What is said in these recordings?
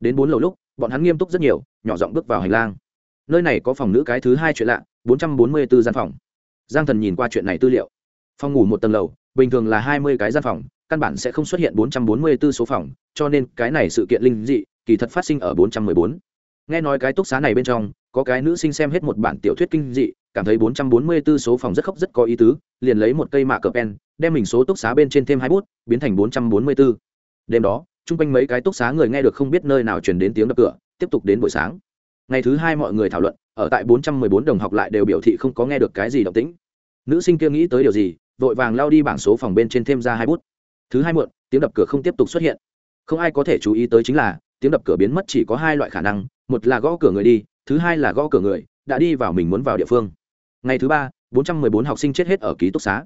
đến bốn lầu lúc, bọn hắn nghiêm túc rất nhiều, nhỏ giọng bước vào hành lang. Nơi này có phòng nữ cái thứ hai chuyện lạ, bốn trăm bốn mươi b ố gian phòng. Giang thần nhìn qua chuyện này tư liệu. Phòng ngủ một tầng lầu, bình thường là hai mươi cái gian phòng, căn bản sẽ không xuất hiện bốn trăm bốn mươi b ố số phòng, cho nên cái này sự kiện linh dị, kỳ thật phát sinh ở bốn trăm mười bốn. Nghe nói cái túc xá này bên trong, có cái nữ sinh xem hết một bản tiểu thuyết kinh dị, cảm thấy bốn trăm bốn mươi b ố số phòng rất khóc rất có ý tứ, liền lấy một cây mạ cờ pen, đem mình số túc xá bên trên thêm hai bút, biến thành bốn trăm bốn mươi b ố đêm đó chung quanh mấy cái túc xá người nghe được không biết nơi nào chuyển đến tiếng đập cửa, tiếp tục đến buổi sáng. Ngày thứ hai mọi người thảo luận, ở tại bốn trăm mười bốn đồng học lại đều biểu thị không có nghe được cái gì động tĩnh. Nữ sinh kia nghĩ tới điều gì, vội vàng lao đi bảng số phòng bên trên thêm ra hai bút. Thứ hai muộn, tiếng đập cửa không tiếp tục xuất hiện. Không ai có thể chú ý tới chính là, tiếng đập cửa biến mất chỉ có hai loại khả năng, một là gõ cửa người đi, thứ hai là gõ cửa người, đã đi vào mình muốn vào địa phương. Ngày thứ ba, bốn trăm mười bốn học sinh chết hết ở ký túc xá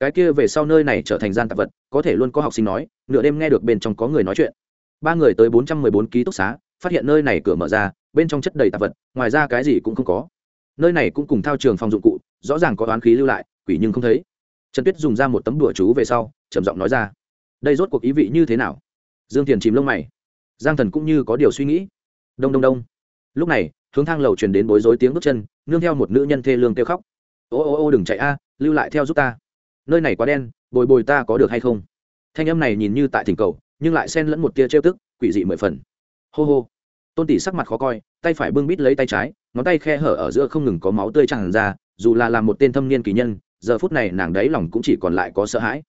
cái kia về sau nơi này trở thành gian tạp vật, có thể luôn có học sinh nói, nửa đêm nghe được bên trong có người nói chuyện. Ba người tới bốn trăm mười bốn ký túc xá, phát hiện nơi này cửa mở ra, bên trong chất đầy tạp vật, ngoài ra cái gì cũng không có. Nơi này cũng cùng thao trường phòng dụng cụ, rõ ràng có toán khí lưu lại, quỷ nhưng không thấy. Trần tuyết dùng ra một tấm đùa chú về sau, trầm giọng nói ra, đây rốt cuộc ý vị như thế nào? Dương thiền chìm lông mày. Giang thần cũng như có điều suy nghĩ. Đông đông đông. Lúc này, hướng thang lầu truyền đến bối rối tiếng bước chân, nương theo một nữ nhân thê lương kêu khóc. Ô ô ô, đừng chạy a, lưu lại theo giúp ta nơi này quá đen, bồi bồi ta có được hay không? Thanh âm này nhìn như tại thỉnh cầu, nhưng lại xen lẫn một tia trêu tức, quỷ dị mười phần. Hô hô. Tôn tỷ sắc mặt khó coi, tay phải bưng bít lấy tay trái, ngón tay khe hở ở giữa không ngừng có máu tươi tràn ra, dù là làm một tên thâm niên kỳ nhân, giờ phút này nàng đáy lòng cũng chỉ còn lại có sợ hãi.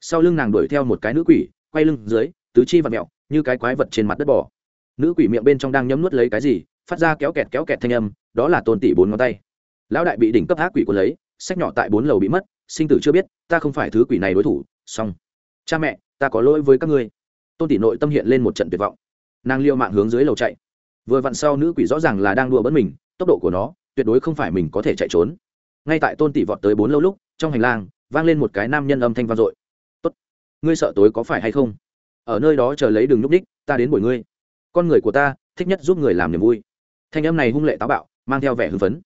Sau lưng nàng đuổi theo một cái nữ quỷ, quay lưng dưới, tứ chi và mẹo, như cái quái vật trên mặt đất bỏ nữ quỷ miệng bên trong đang nhấm nuốt lấy cái gì, phát ra kéo kẹt kéo kẹt thanh âm, đó là tôn tỷ bốn ngón tay. Lão đại bị đỉnh cấp ác quỷ của lấy sách nhỏ tại bốn lầu bị mất, sinh tử chưa biết, ta không phải thứ quỷ này đối thủ, xong. Cha mẹ, ta có lỗi với các ngươi. Tôn tỷ nội tâm hiện lên một trận tuyệt vọng. Nàng liêu mạng hướng dưới lầu chạy. Vừa vặn sau nữ quỷ rõ ràng là đang đùa bẫn mình, tốc độ của nó, tuyệt đối không phải mình có thể chạy trốn. Ngay tại tôn tỷ vọt tới bốn lâu lúc, trong hành lang, vang lên một cái nam nhân âm thanh vang dội. Tốt, ngươi sợ tối có phải hay không? Ở nơi đó chờ lấy đường nhúc ních ta đến buổi ngươi. Con người của ta, thích nhất giúp người làm niềm vui. Thanh âm này hung lệ táo bạo, mang theo vẻ hưng phấn.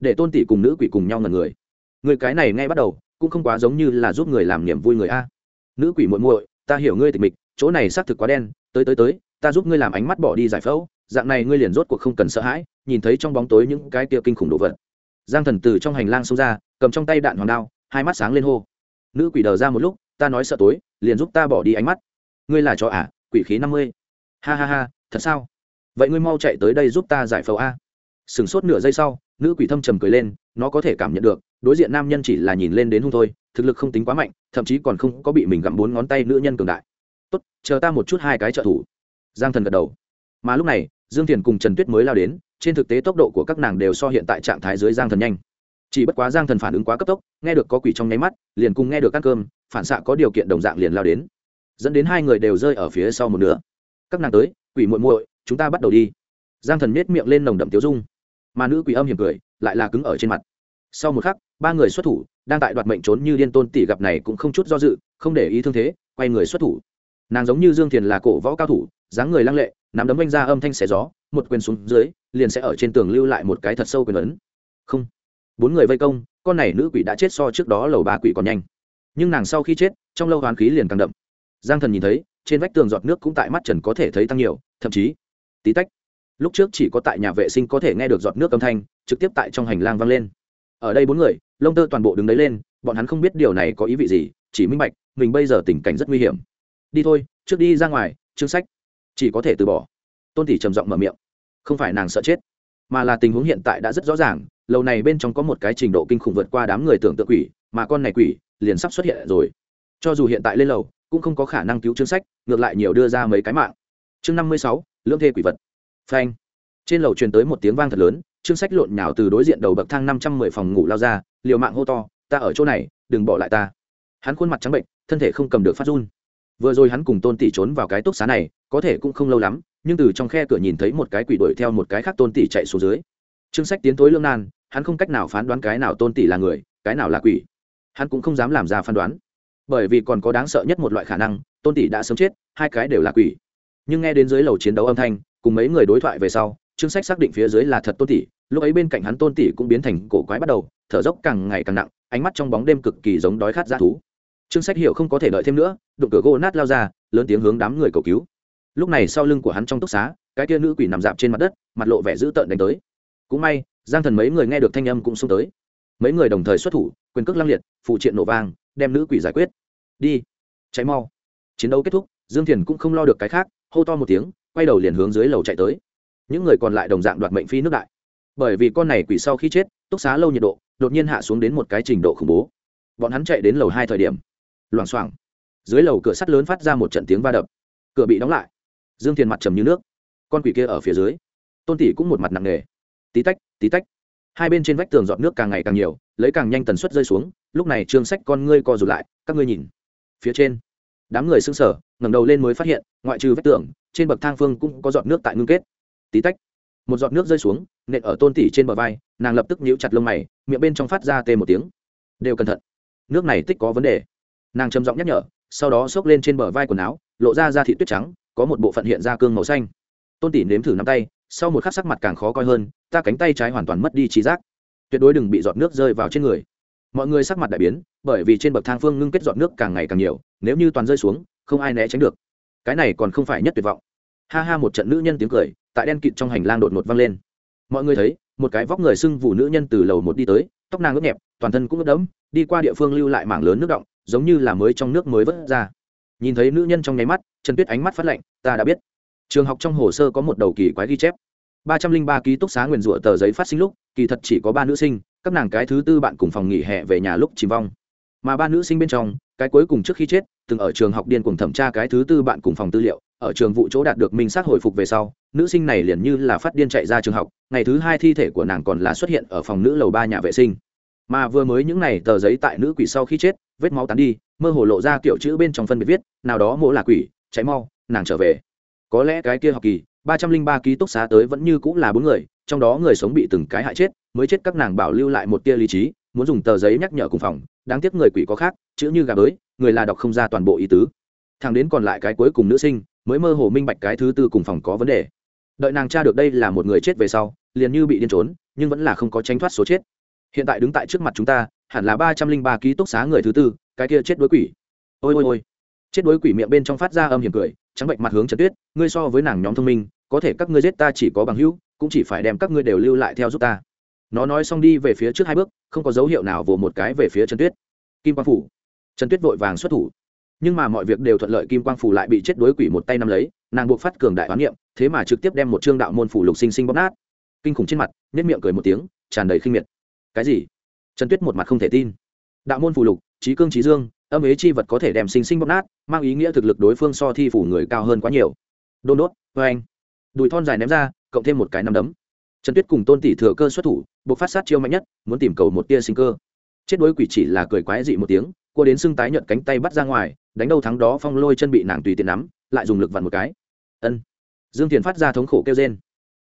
Để tôn tỷ cùng nữ quỷ cùng nhau ngần người người cái này ngay bắt đầu cũng không quá giống như là giúp người làm niềm vui người a. Nữ quỷ muội muội ta hiểu ngươi tịch mịch chỗ này xác thực quá đen tới tới tới ta giúp ngươi làm ánh mắt bỏ đi giải phẫu dạng này ngươi liền rốt cuộc không cần sợ hãi nhìn thấy trong bóng tối những cái kia kinh khủng đồ vật. Giang thần từ trong hành lang xông ra cầm trong tay đạn hoàng đao hai mắt sáng lên hô. Nữ quỷ đờ ra một lúc ta nói sợ tối liền giúp ta bỏ đi ánh mắt. Ngươi là chó ả à, quỷ khí năm mươi. Ha ha ha thật sao? Vậy ngươi mau chạy tới đây giúp ta giải phẫu a. Sửng sốt nửa giây sau nữ quỷ thâm trầm cười lên nó có thể cảm nhận được đối diện nam nhân chỉ là nhìn lên đến hung thôi, thực lực không tính quá mạnh, thậm chí còn không có bị mình gặm bốn ngón tay nữ nhân cường đại. Tốt, chờ ta một chút hai cái trợ thủ. Giang thần gật đầu. Mà lúc này, dương thiền cùng trần tuyết mới lao đến, trên thực tế tốc độ của các nàng đều so hiện tại trạng thái dưới giang thần nhanh. Chỉ bất quá giang thần phản ứng quá cấp tốc, nghe được có quỷ trong nháy mắt, liền cùng nghe được ăn cơm, phản xạ có điều kiện đồng dạng liền lao đến. Dẫn đến hai người đều rơi ở phía sau một nửa. Các nàng tới, quỷ muội muội, chúng ta bắt đầu đi. Giang thần miết miệng lên nồng đậm tiếu dung. Mà nữ quỷ âm hiểm cười, lại là cứng ở trên mặt. Sau một khắc ba người xuất thủ, đang tại đoạt mệnh trốn như điên tôn tỷ gặp này cũng không chút do dự, không để ý thương thế, quay người xuất thủ. Nàng giống như dương thiền là cổ võ cao thủ, dáng người lăng lệ, nắm đấm vanh ra âm thanh xẻ gió, một quyền xuống dưới, liền sẽ ở trên tường lưu lại một cái thật sâu quyền ấn. Không. Bốn người vây công, con này nữ quỷ đã chết so trước đó lầu ba quỷ còn nhanh. Nhưng nàng sau khi chết, trong lâu hoán khí liền càng đậm. Giang thần nhìn thấy, trên vách tường giọt nước cũng tại mắt trần có thể thấy tăng nhiều, thậm chí, tí tách. Lúc trước chỉ có tại nhà vệ sinh có thể nghe được giọt nước âm thanh, trực tiếp tại trong hành lang vang lên ở đây bốn người, lông tơ toàn bộ đứng đấy lên, bọn hắn không biết điều này có ý vị gì, chỉ minh bạch, mình bây giờ tình cảnh rất nguy hiểm. Đi thôi, trước đi ra ngoài, chương sách. Chỉ có thể từ bỏ. Tôn tỷ trầm giọng mở miệng. Không phải nàng sợ chết, mà là tình huống hiện tại đã rất rõ ràng, lâu này bên trong có một cái trình độ kinh khủng vượt qua đám người tưởng tượng quỷ, mà con này quỷ liền sắp xuất hiện rồi. Cho dù hiện tại lên lầu, cũng không có khả năng cứu chương sách, ngược lại nhiều đưa ra mấy cái mạng. Chương năm mươi sáu, lưỡng thê quỷ vật. Phanh. Trên lầu truyền tới một tiếng vang thật lớn chương sách lộn nhào từ đối diện đầu bậc thang năm trăm mười phòng ngủ lao ra, liều mạng hô to, ta ở chỗ này, đừng bỏ lại ta. Hắn khuôn mặt trắng bệnh, thân thể không cầm được phát run. Vừa rồi hắn cùng tôn tỷ trốn vào cái túc xá này, có thể cũng không lâu lắm, nhưng từ trong khe cửa nhìn thấy một cái quỷ đuổi theo một cái khác tôn tỷ chạy xuống dưới. Chương sách tiến tối lương nan, hắn không cách nào phán đoán cái nào tôn tỷ là người, cái nào là quỷ. Hắn cũng không dám làm ra phán đoán. Bởi vì còn có đáng sợ nhất một loại khả năng, tôn tỷ đã sớm chết, hai cái đều là quỷ. Nhưng nghe đến dưới lầu chiến đấu âm thanh, cùng mấy người đối thoại về sau chương sách xác định phía dưới là thật tôn tỷ, lúc ấy bên cạnh hắn tôn tỷ cũng biến thành cổ quái bắt đầu, thở dốc càng ngày càng nặng, ánh mắt trong bóng đêm cực kỳ giống đói khát ra thú. Chương sách hiểu không có thể đợi thêm nữa, đụng cửa gỗ nát lao ra, lớn tiếng hướng đám người cầu cứu. Lúc này sau lưng của hắn trong túc xá, cái kia nữ quỷ nằm dạp trên mặt đất, mặt lộ vẻ dữ tợn đánh tới. Cũng may, giang thần mấy người nghe được thanh âm cũng xông tới. Mấy người đồng thời xuất thủ, quyền cước lăng liệt, phụ triện nổ vang, đem nữ quỷ giải quyết. Đi, cháy mau. Chiến đấu kết thúc, dương thiền cũng không lo được cái khác, hô to một tiếng, quay đầu liền hướng dưới lầu chạy tới những người còn lại đồng dạng đoạt mệnh phi nước đại. Bởi vì con này quỷ sau khi chết, túc xá lâu nhiệt độ đột nhiên hạ xuống đến một cái trình độ khủng bố. Bọn hắn chạy đến lầu hai thời điểm, loảng xoảng, dưới lầu cửa sắt lớn phát ra một trận tiếng va đập. Cửa bị đóng lại, dương thiền mặt trầm như nước, con quỷ kia ở phía dưới. Tôn tỷ cũng một mặt nặng nề, tí tách tí tách. Hai bên trên vách tường dọn nước càng ngày càng nhiều, lấy càng nhanh tần suất rơi xuống, lúc này trương sách con ngươi co rụt lại, các ngươi nhìn, phía trên. Đám người xưng sở ngẩng đầu lên mới phát hiện, ngoại trừ vách tường, trên bậc thang phương cũng có dọn nước tại ngưng kết tí tách, một giọt nước rơi xuống, nện ở tôn tỷ trên bờ vai, nàng lập tức nhíu chặt lông mày, miệng bên trong phát ra tê một tiếng. Đều cẩn thận, nước này tích có vấn đề. Nàng trầm giọng nhắc nhở, sau đó xốc lên trên bờ vai quần áo, lộ ra da thị tuyết trắng, có một bộ phận hiện ra cương màu xanh. Tôn tỷ nếm thử nắm tay, sau một khắc sắc mặt càng khó coi hơn, ta cánh tay trái hoàn toàn mất đi trí giác. Tuyệt đối đừng bị giọt nước rơi vào trên người. Mọi người sắc mặt đại biến, bởi vì trên bậc thang phương ngưng kết giọt nước càng ngày càng nhiều, nếu như toàn rơi xuống, không ai né tránh được. Cái này còn không phải nhất tuyệt vọng ha ha một trận nữ nhân tiếng cười, tại đen kịt trong hành lang đột ngột vang lên. Mọi người thấy, một cái vóc người sưng vụ nữ nhân từ lầu một đi tới, tóc nàng ướt nhẹp, toàn thân cũng ướt đẫm, đi qua địa phương lưu lại mảng lớn nước động, giống như là mới trong nước mới vớt ra. Nhìn thấy nữ nhân trong nháy mắt, trần tuyết ánh mắt phát lạnh, ta đã biết. Trường học trong hồ sơ có một đầu kỳ quái ghi chép. Ba trăm linh ba ký túc xá nguyền rủa tờ giấy phát sinh lúc, kỳ thật chỉ có ba nữ sinh, các nàng cái thứ tư bạn cùng phòng nghỉ hè về nhà lúc chìm vong. Mà ba nữ sinh bên trong, cái cuối cùng trước khi chết, từng ở trường học điên cùng thẩm tra cái thứ tư bạn cùng phòng tư liệu ở trường vụ chỗ đạt được minh xác hồi phục về sau, nữ sinh này liền như là phát điên chạy ra trường học, ngày thứ hai thi thể của nàng còn là xuất hiện ở phòng nữ lầu ba nhà vệ sinh. Mà vừa mới những này tờ giấy tại nữ quỷ sau khi chết, vết máu tán đi, mơ hồ lộ ra kiểu chữ bên trong phân biệt viết, nào đó mỗ là quỷ cháy mau, nàng trở về. Có lẽ cái kia học kỳ, ba trăm linh ba ký túc xá tới vẫn như cũng là bốn người, trong đó người sống bị từng cái hại chết, mới chết các nàng bảo lưu lại một tia lý trí, muốn dùng tờ giấy nhắc nhở cùng phòng, đáng tiếc người quỷ có khác, chữ như gà bới, người là đọc không ra toàn bộ ý tứ. Thằng đến còn lại cái cuối cùng nữ sinh mới mơ hồ minh bạch cái thứ tư cùng phòng có vấn đề. Đợi nàng tra được đây là một người chết về sau, liền như bị điên trốn, nhưng vẫn là không có tránh thoát số chết. Hiện tại đứng tại trước mặt chúng ta, hẳn là ba trăm linh ba ký túc xá người thứ tư, cái kia chết đối quỷ. Ôi ôi ôi. Chết đối quỷ miệng bên trong phát ra âm hiểm cười, trắng bệnh mặt hướng trần tuyết, ngươi so với nàng nhóm thông minh, có thể các ngươi giết ta chỉ có bằng hữu, cũng chỉ phải đem các ngươi đều lưu lại theo giúp ta. Nó nói xong đi về phía trước hai bước, không có dấu hiệu nào vồ một cái về phía trần tuyết. Kim quang phủ. Trần tuyết vội vàng xuất thủ nhưng mà mọi việc đều thuận lợi kim quang phủ lại bị chết đối quỷ một tay nắm lấy, nàng buộc phát cường đại oán niệm, thế mà trực tiếp đem một trương đạo môn phủ lục sinh sinh bóp nát. Kinh khủng trên mặt nếp miệng cười một tiếng, tràn đầy khinh miệt. Cái gì? Trần tuyết một mặt không thể tin. Đạo môn phủ lục, trí cương trí dương, âm ế chi vật có thể đem sinh sinh bóp nát, mang ý nghĩa thực lực đối phương so thi phủ người cao hơn quá nhiều. Đôn đốt vê anh. Đùi thon dài ném ra, cộng thêm một cái nắm đấm. Trần tuyết cùng tôn tỷ thừa cơ xuất thủ, buộc phát sát chiêu mạnh nhất, muốn tìm cầu một tia sinh cơ. Chết đối quỷ chỉ là cười quái dị một tiếng cô đến xưng tái nhuận cánh tay bắt ra ngoài đánh đâu thắng đó phong lôi chân bị nàng tùy tiện nắm, lại dùng lực vặn một cái. Ân. Dương tiền phát ra thống khổ kêu trên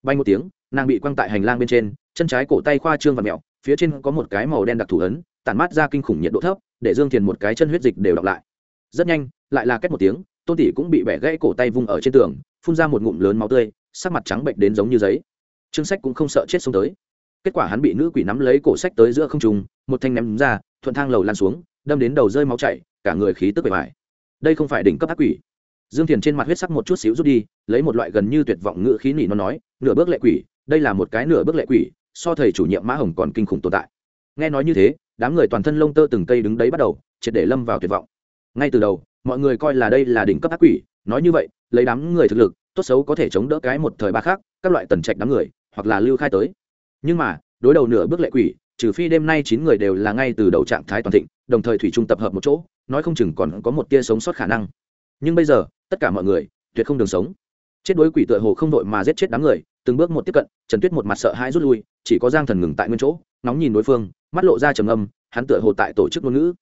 bay một tiếng, nàng bị quăng tại hành lang bên trên, chân trái cổ tay khoa trương và mẹo phía trên có một cái màu đen đặc thủ ấn, tản mát ra kinh khủng nhiệt độ thấp, để dương tiền một cái chân huyết dịch đều đọc lại. Rất nhanh, lại là cách một tiếng, tôn tỷ cũng bị bẻ gãy cổ tay vung ở trên tường, phun ra một ngụm lớn máu tươi, sắc mặt trắng bệnh đến giống như giấy. Trương sách cũng không sợ chết xông tới. Kết quả hắn bị nữ quỷ nắm lấy cổ sách tới giữa không trùng một thanh ném ra, thuận thang lầu lan xuống, đâm đến đầu rơi máu chảy, cả người khí tức bề bài đây không phải đỉnh cấp ác quỷ. Dương thiền trên mặt huyết sắc một chút xíu rút đi, lấy một loại gần như tuyệt vọng ngữ khí nỉ nó nói, nửa bước lệ quỷ, đây là một cái nửa bước lệ quỷ, so thầy chủ nhiệm mã hồng còn kinh khủng tồn tại. Nghe nói như thế, đám người toàn thân lông tơ từng cây đứng đấy bắt đầu, triệt để lâm vào tuyệt vọng. Ngay từ đầu, mọi người coi là đây là đỉnh cấp ác quỷ, nói như vậy, lấy đám người thực lực, tốt xấu có thể chống đỡ cái một thời ba khác, các loại tần trạch đám người, hoặc là lưu khai tới. Nhưng mà, đối đầu nửa bước lệ quỷ trừ phi đêm nay chín người đều là ngay từ đầu trạng thái toàn thịnh, đồng thời thủy trung tập hợp một chỗ, nói không chừng còn có một tia sống sót khả năng. Nhưng bây giờ, tất cả mọi người tuyệt không đường sống. Chết đối quỷ tựa hồ không đội mà giết chết đám người, từng bước một tiếp cận, trần tuyết một mặt sợ hãi rút lui, chỉ có giang thần ngừng tại nguyên chỗ, nóng nhìn đối phương, mắt lộ ra trầm âm hắn tựa hồ tại tổ chức ngôn ngữ.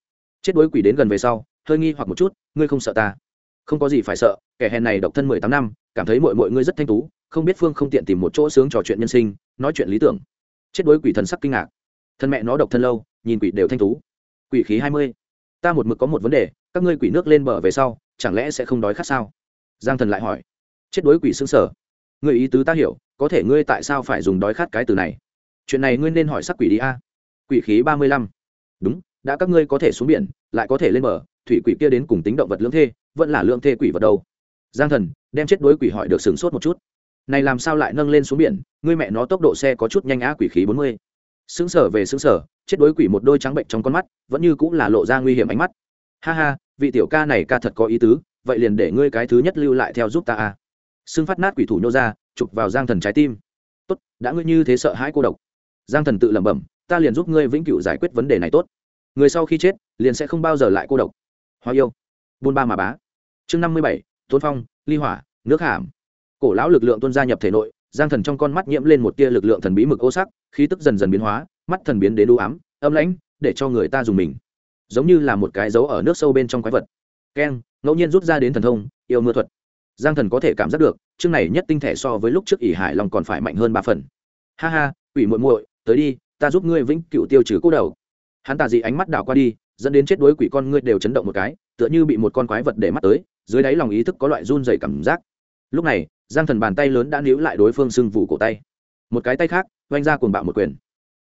Chết đối quỷ đến gần về sau, hơi nghi hoặc một chút, ngươi không sợ ta? Không có gì phải sợ, kẻ hèn này độc thân mười tám năm, cảm thấy mọi mọi ngươi rất thanh tú, không biết phương không tiện tìm một chỗ sướng trò chuyện nhân sinh, nói chuyện lý tưởng. Chết đối quỷ thần sắc kinh ngạc thân mẹ nó độc thân lâu, nhìn quỷ đều thanh tú. Quỷ khí hai mươi. Ta một mực có một vấn đề, các ngươi quỷ nước lên bờ về sau, chẳng lẽ sẽ không đói khát sao? Giang thần lại hỏi. Chết đối quỷ xương sở người ý tứ ta hiểu, có thể ngươi tại sao phải dùng đói khát cái từ này? Chuyện này ngươi nên hỏi sắc quỷ đi a. Quỷ khí ba mươi lăm. Đúng, đã các ngươi có thể xuống biển, lại có thể lên bờ, thủy quỷ kia đến cùng tính động vật lưỡng thê, vẫn là lưỡng thê quỷ vật đâu? Giang thần, đem chết đối quỷ hỏi được sửng sốt một chút. Này làm sao lại nâng lên xuống biển, ngươi mẹ nó tốc độ xe có chút nhanh á, quỷ khí bốn mươi xứng sở về xứng sở chết đối quỷ một đôi trắng bệnh trong con mắt, vẫn như cũng là lộ ra nguy hiểm ánh mắt. Ha ha, vị tiểu ca này ca thật có ý tứ, vậy liền để ngươi cái thứ nhất lưu lại theo giúp ta à. a xương phát nát quỷ thủ nhô ra, chụp vào giang thần trái tim. Tốt, đã ngươi như thế sợ hãi cô độc. Giang thần tự lẩm bẩm, ta liền giúp ngươi vĩnh cửu giải quyết vấn đề này tốt. Người sau khi chết, liền sẽ không bao giờ lại cô độc. Hoa yêu. Buôn ba mà bá. Chương năm mươi bảy, tôn phong, ly hỏa, nước hàm. Cổ lão lực lượng tuân gia nhập thể nội giang thần trong con mắt nhiễm lên một tia lực lượng thần bí mực ô sắc, khí tức dần dần biến hóa, mắt thần biến đến đu ám, âm lãnh, để cho người ta dùng mình. Giống như là một cái dấu ở nước sâu bên trong quái vật. Keng, ngẫu nhiên rút ra đến thần thông, yêu mưa thuật. Giang thần có thể cảm giác được, chương này nhất tinh thể so với lúc trước ỷ hải lòng còn phải mạnh hơn ba phần. Ha ha ủy muội muội, tới đi, ta giúp ngươi vĩnh cựu tiêu trừ cố đầu. Hắn tà dị ánh mắt đảo qua đi, dẫn đến chết đuối quỷ con ngươi đều chấn động một cái, tựa như bị một con quái vật để mắt tới, dưới đáy lòng ý thức có loại run dày cảm giác. Lúc này giang thần bàn tay lớn đã níu lại đối phương sưng vụ cổ tay. Một cái tay khác, oanh ra cuồng bạo một quyền.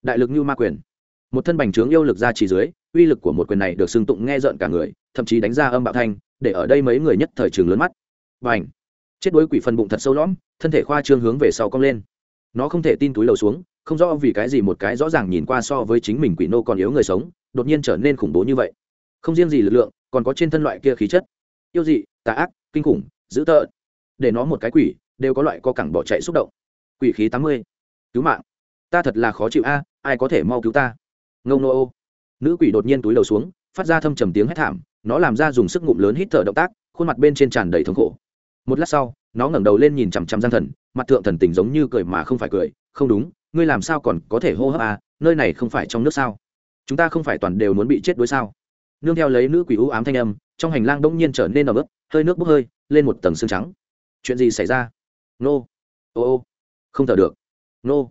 Đại lực như ma quyền. Một thân bành trướng yêu lực ra chỉ dưới, uy lực của một quyền này được xưng tụng nghe rợn cả người, thậm chí đánh ra âm bạo thanh, để ở đây mấy người nhất thời trường lớn mắt. Và ảnh chết đuối quỷ phần bụng thật sâu lõm, thân thể khoa trương hướng về sau cong lên. Nó không thể tin túi lầu xuống, không rõ vì cái gì một cái rõ ràng nhìn qua so với chính mình quỷ nô còn yếu người sống, đột nhiên trở nên khủng bố như vậy. Không riêng gì lực lượng, còn có trên thân loại kia khí chất. Yêu dị, tà ác, kinh khủng, dữ tợn để nó một cái quỷ, đều có loại co cẳng bỏ chạy xúc động. Quỷ khí tám mươi. Cứu mạng. Ta thật là khó chịu a, ai có thể mau cứu ta? Ngông nô ô. Nữ quỷ đột nhiên túi đầu xuống, phát ra thâm trầm tiếng hét thảm, nó làm ra dùng sức ngụm lớn hít thở động tác, khuôn mặt bên trên tràn đầy thống khổ. Một lát sau, nó ngẩng đầu lên nhìn chằm chằm giang thần, mặt thượng thần tình giống như cười mà không phải cười, không đúng, ngươi làm sao còn có thể hô hấp à nơi này không phải trong nước sao? Chúng ta không phải toàn đều muốn bị chết đuối sao? Nương theo lấy nữ quỷ u ám thanh âm, trong hành lang đông nhiên trở nên ẩm ướt, hơi nước bốc hơi, lên một tầng xương trắng chuyện gì xảy ra? Nô. Ô ô. Không thở được. Nô.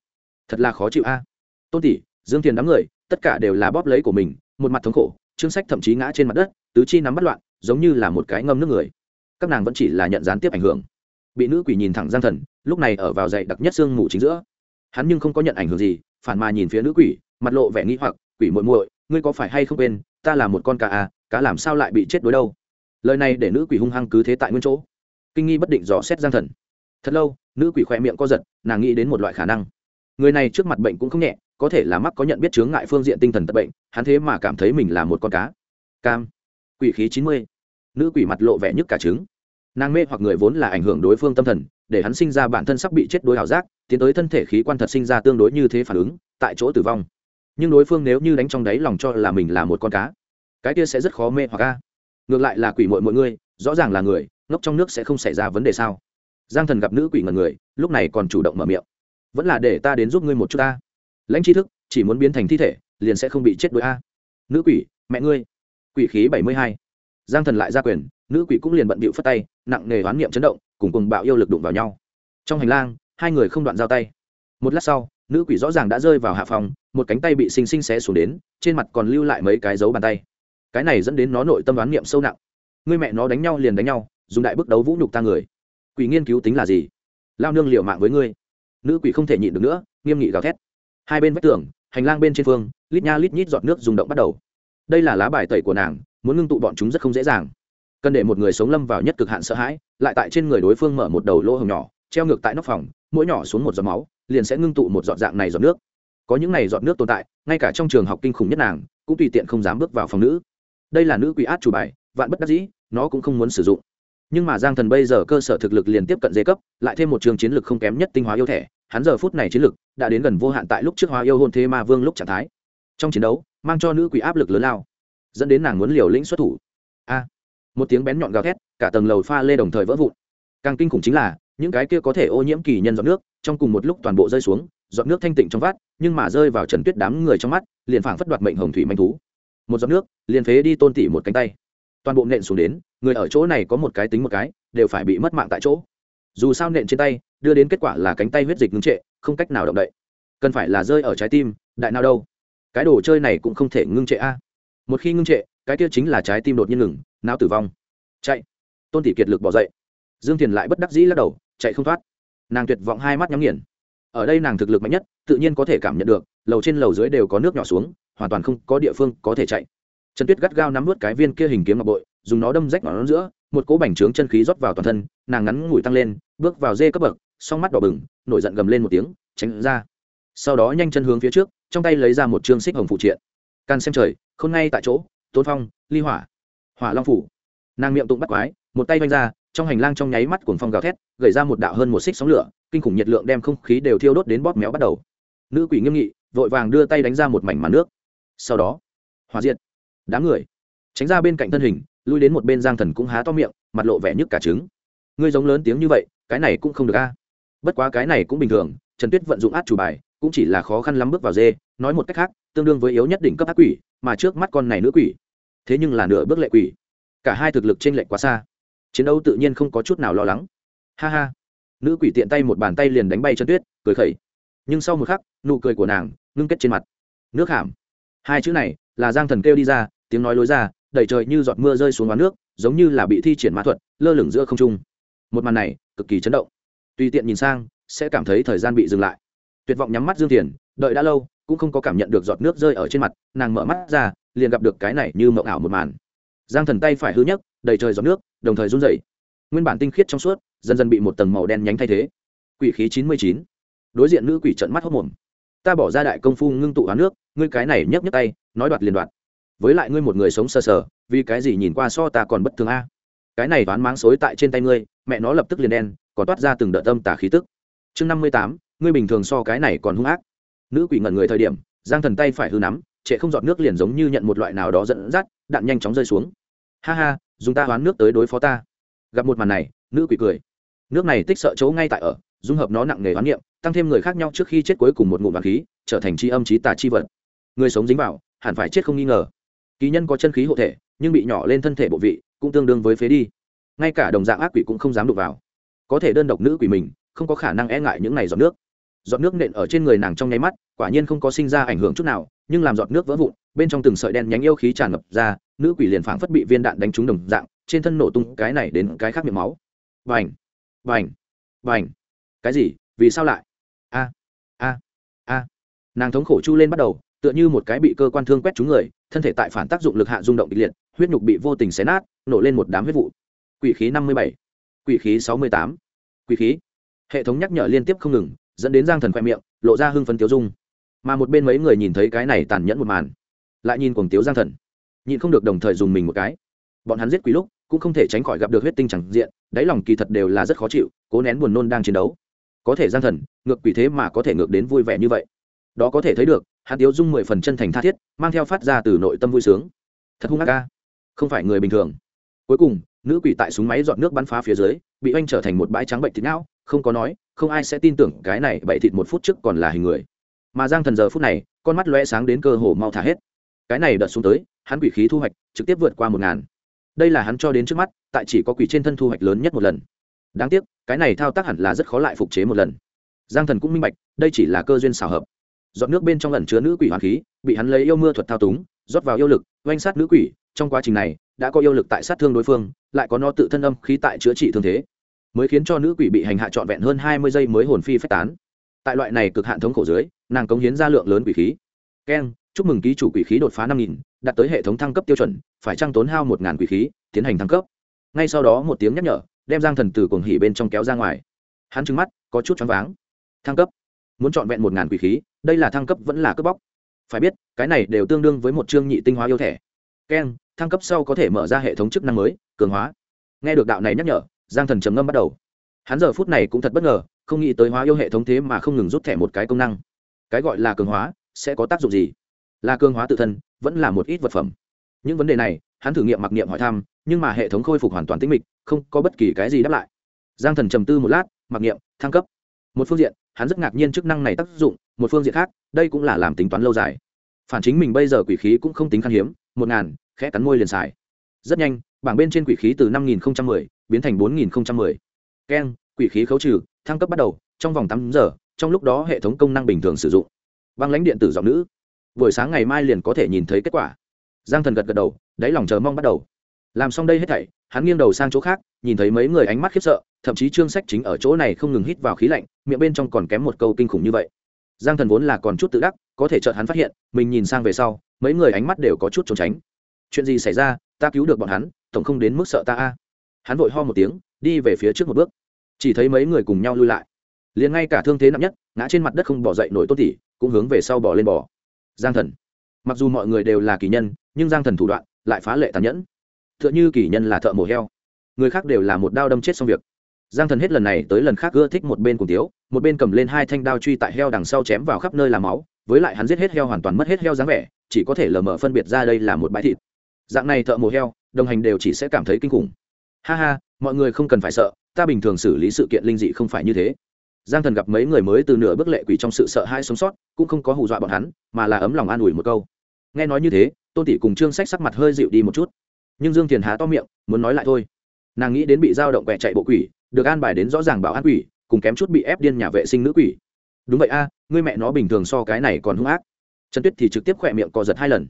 Thật là khó chịu a. Tôn tỷ, dương thiền đám người, tất cả đều là bóp lấy của mình, một mặt thống khổ, chương sách thậm chí ngã trên mặt đất, tứ chi nắm bắt loạn, giống như là một cái ngâm nước người. Các nàng vẫn chỉ là nhận gián tiếp ảnh hưởng. Bị nữ quỷ nhìn thẳng giang thần, lúc này ở vào dậy đặc nhất xương mù chính giữa. Hắn nhưng không có nhận ảnh hưởng gì, phản mà nhìn phía nữ quỷ, mặt lộ vẻ nghĩ hoặc, quỷ muội muội, ngươi có phải hay không quên, ta là một con cá à cá làm sao lại bị chết đối đâu? Lời này để nữ quỷ hung hăng cứ thế tại nguyên chỗ kinh nghi bất định dò xét giang thần. Thật lâu, nữ quỷ khoe miệng co giật, nàng nghĩ đến một loại khả năng. Người này trước mặt bệnh cũng không nhẹ, có thể là mắc có nhận biết chướng ngại phương diện tinh thần tật bệnh, hắn thế mà cảm thấy mình là một con cá. Cam. Quỷ khí chín mươi. Nữ quỷ mặt lộ vẻ nhức cả trứng. Nàng mê hoặc người vốn là ảnh hưởng đối phương tâm thần, để hắn sinh ra bản thân sắp bị chết đối ảo giác, tiến tới thân thể khí quan thật sinh ra tương đối như thế phản ứng, tại chỗ tử vong. Nhưng đối phương nếu như đánh trong đáy lòng cho là mình là một con cá, cái kia sẽ rất khó mê hoặc ca ngược lại là quỷ mội mọi người rõ ràng là người ngốc trong nước sẽ không xảy ra vấn đề sao? Giang thần gặp nữ quỷ ngần người, lúc này còn chủ động mở miệng. Vẫn là để ta đến giúp ngươi một chút ta. Lãnh tri thức, chỉ muốn biến thành thi thể, liền sẽ không bị chết đuối a. Nữ quỷ, mẹ ngươi. Quỷ khí bảy mươi hai. Giang thần lại ra quyền, nữ quỷ cũng liền bận bịu phất tay, nặng nề oán niệm chấn động, cùng cùng bạo yêu lực đụng vào nhau. Trong hành lang, hai người không đoạn giao tay. Một lát sau, nữ quỷ rõ ràng đã rơi vào hạ phòng, một cánh tay bị xinh xinh xé xuống đến, trên mặt còn lưu lại mấy cái dấu bàn tay. Cái này dẫn đến nó nội tâm đoán niệm sâu nặng. Người mẹ nó đánh nhau liền đánh nhau dùng đại bước đấu vũ nhục ta người. Quỷ nghiên cứu tính là gì? Lao nương liệu mạng với ngươi. Nữ quỷ không thể nhịn được nữa, nghiêm nghị gào thét. Hai bên vách tường, hành lang bên trên phương, lít nha lít nhít giọt nước rung động bắt đầu. Đây là lá bài tẩy của nàng, muốn ngưng tụ bọn chúng rất không dễ dàng. Cần để một người sống lâm vào nhất cực hạn sợ hãi, lại tại trên người đối phương mở một đầu lỗ hồng nhỏ, treo ngược tại nóc phòng, mỗi nhỏ xuống một giọt máu, liền sẽ ngưng tụ một giọt dạng này giọt nước. Có những này giọt nước tồn tại, ngay cả trong trường học kinh khủng nhất nàng, cũng tùy tiện không dám bước vào phòng nữ. Đây là nữ quỷ át chủ bài, vạn bất đắc dĩ, nó cũng không muốn sử dụng nhưng mà giang thần bây giờ cơ sở thực lực liền tiếp cận dây cấp, lại thêm một trường chiến lực không kém nhất tinh hóa yêu thẻ hắn giờ phút này chiến lực đã đến gần vô hạn tại lúc trước hóa yêu hôn thế ma vương lúc trạng thái. Trong chiến đấu, mang cho nữ quỷ áp lực lớn lao, dẫn đến nàng muốn liều lĩnh xuất thủ. A! Một tiếng bén nhọn gào thét, cả tầng lầu pha lê đồng thời vỡ vụn. Càng kinh khủng chính là, những cái kia có thể ô nhiễm kỳ nhân giọt nước, trong cùng một lúc toàn bộ rơi xuống, giọt nước thanh tịnh trong vát nhưng mà rơi vào trần tuyết đám người trong mắt, liền phảng phất đoạt mệnh hồng thủy manh thú. Một giọt nước, liền phế đi tôn tỷ một cánh tay toàn bộ nện xuống đến, người ở chỗ này có một cái tính một cái, đều phải bị mất mạng tại chỗ. Dù sao nện trên tay, đưa đến kết quả là cánh tay huyết dịch ngưng trệ, không cách nào động đậy. Cần phải là rơi ở trái tim, đại nào đâu. Cái đồ chơi này cũng không thể ngưng trệ a. Một khi ngưng trệ, cái kia chính là trái tim đột nhiên ngừng, não tử vong. Chạy. Tôn tỷ kiệt lực bỏ dậy. Dương thiền lại bất đắc dĩ lắc đầu, chạy không thoát. Nàng tuyệt vọng hai mắt nhắm nghiền. Ở đây nàng thực lực mạnh nhất, tự nhiên có thể cảm nhận được, lầu trên lầu dưới đều có nước nhỏ xuống, hoàn toàn không có địa phương có thể chạy trần tuyết gắt gao nắm vớt cái viên kia hình kiếm ngọc bội, dùng nó đâm rách vào nó giữa, một cỗ bành trướng chân khí rót vào toàn thân, nàng ngắn ngủi tăng lên, bước vào dê cấp bậc, song mắt đỏ bừng, nổi giận gầm lên một tiếng, tránh ra. Sau đó nhanh chân hướng phía trước, trong tay lấy ra một chương xích hồng phụ triện. Can xem trời, không ngay tại chỗ, tôn phong, ly hỏa hỏa long phủ nàng miệng tụng bắt quái, một tay vanh ra, trong hành lang trong nháy mắt cuồng phong gào thét, gầy ra một đạo hơn một xích sóng lửa, kinh khủng nhiệt lượng đem không khí đều thiêu đốt đến bóp méo bắt đầu. Nữ quỷ nghiêm nghị, vội vàng đưa tay đánh ra một mảnh màn nước. Sau đó hòa diện đám người. Tránh ra bên cạnh thân hình, lui đến một bên giang thần cũng há to miệng, mặt lộ vẻ nhức cả trứng. Ngươi giống lớn tiếng như vậy, cái này cũng không được a. Bất quá cái này cũng bình thường, trần tuyết vận dụng át chủ bài, cũng chỉ là khó khăn lắm bước vào dê, nói một cách khác, tương đương với yếu nhất đỉnh cấp ác quỷ, mà trước mắt con này nữ quỷ. Thế nhưng là nửa bước lệ quỷ. Cả hai thực lực t r ê n lệch quá xa. Chiến đấu tự nhiên không có chút nào lo lắng. Ha ha. Nữ quỷ tiện tay một bàn tay liền đánh bay chân tuyết, cười khẩy. Nhưng sau một khắc, nụ cười của nàng ngưng kết trên mặt. Nước hàm. Hai chữ này là giang thần kêu đi ra tiếng nói lối ra, đầy trời như giọt mưa rơi xuống ván nước, giống như là bị thi triển mã thuật, lơ lửng giữa không trung. Một màn này, cực kỳ chấn động. Tùy tiện nhìn sang, sẽ cảm thấy thời gian bị dừng lại. Tuyệt vọng nhắm mắt dương tiền đợi đã lâu, cũng không có cảm nhận được giọt nước rơi ở trên mặt, nàng mở mắt ra, liền gặp được cái này như mộng ảo một màn. Giang thần tay phải hư nhất đầy trời giọt nước, đồng thời run rẩy. Nguyên bản tinh khiết trong suốt, dần dần bị một tầng màu đen nhánh thay thế. Quỷ khí chín mươi chín. Đối diện nữ quỷ trận mắt hốc mồm. Ta bỏ ra đại công phu ngưng tụ hóa nước, ngươi cái này nhấc nhấc tay, nói đoạt liền đoạt với lại ngươi một người sống sờ sờ, vì cái gì nhìn qua so ta còn bất thường a? Cái này toán máng xối tại trên tay ngươi, mẹ nó lập tức liền đen, còn toát ra từng đợt tâm tả khí tức. Chương năm mươi tám, ngươi bình thường so cái này còn hung ác. Nữ quỷ ngẩn người thời điểm, giang thần tay phải hư nắm, trệ không giọt nước liền giống như nhận một loại nào đó dẫn dắt, đạn nhanh chóng rơi xuống. Ha ha, dùng ta hoán nước tới đối phó ta. Gặp một màn này, nữ quỷ cười. Nước này tích sợ chỗ ngay tại ở, dung hợp nó nặng nề hoán niệm, tăng thêm người khác nhau trước khi chết cuối cùng một ngụm vàng khí, trở thành chi âm trí tà chi vật. Người sống dính vào, hẳn phải chết không nghi ngờ kỳ nhân có chân khí hộ thể, nhưng bị nhỏ lên thân thể bộ vị, cũng tương đương với phế đi. Ngay cả đồng dạng ác quỷ cũng không dám đụng vào. Có thể đơn độc nữ quỷ mình, không có khả năng e ngại những này giọt nước. Giọt nước nện ở trên người nàng trong nháy mắt, quả nhiên không có sinh ra ảnh hưởng chút nào, nhưng làm giọt nước vỡ vụn, bên trong từng sợi đen nhánh yêu khí tràn ngập ra, nữ quỷ liền phảng phất bị viên đạn đánh trúng đồng dạng, trên thân nổ tung cái này đến cái khác miệng máu. Vành vành vành cái gì? Vì sao lại? A! A! A! Nàng thống khổ chu lên bắt đầu tựa như một cái bị cơ quan thương quét trúng người, thân thể tại phản tác dụng lực hạ rung động kịch liệt, huyết nhục bị vô tình xé nát, nổ lên một đám huyết vụ. Quỷ khí năm mươi bảy, quỷ khí sáu mươi tám. Quỷ khí. Hệ thống nhắc nhở liên tiếp không ngừng, dẫn đến giang thần khoe miệng, lộ ra hưng phấn tiếu dung. Mà một bên mấy người nhìn thấy cái này tàn nhẫn một màn, lại nhìn cuồng tiếu giang thần. Nhịn không được đồng thời dùng mình một cái. Bọn hắn giết quý lúc, cũng không thể tránh khỏi gặp được huyết tinh chẳng diện, đáy lòng kỳ thật đều là rất khó chịu, cố nén buồn nôn đang chiến đấu. Có thể giang thần, ngược quỷ thế mà có thể ngược đến vui vẻ như vậy. Đó có thể thấy được hắn tiếu dung mười phần chân thành tha thiết, mang theo phát ra từ nội tâm vui sướng. Thật hung ác ca không phải người bình thường. Cuối cùng, nữ quỷ tại súng máy dọn nước bắn phá phía dưới, bị oanh trở thành một bãi trắng bệnh thịt não, không có nói, không ai sẽ tin tưởng cái này bậy thịt một phút trước còn là hình người. Mà giang thần giờ phút này, con mắt lóe sáng đến cơ hồ mau thả hết. Cái này đợt xuống tới, hắn quỷ khí thu hoạch trực tiếp vượt qua một ngàn. Đây là hắn cho đến trước mắt, tại chỉ có quỷ trên thân thu hoạch lớn nhất một lần. Đáng tiếc, cái này thao tác hẳn là rất khó lại phục chế một lần. Giang thần cũng minh bạch, đây chỉ là cơ duyên xào hợp giọt nước bên trong lần chứa nữ quỷ hoàn khí, bị hắn lấy yêu mưa thuật thao túng, rót vào yêu lực, oanh sát nữ quỷ. Trong quá trình này, đã có yêu lực tại sát thương đối phương, lại có nó tự thân âm khí tại chữa trị thương thế, mới khiến cho nữ quỷ bị hành hạ trọn vẹn hơn hai mươi giây mới hồn phi phách tán. Tại loại này cực hạn thống khổ dưới, nàng cống hiến ra lượng lớn quỷ khí. Keng chúc mừng ký chủ quỷ khí đột phá năm nghìn, đạt tới hệ thống thăng cấp tiêu chuẩn, phải trăng tốn hao một ngàn quỷ khí, tiến hành thăng cấp. Ngay sau đó một tiếng nhắc nhở, đem giang thần từ cuồng hỉ bên trong kéo ra ngoài. Hắn trừng mắt, có chút choáng váng. Thăng cấp. Muốn chọn vẹn một ngàn quỷ khí đây là thăng cấp vẫn là cướp bóc. Phải biết, cái này đều tương đương với một chương nhị tinh hóa yêu thẻ. Keng thăng cấp sau có thể mở ra hệ thống chức năng mới, cường hóa. Nghe được đạo này nhắc nhở, giang thần trầm ngâm bắt đầu. Hắn giờ phút này cũng thật bất ngờ, không nghĩ tới hóa yêu hệ thống thế mà không ngừng rút thẻ một cái công năng. Cái gọi là cường hóa, sẽ có tác dụng gì? Là cường hóa tự thân, vẫn là một ít vật phẩm. Những vấn đề này, hắn thử nghiệm mặc niệm hỏi thăm, nhưng mà hệ thống khôi phục hoàn toàn tính mịch, không có bất kỳ cái gì đáp lại. Giang thần trầm tư một lát, mặc niệm, thăng cấp. Một phương diện, hắn rất ngạc nhiên chức năng này tác dụng một phương diện khác, đây cũng là làm tính toán lâu dài. Phản chính mình bây giờ quỷ khí cũng không tính khan hiếm, một ngàn, khẽ cắn môi liền xài. Rất nhanh, bảng bên trên quỷ khí từ năm nghìn biến thành bốn nghìn keng quỷ khí khấu trừ, thăng cấp bắt đầu, trong vòng tám giờ, trong lúc đó hệ thống công năng bình thường sử dụng. Băng lãnh điện tử giọng nữ. Buổi sáng ngày mai liền có thể nhìn thấy kết quả. Giang thần gật gật đầu, đáy lòng chờ mong bắt đầu. Làm xong đây hết thảy, hắn nghiêng đầu sang chỗ khác, nhìn thấy mấy người ánh mắt khiếp sợ, thậm chí trương sách chính ở chỗ này không ngừng hít vào khí lạnh, miệng bên trong còn kém một câu kinh khủng như vậy giang thần vốn là còn chút tự đắc, có thể chợt hắn phát hiện, mình nhìn sang về sau, mấy người ánh mắt đều có chút trốn tránh. Chuyện gì xảy ra? Ta cứu được bọn hắn, tổng không đến mức sợ ta a. Hắn vội ho một tiếng, đi về phía trước một bước. Chỉ thấy mấy người cùng nhau lui lại. Liền ngay cả thương thế nặng nhất, ngã trên mặt đất không bỏ dậy nổi tôn tỷ, cũng hướng về sau bỏ lên bỏ giang thần. Mặc dù mọi người đều là kỳ nhân, nhưng giang thần thủ đoạn lại phá lệ tàn nhẫn. T h ư ợ n h ư kỳ nhân là thợ mổ heo. Người khác đều là một đao đâm chết xong việc giang thần hết lần này tới lần khác ưa thích một bên cùng tiếu, một bên cầm lên hai thanh đao truy tại heo đằng sau chém vào khắp nơi làm máu, với lại hắn giết hết heo hoàn toàn mất hết heo dáng vẻ, chỉ có thể lờ mờ phân biệt ra đây là một bãi thịt. Dạng này thợ mổ heo, đồng hành đều chỉ sẽ cảm thấy kinh khủng. Ha ha, mọi người không cần phải sợ, ta bình thường xử lý sự kiện linh dị không phải như thế. Giang thần gặp mấy người mới từ nửa bước lệ quỷ trong sự sợ hãi sống sót, cũng không có hù dọa bọn hắn, mà là ấm lòng an ủi một câu. Nghe nói như thế, tôn tỷ cùng trương sách sắc mặt hơi dịu đi một chút. Nhưng dương thiền há to miệng, muốn nói lại thôi. Nàng nghĩ đến bị dao động quẹ chạy bộ quỷ được an bài đến rõ ràng bảo an quỷ cùng kém chút bị ép điên nhà vệ sinh nữ quỷ. Đúng vậy a à, ngươi mẹ nó bình thường so cái này còn hung ác. Trần tuyết thì trực tiếp khỏe miệng co giật hai lần.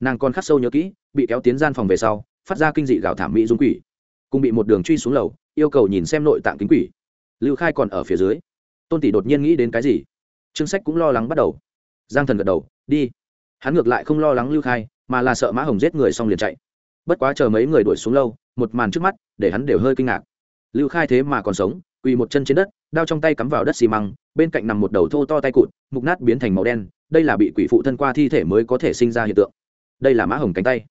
Nàng còn khắc sâu nhớ kỹ bị kéo tiến gian phòng về sau phát ra kinh dị gào thảm mỹ dung quỷ. Cùng bị một đường truy xuống lầu yêu cầu nhìn xem nội tạng kính quỷ. Lưu khai còn ở phía dưới. Tôn tỷ đột nhiên nghĩ đến cái gì? Trương sách cũng lo lắng bắt đầu. Giang thần gật đầu đi. Hắn ngược lại không lo lắng lưu khai mà là sợ mã hồng giết người xong liền chạy. Bất quá chờ mấy người đuổi xuống lâu một màn trước mắt để hắn đều hơi kinh ngạc lưu khai thế mà còn sống, quỳ một chân trên đất, đao trong tay cắm vào đất xi măng, bên cạnh nằm một đầu thô to tay cụt, mục nát biến thành màu đen, đây là bị quỷ phụ thân qua thi thể mới có thể sinh ra hiện tượng. Đây là mã hồng cánh tay.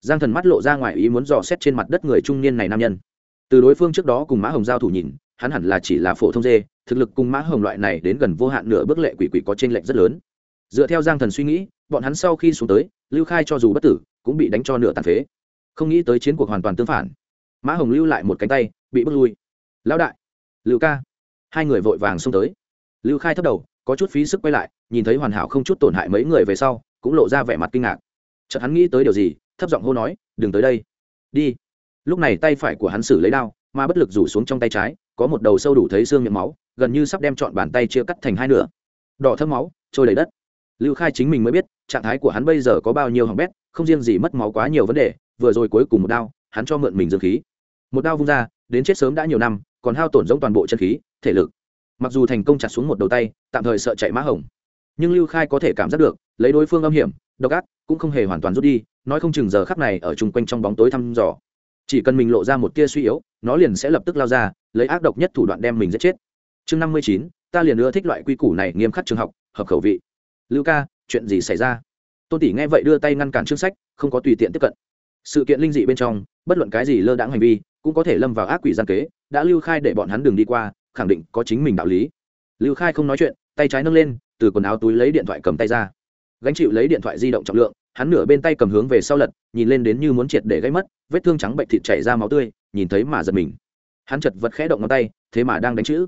Giang thần mắt lộ ra ngoài ý muốn dò xét trên mặt đất người trung niên này nam nhân. Từ đối phương trước đó cùng mã hồng giao thủ nhìn, hắn hẳn là chỉ là phổ thông dê, thực lực cùng mã hồng loại này đến gần vô hạn nửa bước lệ quỷ quỷ có trên lệnh rất lớn. Dựa theo giang thần suy nghĩ, bọn hắn sau khi xuống tới, lưu khai cho dù bất tử, cũng bị đánh cho nửa tàn phế. Không nghĩ tới chiến cuộc hoàn toàn tương phản. Mã hồng lưu lại một cánh tay bị bước lui. Lão đại, lưu ca. Hai người vội vàng xông tới. Lưu khai thấp đầu, có chút phí sức quay lại, nhìn thấy hoàn hảo không chút tổn hại mấy người về sau, cũng lộ ra vẻ mặt kinh ngạc. Chợt hắn nghĩ tới điều gì, thấp giọng hô nói, đừng tới đây. Đi. Lúc này tay phải của hắn xử lấy đao, mà bất lực rủ xuống trong tay trái, có một đầu sâu đủ thấy xương miệng máu, gần như sắp đem chọn bàn tay chia cắt thành hai nửa. Đỏ thơm máu, trôi đầy đất. Lưu khai chính mình mới biết, trạng thái của hắn bây giờ có bao nhiêu hỏng bét, không riêng gì mất máu quá nhiều vấn đề, vừa rồi cuối cùng một đao, hắn cho mượn mình dương khí. Một đao vung ra đến chết sớm đã nhiều năm, còn hao tổn giống toàn bộ chân khí, thể lực. Mặc dù thành công chặt xuống một đầu tay, tạm thời sợ chạy mã hồng. Nhưng lưu khai có thể cảm giác được, lấy đối phương âm hiểm, độc ác, cũng không hề hoàn toàn rút đi, nói không chừng giờ khắc này ở chung quanh trong bóng tối thăm dò. Chỉ cần mình lộ ra một tia suy yếu, nó liền sẽ lập tức lao ra, lấy ác độc nhất thủ đoạn đem mình giết chết. Chương năm mươi chín, ta liền ưa thích loại quy củ này nghiêm khắc trường học, hợp khẩu vị. Lưu ca, chuyện gì xảy ra? Tôn tỷ nghe vậy đưa tay ngăn cản chương sách, không có tùy tiện tiếp cận. Sự kiện linh dị bên trong, bất luận cái gì lơ đãng hành vi cũng có thể lâm vào ác quỷ gian kế, đã lưu khai để bọn hắn đường đi qua, khẳng định có chính mình đạo lý. Lưu khai không nói chuyện, tay trái nâng lên, từ quần áo túi lấy điện thoại cầm tay ra. Gánh chịu lấy điện thoại di động trọng lượng, hắn nửa bên tay cầm hướng về sau lật, nhìn lên đến như muốn triệt để gây mất, vết thương trắng bệnh thịt chảy ra máu tươi, nhìn thấy mà giật mình. Hắn chật vật khẽ động ngón tay, thế mà đang đánh chữ.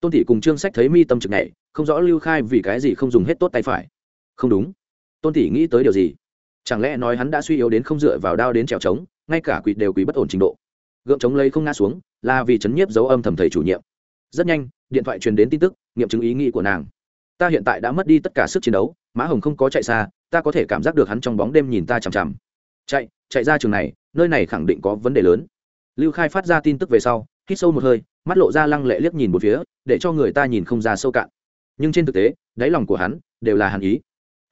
Tôn thị cùng trương sách thấy mi tâm trực này không rõ lưu khai vì cái gì không dùng hết tốt tay phải. Không đúng. Tôn thị nghĩ tới điều gì? Chẳng lẽ nói hắn đã suy yếu đến không dựa vào đao đến trèo trống, ngay cả quỷ đều quỷ bất ổn trình độ? Gượng chống lấy không ngã xuống, là vì chấn nhiếp dấu âm thầm thầy chủ nhiệm. Rất nhanh, điện thoại truyền đến tin tức, nghiệm chứng ý nghĩ của nàng. Ta hiện tại đã mất đi tất cả sức chiến đấu, mã hồng không có chạy xa, ta có thể cảm giác được hắn trong bóng đêm nhìn ta chằm chằm. Chạy chạy ra trường này, nơi này khẳng định có vấn đề lớn. Lưu khai phát ra tin tức về sau, hít sâu một hơi, mắt lộ ra lăng lệ liếc nhìn một phía, để cho người ta nhìn không ra sâu cạn. Nhưng trên thực tế, đáy lòng của hắn đều là hàn ý.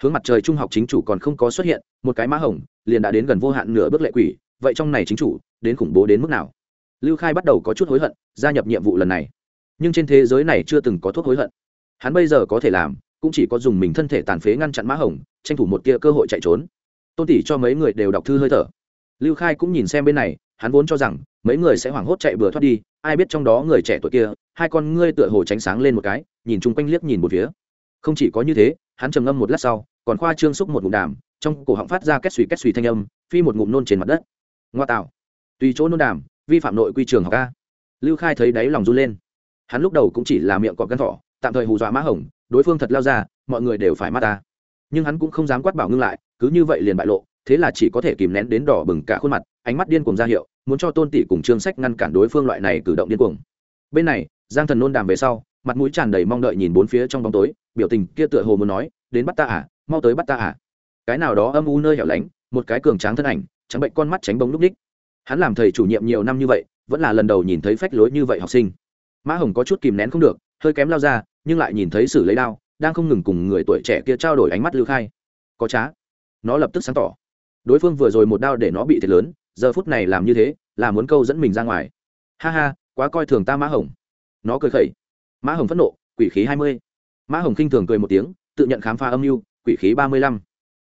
Hướng mặt trời trung học chính chủ còn không có xuất hiện, một cái mã hồng liền đã đến gần vô hạn nửa bước lệ quỷ vậy trong này chính chủ, đến khủng bố đến mức nào? Lưu khai bắt đầu có chút hối hận, gia nhập nhiệm vụ lần này. Nhưng trên thế giới này chưa từng có thuốc hối hận. Hắn bây giờ có thể làm, cũng chỉ có dùng mình thân thể tàn phế ngăn chặn mã hồng, tranh thủ một tia cơ hội chạy trốn. Tôn tỷ cho mấy người đều đọc thư hơi thở. Lưu khai cũng nhìn xem bên này, hắn vốn cho rằng, mấy người sẽ hoảng hốt chạy bừa thoát đi, ai biết trong đó người trẻ tuổi kia, hai con ngươi tựa hồ tránh sáng lên một cái, nhìn chung quanh liếc nhìn một phía. Không chỉ có như thế, hắn trầm ngâm một lát sau, còn khoa trương xúc một ngụm đàm, trong cổ họng phát ra két suy két suy thanh âm, phi một ngụm nôn trên mặt đất ngoa tạo tùy chỗ nôn đàm, vi phạm nội quy trường học ca lưu khai thấy đáy lòng run lên. Hắn lúc đầu cũng chỉ là miệng cọp gắn thỏ, tạm thời hù dọa mã hồng, đối phương thật lao ra, mọi người đều phải mắt ta. Nhưng hắn cũng không dám quát bảo ngưng lại, cứ như vậy liền bại lộ, thế là chỉ có thể kìm nén đến đỏ bừng cả khuôn mặt, ánh mắt điên cuồng ra hiệu, muốn cho tôn tỷ cùng trương sách ngăn cản đối phương loại này cử động điên cuồng. Bên này, giang thần nôn đàm về sau, mặt mũi tràn đầy mong đợi nhìn bốn phía trong bóng tối, biểu tình kia tựa hồ muốn nói, đến bắt ta à? Mau tới bắt ta à? Cái nào đó âm u nơi hẻo lánh, một cái cường tráng thân ảnh trắng bệnh con mắt tránh bóng lúc ních. Hắn làm thầy chủ nhiệm nhiều năm như vậy, vẫn là lần đầu nhìn thấy phách lối như vậy học sinh. Mã hồng có chút kìm nén không được, hơi kém lao ra, nhưng lại nhìn thấy sử lấy đao, đang không ngừng cùng người tuổi trẻ kia trao đổi ánh mắt lưu khai. Có trá. Nó lập tức sáng tỏ. Đối phương vừa rồi một đao để nó bị thiệt lớn, giờ phút này làm như thế, là muốn câu dẫn mình ra ngoài. Ha ha, quá coi thường ta mã hồng. Nó cười khẩy. Mã hồng phẫn nộ, quỷ khí hai mươi. Mã hồng khinh thường cười một tiếng, tự nhận khám phá âm mưu, quỷ khí ba mươi lăm.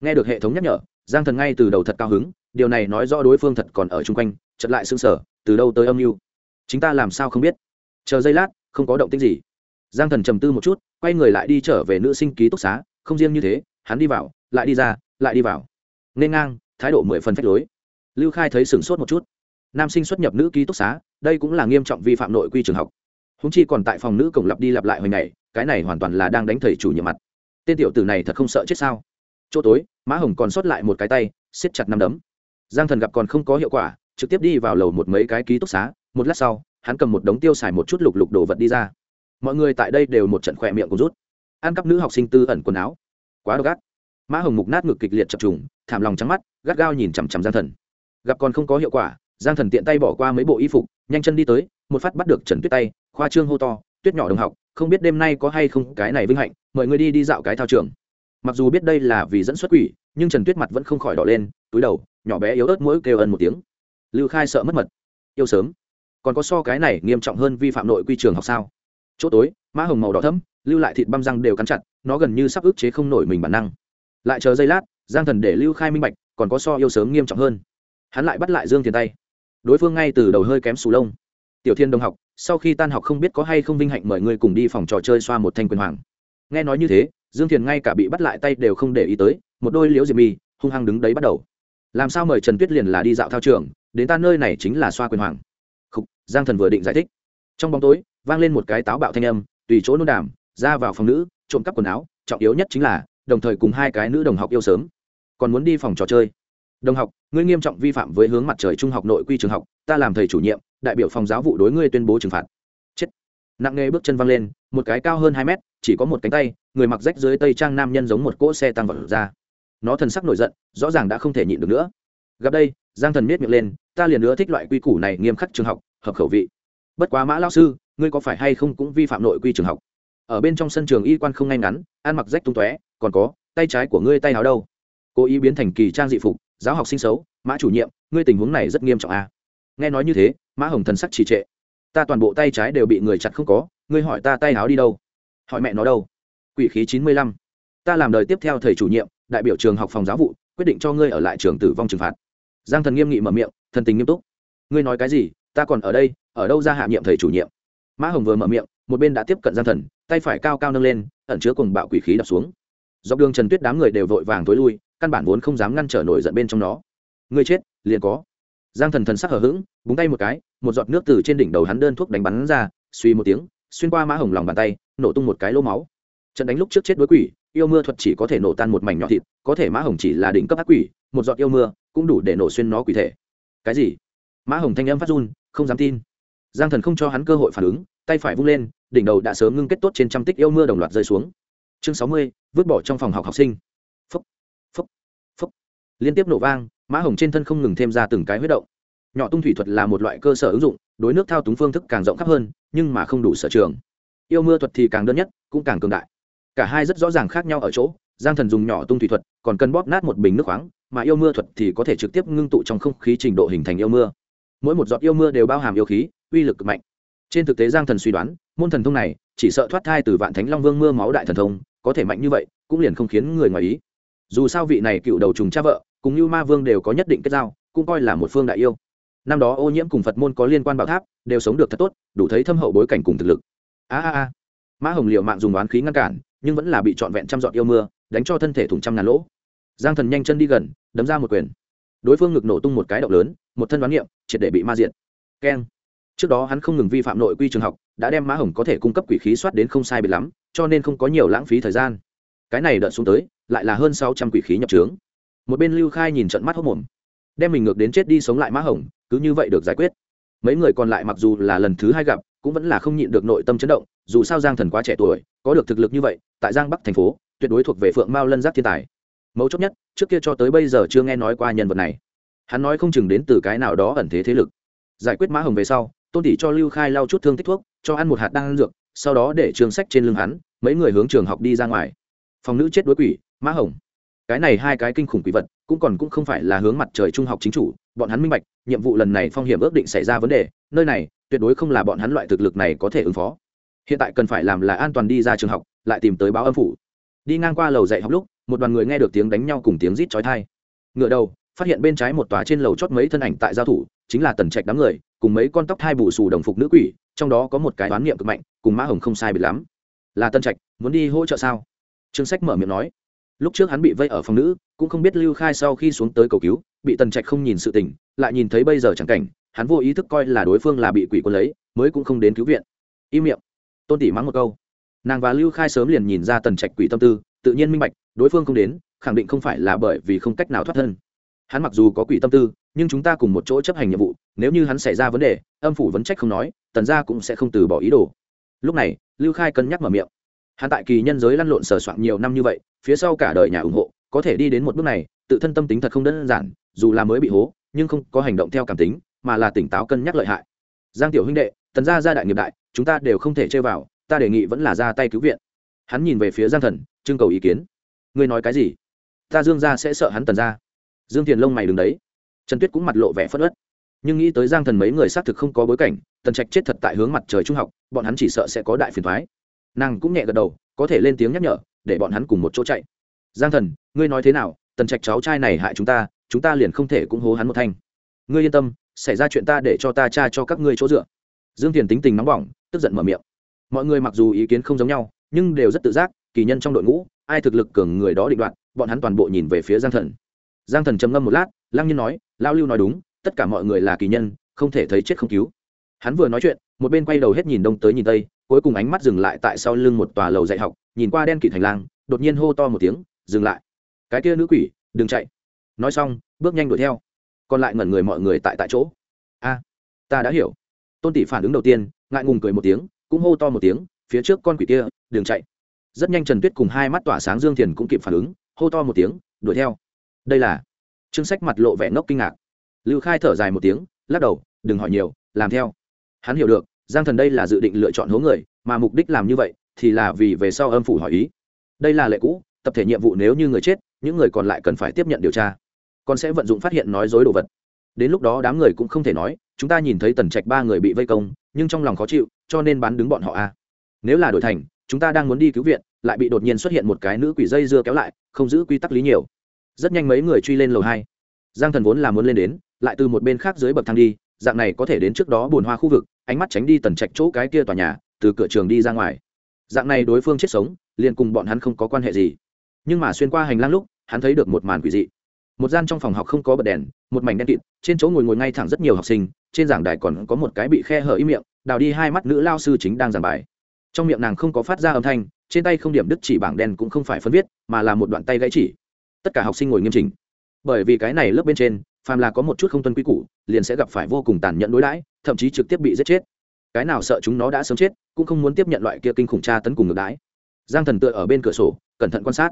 Nghe được hệ thống nhắc nhở, giang thần ngay từ đầu thật cao hứng điều này nói rõ đối phương thật còn ở chung quanh chật lại xương sở từ đâu tới âm mưu? Chính ta làm sao không biết? Chờ giây lát, không có động tích gì. Giang thần trầm tư một chút, quay người lại đi trở về nữ sinh ký túc xá, không riêng như thế, hắn đi vào, lại đi ra, lại đi vào. Nên ngang, thái độ mười phần phách lối. Lưu khai thấy sửng sốt một chút. Nam sinh xuất nhập nữ ký túc xá, đây cũng là nghiêm trọng vi phạm nội quy trường học. Húng chi còn tại phòng nữ cổng lặp đi lặp lại hồi ngày, cái này hoàn toàn là đang đánh thầy chủ nhiệm mặt. Tên tiểu tử này thật không sợ chết sao? Chỗ tối mã hồng còn sót lại một cái tay, siết chặt năm đấm giang thần gặp còn không có hiệu quả, trực tiếp đi vào lầu một mấy cái ký túc xá, một lát sau, hắn cầm một đống tiêu xài một chút lục lục đồ vật đi ra. Mọi người tại đây đều một trận khỏe miệng cùng rút. Ăn cắp nữ học sinh tư ẩn quần áo. Quá độc ác. Mã hồng mục nát ngực kịch liệt chập trùng, thảm lòng trắng mắt, gắt gao nhìn chằm chằm giang thần. Gặp còn không có hiệu quả, giang thần tiện tay bỏ qua mấy bộ y phục, nhanh chân đi tới, một phát bắt được trần tuyết tay, khoa trương hô to, tuyết nhỏ đồng học, không biết đêm nay có hay không cái này vinh hạnh, mời người đi đi dạo cái thao trường. Mặc dù biết đây là vì dẫn xuất quỷ, nhưng trần tuyết mặt vẫn không khỏi đỏ lên, túi đầu nhỏ bé yếu ớt mỗi kêu ân một tiếng. Lưu khai sợ mất mật. Yêu sớm. Còn có so cái này nghiêm trọng hơn vi phạm nội quy trường học sao? Chỗ tối, mã hồng màu đỏ thấm lưu lại thịt băm răng đều cắn chặt, nó gần như sắp ức chế không nổi mình bản năng. Lại chờ giây lát, giang thần để lưu khai minh bạch, còn có so yêu sớm nghiêm trọng hơn. Hắn lại bắt lại dương Thiền tay. Đối phương ngay từ đầu hơi kém sù lông. Tiểu thiên đồng học, sau khi tan học không biết có hay không vinh hạnh mời ngươi cùng đi phòng trò chơi xoa một thanh quyền hoàng. Nghe nói như thế, dương thiền ngay cả bị bắt lại tay đều không để ý tới, một đôi liễu diệp mi hung hăng đứng đấy bắt đầu làm sao mời trần tuyết liền là đi dạo thao trường đến ta nơi này chính là xoa quyền hoàng. Khúc, giang thần vừa định giải thích. Trong bóng tối vang lên một cái táo bạo thanh âm tùy chỗ nôn đàm ra vào phòng nữ trộm cắp quần áo trọng yếu nhất chính là đồng thời cùng hai cái nữ đồng học yêu sớm. Còn muốn đi phòng trò chơi. Đồng học ngươi nghiêm trọng vi phạm với hướng mặt trời trung học nội quy trường học ta làm thầy chủ nhiệm đại biểu phòng giáo vụ đối ngươi tuyên bố trừng phạt. Chết. Nặng nề bước chân văng lên một cái cao hơn hai mét chỉ có một cánh tay người mặc rách dưới tây trang nam nhân giống một cỗ xe tăng vật ra nó thần sắc nổi giận, rõ ràng đã không thể nhịn được nữa. Gặp đây, giang thần miết miệng lên, ta liền nữa thích loại quy củ này nghiêm khắc trường học, hợp khẩu vị. Bất quá mã lao sư, ngươi có phải hay không cũng vi phạm nội quy trường học? Ở bên trong sân trường y quan không ngay ngắn, ăn mặc rách tung tóe, còn có, tay trái của ngươi tay áo đâu? Cố ý biến thành kỳ trang dị phục, giáo học sinh xấu, mã chủ nhiệm, ngươi tình huống này rất nghiêm trọng à. nghe nói như thế, mã hồng thần sắc trì trệ. Ta toàn bộ tay trái đều bị người chặt không có, ngươi hỏi ta tay áo đi đâu? Hỏi mẹ nó đâu? Quỷ khí chín mươi lăm. Ta làm đời tiếp theo thầy chủ nhiệm đại biểu trường học phòng giáo vụ, quyết định cho ngươi ở lại trường tử vong trừng phạt. Giang thần nghiêm nghị mở miệng, thần tình nghiêm túc. Ngươi nói cái gì? Ta còn ở đây, ở đâu ra hạ nhiệm thầy chủ nhiệm? Mã hồng vừa mở miệng, một bên đã tiếp cận giang thần, tay phải cao cao nâng lên, ẩn chứa cùng bạo quỷ khí đập xuống. Dọc đường trần tuyết đám người đều vội vàng tối lui, căn bản vốn không dám ngăn trở nổi giận bên trong nó. Ngươi chết, liền có. Giang thần thần sắc hở h ữ g búng tay một cái, một giọt nước từ trên đỉnh đầu hắn đơn thuốc đánh bắn ra, suy một tiếng, xuyên qua mã hồng lòng bàn tay, nổ tung một cái lỗ máu. Trận đánh lúc trước chết đối quỷ yêu mưa thuật chỉ có thể nổ tan một mảnh nhỏ thịt, có thể mã hồng chỉ là đỉnh cấp ác quỷ, một giọt yêu mưa cũng đủ để nổ xuyên nó quỷ thể. Cái gì? Mã hồng thanh âm phát run, không dám tin. Giang thần không cho hắn cơ hội phản ứng, tay phải vung lên, đỉnh đầu đã sớm ngưng kết tốt trên trăm tích yêu mưa đồng loạt rơi xuống. Chương sáu mươi, vứt bỏ trong phòng học học sinh. Phúc phúc phúc. Liên tiếp nổ vang, mã hồng trên thân không ngừng thêm ra từng cái huyết động. Nhỏ tung thủy thuật là một loại cơ sở ứng dụng, đối nước thao túng phương thức càng rộng khắp hơn, nhưng mà không đủ sở trường. Yêu mưa thuật thì càng đơn nhất, cũng càng cường đại cả hai rất rõ ràng khác nhau ở chỗ, giang thần dùng nhỏ tung thủy thuật, còn cần bóp nát một bình nước khoáng, mà yêu mưa thuật thì có thể trực tiếp ngưng tụ trong không khí trình độ hình thành yêu mưa. Mỗi một giọt yêu mưa đều bao hàm yêu khí, uy lực cực mạnh. Trên thực tế giang thần suy đoán, môn thần thông này chỉ sợ thoát thai từ vạn thánh long vương mưa máu đại thần thông, có thể mạnh như vậy, cũng liền không khiến người ngoài ý. Dù sao vị này cựu đầu trùng cha vợ, cùng như ma vương đều có nhất định kết giao, cũng coi là một phương đại yêu. Năm đó ô nhiễm cùng phật môn có liên quan bảo tháp, đều sống được thật tốt, đủ thấy thâm hậu bối cảnh cùng thực lực. A a a. Mã hồng liệu mạng dùng oán khí ngăn cản nhưng vẫn là bị trọn vẹn trăm dọn yêu mưa, đánh cho thân thể thủng trăm ngàn lỗ. Giang thần nhanh chân đi gần, đấm ra một quyền. Đối phương ngực nổ tung một cái động lớn, một thân đoán niệm, triệt để bị ma diện keng. Trước đó hắn không ngừng vi phạm nội quy trường học, đã đem mã hồng có thể cung cấp quỷ khí soát đến không sai biệt lắm, cho nên không có nhiều lãng phí thời gian. Cái này đợt xuống tới, lại là hơn sáu trăm quỷ khí nhập trướng. Một bên lưu khai nhìn trận mắt hốc mồm. Đem mình ngược đến chết đi sống lại mã hồng, cứ như vậy được giải quyết. Mấy người còn lại mặc dù là lần thứ hai gặp cũng vẫn là không nhịn được nội tâm chấn động, dù sao giang thần quá trẻ tuổi, có được thực lực như vậy, tại giang bắc thành phố, tuyệt đối thuộc về phượng mao lân giác thiên tài. Mấu chốt nhất, trước kia cho tới bây giờ chưa nghe nói qua nhân vật này. Hắn nói không chừng đến từ cái nào đó ẩn thế thế lực. Giải quyết mã hồng về sau, tôn tỷ cho lưu khai lau chút thương tích thuốc, cho ăn một hạt đan dược, sau đó để trường sách trên lưng hắn, mấy người hướng trường học đi ra ngoài. Phòng nữ chết đối quỷ, mã hồng. Cái này hai cái kinh khủng quỷ vật, cũng còn cũng không phải là hướng mặt trời trung học chính chủ, bọn hắn minh bạch, nhiệm vụ lần này phong hiểm ước định xảy ra vấn đề, nơi này tuyệt đối không là bọn hắn loại thực lực này có thể ứng phó. Hiện tại cần phải làm là an toàn đi ra trường học, lại tìm tới báo âm phủ. Đi ngang qua lầu dạy học lúc, một đoàn người nghe được tiếng đánh nhau cùng tiếng rít chói tai. Ngựa đầu, phát hiện bên trái một tòa trên lầu chót mấy thân ảnh tại giao thủ, chính là tần trạch đám người, cùng mấy con tóc hai bù xù đồng phục nữ quỷ, trong đó có một cái đoán niệm cực mạnh, cùng mã hồng không sai biệt lắm. Là tân trạch, muốn đi hỗ trợ sao? Trương sách mở miệng nói. Lúc trước hắn bị vây ở phòng nữ, cũng không biết lưu khai sau khi xuống tới cầu cứu, bị tần trạch không nhìn sự tình, lại nhìn thấy bây giờ chẳng cảnh hắn vô ý thức coi là đối phương là bị quỷ quân lấy, mới cũng không đến cứu viện. Im miệng. Tôn tỷ mắng một câu. Nàng và lưu khai sớm liền nhìn ra tần trạch quỷ tâm tư, tự nhiên minh bạch, đối phương không đến, khẳng định không phải là bởi vì không cách nào thoát thân. Hắn mặc dù có quỷ tâm tư, nhưng chúng ta cùng một chỗ chấp hành nhiệm vụ, nếu như hắn xảy ra vấn đề, âm phủ vấn trách không nói, tần gia cũng sẽ không từ bỏ ý đồ. Lúc này, lưu khai cân nhắc mở miệng. Hắn tại kỳ nhân giới lăn lộn sờ soạn nhiều năm như vậy, phía sau cả đời nhà ủng hộ, có thể đi đến một bước này, tự thân tâm tính thật không đơn giản, dù là mới bị hố, nhưng không có hành động theo cảm tính mà là tỉnh táo cân nhắc lợi hại. Giang tiểu huynh đệ, tần gia gia đại nghiệp đại, chúng ta đều không thể chơi vào, ta đề nghị vẫn là ra tay cứu viện. Hắn nhìn về phía giang thần, trưng cầu ý kiến. Ngươi nói cái gì? Ta dương gia sẽ sợ hắn tần gia. Dương thiền lông mày đứng đấy. Trần tuyết cũng mặt lộ vẻ phất ớt nhưng nghĩ tới giang thần mấy người xác thực không có bối cảnh, tần trạch chết thật tại hướng mặt trời trung học, bọn hắn chỉ sợ sẽ có đại phiền thoái nàng cũng nhẹ gật đầu, có thể lên tiếng nhắc nhở, để bọn hắn cùng một chỗ chạy. Giang thần, ngươi nói thế nào? Tần trạch cháu trai này hại chúng ta chúng ta liền không thể cũng hố hắn một thanh. Ngươi yên tâm xảy ra chuyện ta để cho ta tra cho các ngươi chỗ dựa. Dương thiền tính tình nóng bỏng, tức giận mở miệng. Mọi người mặc dù ý kiến không giống nhau, nhưng đều rất tự giác, kỳ nhân trong đội ngũ, ai thực lực cường người đó định đoạt, bọn hắn toàn bộ nhìn về phía giang thần. Giang thần trầm ngâm một lát, lăng nhiên nói lao lưu nói đúng, tất cả mọi người là kỳ nhân, không thể thấy chết không cứu. Hắn vừa nói chuyện, một bên quay đầu hết nhìn đông tới nhìn tây, cuối cùng ánh mắt dừng lại tại sau lưng một tòa lầu dạy học, nhìn qua đen kịt hành lang, đột nhiên hô to một tiếng, dừng lại. Cái kia nữ quỷ, đừng chạy. Nói xong, bước nhanh đuổi theo còn lại ngẩn người mọi người tại tại chỗ. A, ta đã hiểu. Tôn tỷ phản ứng đầu tiên, ngại ngùng cười một tiếng, cũng hô to một tiếng, phía trước con quỷ kia, đừng chạy. Rất nhanh trần tuyết cùng hai mắt tỏa sáng dương thiền cũng kịp phản ứng, hô to một tiếng, đuổi theo. Đây là chương sách mặt lộ vẻ ngốc kinh ngạc. Lưu khai thở dài một tiếng, lắc đầu, đừng hỏi nhiều, làm theo. Hắn hiểu được, giang thần đây là dự định lựa chọn hố người, mà mục đích làm như vậy, thì là vì về sau âm phủ hỏi ý. Đây là lệ cũ, tập thể nhiệm vụ nếu như người chết, những người còn lại cần phải tiếp nhận điều tra còn sẽ vận dụng phát hiện nói dối đồ vật. Đến lúc đó đám người cũng không thể nói, chúng ta nhìn thấy tần trạch ba người bị vây công, nhưng trong lòng khó chịu, cho nên bán đứng bọn họ a. Nếu là đổi thành, chúng ta đang muốn đi cứu viện, lại bị đột nhiên xuất hiện một cái nữ quỷ dây dưa kéo lại, không giữ quy tắc lý nhiều. Rất nhanh mấy người truy lên lầu hai. Giang thần vốn là muốn lên đến, lại từ một bên khác dưới bậc thang đi, dạng này có thể đến trước đó bồn hoa khu vực, ánh mắt tránh đi tần trạch chỗ cái kia tòa nhà, từ cửa trường đi ra ngoài. Dạng này đối phương chết sống, liền cùng bọn hắn không có quan hệ gì. Nhưng mà xuyên qua hành lang lúc, hắn thấy được một màn quỷ dị một gian trong phòng học không có bật đèn, một mảnh đen kịt, trên chỗ ngồi ngồi ngay thẳng rất nhiều học sinh, trên giảng đài còn có một cái bị khe hở ý miệng, đào đi hai mắt nữ lao sư chính đang giảng bài. Trong miệng nàng không có phát ra âm thanh, trên tay không điểm đứt chỉ bảng đen cũng không phải phân viết, mà là một đoạn tay gãy chỉ. Tất cả học sinh ngồi nghiêm chỉnh. Bởi vì cái này lớp bên trên, phàm là có một chút không tuân quy củ, liền sẽ gặp phải vô cùng tàn nhẫn đối đãi, thậm chí trực tiếp bị giết chết. Cái nào sợ chúng nó đã sớm chết, cũng không muốn tiếp nhận loại kia kinh khủng tra tấn cùng ngược đãi. Giang thần tựa ở bên cửa sổ, cẩn thận quan sát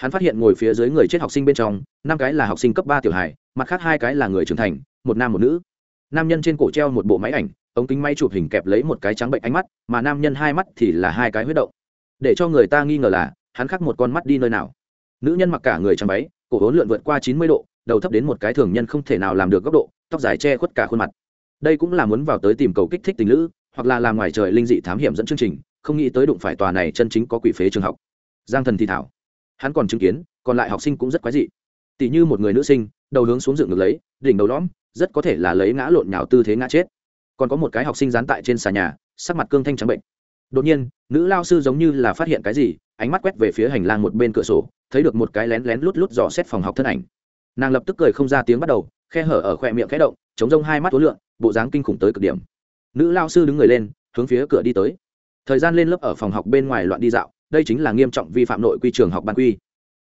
hắn phát hiện ngồi phía dưới người chết học sinh bên trong, năm cái là học sinh cấp ba tiểu hài, mặt khác hai cái là người trưởng thành, một nam một nữ. Nam nhân trên cổ treo một bộ máy ảnh, ống kính máy chụp hình kẹp lấy một cái trắng bệnh ánh mắt, mà nam nhân hai mắt thì là hai cái huyết động. Để cho người ta nghi ngờ là, hắn khắc một con mắt đi nơi nào. Nữ nhân mặc cả người trắng váy cổ hốn lượn vượt qua chín mươi độ, đầu thấp đến một cái thường nhân không thể nào làm được góc độ, tóc dài che khuất cả khuôn mặt. Đây cũng là muốn vào tới tìm cầu kích thích tình lữ, hoặc là làm ngoài trời linh dị thám hiểm dẫn chương trình, không nghĩ tới đụng phải tòa này chân chính có quỷ phế trường học. Giang thần thì thảo hắn còn chứng kiến, còn lại học sinh cũng rất quái dị. Tỷ như một người nữ sinh, đầu hướng xuống dựng ngược lấy, đỉnh đầu lõm, rất có thể là lấy ngã lộn nhào tư thế ngã chết. Còn có một cái học sinh dán tại trên xà nhà, sắc mặt cương thanh trắng bệnh. Đột nhiên, nữ lao sư giống như là phát hiện cái gì, ánh mắt quét về phía hành lang một bên cửa sổ, thấy được một cái lén lén lút lút dò xét phòng học thân ảnh. Nàng lập tức cười không ra tiếng bắt đầu, khe hở ở khoe miệng khẽ động, chống rông hai mắt tối lượng bộ dáng kinh khủng tới cực điểm. Nữ lao sư đứng người lên, hướng phía cửa đi tới. Thời gian lên lớp ở phòng học bên ngoài loạn đi dạo đây chính là nghiêm trọng vi phạm nội quy trường học ban quy.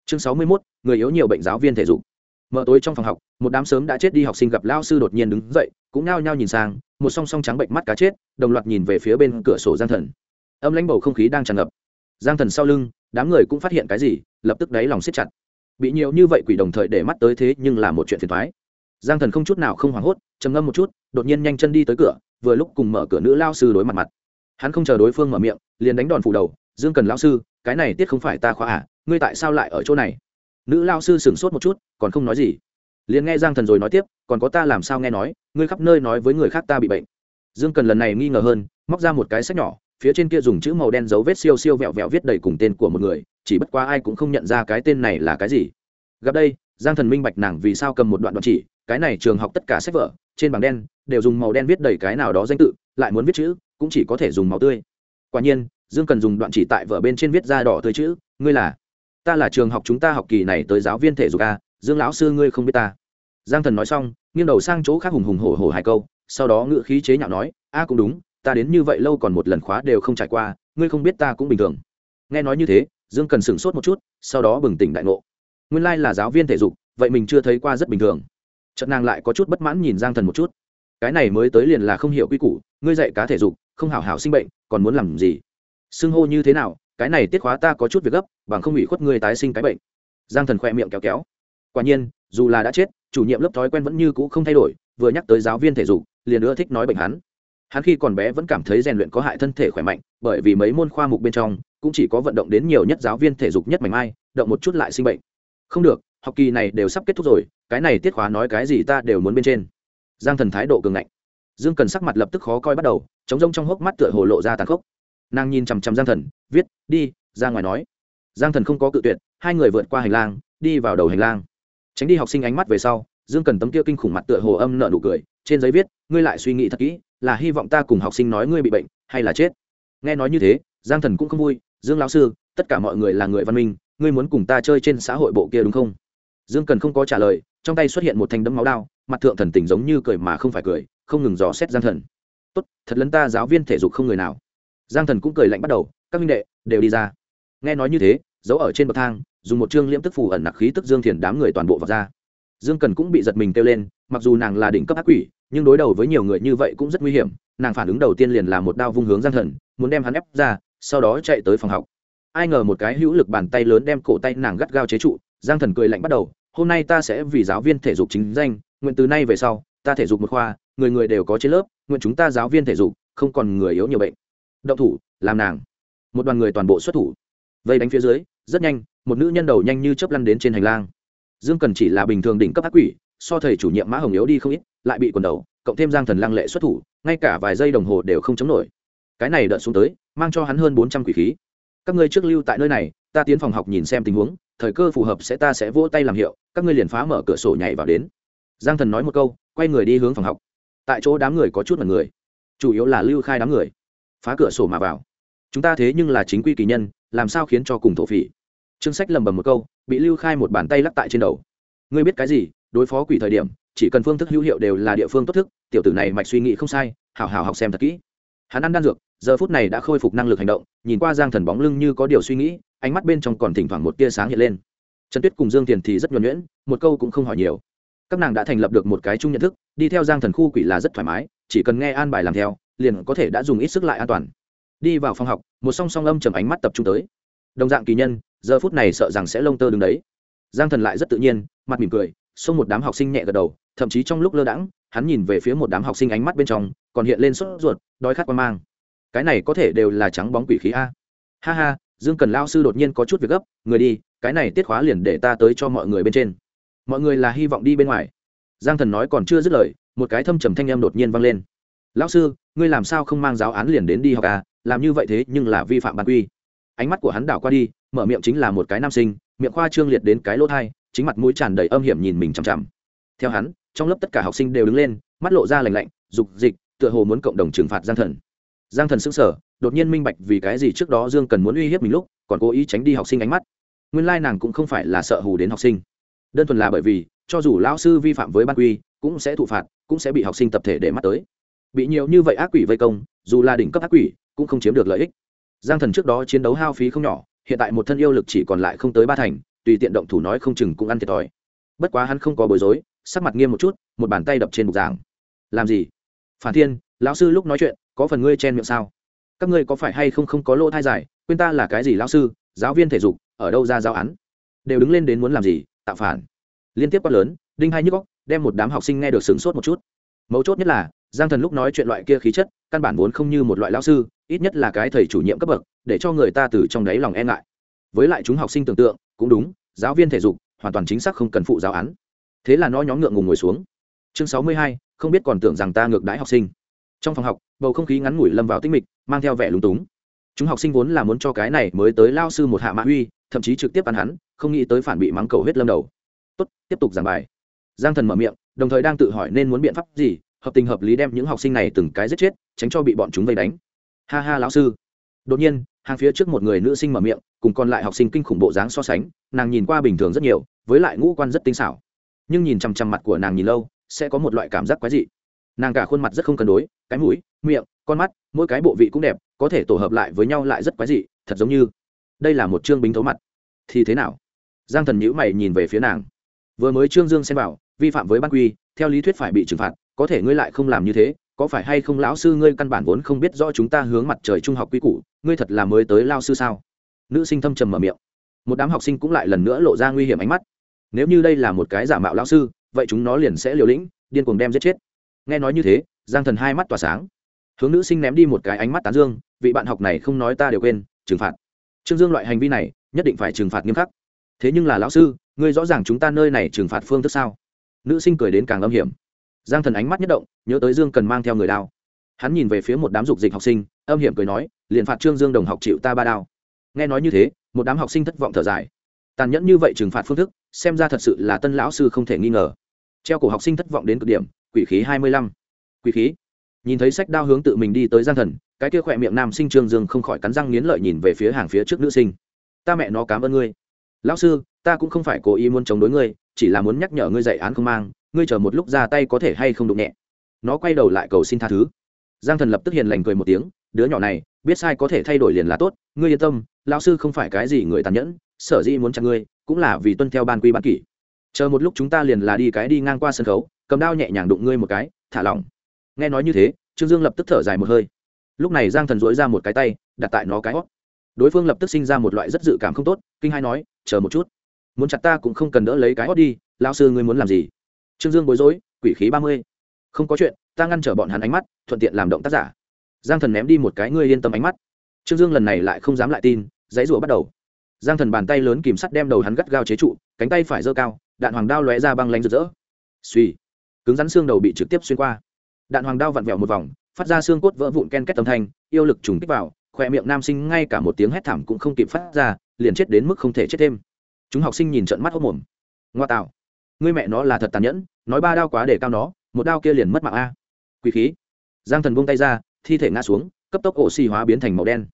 Chương sáu mươi 61, người yếu nhiều bệnh giáo viên thể dục. Mở tối trong phòng học một đám sớm đã chết đi học sinh gặp lao sư đột nhiên đứng dậy cũng nao nhao nhìn sang một song song trắng bệnh mắt cá chết đồng loạt nhìn về phía bên cửa sổ giang thần. Âm lãnh bầu không khí đang tràn ngập. Giang thần sau lưng đám người cũng phát hiện cái gì lập tức đáy lòng siết chặt. Bị nhiều như vậy quỷ đồng thời để mắt tới thế nhưng là một chuyện phiền thoái giang thần không chút nào không hoảng hốt trầm ngâm một chút đột nhiên nhanh chân đi tới cửa vừa lúc cùng mở cửa nữ lao sư đối mặt mặt. Hắn không chờ đối phương mở miệng liền đánh đòn phủ đầu dương cần Lão sư, cái này tiết không phải ta khóa à ngươi tại sao lại ở chỗ này? Nữ lao sư sửng sốt một chút, còn không nói gì. Liền nghe giang thần rồi nói tiếp, còn có ta làm sao nghe nói, ngươi khắp nơi nói với người khác ta bị bệnh. Dương cần lần này nghi ngờ hơn, móc ra một cái sách nhỏ, phía trên kia dùng chữ màu đen dấu vết siêu siêu vẹo vẹo viết đầy cùng tên của một người, chỉ bất quá ai cũng không nhận ra cái tên này là cái gì. Gặp đây, giang thần minh bạch nàng vì sao cầm một đoạn đoạn chỉ, cái này trường học tất cả sách vở, trên bảng đen, đều dùng màu đen viết đầy cái nào đó danh tự, lại muốn viết chữ, cũng chỉ có thể dùng màu tươi. Quả nhiên dương cần dùng đoạn chỉ tại vở bên trên viết ra đỏ tới chữ, ngươi là, ta là trường học chúng ta học kỳ này tới giáo viên thể dục a, dương lão sư ngươi không biết ta. Giang thần nói xong, nghiêng đầu sang chỗ khác hùng hùng hổ hổ hai câu, sau đó ngự khí chế nhạo nói, a cũng đúng, ta đến như vậy lâu còn một lần khóa đều không trải qua, ngươi không biết ta cũng bình thường. Nghe nói như thế, dương cần sửng sốt một chút, sau đó bừng tỉnh đại ngộ. Nguyên lai là giáo viên thể dục, vậy mình chưa thấy qua rất bình thường. Trận nàng lại có chút bất mãn nhìn giang thần một chút. Cái này mới tới liền là không hiểu quy củ, ngươi dạy cá thể dục, không hảo hảo sinh bệnh, còn muốn làm gì? Xưng hô như thế nào, cái này tiết khóa ta có chút việc gấp, bằng không ủy khuất ngươi tái sinh cái bệnh. Giang thần khoe miệng kéo kéo. Quả nhiên, dù là đã chết, chủ nhiệm lớp thói quen vẫn như cũ không thay đổi, vừa nhắc tới giáo viên thể dục, liền ưa thích nói bệnh hắn. Hắn khi còn bé vẫn cảm thấy rèn luyện có hại thân thể khỏe mạnh, bởi vì mấy môn khoa mục bên trong, cũng chỉ có vận động đến nhiều nhất giáo viên thể dục nhất mảnh mai, động một chút lại sinh bệnh. Không được, học kỳ này đều sắp kết thúc rồi, cái này tiết khóa nói cái gì ta đều muốn bên trên. Giang thần thái độ cường ngạnh. Dương cần sắc mặt lập tức khó coi bắt đầu chống rông trong hốc mắt tựa hồ lộ ra tàn khốc nàng nhìn chằm chằm giang thần, viết, đi, ra ngoài nói. Giang thần không có cự tuyệt, hai người vượt qua hành lang, đi vào đầu hành lang. Tránh đi học sinh ánh mắt về sau, dương cần tấm kia kinh khủng mặt tựa hồ âm nợ nụ cười, trên giấy viết, ngươi lại suy nghĩ thật kỹ, là hy vọng ta cùng học sinh nói ngươi bị bệnh, hay là chết? Nghe nói như thế, giang thần cũng không vui, dương lão sư, tất cả mọi người là người văn minh, ngươi muốn cùng ta chơi trên xã hội bộ kia đúng không? Dương cần không có trả lời, trong tay xuất hiện một thanh đấm máu đao, mặt thượng thần tình giống như cười mà không phải cười, không ngừng dò xét giang thần. Tốt, thật lấn ta giáo viên thể dục không người nào giang thần cũng cười lạnh bắt đầu, các minh đệ, đều đi ra. Nghe nói như thế, giấu ở trên bậc thang, dùng một chương liễm tức phù ẩn nặc khí tức dương thiền đám người toàn bộ vào ra. Dương cần cũng bị giật mình kêu lên, mặc dù nàng là đỉnh cấp ác quỷ, nhưng đối đầu với nhiều người như vậy cũng rất nguy hiểm, nàng phản ứng đầu tiên liền là một đao vung hướng giang thần, muốn đem hắn ép ra, sau đó chạy tới phòng học. Ai ngờ một cái hữu lực bàn tay lớn đem cổ tay nàng gắt gao chế trụ, giang thần cười lạnh bắt đầu, hôm nay ta sẽ vì giáo viên thể dục chính danh, nguyện từ nay về sau, ta thể dục một khoa, người người đều có trên lớp, nguyện chúng ta giáo viên thể dục, không còn người yếu nhiều bệnh động thủ, làm nàng. Một đoàn người toàn bộ xuất thủ. Vây đánh phía dưới, rất nhanh, một nữ nhân đầu nhanh như chớp lăn đến trên hành lang. Dương cần chỉ là bình thường đỉnh cấp ác quỷ, so thầy chủ nhiệm mã hồng yếu đi không ít, lại bị quần đầu, cộng thêm giang thần lăng lệ xuất thủ, ngay cả vài giây đồng hồ đều không chống nổi. Cái này đợt xuống tới, mang cho hắn hơn bốn trăm quỷ khí. Các ngươi trước lưu tại nơi này, ta tiến phòng học nhìn xem tình huống, thời cơ phù hợp sẽ ta sẽ vỗ tay làm hiệu, các ngươi liền phá mở cửa sổ nhảy vào đến. Giang thần nói một câu, quay người đi hướng phòng học. Tại chỗ đám người có chút mật người. Chủ yếu là lưu khai đám người phá cửa sổ mà vào. Chúng ta thế nhưng là chính quy kỳ nhân, làm sao khiến cho cùng thổ phỉ? Trương sách lầm bầm một câu, bị lưu khai một bàn tay lắc tại trên đầu. Ngươi biết cái gì? Đối phó quỷ thời điểm, chỉ cần phương thức hữu hiệu đều là địa phương tốt thức, tiểu tử này mạch suy nghĩ không sai, hảo hảo học xem thật kỹ. Hắn ăn đan dược, giờ phút này đã khôi phục năng lực hành động, nhìn qua giang thần bóng lưng như có điều suy nghĩ, ánh mắt bên trong còn thỉnh thoảng một tia sáng hiện lên. Trần tuyết cùng dương tiền thì rất nhuẩn nhuyễn, một câu cũng không hỏi nhiều. Các nàng đã thành lập được một cái chung nhận thức, đi theo giang thần khu quỷ là rất thoải mái, chỉ cần nghe an bài làm theo liền có thể đã dùng ít sức lại an toàn. Đi vào phòng học, một song song âm chầm ánh mắt tập trung tới. Đồng dạng kỳ nhân, giờ phút này sợ rằng sẽ lông tơ đứng đấy. Giang thần lại rất tự nhiên, mặt mỉm cười, xông một đám học sinh nhẹ gật đầu, thậm chí trong lúc lơ đãng, hắn nhìn về phía một đám học sinh ánh mắt bên trong, còn hiện lên sốt ruột, đói khát quan mang. Cái này có thể đều là trắng bóng quỷ khí a. Ha ha, dương cần lao sư đột nhiên có chút việc gấp, người đi, cái này tiết khóa liền để ta tới cho mọi người bên trên. Mọi người là hy vọng đi bên ngoài. Giang thần nói còn chưa dứt lời, một cái thâm trầm thanh em đột nhiên vang lên. Lão sư ngươi làm sao không mang giáo án liền đến đi học à làm như vậy thế nhưng là vi phạm bản quy. Ánh mắt của hắn đảo qua đi, mở miệng chính là một cái nam sinh, miệng khoa trương liệt đến cái lỗ thai, chính mặt mũi tràn đầy âm hiểm nhìn mình chằm chằm. Theo hắn, trong lớp tất cả học sinh đều đứng lên, mắt lộ ra lành lạnh, dục dịch, tựa hồ muốn cộng đồng trừng phạt giang thần. Giang thần sững sờ, đột nhiên minh bạch vì cái gì trước đó dương cần muốn uy hiếp mình lúc, còn cố ý tránh đi học sinh ánh mắt. Nguyên lai nàng cũng không phải là sợ hù đến học sinh. Đơn thuần là bởi vì, cho dù lão sư vi phạm với ban quy, cũng sẽ thụ phạt, cũng sẽ bị học sinh tập thể để mắt tới bị nhiều như vậy ác quỷ vây công, dù là đỉnh cấp ác quỷ, cũng không chiếm được lợi ích. Giang thần trước đó chiến đấu hao phí không nhỏ, hiện tại một thân yêu lực chỉ còn lại không tới ba thành, tùy tiện động thủ nói không chừng cũng ăn thiệt thòi. Bất quá hắn không có bối rối, sắc mặt nghiêm một chút, một bàn tay đập trên bục giảng. Làm gì? Phản thiên, lão sư lúc nói chuyện, có phần ngươi chen miệng sao? Các ngươi có phải hay không không có lỗ thai giải, quên ta là cái gì lão sư, giáo viên thể dục, ở đâu ra giáo án? Đều đứng lên đến muốn làm gì, tạo phản. Liên tiếp quát lớn, đinh hai nhức góc đem một đám học sinh nghe được sửng sốt một chút. Mấu chốt nhất là giang thần lúc nói chuyện loại kia khí chất căn bản vốn không như một loại lão sư ít nhất là cái thầy chủ nhiệm cấp bậc để cho người ta từ trong đáy lòng e ngại. Với lại chúng học sinh tưởng tượng cũng đúng giáo viên thể dục hoàn toàn chính xác không cần phụ giáo án. Thế là nó nhóm ngượng ngùng ngồi xuống. Chương sáu mươi hai không biết còn tưởng rằng ta ngược đãi học sinh. Trong phòng học bầu không khí ngắn ngủi lâm vào tinh mịch mang theo vẻ lúng túng. Chúng học sinh vốn là muốn cho cái này mới tới lao sư một hạ mã huy, thậm chí trực tiếp ăn hắn không nghĩ tới phản bị mắng cầu hết lâm đầu. Tốt tiếp tục giảng bài. Giang thần mở miệng đồng thời đang tự hỏi nên muốn biện pháp gì hợp tình hợp lý đem những học sinh này từng cái giết chết, tránh cho bị bọn chúng vây đánh. Ha ha lão sư. Đột nhiên, hàng phía trước một người nữ sinh mở miệng, cùng còn lại học sinh kinh khủng bộ dáng so sánh, nàng nhìn qua bình thường rất nhiều, với lại ngũ quan rất tinh xảo. Nhưng nhìn chằm chằm mặt của nàng nhìn lâu, sẽ có một loại cảm giác quái dị. Nàng cả khuôn mặt rất không cân đối, cái mũi, miệng, con mắt, mỗi cái bộ vị cũng đẹp, có thể tổ hợp lại với nhau lại rất quái dị, thật giống như đây là một chương bính thấu mặt. Thì thế nào? Giang thần nhữ mày nhìn về phía nàng. Vừa mới trương dương xem bảo vi phạm với ban quy, theo lý thuyết phải bị trừng phạt có thể ngươi lại không làm như thế, có phải hay không lão sư ngươi căn bản vốn không biết rõ chúng ta hướng mặt trời trung học quy củ, ngươi thật là mới tới lao sư sao? Nữ sinh thâm trầm mở miệng. Một đám học sinh cũng lại lần nữa lộ ra nguy hiểm ánh mắt. Nếu như đây là một cái giả mạo lao sư, vậy chúng nó liền sẽ liều lĩnh, điên cuồng đem giết chết. Nghe nói như thế, giang thần hai mắt tỏa sáng. Hướng nữ sinh ném đi một cái ánh mắt tán dương, vị bạn học này không nói ta đều quên, trừng phạt. Trương dương loại hành vi này, nhất định phải trừng phạt nghiêm khắc. Thế nhưng là lão sư, ngươi rõ ràng chúng ta nơi này trừng phạt phương thức sao? Nữ sinh cười đến càng âm hiểm giang thần ánh mắt nhất động, nhớ tới dương cần mang theo người đao. Hắn nhìn về phía một đám dục dịch học sinh, âm hiểm cười nói, liền phạt trương dương đồng học chịu ta ba đao. Nghe nói như thế, một đám học sinh thất vọng thở dài. Tàn nhẫn như vậy trừng phạt phương thức, xem ra thật sự là tân lão sư không thể nghi ngờ. Treo cổ học sinh thất vọng đến cực điểm, quỷ khí hai mươi lăm. Quỷ khí? Nhìn thấy sách đao hướng tự mình đi tới giang thần, cái kia khỏe miệng nam sinh trương dương không khỏi cắn răng nghiến lợi nhìn về phía hàng phía trước nữ sinh. Ta mẹ nó cám ơn ngươi. Lão sư, ta cũng không phải cố ý muốn chống đối ngươi, chỉ là muốn nhắc nhở ngươi dạy án không mang ngươi chờ một lúc ra tay có thể hay không đụng nhẹ. Nó quay đầu lại cầu xin tha thứ. Giang thần lập tức hiền lành cười một tiếng, đứa nhỏ này, biết sai có thể thay đổi liền là tốt, ngươi yên tâm, lão sư không phải cái gì người tàn nhẫn, sở dĩ muốn chặn ngươi, cũng là vì tuân theo ban quy ban kỷ. Chờ một lúc chúng ta liền là đi cái đi ngang qua sân khấu, cầm đao nhẹ nhàng đụng ngươi một cái, thả lỏng. Nghe nói như thế, trương dương lập tức thở dài một hơi. Lúc này giang thần dỗi ra một cái tay, đặt tại nó cái hót. Đối phương lập tức sinh ra một loại rất dự cảm không tốt, kinh hai nói, chờ một chút, muốn chặt ta cũng không cần đỡ lấy cái hót đi lao sư ngươi muốn làm gì? Trương dương bối rối, quỷ khí ba mươi. Không có chuyện, ta ngăn trở bọn hắn ánh mắt, thuận tiện làm động tác giả. Giang thần ném đi một cái ngươi yên tâm ánh mắt. Trương dương lần này lại không dám lại tin, dãy rủa bắt đầu. Giang thần bàn tay lớn kìm sắt đem đầu hắn gắt gao chế trụ, cánh tay phải giơ cao, đạn hoàng đao lóe ra băng lanh rực rỡ. Suy cứng rắn xương đầu bị trực tiếp xuyên qua. Đạn hoàng đao vặn vẹo một vòng, phát ra xương cốt vỡ vụn ken két tâm thanh, yêu lực trùng kích vào, khỏe miệng nam sinh ngay cả một tiếng hét thảm cũng không kịp phát ra, liền chết đến mức không thể chết thêm. Chúng học sinh nhìn trận mắt hốc mồm. Ngoa tạo ngươi mẹ nó là thật tàn nhẫn nói ba đao quá để cao nó một đao kia liền mất mạng a. Quỷ khí. Giang thần buông tay ra thi thể ngã xuống cấp tốc ổ xì hóa biến thành màu đen.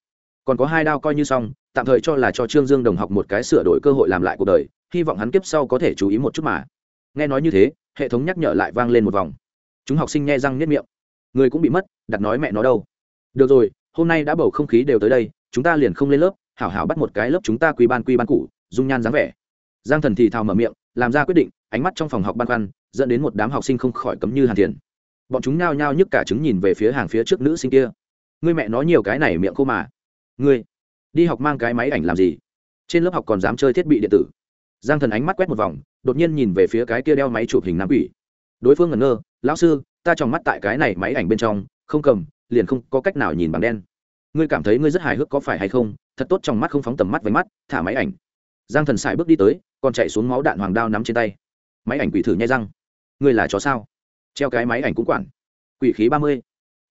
Còn có hai đao coi như xong tạm thời cho là cho trương dương đồng học một cái sửa đổi cơ hội làm lại cuộc đời hy vọng hắn kiếp sau có thể chú ý một chút mà. Nghe nói như thế hệ thống nhắc nhở lại vang lên một vòng. Chúng học sinh nghe răng nếp miệng. Người cũng bị mất đặt nói mẹ nó đâu. Được rồi hôm nay đã bầu không khí đều tới đây chúng ta liền không lên lớp hảo hảo bắt một cái lớp chúng ta quy ban quy ban cũ, dung nhan dáng vẻ. Giang thần thì thào mở miệng làm ra quyết định ánh mắt trong phòng học băn khoăn, dẫn đến một đám học sinh không khỏi cấm như hàn thiền. Bọn chúng nhao nhao nhức cả chứng nhìn về phía hàng phía trước nữ sinh kia. Ngươi mẹ nói nhiều cái này miệng khô mà. Ngươi, đi học mang cái máy ảnh làm gì? Trên lớp học còn dám chơi thiết bị điện tử. Giang thần ánh mắt quét một vòng, đột nhiên nhìn về phía cái kia đeo máy chụp hình nam quỷ. Đối phương ngẩn ngơ, lão sư, ta tròng mắt tại cái này máy ảnh bên trong, không cầm, liền không có cách nào nhìn bằng đen. Ngươi cảm thấy ngươi rất hài hước có phải hay không? Thật tốt trong mắt không phóng tầm mắt với mắt, thả máy ảnh. Giang thần sải bước đi tới, còn chạy xuống máu đạn hoàng đao nắm trên tay máy ảnh quỷ thử nhai răng. Ngươi là chó sao? Treo cái máy ảnh cũng quản. Quỷ khí ba mươi.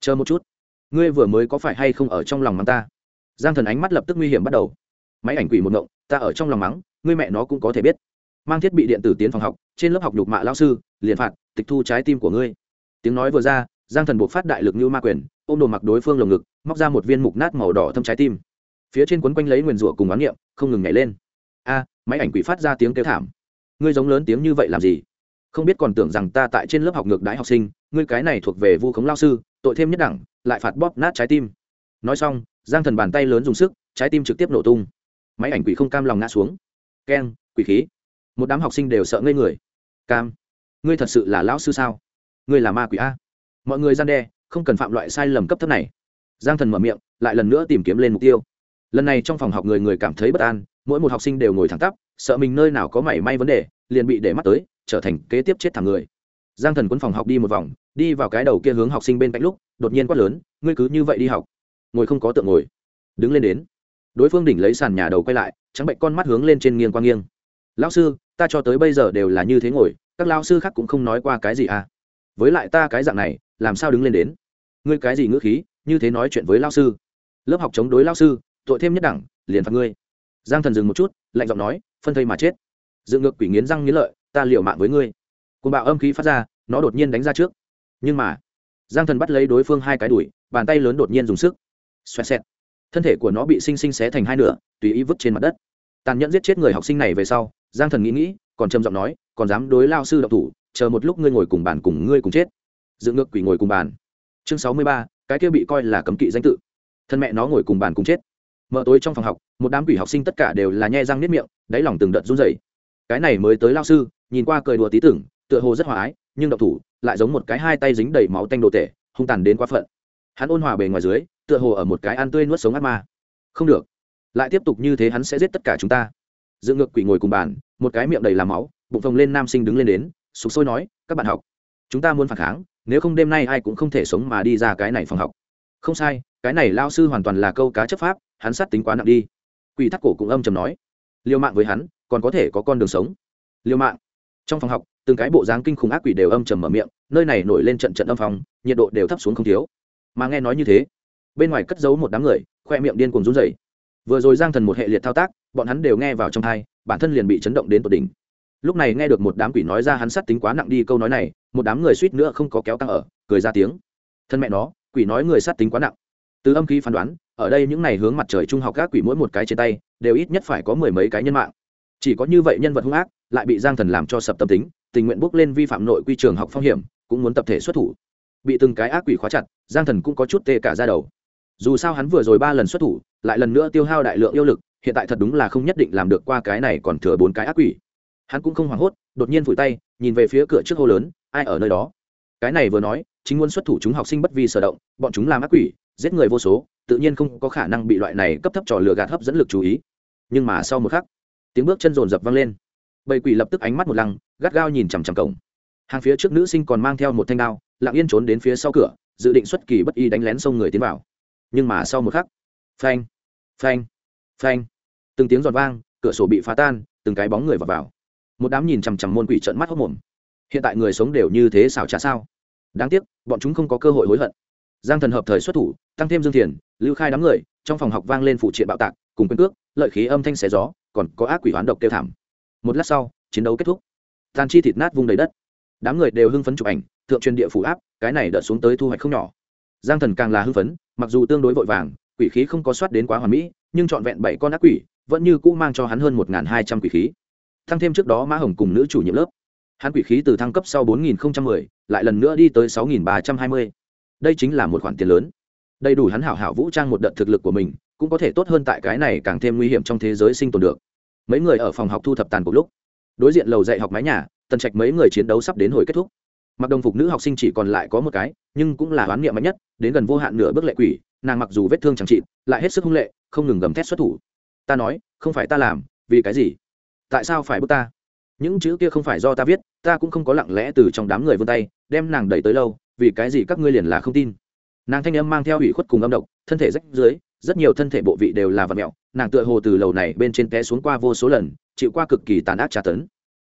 Chờ một chút. Ngươi vừa mới có phải hay không ở trong lòng mắng ta? Giang thần ánh mắt lập tức nguy hiểm bắt đầu. Máy ảnh quỷ một ngộng, ta ở trong lòng mắng, ngươi mẹ nó cũng có thể biết. Mang thiết bị điện tử tiến phòng học, trên lớp học nhục mạ lao sư, liền phạt, tịch thu trái tim của ngươi. Tiếng nói vừa ra, giang thần buộc phát đại lực như ma quyền, ôm đồ mặc đối phương lồng ngực, móc ra một viên mục nát màu đỏ thâm trái tim. Phía trên quấn quanh lấy nguyền rủa cùng oán niệm, không ngừng nhảy lên. A, máy ảnh quỷ phát ra tiếng kêu thảm ngươi giống lớn tiếng như vậy làm gì? Không biết còn tưởng rằng ta tại trên lớp học ngược đái học sinh, ngươi cái này thuộc về vu khống lao sư, tội thêm nhất đẳng, lại phạt bóp nát trái tim. Nói xong, giang thần bàn tay lớn dùng sức, trái tim trực tiếp nổ tung. Máy ảnh quỷ không cam lòng ngã xuống. Keng quỷ khí. Một đám học sinh đều sợ ngây người. Cam, ngươi thật sự là lão sư sao? Ngươi là ma quỷ a. Mọi người gian đe, không cần phạm loại sai lầm cấp thấp này. Giang thần mở miệng, lại lần nữa tìm kiếm lên mục tiêu. Lần này trong phòng học người người cảm thấy bất an mỗi một học sinh đều ngồi thẳng tắp, sợ mình nơi nào có mảy may vấn đề, liền bị để mắt tới, trở thành kế tiếp chết thẳng người. Giang thần quân phòng học đi một vòng, đi vào cái đầu kia hướng học sinh bên cạnh lúc, đột nhiên quát lớn, ngươi cứ như vậy đi học. Ngồi không có tượng ngồi. Đứng lên đến. Đối phương đỉnh lấy sàn nhà đầu quay lại, trắng bệnh con mắt hướng lên trên nghiêng qua nghiêng. Lão sư, ta cho tới bây giờ đều là như thế ngồi, các lao sư khác cũng không nói qua cái gì à? Với lại ta cái dạng này, làm sao đứng lên đến? Ngươi cái gì ngữ khí, như thế nói chuyện với lao sư? Lớp học chống đối lao sư, tội thêm nhất đẳng, liền phạt ngươi giang thần dừng một chút, lạnh giọng nói, phân thây mà chết. Dựng ngược quỷ nghiến răng nghiến lợi, ta liều mạng với ngươi. Côn bạo âm khí phát ra, nó đột nhiên đánh ra trước. Nhưng mà, giang thần bắt lấy đối phương hai cái đùi, bàn tay lớn đột nhiên dùng sức. Xoẹt xẹt. Thân thể của nó bị xinh xinh xé thành hai nửa, tùy ý vứt trên mặt đất. Tàn nhẫn giết chết người học sinh này về sau, giang thần nghĩ nghĩ, còn trầm giọng nói, còn dám đối lao sư độc thủ, chờ một lúc ngươi ngồi cùng bàn cùng ngươi cùng chết. Dựng ngược quỷ ngồi cùng bàn. Chương sáu mươi ba, cái kia bị coi là cấm kỵ danh tự. Thân mẹ nó ngồi cùng bàn cùng chết mở tối trong phòng học, một đám quỷ học sinh tất cả đều là nhe răng nếp miệng, đáy lòng từng đợt run rẩy. Cái này mới tới lao sư, nhìn qua cười đùa tí tưởng, tựa hồ rất hòa ái, nhưng độc thủ, lại giống một cái hai tay dính đầy máu tanh đồ tể, hung tàn đến quá phận. Hắn ôn hòa bề ngoài dưới, tựa hồ ở một cái ăn tươi nuốt sống ác ma. Không được. Lại tiếp tục như thế hắn sẽ giết tất cả chúng ta. Dự ngược quỷ ngồi cùng bàn, một cái miệng đầy làm máu, bụng phồng lên nam sinh đứng lên đến, sục sôi nói, các bạn học, chúng ta muốn phản kháng, nếu không đêm nay ai cũng không thể sống mà đi ra cái này phòng học. Không sai, cái này lao sư hoàn toàn là câu cá chấp pháp hắn sát tính quá nặng đi. Quỷ thắt cổ cũng âm chầm nói, liều mạng với hắn, còn có thể có con đường sống. Liều mạng? Trong phòng học, từng cái bộ dáng kinh khủng ác quỷ đều âm trầm mở miệng, nơi này nổi lên trận trận âm phòng nhiệt độ đều thấp xuống không thiếu. Mà nghe nói như thế, bên ngoài cất giấu một đám người, khoe miệng điên cuồng run rẩy. Vừa rồi giang thần một hệ liệt thao tác, bọn hắn đều nghe vào trong thai bản thân liền bị chấn động đến tột đỉnh. Lúc này nghe được một đám quỷ nói ra hắn sát tính quá nặng đi câu nói này, một đám người suýt nữa không có kéo căng ở, cười ra tiếng. Thân mẹ nó, quỷ nói người sát tính quá nặng từ âm khí phán đoán, ở đây những này hướng mặt trời trung học các quỷ mỗi một cái trên tay, đều ít nhất phải có mười mấy cái nhân mạng. Chỉ có như vậy nhân vật hung ác, lại bị giang thần làm cho sập tâm tính, tình nguyện bước lên vi phạm nội quy trường học phong hiểm, cũng muốn tập thể xuất thủ. Bị từng cái ác quỷ khóa chặt, giang thần cũng có chút tê cả ra đầu. Dù sao hắn vừa rồi ba lần xuất thủ, lại lần nữa tiêu hao đại lượng yêu lực, hiện tại thật đúng là không nhất định làm được qua cái này còn thừa bốn cái ác quỷ. Hắn cũng không hoảng hốt, đột nhiên vùi tay, nhìn về phía cửa trước hô lớn, ai ở nơi đó? Cái này vừa nói, chính muốn xuất thủ chúng học sinh bất vi sở động, bọn chúng làm ác quỷ giết người vô số, tự nhiên không có khả năng bị loại này cấp thấp trò lừa gạt hấp dẫn lực chú ý. Nhưng mà sau một khắc, tiếng bước chân rồn rập vang lên. Bầy quỷ lập tức ánh mắt một lăng, gắt gao nhìn chằm chằm cổng. Hàng phía trước nữ sinh còn mang theo một thanh đao, lặng yên trốn đến phía sau cửa, dự định xuất kỳ bất y đánh lén xông người tiến vào. Nhưng mà sau một khắc, phanh phanh phanh, từng tiếng giọt vang, cửa sổ bị phá tan, từng cái bóng người vào vào. Một đám nhìn chằm chằm môn quỷ trợn mắt hốc mồm hiện tại người sống đều như thế xảo trá sao? Đáng tiếc, bọn chúng không có cơ hội hối hận giang thần hợp thời xuất thủ, tăng thêm dương thiền, lưu khai đám người, trong phòng học vang lên phụ triện bạo tạc, cùng quyền cước, lợi khí âm thanh xé gió, còn có ác quỷ hoán độc kêu thảm. Một lát sau, chiến đấu kết thúc. Tàn chi thịt nát vung đầy đất. Đám người đều hưng phấn chụp ảnh, thượng truyền địa phủ áp, cái này đợt xuống tới thu hoạch không nhỏ. Giang thần càng là hưng phấn, mặc dù tương đối vội vàng, quỷ khí không có soát đến quá hoàn mỹ, nhưng trọn vẹn bảy con ác quỷ, vẫn như cũ mang cho hắn hơn một hai trăm quỷ khí. Thăng thêm trước đó mã hồng cùng nữ chủ nhiệm lớp. Hắn quỷ khí từ thăng cấp sau bốn nghìn mười, lại lần nữa đi tới sáu nghìn ba trăm hai mươi đây chính là một khoản tiền lớn. Đầy đủ hắn hảo hảo vũ trang một đợt thực lực của mình, cũng có thể tốt hơn tại cái này càng thêm nguy hiểm trong thế giới sinh tồn được. Mấy người ở phòng học thu thập tàn cuộc lúc, đối diện lầu dạy học mái nhà, tần trạch mấy người chiến đấu sắp đến hồi kết thúc. Mặc đồng phục nữ học sinh chỉ còn lại có một cái, nhưng cũng là oán niệm mạnh nhất, đến gần vô hạn nửa bước lệ quỷ, nàng mặc dù vết thương chẳng trị, lại hết sức hung lệ, không ngừng gầm thét xuất thủ. Ta nói, không phải ta làm, vì cái gì? Tại sao phải bước ta? Những chữ kia không phải do ta viết, ta cũng không có lặng lẽ từ trong đám người vươn tay, đem nàng đẩy tới lâu vì cái gì các ngươi liền là không tin? Nàng thanh âm mang theo ủy khuất cùng âm độc, thân thể rách dưới, rất nhiều thân thể bộ vị đều là vật mẹo, nàng tựa hồ từ lầu này bên trên té xuống qua vô số lần, chịu qua cực kỳ tàn ác tra tấn.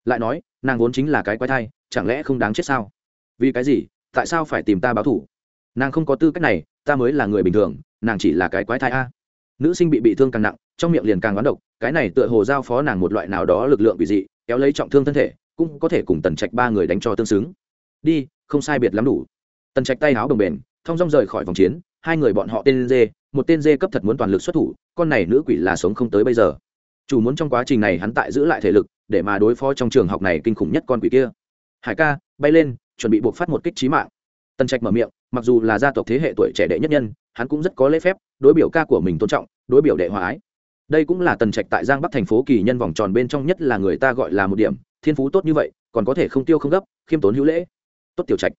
Lại nói, nàng vốn chính là cái quái thai, chẳng lẽ không đáng chết sao? Vì cái gì? Tại sao phải tìm ta báo thủ nàng không có tư cách này, ta mới là người bình thường, nàng chỉ là cái quái thai a. Nữ sinh bị bị thương càng nặng, trong miệng liền càng oán độc, cái này tựa hồ giao phó nàng một loại nào đó lực lượng bị dị, kéo lấy trọng thương thân thể, cũng có thể cùng tần trạch ba người đánh cho tương xứng. Đi, không sai biệt lắm đủ tần trạch tay áo đồng bền, thong dong rời khỏi vòng chiến, hai người bọn họ tên dê, một tên dê cấp thật muốn toàn lực xuất thủ, con này nữ quỷ là sống không tới bây giờ. Chủ muốn trong quá trình này hắn tại giữ lại thể lực, để mà đối phó trong trường học này kinh khủng nhất con quỷ kia. Hải ca, bay lên, chuẩn bị buộc phát một kích trí mạng. Tần trạch mở miệng, mặc dù là gia tộc thế hệ tuổi trẻ đệ nhất nhân, hắn cũng rất có lễ phép, đối biểu ca của mình tôn trọng, đối biểu đệ hòa ái. Đây cũng là tần trạch tại giang bắc thành phố kỳ nhân vòng tròn bên trong nhất là người ta gọi là một điểm, thiên phú tốt như vậy, còn có thể không tiêu không gấp, khiêm tốn hữu lễ. Tốt tiểu trạch.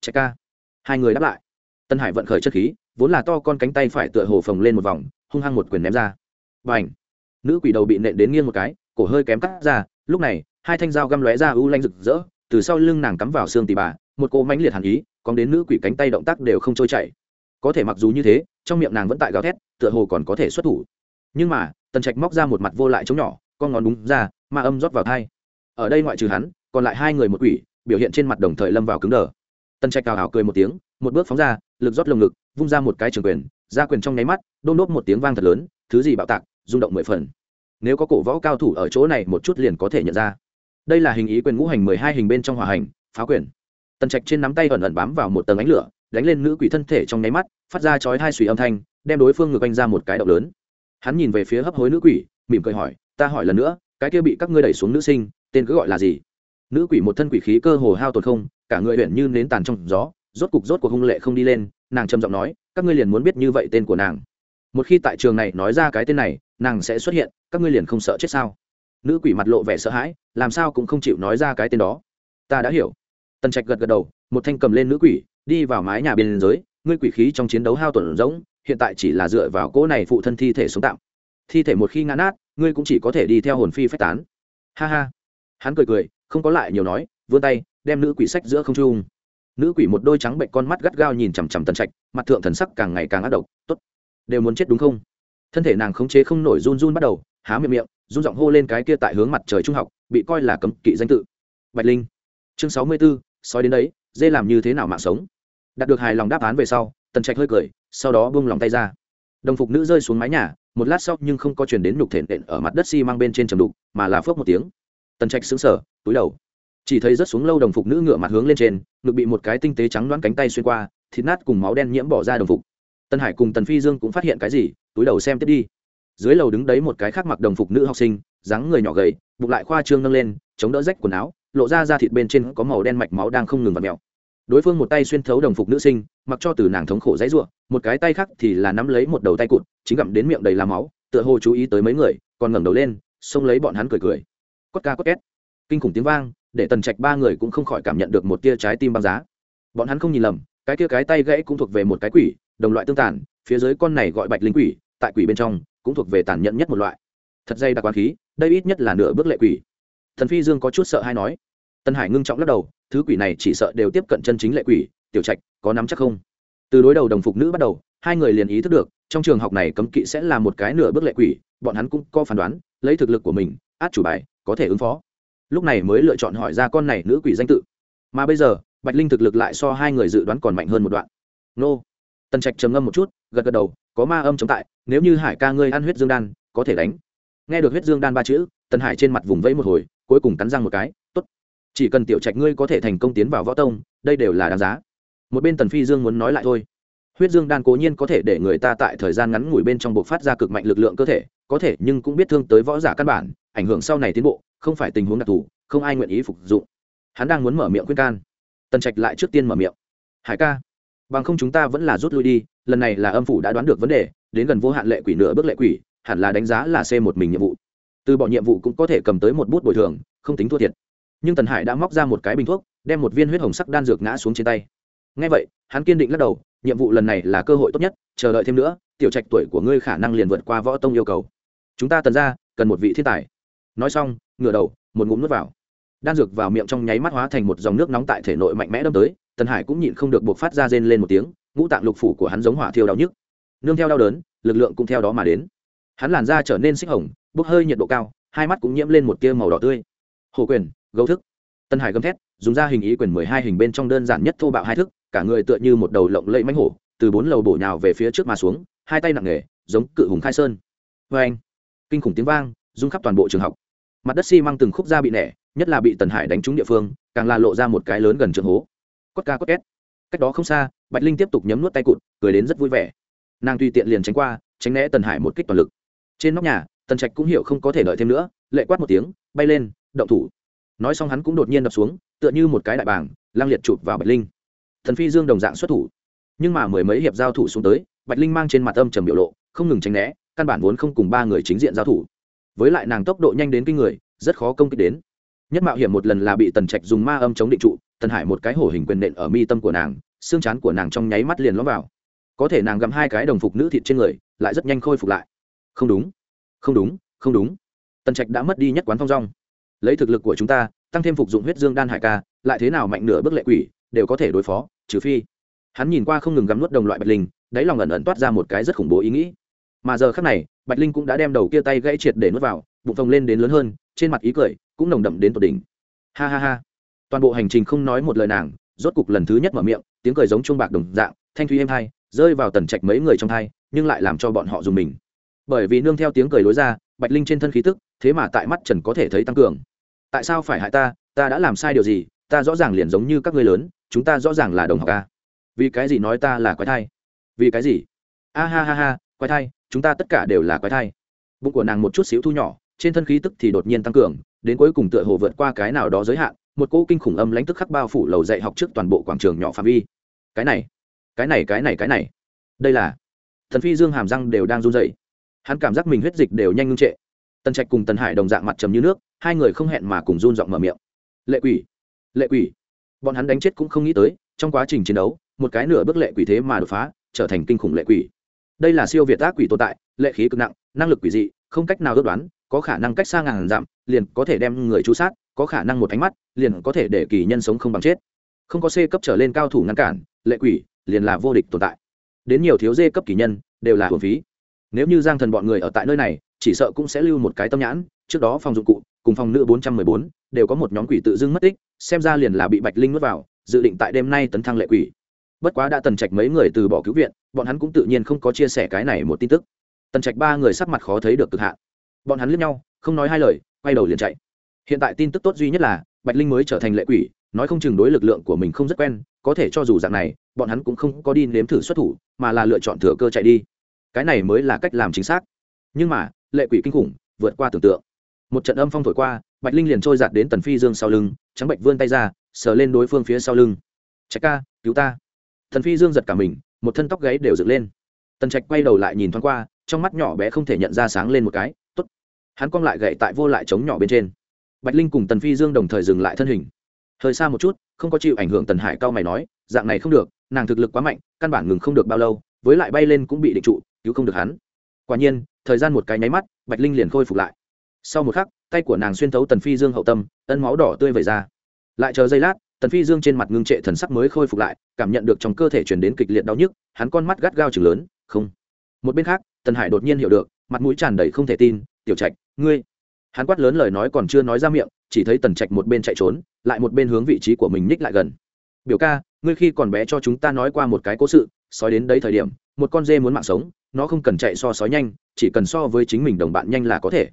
Chạy trạch ca. Hai người đáp lại. Tân hải vận khởi chất khí, vốn là to con cánh tay phải tựa hồ phồng lên một vòng, hung hăng một quyền ném ra. Và ảnh nữ quỷ đầu bị nện đến nghiêng một cái, cổ hơi kém cắt ra, lúc này, hai thanh dao găm lóe ra u lanh rực rỡ, từ sau lưng nàng cắm vào xương tì bà, một cô mãnh liệt hàn ý còn đến nữ quỷ cánh tay động tác đều không trôi chảy. Có thể mặc dù như thế, trong miệng nàng vẫn tại gào thét, tựa hồ còn có thể xuất thủ. Nhưng mà, tần trạch móc ra một mặt vô lại chống nhỏ, con ngón đúng ra ma âm rót vào thai. Ở đây ngoại trừ hắn, còn lại hai người một quỷ, biểu hiện trên mặt đồng thời lâm vào cứng đờ tần trạch cào hào cười một tiếng, một bước phóng ra, lực rót lồng ngực, vung ra một cái trường quyền, ra quyền trong nháy mắt, đôn đốt một tiếng vang thật lớn, thứ gì bạo tạc, rung động mười phần. Nếu có cổ võ cao thủ ở chỗ này một chút liền có thể nhận ra. Đây là hình ý quyền ngũ hành mười hai hình bên trong hòa hành, phá quyền. Tần trạch trên nắm tay ẩn ẩn bám vào một tầng ánh lửa, đánh lên nữ quỷ thân thể trong nháy mắt, phát ra chói hai suy âm thanh, đem đối phương ngược anh ra một cái động lớn. Hắn nhìn về phía hấp hối nữ quỷ, mỉm cười hỏi, ta hỏi lần nữa, cái kia bị các ngươi đẩy xuống nữ sinh, tên cứ gọi là gì? Nữ quỷ một thân quỷ khí cơ hồ hao tổn không, cả người huyện như nến tàn trong gió, rốt cục rốt cuộc hung lệ không đi lên, nàng trầm giọng nói, các ngươi liền muốn biết như vậy tên của nàng. Một khi tại trường này nói ra cái tên này, nàng sẽ xuất hiện, các ngươi liền không sợ chết sao? Nữ quỷ mặt lộ vẻ sợ hãi, làm sao cũng không chịu nói ra cái tên đó. Ta đã hiểu. Tần trạch gật gật đầu, một thanh cầm lên nữ quỷ, đi vào mái nhà bên giới, ngươi quỷ khí trong chiến đấu hao tổn rỗng, hiện tại chỉ là dựa vào cỗ này phụ thân thi thể sống tạm. Thi thể một khi ngã nát, ngươi cũng chỉ có thể đi theo hồn phi phách tán. Ha ha. Hắn cười cười không có lại nhiều nói, vươn tay, đem nữ quỷ sách giữa không trung. Nữ quỷ một đôi trắng bệnh con mắt gắt gao nhìn chằm chằm tần trạch, mặt thượng thần sắc càng ngày càng ác độc t ố t đều muốn chết đúng không? Thân thể nàng khống chế không nổi run run bắt đầu, há miệng miệng, run giọng hô lên cái kia tại hướng mặt trời trung học, bị coi là cấm kỵ danh tự. Bạch linh. Chương sáu mươi b ố soi đến đấy, dê làm như thế nào mạng sống? Đạt được hài lòng đáp án về sau, tần trạch hơi cười, sau đó bông lòng tay ra. Đồng phục nữ rơi xuống mái nhà, một lát sau nhưng không có chuyển đến nhục thể nện ở mặt đất xi、si、mang bên trên trầm đục, mà là phước một tiếng tần trạch xứng sở túi đầu. Chỉ thấy rất xuống lâu đồng phục nữ ngựa mặt hướng lên trên, ngực bị một cái tinh tế trắng đoán cánh tay xuyên qua, thịt nát cùng máu đen nhiễm bỏ ra đồng phục. Tân hải cùng tần phi dương cũng phát hiện cái gì, túi đầu xem tiếp đi. Dưới lầu đứng đấy một cái khác mặc đồng phục nữ học sinh, dáng người nhỏ gầy, bụng lại khoa trương nâng lên, chống đỡ rách quần áo, lộ ra ra thịt bên trên có màu đen mạch máu đang không ngừng vặt mèo. Đối phương một tay xuyên thấu đồng phục nữ sinh, mặc cho từ nàng thống khổ dãy ruộng, một cái tay khác thì là nắm lấy một đầu tay cụt, chính gặm đến miệng đầy làm máu, tựa hồ chú ý tới mấy người, còn ngẩng đầu lên, xông lấy bọn hắn cười cười cốt ca cốt két. Kinh khủng tiếng vang, để tần trạch ba người cũng không khỏi cảm nhận được một tia trái tim băng giá. Bọn hắn không nhìn lầm, cái tia cái tay gãy cũng thuộc về một cái quỷ, đồng loại tương tàn, phía dưới con này gọi bạch linh quỷ, tại quỷ bên trong, cũng thuộc về tàn nhẫn nhất một loại. Thật dây đặc quán khí, đây ít nhất là nửa bước lệ quỷ. Thần phi dương có chút sợ hay nói. Tân hải ngưng trọng lắc đầu, thứ quỷ này chỉ sợ đều tiếp cận chân chính lệ quỷ, tiểu trạch, có nắm chắc không? Từ đối đầu đồng phục nữ bắt đầu, hai người liền ý thức được, trong trường học này cấm kỵ sẽ là một cái nửa bước lệ quỷ, bọn hắn cũng có phán đoán, lấy thực lực của mình, át chủ bài có thể ứng phó. Lúc này mới lựa chọn hỏi ra con này nữ quỷ danh tự. Mà bây giờ, bạch linh thực lực lại so hai người dự đoán còn mạnh hơn một đoạn. Nô. Tần trạch trầm ngâm một chút, gật gật đầu, có ma âm chống tại, nếu như hải ca ngươi ăn huyết dương đan, có thể đánh. Nghe được huyết dương đan ba chữ, tần hải trên mặt vùng vẫy một hồi, cuối cùng cắn răng một cái, tốt. Chỉ cần tiểu trạch ngươi có thể thành công tiến vào võ tông, đây đều là đáng giá. Một bên tần phi dương muốn nói lại thôi. Huyết dương đan cố nhiên có thể để người ta tại thời gian ngắn ngủi bên trong buộc phát ra cực mạnh lực lượng cơ thể, có thể, nhưng cũng biết thương tới võ giả căn bản ảnh hưởng sau này tiến bộ, không phải tình huống đặc thù, không ai nguyện ý phục dụng. Hắn đang muốn mở miệng khuyên can. Tần trạch lại trước tiên mở miệng. Hải ca, bằng không chúng ta vẫn là rút lui đi, lần này là âm phủ đã đoán được vấn đề, đến gần vô hạn lệ quỷ nửa bước lệ quỷ, hẳn là đánh giá là c một mình nhiệm vụ. Từ bỏ nhiệm vụ cũng có thể cầm tới một bút bồi thường, không tính thua thiệt. Nhưng tần hải đã móc ra một cái bình thuốc, đem một viên huyết hồng sắc đan dược ngã xuống trên tay. Ngay vậy, hắn kiên định lắc đầu, nhiệm vụ lần này là cơ hội tốt nhất, chờ đợi thêm nữa, tiểu trạch tuổi của ngươi khả năng liền vượt qua võ tông yêu cầu. Chúng ta tần ra cần một vị thiên tài nói xong, ngửa đầu, một ngụm nước vào. Đan dược vào miệng trong nháy mắt hóa thành một dòng nước nóng tại thể nội mạnh mẽ đâm tới, tần hải cũng nhịn không được buộc phát ra rên lên một tiếng, ngũ tạng lục phủ của hắn giống hỏa thiêu đau nhức. Nương theo đau đớn, lực lượng cũng theo đó mà đến. Hắn làn da trở nên xích hồng, bốc hơi nhiệt độ cao, hai mắt cũng nhiễm lên một tia màu đỏ tươi. Hồ quyền, gấu thức. Tân hải gầm thét, dùng ra hình ý quyền mười hai hình bên trong đơn giản nhất thô bạo hai thức, cả người tựa như một đầu lộng lẫy mánh hổ, từ bốn lầu bổ nhào về phía trước mà xuống, hai tay nặng nề, giống cự hùng khai sơn. Vê anh kinh khủng tiếng vang, rung khắp toàn bộ trường học mặt đất xi、si、măng từng khúc da bị nẻ, nhất là bị tần hải đánh trúng địa phương, càng là lộ ra một cái lớn gần trường hố. Cốt ca cốt két. Cách đó không xa, bạch linh tiếp tục nhấm nuốt tay cụt, cười đến rất vui vẻ. Nàng tùy tiện liền tránh qua, tránh né tần hải một kích toàn lực. Trên nóc nhà, tần trạch cũng hiểu không có thể đợi thêm nữa, lệ quát một tiếng, bay lên, động thủ. Nói xong hắn cũng đột nhiên đập xuống, tựa như một cái đại bảng lang liệt chụp vào bạch linh. Thần phi dương đồng dạng xuất thủ. Nhưng mà mười mấy hiệp giao thủ xuống tới, bạch linh mang trên mặt âm trầm biểu lộ, không ngừng tránh né, căn bản vốn không cùng ba người chính diện giao thủ với lại nàng tốc độ nhanh đến kinh người, rất khó công kích đến. Nhất mạo hiểm một lần là bị tần trạch dùng ma âm chống định trụ, tần hải một cái hổ hình quyền nện ở mi tâm của nàng, xương chán của nàng trong nháy mắt liền lõm vào. Có thể nàng gặm hai cái đồng phục nữ thịt trên người, lại rất nhanh khôi phục lại. Không đúng không đúng không đúng. Tần trạch đã mất đi nhất quán thong dong. Lấy thực lực của chúng ta, tăng thêm phục dụng huyết dương đan hải ca, lại thế nào mạnh nửa bước lệ quỷ, đều có thể đối phó, trừ phi. Hắn nhìn qua không ngừng gắm nuốt đồng loại bạch linh, đáy lòng ẩn ẩn toát ra một cái rất khủng bố ý nghĩ. Mà giờ khác này bạch linh cũng đã đem đầu kia tay gãy triệt để nuốt vào, bụng phồng lên đến lớn hơn, trên mặt ý cười cũng nồng đậm đến tột đỉnh. Ha ha ha. Toàn bộ hành trình không nói một lời nàng, rốt cục lần thứ nhất mở miệng, tiếng cười giống chuông bạc đồng dạng, thanh thúy êm hai rơi vào tần trạch mấy người trong thai, nhưng lại làm cho bọn họ dùng mình. Bởi vì nương theo tiếng cười lối ra, bạch linh trên thân khí tức, thế mà tại mắt trần có thể thấy tăng cường. Tại sao phải hại ta? Ta đã làm sai điều gì? Ta rõ ràng liền giống như các ngươi lớn, chúng ta rõ ràng là đồng học ca vì cái gì nói ta là quái thai? Vì cái gì? A ha ha ha quái thai, chúng ta tất cả đều là quái thai. Bụng của nàng một chút xíu thu nhỏ, trên thân khí tức thì đột nhiên tăng cường, đến cuối cùng tựa hồ vượt qua cái nào đó giới hạn, một cỗ kinh khủng âm lãnh tức khắc bao phủ lầu dạy học trước toàn bộ quảng trường nhỏ phạm vi. Cái này cái này cái này cái này. Đây là thần phi dương hàm răng đều đang run dậy hắn cảm giác mình huyết dịch đều nhanh ngưng trệ. Tần trạch cùng tần hải đồng dạng mặt trầm như nước, hai người không hẹn mà cùng run giọng mở miệng. Lệ quỷ lệ quỷ. Bọn hắn đánh chết cũng không nghĩ tới, trong quá trình chiến đấu, một cái nửa bước lệ quỷ thế mà đột phá, trở thành kinh khủng lệ quỷ đây là siêu việt ác quỷ tồn tại, lệ khí cực nặng, năng lực quỷ dị, không cách nào ước đoán, có khả năng cách xa ngàn dặm, liền có thể đem người chú sát, có khả năng một ánh mắt, liền có thể để kỳ nhân sống không bằng chết. Không có c cấp trở lên cao thủ ngăn cản, lệ quỷ liền là vô địch tồn tại. Đến nhiều thiếu dê cấp kỳ nhân, đều là hồn phí. Nếu như giang thần bọn người ở tại nơi này, chỉ sợ cũng sẽ lưu một cái tâm nhãn, trước đó phòng dụng cụ, cùng phòng nữ bốn trăm mười bốn, đều có một nhóm quỷ tự dưng mất tích, xem ra liền là bị bạch linh nuốt vào, dự định tại đêm nay tấn thăng lệ quỷ bất quá đã tần trạch mấy người từ bỏ cứu viện, bọn hắn cũng tự nhiên không có chia sẻ cái này một tin tức. Tần trạch ba người sắc mặt khó thấy được cực hạn. Bọn hắn lướt nhau, không nói hai lời, quay đầu liền chạy. Hiện tại tin tức tốt duy nhất là, bạch linh mới trở thành lệ quỷ, nói không chừng đối lực lượng của mình không rất quen, có thể cho dù dạng này, bọn hắn cũng không có đi nếm thử xuất thủ, mà là lựa chọn thừa cơ chạy đi. Cái này mới là cách làm chính xác. Nhưng mà, lệ quỷ kinh khủng, vượt qua tưởng tượng. Một trận âm phong thổi qua, bạch linh liền trôi giạt đến tần phi dương sau lưng, trắng bệnh vươn tay ra, sờ lên đối phương phía sau lưng. Trạch ca, cứu ta thần phi dương giật cả mình, một thân tóc gáy đều dựng lên. Tần trạch quay đầu lại nhìn thoáng qua, trong mắt nhỏ bé không thể nhận ra sáng lên một cái t ố t hắn cong lại gậy tại vô lại trống nhỏ bên trên. Bạch linh cùng tần phi dương đồng thời dừng lại thân hình. Hơi xa một chút, không có chịu ảnh hưởng tần hải cao mày nói, dạng này không được, nàng thực lực quá mạnh, căn bản ngừng không được bao lâu, với lại bay lên cũng bị định trụ, cứu không được hắn. Quả nhiên, thời gian một cái nháy mắt, bạch linh liền khôi phục lại. Sau một khắc, tay của nàng xuyên thấu tần phi dương hậu tâm, ân máu đỏ tươi vẩy ra. Lại chờ giây lát tần phi dương trên mặt ngưng trệ thần sắc mới khôi phục lại, cảm nhận được trong cơ thể chuyển đến kịch liệt đau nhức, hắn con mắt gắt gao chừng lớn, không. Một bên khác, tần hải đột nhiên hiểu được, mặt mũi tràn đầy không thể tin, tiểu trạch, ngươi hắn quát lớn lời nói còn chưa nói ra miệng, chỉ thấy tần trạch một bên chạy trốn, lại một bên hướng vị trí của mình ních lại gần. Biểu ca, ngươi khi còn bé cho chúng ta nói qua một cái cố sự, sói đến đấy thời điểm, một con dê muốn mạng sống, nó không cần chạy so sói nhanh, chỉ cần so với chính mình đồng bạn nhanh là có thể.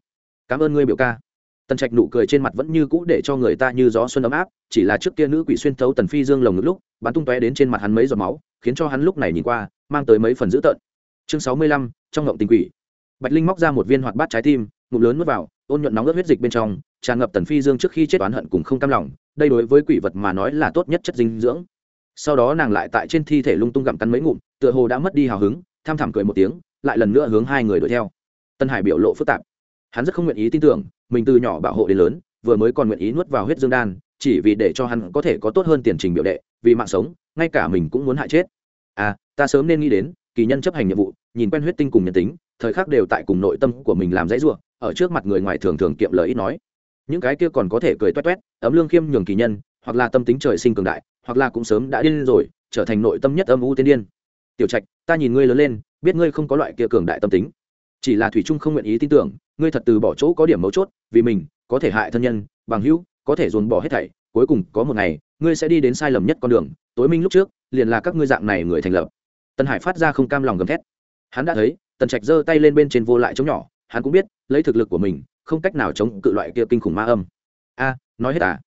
Cảm ơn ngươi, biểu ca tần trạch nụ cười trên mặt vẫn như cũ để cho người ta như gió xuân ấm áp, chỉ là trước kia nữ quỷ xuyên thấu tần phi dương lồng ngực lúc, bắn tung tóe đến trên mặt hắn mấy giọt máu, khiến cho hắn lúc này nhìn qua, mang tới mấy phần dữ tợn. Chương sáu mươi lăm, trong ngộng tình quỷ. Bạch linh móc ra một viên hoạt bát trái tim, ngụm lớn nuốt vào, ôn nhuận nóng ướt huyết dịch bên trong, tràn ngập tần phi dương trước khi chết oán hận cùng không cam lòng, đây đối với quỷ vật mà nói là tốt nhất chất dinh dưỡng. Sau đó nàng lại tại trên thi thể lung tung gặm cắn mấy ngụm, tựa hồ đã mất đi hào hứng, tham thảm cười một tiếng, lại lần nữa hướng hai người đuổi theo. Tân hải biểu lộ phức tạp. Hắn rất không nguyện ý tin tưởng mình từ nhỏ bảo hộ đến lớn, vừa mới còn nguyện ý nuốt vào huyết dương đan, chỉ vì để cho hắn có thể có tốt hơn tiền trình biểu đệ, vì mạng sống, ngay cả mình cũng muốn hại chết. À ta sớm nên nghĩ đến, kỳ nhân chấp hành nhiệm vụ, nhìn quen huyết tinh cùng nhân tính, thời khắc đều tại cùng nội tâm của mình làm dãy ruộng ở trước mặt người ngoài thường thường kiệm lời ít nói. Những cái kia còn có thể cười toét toét, ấm lương khiêm nhường kỳ nhân, hoặc là tâm tính trời sinh cường đại, hoặc là cũng sớm đã điên rồi, trở thành nội tâm nhất âm u tiên điên. Tiểu trạch, ta nhìn ngươi lớn lên, biết ngươi không có loại kia cường đại tâm tính. Chỉ là thủy trung không nguyện ý tin tưởng ngươi thật từ bỏ chỗ có điểm mấu chốt, vì mình, có thể hại thân nhân, bằng hữu, có thể dồn bỏ hết thảy, cuối cùng có một ngày, ngươi sẽ đi đến sai lầm nhất con đường, tối minh lúc trước, liền là các ngươi dạng này người thành lập. Tân hải phát ra không cam lòng gầm thét. Hắn đã thấy, tần trạch giơ tay lên bên trên vô lại chống nhỏ, hắn cũng biết, lấy thực lực của mình, không cách nào chống cự loại kia kinh khủng ma âm. A, nói hết à?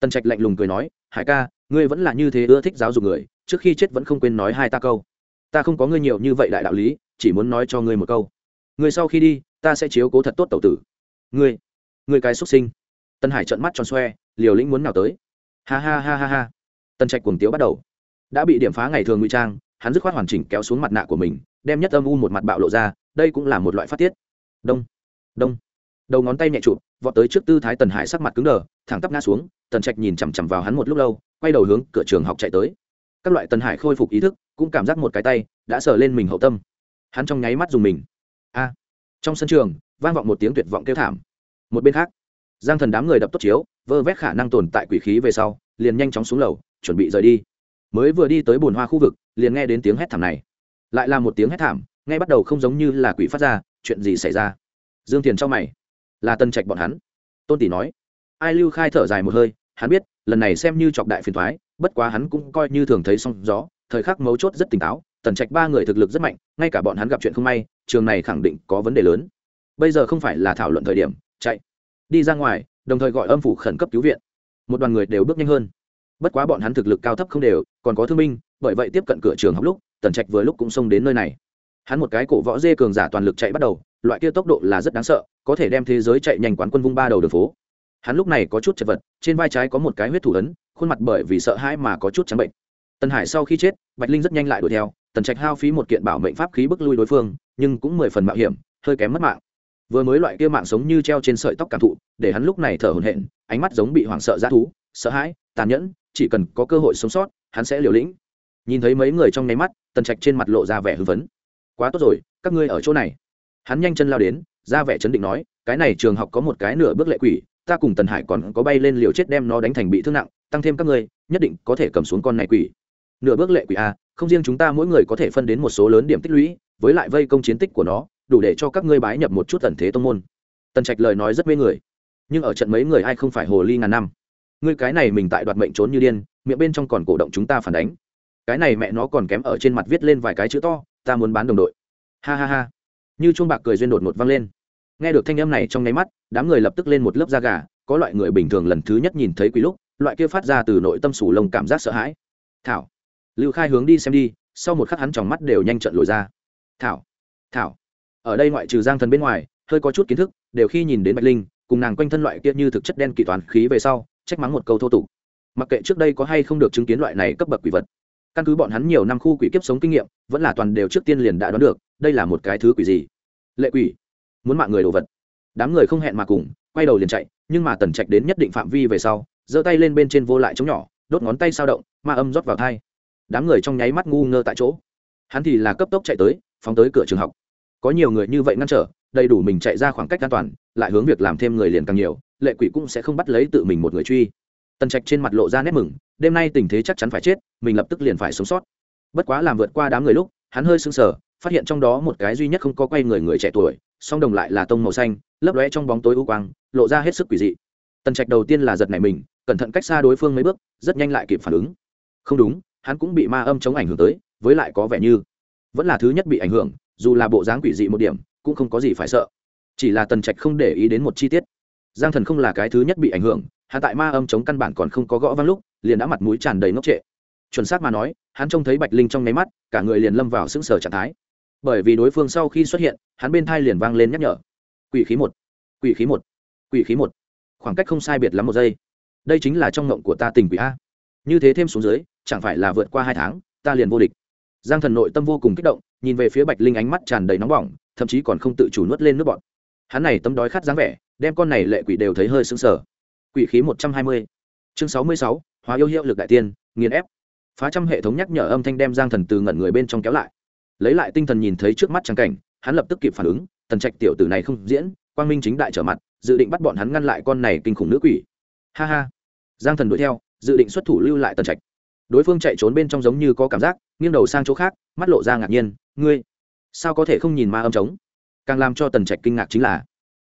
Tần trạch lạnh lùng cười nói, hải ca, ngươi vẫn là như thế ưa thích giáo dục người, trước khi chết vẫn không quên nói hai ta câu. Ta không có ngươi nhiều như vậy đại đạo lý, chỉ muốn nói cho ngươi một câu. Ngươi sau khi đi ta sẽ chiếu cố thật tốt tẩu tử. Ngươi ngươi cái xuất sinh. Tân hải trợn mắt tròn xoe, liều lĩnh muốn nào tới. Ha ha ha ha ha. Tân trạch cuồng tiếu bắt đầu. Đã bị điểm phá ngày thường ngụy trang, hắn dứt khoát hoàn chỉnh kéo xuống mặt nạ của mình, đem nhất âm u một mặt bạo lộ ra, đây cũng là một loại phát tiết. Đông đông. Đầu ngón tay nhẹ chụp, vọt tới trước tư thái tần hải sắc mặt cứng đờ, thẳng tắp ngã xuống, tần trạch nhìn chằm chằm vào hắn một lúc lâu, quay đầu hướng cửa trường học chạy tới. Các loại tần hải khôi phục ý thức, cũng cảm giác một cái tay, đã sờ lên mình hậu tâm. Hắn trong nháy mắt dùng mình. A trong sân trường, vang vọng một tiếng tuyệt vọng kêu thảm. Một bên khác, giang thần đám người đập tốt chiếu, vơ vét khả năng tồn tại quỷ khí về sau, liền nhanh chóng xuống lầu, chuẩn bị rời đi. Mới vừa đi tới bồn hoa khu vực, liền nghe đến tiếng hét thảm này. Lại là một tiếng hét thảm, ngay bắt đầu không giống như là quỷ phát ra, chuyện gì xảy ra? Dương tiền trong mày. Là tân trạch bọn hắn. Tôn tỷ nói. Ai lưu khai thở dài một hơi, hắn biết, lần này xem như chọc đại phiền thoái bất quá hắn cũng coi như thường thấy song gió, thời khắc mấu chốt rất tỉnh táo tần trạch ba người thực lực rất mạnh, ngay cả bọn hắn gặp chuyện không may, trường này khẳng định có vấn đề lớn. Bây giờ không phải là thảo luận thời điểm, chạy. Đi ra ngoài, đồng thời gọi âm phủ khẩn cấp cứu viện. Một đoàn người đều bước nhanh hơn. Bất quá bọn hắn thực lực cao thấp không đều, còn có thương binh, bởi vậy tiếp cận cửa trường học lúc, tần trạch vừa lúc cũng xông đến nơi này. Hắn một cái cổ võ dê cường giả toàn lực chạy bắt đầu, loại kia tốc độ là rất đáng sợ, có thể đem thế giới chạy nhanh quán quân vung ba đầu đường phố. Hắn lúc này có chút chật vật, trên vai trái có một cái huyết thủ ấn, khuôn mặt bởi vì sợ hãi mà có chút trắng bệnh. Tần hải sau khi chết, bạch linh rất nhanh lại đuổi theo tần trạch hao phí một kiện bảo mệnh pháp khí bức lui đối phương, nhưng cũng mười phần mạo hiểm, hơi kém mất mạng. Vừa mới loại kia mạng sống như treo trên sợi tóc cảm thụ, để hắn lúc này thở hổn hển, ánh mắt giống bị hoảng sợ dã thú, sợ hãi, tàn nhẫn, chỉ cần có cơ hội sống sót, hắn sẽ liều lĩnh. Nhìn thấy mấy người trong nháy mắt, tần trạch trên mặt lộ ra vẻ hư vấn quá tốt rồi, các ngươi ở chỗ này. Hắn nhanh chân lao đến, ra vẻ chấn định nói, cái này trường học có một cái nửa bước lệ quỷ, ta cùng tần hải còn có bay lên liều chết đem nó đánh thành bị thương nặng, tăng thêm các ngươi, nhất định có thể cầm xuống con này quỷ. Nửa bước lệ quỷ a không riêng chúng ta mỗi người có thể phân đến một số lớn điểm tích lũy, với lại vây công chiến tích của nó, đủ để cho các ngươi bái nhập một chút tần thế tông môn. Tần trạch lời nói rất mê người. Nhưng ở trận mấy người ai không phải hồ ly ngàn năm? Ngươi cái này mình tại đoạt mệnh trốn như điên, miệng bên trong còn cổ động chúng ta phản đánh. Cái này mẹ nó còn kém ở trên mặt viết lên vài cái chữ to, ta muốn bán đồng đội. Ha ha ha. Như chuông bạc cười duyên đột một vang lên. Nghe được thanh âm này trong nháy mắt, đám người lập tức lên một lớp da gà, có loại người bình thường lần thứ nhất nhìn thấy quý lúc, loại kia phát ra từ nội tâm sủ lông cảm giác sợ hãi. Thảo lưu khai hướng đi xem đi, sau một khắc hắn tròng mắt đều nhanh trận lồi ra. Thảo thảo. Ở đây ngoại trừ giang thần bên ngoài, hơi có chút kiến thức, đều khi nhìn đến bạch linh, cùng nàng quanh thân loại kia như thực chất đen kỳ toàn khí về sau, trách mắng một câu thô tục. Mặc kệ trước đây có hay không được chứng kiến loại này cấp bậc quỷ vật, căn cứ bọn hắn nhiều năm khu quỷ kiếp sống kinh nghiệm, vẫn là toàn đều trước tiên liền đã đoán được, đây là một cái thứ quỷ gì. Lệ quỷ, muốn mạng người đồ vật. Đám người không hẹn mà cùng, quay đầu liền chạy, nhưng mà tần trạch đến nhất định phạm vi về sau, giơ tay lên bên trên vô lại chống nhỏ, đốt ngón tay sao động, ma âm rót vào thai đám người trong nháy mắt ngu ngơ tại chỗ. Hắn thì là cấp tốc chạy tới, phóng tới cửa trường học. Có nhiều người như vậy ngăn trở, đầy đủ mình chạy ra khoảng cách an toàn, lại hướng việc làm thêm người liền càng nhiều, lệ quỷ cũng sẽ không bắt lấy tự mình một người truy. Tần trạch trên mặt lộ ra nét mừng, đêm nay tình thế chắc chắn phải chết, mình lập tức liền phải sống sót. Bất quá làm vượt qua đám người lúc, hắn hơi sưng sờ, phát hiện trong đó một cái duy nhất không có quay người người trẻ tuổi, song đồng lại là tông màu xanh, lấp lóe trong bóng tối u quang, lộ ra hết sức quỷ dị. Tần trạch đầu tiên là giật này mình, cẩn thận cách xa đối phương mấy bước, rất nhanh lại kịp phản ứng. Không đúng hắn cũng bị ma âm chống ảnh hưởng tới, với lại có vẻ như vẫn là thứ nhất bị ảnh hưởng, dù là bộ dáng quỷ dị một điểm, cũng không có gì phải sợ. Chỉ là tần trạch không để ý đến một chi tiết. Giang thần không là cái thứ nhất bị ảnh hưởng, hắn tại ma âm chống căn bản còn không có gõ văng lúc, liền đã mặt mũi tràn đầy ngốc trệ. Chuẩn xác mà nói, hắn trông thấy bạch linh trong nháy mắt, cả người liền lâm vào sững sờ trạng thái. Bởi vì đối phương sau khi xuất hiện, hắn bên thai liền vang lên nhắc nhở. Quỷ khí một, quỷ khí một, quỷ khí một. Khoảng cách không sai biệt lắm một giây. Đây chính là trong ngộng của ta tình quỷ a. Như thế thêm xuống dưới chẳng phải là vượt qua hai tháng, ta liền vô địch. Giang thần nội tâm vô cùng kích động, nhìn về phía bạch linh ánh mắt tràn đầy nóng bỏng, thậm chí còn không tự chủ nuốt lên nước bọn hắn này tâm đói khát dáng vẻ, đem con này lệ quỷ đều thấy hơi sững sờ. Quỷ khí một trăm hai mươi. Chương sáu mươi sáu, hóa yêu hiệu lực đại tiên, nghiền ép. Phá trăm hệ thống nhắc nhở âm thanh đem giang thần từ ngẩn người bên trong kéo lại. Lấy lại tinh thần nhìn thấy trước mắt trang cảnh, hắn lập tức kịp phản ứng, tần trạch tiểu tử này không diễn, quang minh chính đại trở mặt, dự định bắt bọn hắn ngăn lại con này kinh khủng nữ quỷ. Ha ha. Giang thần đuổi theo, dự định xuất thủ lưu lại tần trạch đối phương chạy trốn bên trong giống như có cảm giác, nghiêng đầu sang chỗ khác, mắt lộ ra ngạc nhiên, ngươi, sao có thể không nhìn ma âm trống? Càng làm cho tần trạch kinh ngạc chính là,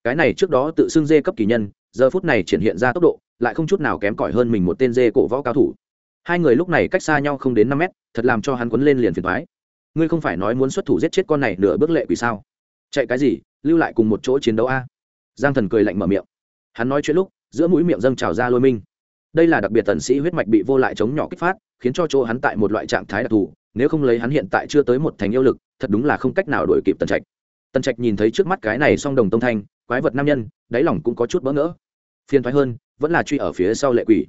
cái này trước đó tự xưng dê cấp kỳ nhân, giờ phút này triển hiện ra tốc độ, lại không chút nào kém cỏi hơn mình một tên dê cổ võ cao thủ. Hai người lúc này cách xa nhau không đến năm mét, thật làm cho hắn quấn lên liền phiền thoái ngươi không phải nói muốn xuất thủ giết chết con này nửa bước lệ quỷ sao? Chạy cái gì, lưu lại cùng một chỗ chiến đấu a? Giang thần cười lạnh mở miệng. Hắn nói chuyện lúc, giữa mũi miệng dâng trào ra lôi minh đây là đặc biệt tần sĩ huyết mạch bị vô lại chống nhỏ kích phát, khiến cho chỗ hắn tại một loại trạng thái đặc thù, nếu không lấy hắn hiện tại chưa tới một thành yêu lực, thật đúng là không cách nào đuổi kịp tần trạch. Tần trạch nhìn thấy trước mắt cái này song đồng tông thanh, quái vật nam nhân, đáy lòng cũng có chút bỡ ngỡ. Phiền thoái hơn, vẫn là truy ở phía sau lệ quỷ.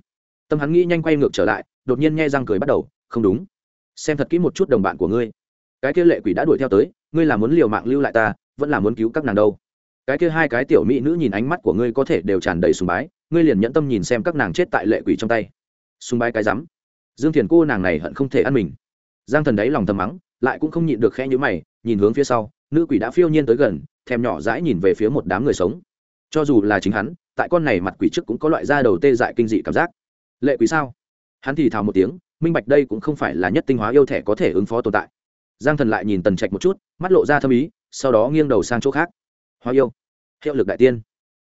Tâm hắn nghĩ nhanh quay ngược trở lại, đột nhiên nghe răng cười bắt đầu, không đúng. Xem thật kỹ một chút đồng bạn của ngươi. Cái kia lệ quỷ đã đuổi theo tới, ngươi là muốn liều mạng lưu lại ta, vẫn là muốn cứu các nàng đâu? Cái kia hai cái tiểu mỹ nữ nhìn ánh mắt của ngươi có thể đều tràn đầy sùng bái ngươi liền nhẫn tâm nhìn xem các nàng chết tại lệ quỷ trong tay. Sùng bái cái rắm. Dương thiền cô nàng này hận không thể ăn mình. Giang thần đáy lòng thầm mắng, lại cũng không nhịn được khe nhữ mày, nhìn hướng phía sau, nữ quỷ đã phiêu nhiên tới gần, thèm nhỏ dãi nhìn về phía một đám người sống. Cho dù là chính hắn, tại con này mặt quỷ trước cũng có loại da đầu tê dại kinh dị cảm giác. Lệ quỷ sao? Hắn thì thào một tiếng, minh bạch đây cũng không phải là nhất tinh hóa yêu thẻ có thể ứng phó tồn tại. Giang thần lại nhìn tần trạch một chút, mắt lộ ra thâm ý, sau đó nghiêng đầu sang chỗ khác. Hóa yêu. Hiệu lực đại tiên.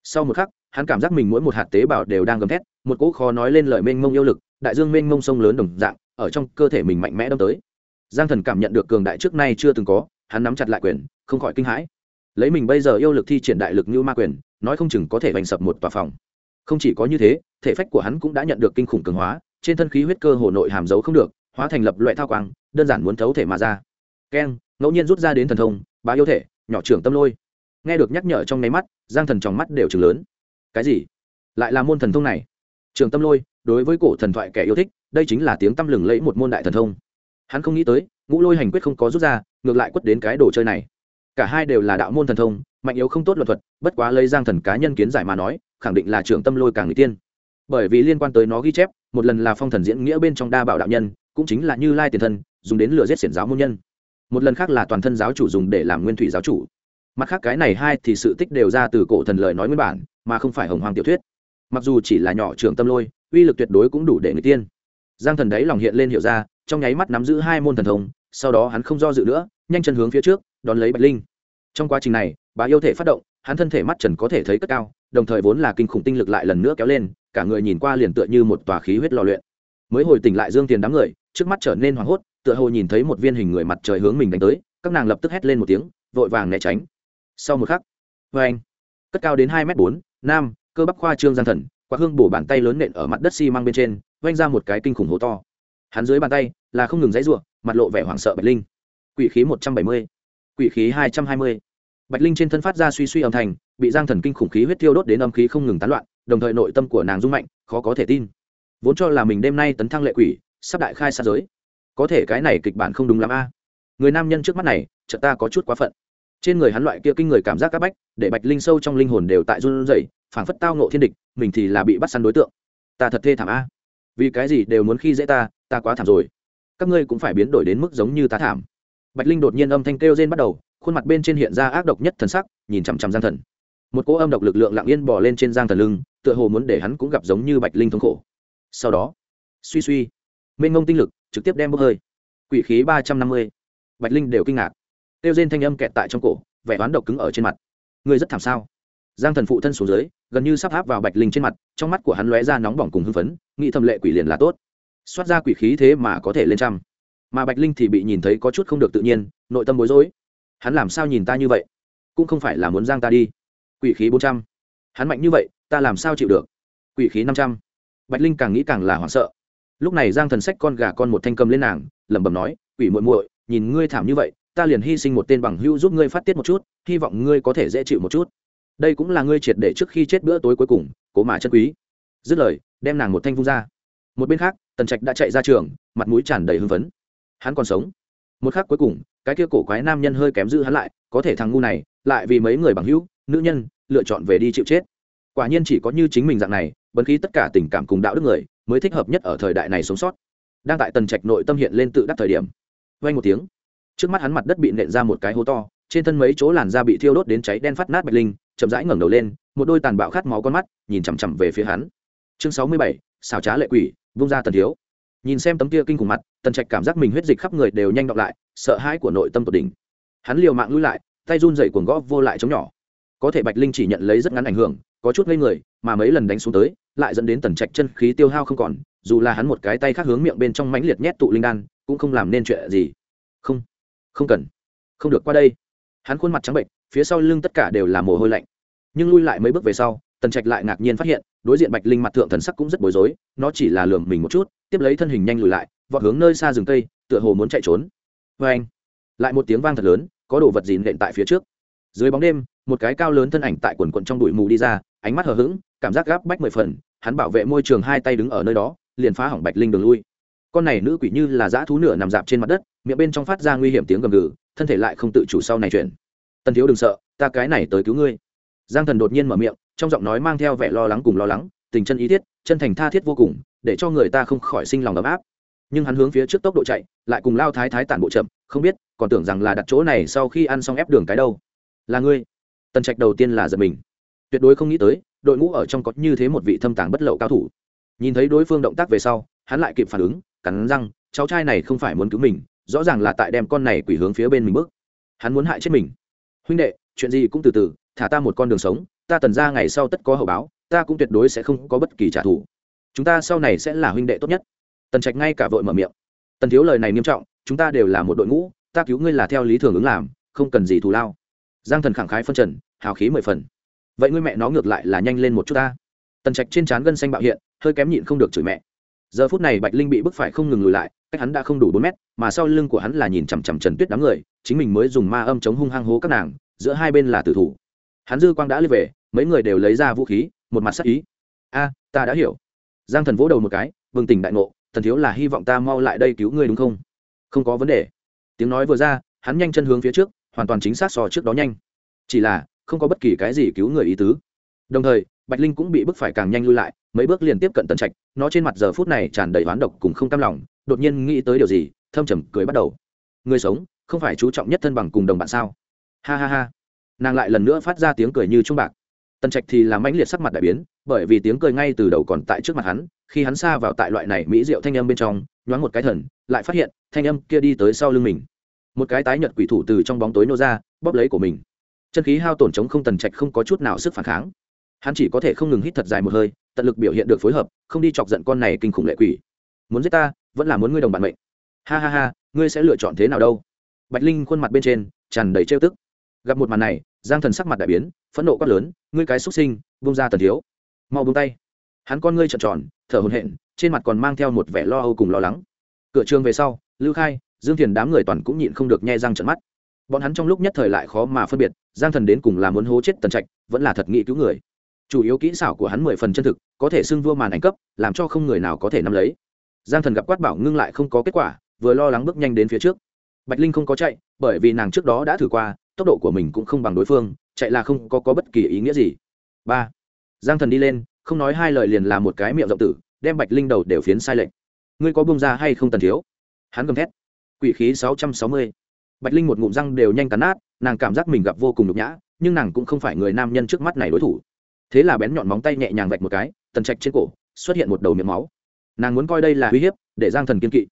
Sau một khắc hắn cảm giác mình mỗi một hạt tế bào đều đang gầm thét, một cỗ khó nói lên lời mênh mông yêu lực, đại dương mênh mông sông lớn đồng dạng, ở trong cơ thể mình mạnh mẽ đâm tới. Giang thần cảm nhận được cường đại trước nay chưa từng có, hắn nắm chặt lại quyền, không khỏi kinh hãi. Lấy mình bây giờ yêu lực thi triển đại lực như ma quyền, nói không chừng có thể vành sập một tòa phòng. Không chỉ có như thế, thể phách của hắn cũng đã nhận được kinh khủng cường hóa, trên thân khí huyết cơ hồ nội hàm giấu không được, hóa thành lập loại thao quang, đơn giản muốn thấu thể mà ra. Keng, ngẫu nhiên rút ra đến thần thông, bá yêu thể, nhỏ trưởng tâm lôi. Nghe được nhắc nhở trong nháy mắt, giang thần trong mắt đều chừng lớn cái gì? Lại là môn thần thông này. Trường tâm lôi, đối với cổ thần thoại kẻ yêu thích, đây chính là tiếng tăm lừng lẫy một môn đại thần thông. Hắn không nghĩ tới, ngũ lôi hành quyết không có rút ra, ngược lại quất đến cái đồ chơi này. Cả hai đều là đạo môn thần thông, mạnh yếu không tốt luật thuật, bất quá lấy giang thần cá nhân kiến giải mà nói, khẳng định là trường tâm lôi càng người tiên. Bởi vì liên quan tới nó ghi chép, một lần là phong thần diễn nghĩa bên trong đa bảo đạo nhân, cũng chính là như lai tiền thân, dùng đến lừa giết xiển giáo môn nhân. Một lần khác là toàn thân giáo chủ dùng để làm nguyên thủy giáo chủ. Mặt khác cái này hai thì sự tích đều ra từ cổ thần lời nói nguyên bản mà không phải hồng hoàng tiểu thuyết. Mặc dù chỉ là nhỏ trường tâm lôi, uy lực tuyệt đối cũng đủ để người tiên. Giang thần đấy lòng hiện lên hiệu ra, trong nháy mắt nắm giữ hai môn thần thông, sau đó hắn không do dự nữa, nhanh chân hướng phía trước, đón lấy bạch linh. Trong quá trình này, bà yêu thể phát động, hắn thân thể mắt trần có thể thấy cất cao, đồng thời vốn là kinh khủng tinh lực lại lần nữa kéo lên, cả người nhìn qua liền tựa như một tòa khí huyết lò luyện. Mới hồi tỉnh lại dương tiền đám người, trước mắt trở nên hoảng hốt, tựa hồ nhìn thấy một viên hình người mặt trời hướng mình đánh tới, các nàng lập tức hét lên một tiếng, vội vàng né tránh. Sau một khắc vê anh cất cao đến hai m bốn nam, cơ bắp khoa trương gian thần, quạt hương bổ bàn tay lớn nện ở mặt đất xi、si、măng bên trên vanh ra một cái kinh khủng hố to. Hắn dưới bàn tay là không ngừng dãy r u ộ n mặt lộ vẻ hoảng sợ bạch linh. Quỷ khí một trăm bảy mươi, quỷ khí hai trăm hai mươi. Bạch linh trên thân phát ra suy suy âm thanh, bị giang thần kinh khủng khí huyết tiêu đốt đến âm khí không ngừng tán loạn, đồng thời nội tâm của nàng rung mạnh, khó có thể tin. Vốn cho là mình đêm nay tấn thăng lệ quỷ, sắp đại khai sát giới. Có thể cái này kịch bản không đúng lắm a. Người nam nhân trước mắt này, chợt ta có chút quá phận trên người hắn loại kia kinh người cảm giác c áp bách, để bạch linh sâu trong linh hồn đều tại run rẩy, phảng phất tao nộ thiên địch, mình thì là bị bắt săn đối tượng. Ta thật thê thảm a. Vì cái gì đều muốn khi dễ ta ta quá thảm rồi. Các ngươi cũng phải biến đổi đến mức giống như tá thảm. Bạch linh đột nhiên âm thanh kêu rên bắt đầu, khuôn mặt bên trên hiện ra ác độc nhất thần sắc, nhìn chằm chằm giang thần. Một cỗ âm độc lực lượng lặng yên bỏ lên trên giang thần lưng, tựa hồ muốn để hắn cũng gặp giống như bạch linh thống khổ. Sau đó, suy suy, mênh ngông tinh lực trực tiếp đem bốc hơi. Quỷ khí ba trăm năm mươi. Bạch linh đều kinh ngạc tiêu rên thanh âm kẹt tại trong cổ, vẻ oán độc cứng ở trên mặt. Ngươi rất thảm sao? Giang thần phụ thân xuống dưới, gần như sắp áp vào bạch linh trên mặt, trong mắt của hắn lóe ra nóng bỏng cùng hưng phấn, nghĩ thầm lệ quỷ liền là tốt. Xoát ra quỷ khí thế mà có thể lên trăm. Mà bạch linh thì bị nhìn thấy có chút không được tự nhiên, nội tâm bối rối. Hắn làm sao nhìn ta như vậy? Cũng không phải là muốn giang ta đi. Quỷ khí bốn trăm. Hắn mạnh như vậy, ta làm sao chịu được? Quỷ khí năm trăm. Bạch linh càng nghĩ càng là hoảng sợ. Lúc này giang thần sách con gà con một thanh cầm lên nàng, lẩm bẩm nói, quỷ muội muội, nhìn ngươi thảm như vậy ta liền hy sinh một tên bằng hữu giúp ngươi phát tiết một chút, hy vọng ngươi có thể dễ chịu một chút. Đây cũng là ngươi triệt để trước khi chết bữa tối cuối cùng, cố mà chân quý. Dứt lời, đem nàng một thanh vung ra. Một bên khác, tần trạch đã chạy ra trường, mặt mũi tràn đầy hưng phấn. Hắn còn sống. Một khắc cuối cùng, cái kia cổ quái nam nhân hơi kém giữ hắn lại, có thể thằng ngu này, lại vì mấy người bằng hữu, nữ nhân, lựa chọn về đi chịu chết. Quả nhiên chỉ có như chính mình dạng này, bấn khí tất cả tình cảm cùng đạo đức người, mới thích hợp nhất ở thời đại này sống sót. Đang tại tần trạch nội tâm hiện lên tự đắc thời điểm. Vay một tiếng trước mắt hắn mặt đất bị nện ra một cái hố to, trên thân mấy chỗ làn da bị thiêu đốt đến cháy đen phát nát bạch linh, chậm rãi ngẩng đầu lên, một đôi tàn bạo khát máu con mắt nhìn chằm chằm về phía hắn. Chương sáu mươi bảy xào trá lệ quỷ, vung ra tần thiếu. Nhìn xem tấm kia kinh khủng mặt, tần trạch cảm giác mình huyết dịch khắp người đều nhanh đọc lại, sợ hãi của nội tâm tột đỉnh. Hắn liều mạng lui lại, tay run dậy cuồng gõ vô lại chống nhỏ. Có thể bạch linh chỉ nhận lấy rất ngắn ảnh hưởng, có chút ngây người, mà mấy lần đánh xuống tới, lại dẫn đến tần trạch chân khí tiêu hao không còn, dù là hắn một cái tay khác hướng miệng bên trong mãnh liệt nhét tụ linh đan, cũng không làm nên chuyện gì. Không không cần. Không được qua đây. Hắn khuôn mặt trắng bệnh, phía sau lưng tất cả đều là mồ hôi lạnh. Nhưng lui lại mấy bước về sau, tần trạch lại ngạc nhiên phát hiện, đối diện bạch linh mặt thượng thần sắc cũng rất bối rối, nó chỉ là lường mình một chút, tiếp lấy thân hình nhanh lùi lại, vọt hướng nơi xa rừng cây, tựa hồ muốn chạy trốn. Vê anh lại một tiếng vang thật lớn, có đồ vật gì nện tại phía trước. Dưới bóng đêm, một cái cao lớn thân ảnh tại quần quận trong bụi mù đi ra, ánh mắt hờ hững, cảm giác gáp bách mười phần, hắn bảo vệ môi trường hai tay đứng ở nơi đó, liền phá hỏng bạch linh đường lui con này nữ quỷ như là dã thú nửa nằm dạp trên mặt đất, miệng bên trong phát ra nguy hiểm tiếng gầm gừ, thân thể lại không tự chủ sau này chuyển. Tần thiếu đừng sợ, ta cái này tới cứu ngươi. Giang thần đột nhiên mở miệng, trong giọng nói mang theo vẻ lo lắng cùng lo lắng, tình chân ý thiết, chân thành tha thiết vô cùng, để cho người ta không khỏi sinh lòng ấm áp. Nhưng hắn hướng phía trước tốc độ chạy, lại cùng lao thái thái tản bộ chậm, không biết, còn tưởng rằng là đặt chỗ này sau khi ăn xong ép đường cái đâu. Là ngươi. Tần trạch đầu tiên là giật mình. Tuyệt đối không nghĩ tới, đội ngũ ở trong có như thế một vị thâm tàng bất lậu cao thủ. Nhìn thấy đối phương động tác về sau, hắn lại kịp phản ứng cắn răng, cháu trai này không phải muốn cứu mình, rõ ràng là tại đem con này quỷ hướng phía bên mình bước. Hắn muốn hại chết mình. Huynh đệ, chuyện gì cũng từ từ, thả ta một con đường sống, ta tần ra ngày sau tất có hậu báo, ta cũng tuyệt đối sẽ không có bất kỳ trả thù. Chúng ta sau này sẽ là huynh đệ tốt nhất. Tần trạch ngay cả vội mở miệng. Tần thiếu lời này nghiêm trọng, chúng ta đều là một đội ngũ, ta cứu ngươi là theo lý thường ứng làm, không cần gì thù lao. Giang thần khẳng khái phân trần, hào khí mười phần. Vậy ngươi mẹ nó ngược lại là nhanh lên một chút ta. Tần trạch trên trán gân xanh bạo hiện, hơi kém nhịn không được chửi mẹ giờ phút này bạch linh bị bức phải không ngừng lùi lại, cách hắn đã không đủ bốn mét, mà sau lưng của hắn là nhìn chằm chằm trần tuyết đám người, chính mình mới dùng ma âm chống hung hăng hố các nàng, giữa hai bên là tử thủ. Hắn dư quang đã lên về, mấy người đều lấy ra vũ khí, một mặt sắc ý. A, ta đã hiểu. Giang thần vỗ đầu một cái vừng tỉnh đại ngộ, thần thiếu là hy vọng ta mau lại đây cứu ngươi đúng không? Không có vấn đề. Tiếng nói vừa ra, hắn nhanh chân hướng phía trước, hoàn toàn chính xác so trước đó nhanh. Chỉ là, không có bất kỳ cái gì cứu người ý tứ. Đồng thời bạch linh cũng bị bức phải càng nhanh lui lại, mấy bước liền tiếp cận tần trạch, nó trên mặt giờ phút này tràn đầy oán độc cùng không cam lòng, đột nhiên nghĩ tới điều gì, thâm trầm cười bắt đầu. Người sống, không phải chú trọng nhất thân bằng cùng đồng bạn sao? Ha ha ha. Nàng lại lần nữa phát ra tiếng cười như trung bạc. Tần trạch thì làm mãnh liệt sắc mặt đại biến, bởi vì tiếng cười ngay từ đầu còn tại trước mặt hắn, khi hắn xa vào tại loại này mỹ rượu thanh âm bên trong, nhoáng một cái thần, lại phát hiện thanh âm kia đi tới sau lưng mình. Một cái tái nhật quỷ thủ từ trong bóng tối nô ra, bóp lấy của mình. Chân khí hao tổn chống không tần trạch không có chút nào sức phản kháng hắn chỉ có thể không ngừng hít thật dài một hơi, tận lực biểu hiện được phối hợp, không đi chọc giận con này kinh khủng lệ quỷ. Muốn giết ta, vẫn là muốn ngươi đồng bạn mệnh. Ha ha ha, ngươi sẽ lựa chọn thế nào đâu? Bạch linh khuôn mặt bên trên, tràn đầy trêu tức. Gặp một màn này, giang thần sắc mặt đại biến, phẫn nộ quát lớn, ngươi cái xuất sinh bông ra tần thiếu. Mau bông tay. Hắn con ngươi trợn tròn, thở hồn hện trên mặt còn mang theo một vẻ lo âu cùng lo lắng. Cửa trường về sau, lưu khai, dương thiền đám người toàn cũng nhịn không được nhe răng trận mắt. Bọn hắn trong lúc nhất thời lại khó mà phân biệt, giang thần đến cùng là muốn hố chết tần trạch, vẫn là thật nghị cứu người chủ yếu kỹ xảo của hắn mười phần chân thực có thể xưng vua màn ảnh cấp làm cho không người nào có thể nắm lấy. Giang thần gặp quát bảo ngưng lại không có kết quả vừa lo lắng bước nhanh đến phía trước. Bạch linh không có chạy bởi vì nàng trước đó đã thử qua tốc độ của mình cũng không bằng đối phương chạy là không có, có bất kỳ ý nghĩa gì. Ba. Giang thần đi lên không nói hai lời liền là một cái miệng rộng tử đem bạch linh đầu đều phiến sai lệch. Ngươi có bông ra hay không tần thiếu? Hắn gầm thét. Quỷ khí sáu trăm sáu mươi. Bạch linh một ngụm răng đều nhanh cắn nát nàng cảm giác mình gặp vô cùng nhục nhã nhưng nàng cũng không phải người nam nhân trước mắt này đối thủ thế là bén nhọn móng tay nhẹ nhàng vạch một cái, tần trạch trên cổ, xuất hiện một đầu miệng máu. Nàng muốn coi đây là uy hiếp, để giang thần kiên kỵ.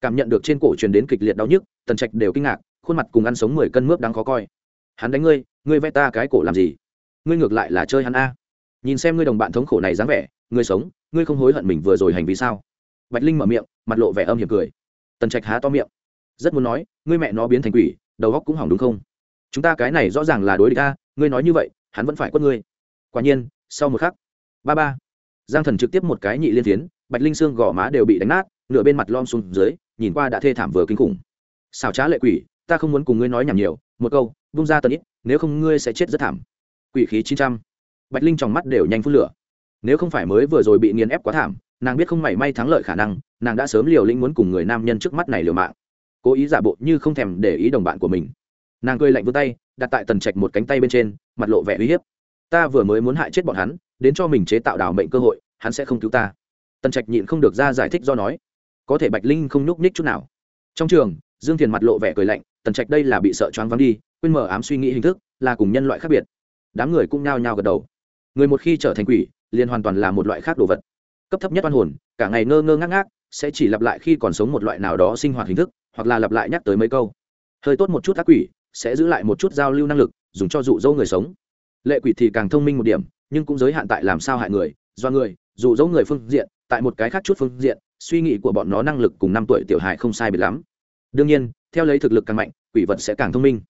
Cảm nhận được trên cổ truyền đến kịch liệt đau nhức, tần trạch đều kinh ngạc, khuôn mặt cùng ăn sống mười cân mướp đáng khó coi. Hắn đánh ngươi ngươi vẽ ta cái cổ làm gì? Ngươi ngược lại là chơi hắn a. Nhìn xem ngươi đồng bạn thống khổ này dáng vẻ, ngươi sống, ngươi không hối hận mình vừa rồi hành vi sao? Bạch linh mở miệng, mặt lộ vẻ âm hiểm cười. Tần trạch há to miệng. Rất muốn nói, ngươi mẹ nó biến thành quỷ, đầu góc cũng hỏng đúng không? Chúng ta cái này rõ ràng là đối địch a, ngươi nói như vậy, hắn vẫn phải quất ngươi quả nhiên, sau một khắc, ba ba. Giang thần trực tiếp một cái nhị liên tiến bạch linh xương gò má đều bị đánh nát, nửa bên mặt lom xuống dưới, nhìn qua đã thê thảm vừa kinh khủng. Xảo trá lệ quỷ, ta không muốn cùng ngươi nói nhảm nhiều, một câu, vung ra tần ít, nếu không ngươi sẽ chết rất thảm. Quỷ khí chín trăm. Bạch linh trong mắt đều nhanh phút lửa. Nếu không phải mới vừa rồi bị nghiền ép quá thảm, nàng biết không mảy may thắng lợi khả năng, nàng đã sớm liều lĩnh muốn cùng người nam nhân trước mắt này liều mạng. Cố ý giả bộ như không thèm để ý đồng bạn của mình. Nàng cười lạnh vươn tay, đặt tại tần trạch một cánh tay bên trên, mặt lộ vẻ uy hiếp ta vừa mới muốn hại chết bọn hắn, đến cho mình chế tạo đảo mệnh cơ hội, hắn sẽ không cứu ta. Tần trạch nhịn không được ra giải thích do nói. Có thể bạch linh không nhúc nhích chút nào. Trong trường, dương thiền mặt lộ vẻ cười lạnh, tần trạch đây là bị sợ choáng vắng đi, quên mở ám suy nghĩ hình thức, là cùng nhân loại khác biệt. Đám người cũng nhao nhao gật đầu. Người một khi trở thành quỷ, liền hoàn toàn là một loại khác đồ vật. Cấp thấp nhất oan hồn, cả ngày ngơ ngơ ngác ngác, sẽ chỉ lặp lại khi còn sống một loại nào đó sinh hoạt hình thức, hoặc là lặp lại nhắc tới mấy câu. Hơi tốt một chút ác quỷ, sẽ giữ lại một chút giao lưu năng lực, dùng cho dụ dỗ người sống lệ quỷ thì càng thông minh một điểm, nhưng cũng giới hạn tại làm sao hại người, do người, dù dỗ người phương diện, tại một cái khác chút phương diện, suy nghĩ của bọn nó năng lực cùng năm tuổi tiểu hài không sai biệt lắm. Đương nhiên, theo lấy thực lực càng mạnh, quỷ vật sẽ càng thông minh.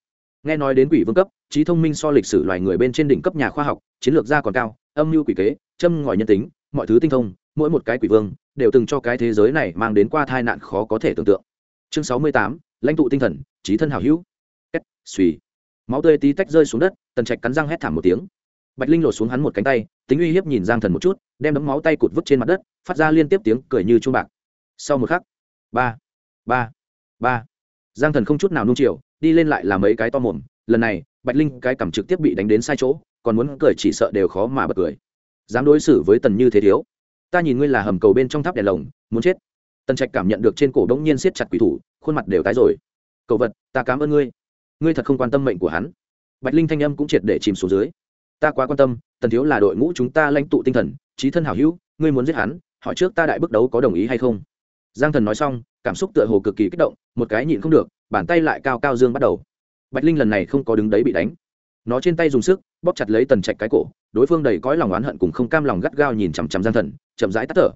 Nghe nói đến quỷ vương cấp, trí thông minh so lịch sử loài người bên trên đỉnh cấp nhà khoa học, chiến lược gia còn cao, âm mưu quỷ kế, châm ngòi nhân tính, mọi thứ tinh thông, mỗi một cái quỷ vương đều từng cho cái thế giới này mang đến qua tai nạn khó có thể tưởng tượng. Chương sáu mươi tám, lãnh tụ tinh thần, trí thân hảo hữu. Suy máu tươi tí tách rơi xuống đất, tần trạch cắn răng hét thảm một tiếng. Bạch linh lột xuống hắn một cánh tay, tính uy hiếp nhìn giang thần một chút, đem đấm máu tay cụt vứt trên mặt đất, phát ra liên tiếp tiếng cười như chuông bạc. Sau một khắc, ba ba ba. Giang thần không chút nào nung chiều, đi lên lại là mấy cái to mồm. Lần này, bạch linh cái cảm trực tiếp bị đánh đến sai chỗ, còn muốn cười chỉ sợ đều khó mà bật cười. Dám đối xử với tần như thế thiếu. Ta nhìn ngươi là hầm cầu bên trong tháp đèn lồng, muốn chết. Tần trạch cảm nhận được trên cổ đống nhiên siết chặt quỷ thủ, khuôn mặt đều tái rồi. Cậu vật, ta cảm ơn ngươi ngươi thật không quan tâm mệnh của hắn. Bạch linh thanh âm cũng triệt để chìm xuống dưới. Ta quá quan tâm, tần thiếu là đội ngũ chúng ta lãnh tụ tinh thần, trí thân hảo hữu, ngươi muốn giết hắn, hỏi trước ta đại bước đấu có đồng ý hay không? Giang thần nói xong, cảm xúc tựa hồ cực kỳ kích động, một cái nhịn không được, bàn tay lại cao cao dương bắt đầu. Bạch linh lần này không có đứng đấy bị đánh. Nó trên tay dùng sức, bóp chặt lấy tần trạch cái cổ, đối phương đầy cõi lòng oán hận cùng không cam lòng gắt gao nhìn chằm chằm giang thần, chậm rãi tắt thở.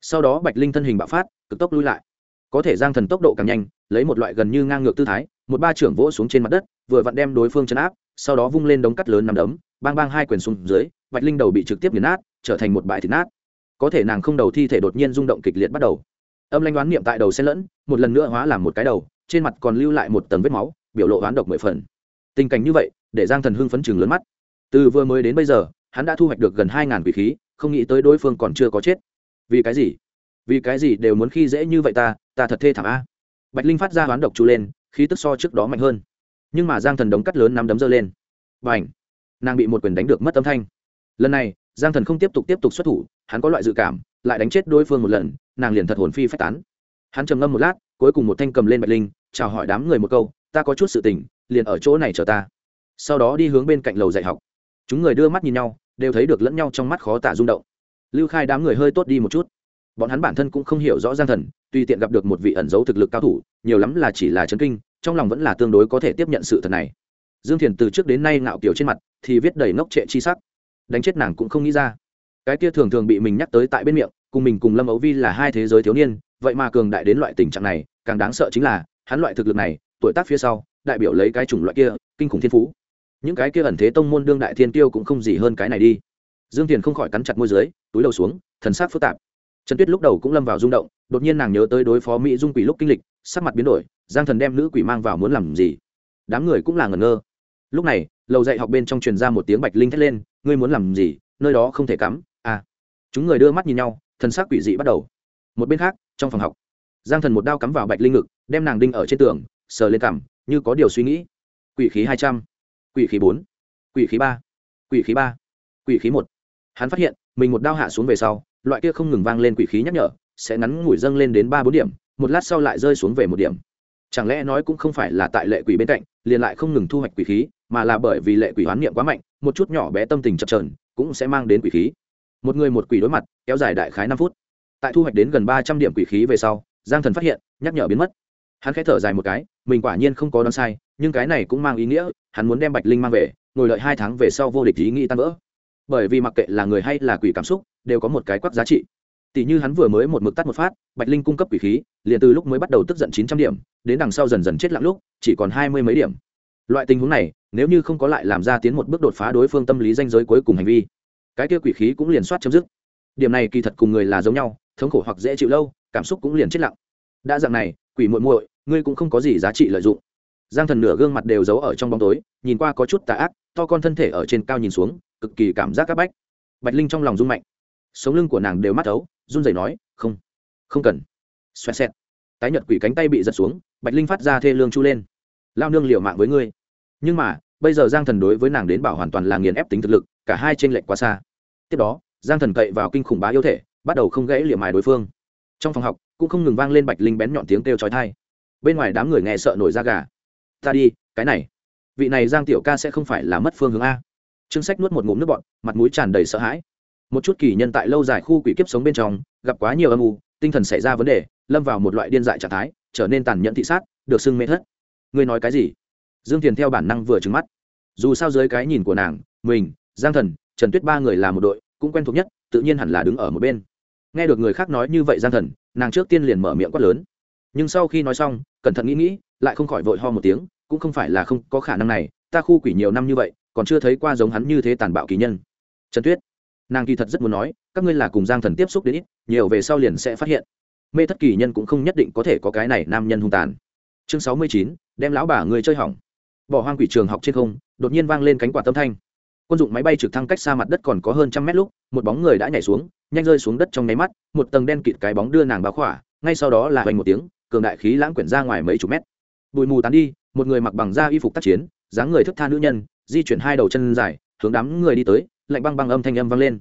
Sau đó bạch linh thân hình bạo phát, cực tốc lui lại. Có thể giang thần tốc độ càng nhanh, lấy một loại gần như ngang ngược tư thái một ba trưởng vỗ xuống trên mặt đất, vừa vặn đem đối phương chấn áp, sau đó vung lên đống cắt lớn nằm đấm, bang bang hai quyền xuống dưới, bạch linh đầu bị trực tiếp nghiền nát, trở thành một bãi thịt nát. Có thể nàng không đầu thi thể đột nhiên rung động kịch liệt bắt đầu. Âm lanh đoán niệm tại đầu xen lẫn, một lần nữa hóa làm một cái đầu, trên mặt còn lưu lại một tầng vết máu, biểu lộ oán độc mười phần. Tình cảnh như vậy, để giang thần hưng phấn chừng lớn mắt. Từ vừa mới đến bây giờ, hắn đã thu hoạch được gần hai ngàn quỷ khí, không nghĩ tới đối phương còn chưa có chết. Vì cái gì? Vì cái gì đều muốn khi dễ như vậy ta ta thật thê thảm a. Bạch linh phát ra oán độc chú lên khí tức so trước đó mạnh hơn. Nhưng mà giang thần đống cắt lớn nắm đấm dơ lên. Và ảnh nàng bị một quyền đánh được mất âm thanh. Lần này, giang thần không tiếp tục tiếp tục xuất thủ, hắn có loại dự cảm, lại đánh chết đối phương một lần, nàng liền thật hồn phi phách tán. Hắn trầm ngâm một lát, cuối cùng một thanh cầm lên bạch linh, chào hỏi đám người một câu, ta có chút sự tình, liền ở chỗ này chờ ta. Sau đó đi hướng bên cạnh lầu dạy học. Chúng người đưa mắt nhìn nhau, đều thấy được lẫn nhau trong mắt khó tả rung động. Lưu khai đám người hơi tốt đi một chút. Bọn hắn bản thân cũng không hiểu rõ giang thần tuy tiện gặp được một vị ẩn giấu thực lực cao thủ, nhiều lắm là chỉ là chấn kinh trong lòng vẫn là tương đối có thể tiếp nhận sự thật này. Dương thiền từ trước đến nay ngạo kiểu trên mặt, thì viết đầy ngốc trệ chi sắc. Đánh chết nàng cũng không nghĩ ra. Cái kia thường thường bị mình nhắc tới tại bên miệng, cùng mình cùng lâm ấu vi là hai thế giới thiếu niên, vậy mà cường đại đến loại tình trạng này, càng đáng sợ chính là, hắn loại thực lực này, tuổi tác phía sau, đại biểu lấy cái chủng loại kia, kinh khủng thiên phú. Những cái kia ẩn thế tông môn đương đại thiên tiêu cũng không gì hơn cái này đi. Dương thiền không khỏi cắn chặt môi dưới, túi đầu xuống, thần sắc phức tạp. Trần tuyết lúc đầu cũng lâm vào rung động, đột nhiên nàng nhớ tới đối phó mỹ dung quỷ lúc kinh lịch, sắc mặt biến đổi giang thần đem nữ quỷ mang vào muốn làm gì? Đám người cũng là ngẩn ngơ. Lúc này, lầu dạy học bên trong truyền ra một tiếng bạch linh thét lên, ngươi muốn làm gì? Nơi đó không thể cắm. À. Chúng người đưa mắt nhìn nhau, thần sắc quỷ dị bắt đầu. Một bên khác, trong phòng học, giang thần một đao cắm vào bạch linh ngực, đem nàng đinh ở trên tường, sờ lên cằm, như có điều suy nghĩ. Quỷ khí hai trăm, quỷ khí bốn, quỷ khí ba, quỷ khí ba, quỷ khí một. Hắn phát hiện, mình một đao hạ xuống về sau, loại kia không ngừng vang lên quỷ khí nhắc nhở, sẽ ngắn ngủi dâng lên đến ba bốn điểm, một lát sau lại rơi xuống về một điểm chẳng lẽ nói cũng không phải là tại lệ quỷ bên cạnh, liền lại không ngừng thu hoạch quỷ khí, mà là bởi vì lệ quỷ hoán niệm quá mạnh, một chút nhỏ bé tâm tình chập trờn cũng sẽ mang đến quỷ khí. Một người một quỷ đối mặt, kéo dài đại khái năm phút. Tại thu hoạch đến gần ba trăm điểm quỷ khí về sau, giang thần phát hiện, nhắc nhở biến mất. Hắn khẽ thở dài một cái, mình quả nhiên không có đoán sai, nhưng cái này cũng mang ý nghĩa, hắn muốn đem bạch linh mang về, ngồi lợi hai tháng về sau vô địch ý nghĩ tan vỡ. Bởi vì mặc kệ là người hay là quỷ cảm xúc, đều có một cái quắc giá trị tỷ như hắn vừa mới một mực tắt một phát, bạch linh cung cấp quỷ khí, liền từ lúc mới bắt đầu tức giận chín trăm điểm, đến đằng sau dần dần chết lặng lúc, chỉ còn hai mươi mấy điểm. Loại tình huống này, nếu như không có lại làm ra tiến một bước đột phá đối phương tâm lý danh giới cuối cùng hành vi, cái kia quỷ khí cũng liền soát chấm dứt. Điểm này kỳ thật cùng người là giống nhau, thống khổ hoặc dễ chịu lâu, cảm xúc cũng liền chết lặng. Đã dạng này, quỷ muội muội, ngươi cũng không có gì giá trị lợi dụng. Giang thần nửa gương mặt đều giấu ở trong bóng tối, nhìn qua có chút tà ác, to con thân thể ở trên cao nhìn xuống, cực kỳ cảm giác c áp bách. Bạch linh trong lòng rung mạnh sống lưng của nàng đều mắt ấu run rẩy nói, không không cần. Xoẹt xẹt. Tái nhật quỷ cánh tay bị giật xuống, bạch linh phát ra thê lương chu lên. Lao nương liều mạng với ngươi. Nhưng mà, bây giờ giang thần đối với nàng đến bảo hoàn toàn là nghiền ép tính thực lực, cả hai t r ê n lệch quá xa. Tiếp đó, giang thần cậy vào kinh khủng bá yêu thể, bắt đầu không gãy liệm mài đối phương. Trong phòng học, cũng không ngừng vang lên bạch linh bén nhọn tiếng kêu trói thai bên ngoài đám người nghe sợ nổi da gà. Ta đi, cái này. Vị này giang tiểu ca sẽ không phải là mất phương hướng a. Trương sách nuốt một ngụm nước bọn mặt mũi tràn đầy sợ hãi một chút kỳ nhân tại lâu dài khu quỷ kiếp sống bên trong, gặp quá nhiều âm u, tinh thần xảy ra vấn đề, lâm vào một loại điên dại trạng thái, trở nên tàn nhẫn thị sát, được xưng mê thất. Ngươi nói cái gì? Dương thiền theo bản năng vừa trứng mắt. Dù sao dưới cái nhìn của nàng, mình, giang thần, trần tuyết ba người là một đội, cũng quen thuộc nhất, tự nhiên hẳn là đứng ở một bên. Nghe được người khác nói như vậy giang thần, nàng trước tiên liền mở miệng quát lớn. Nhưng sau khi nói xong, cẩn thận nghĩ nghĩ, lại không khỏi vội ho một tiếng, cũng không phải là không có khả năng này, ta khu quỷ nhiều năm như vậy, còn chưa thấy qua giống hắn như thế tàn bạo kỳ nhân. Trần tuyết nàng kỳ thật rất muốn nói, các ngươi là cùng giang thần tiếp xúc đến ít, nhiều về sau liền sẽ phát hiện. Mê thất kỳ nhân cũng không nhất định có thể có cái này nam nhân hung tàn. Chương sáu mươi chín, đem lão bà người chơi hỏng. Bỏ hoang quỷ trường học trên không, đột nhiên vang lên cánh quạt tâm thanh. Quân dụng máy bay trực thăng cách xa mặt đất còn có hơn trăm mét lúc, một bóng người đã nhảy xuống, nhanh rơi xuống đất trong nháy mắt, một tầng đen kịt cái bóng đưa nàng báo khỏa, ngay sau đó là hoành một tiếng, cường đại khí lãng quyển ra ngoài mấy chục mét. Bụi mù tán đi, một người mặc bằng da y phục tác chiến, dáng người thức tha nữ nhân, di chuyển hai đầu chân dài, hướng đám người đi tới lạnh băng băng âm thanh âm vang lên.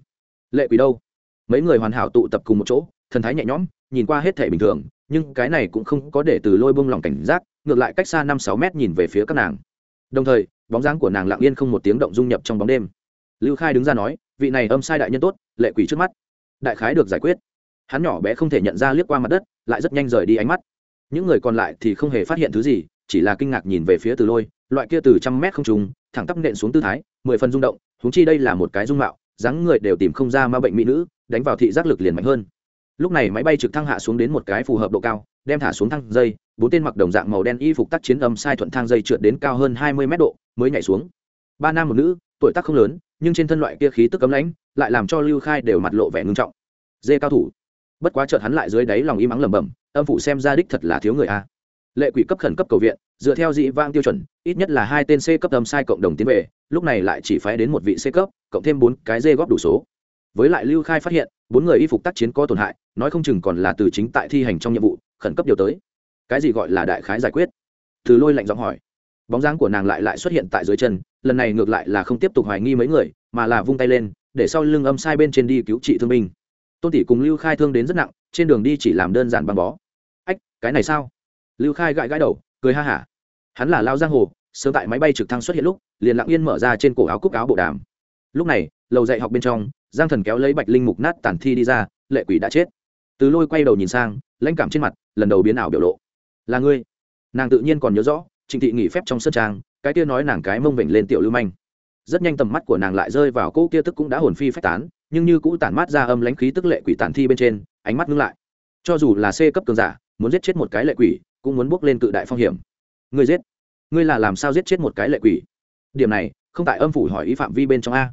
Lệ quỷ đâu? Mấy người hoàn hảo tụ tập cùng một chỗ, thần thái nhẹ nhõm, nhìn qua hết thể bình thường, nhưng cái này cũng không có để từ lôi bông lòng cảnh giác, ngược lại cách xa năm sáu mét nhìn về phía các nàng. Đồng thời, bóng dáng của nàng lặng yên không một tiếng động dung nhập trong bóng đêm. Lưu khai đứng ra nói, vị này âm sai đại nhân tốt, lệ quỷ trước mắt. Đại khái được giải quyết. Hắn nhỏ bé không thể nhận ra liếc qua mặt đất, lại rất nhanh rời đi ánh mắt. Những người còn lại thì không hề phát hiện thứ gì, chỉ là kinh ngạc nhìn về phía từ lôi, loại kia từ trăm mét không trùng, thẳng tắp nện xuống tư thái, mười phần rung động huống chi đây là một cái dung mạo, dáng người đều tìm không ra ma bệnh mỹ nữ, đánh vào thị giác lực liền mạnh hơn. Lúc này máy bay trực thăng hạ xuống đến một cái phù hợp độ cao, đem thả xuống thang dây, bốn tên mặc đồng dạng màu đen y phục tác chiến âm sai thuận thang dây trượt đến cao hơn hai mươi mét độ, mới nhảy xuống. Ba nam một nữ, tuổi tác không lớn, nhưng trên thân loại kia khí tức cấm lãnh, lại làm cho lưu khai đều mặt lộ vẻ ngưng trọng. Dê cao thủ. Bất quá chợt hắn lại dưới đáy lòng im ắng lẩm bẩm, âm phụ xem ra đích thật là thiếu người a. Lệ quỷ cấp khẩn cấp cầu viện dựa theo dị vang tiêu chuẩn, ít nhất là hai tên c cấp âm sai cộng đồng tiến về, lúc này lại chỉ phái đến một vị c cấp, cộng thêm bốn cái dê góp đủ số. Với lại lưu khai phát hiện, bốn người y phục tác chiến có tổn hại, nói không chừng còn là từ chính tại thi hành trong nhiệm vụ, khẩn cấp điều tới. Cái gì gọi là đại khái giải quyết? Từ lôi lạnh giọng hỏi. Bóng dáng của nàng lại lại xuất hiện tại dưới chân, lần này ngược lại là không tiếp tục hoài nghi mấy người, mà là vung tay lên, để sau lưng âm sai bên trên đi cứu trị thương binh. Tôn tỷ cùng lưu khai thương đến rất nặng, trên đường đi chỉ làm đơn giản băng bó. Ách, cái này sao? Lưu khai gãi gãi đầu cười ha hả. Hắn là lao giang hồ, sớm tại máy bay trực thăng xuất hiện lúc, liền lặng yên mở ra trên cổ áo cúc áo bộ đàm. Lúc này, lầu dạy học bên trong, giang thần kéo lấy bạch linh mục nát tàn thi đi ra, lệ quỷ đã chết. Từ lôi quay đầu nhìn sang, lãnh cảm trên mặt, lần đầu biến ảo biểu lộ. Là ngươi. Nàng tự nhiên còn nhớ rõ trịnh thị nghỉ phép trong sân trang, cái kia nói nàng cái mông vểnh lên tiểu lưu manh. Rất nhanh tầm mắt của nàng lại rơi vào cỗ kia tức cũng đã hồn phi phách tán, nhưng như cũ tản mát ra âm lãnh khí tức lệ quỷ tàn thi bên trên, ánh mắt ngưng lại. Cho dù là c cấp cường giả, muốn giết chết một cái lệ quỷ cũng muốn bước lên cự đại phong hiểm. Ngươi giết. Ngươi là làm sao giết chết một cái lệ quỷ? Điểm này, không tại âm phủ hỏi ý phạm vi bên trong a.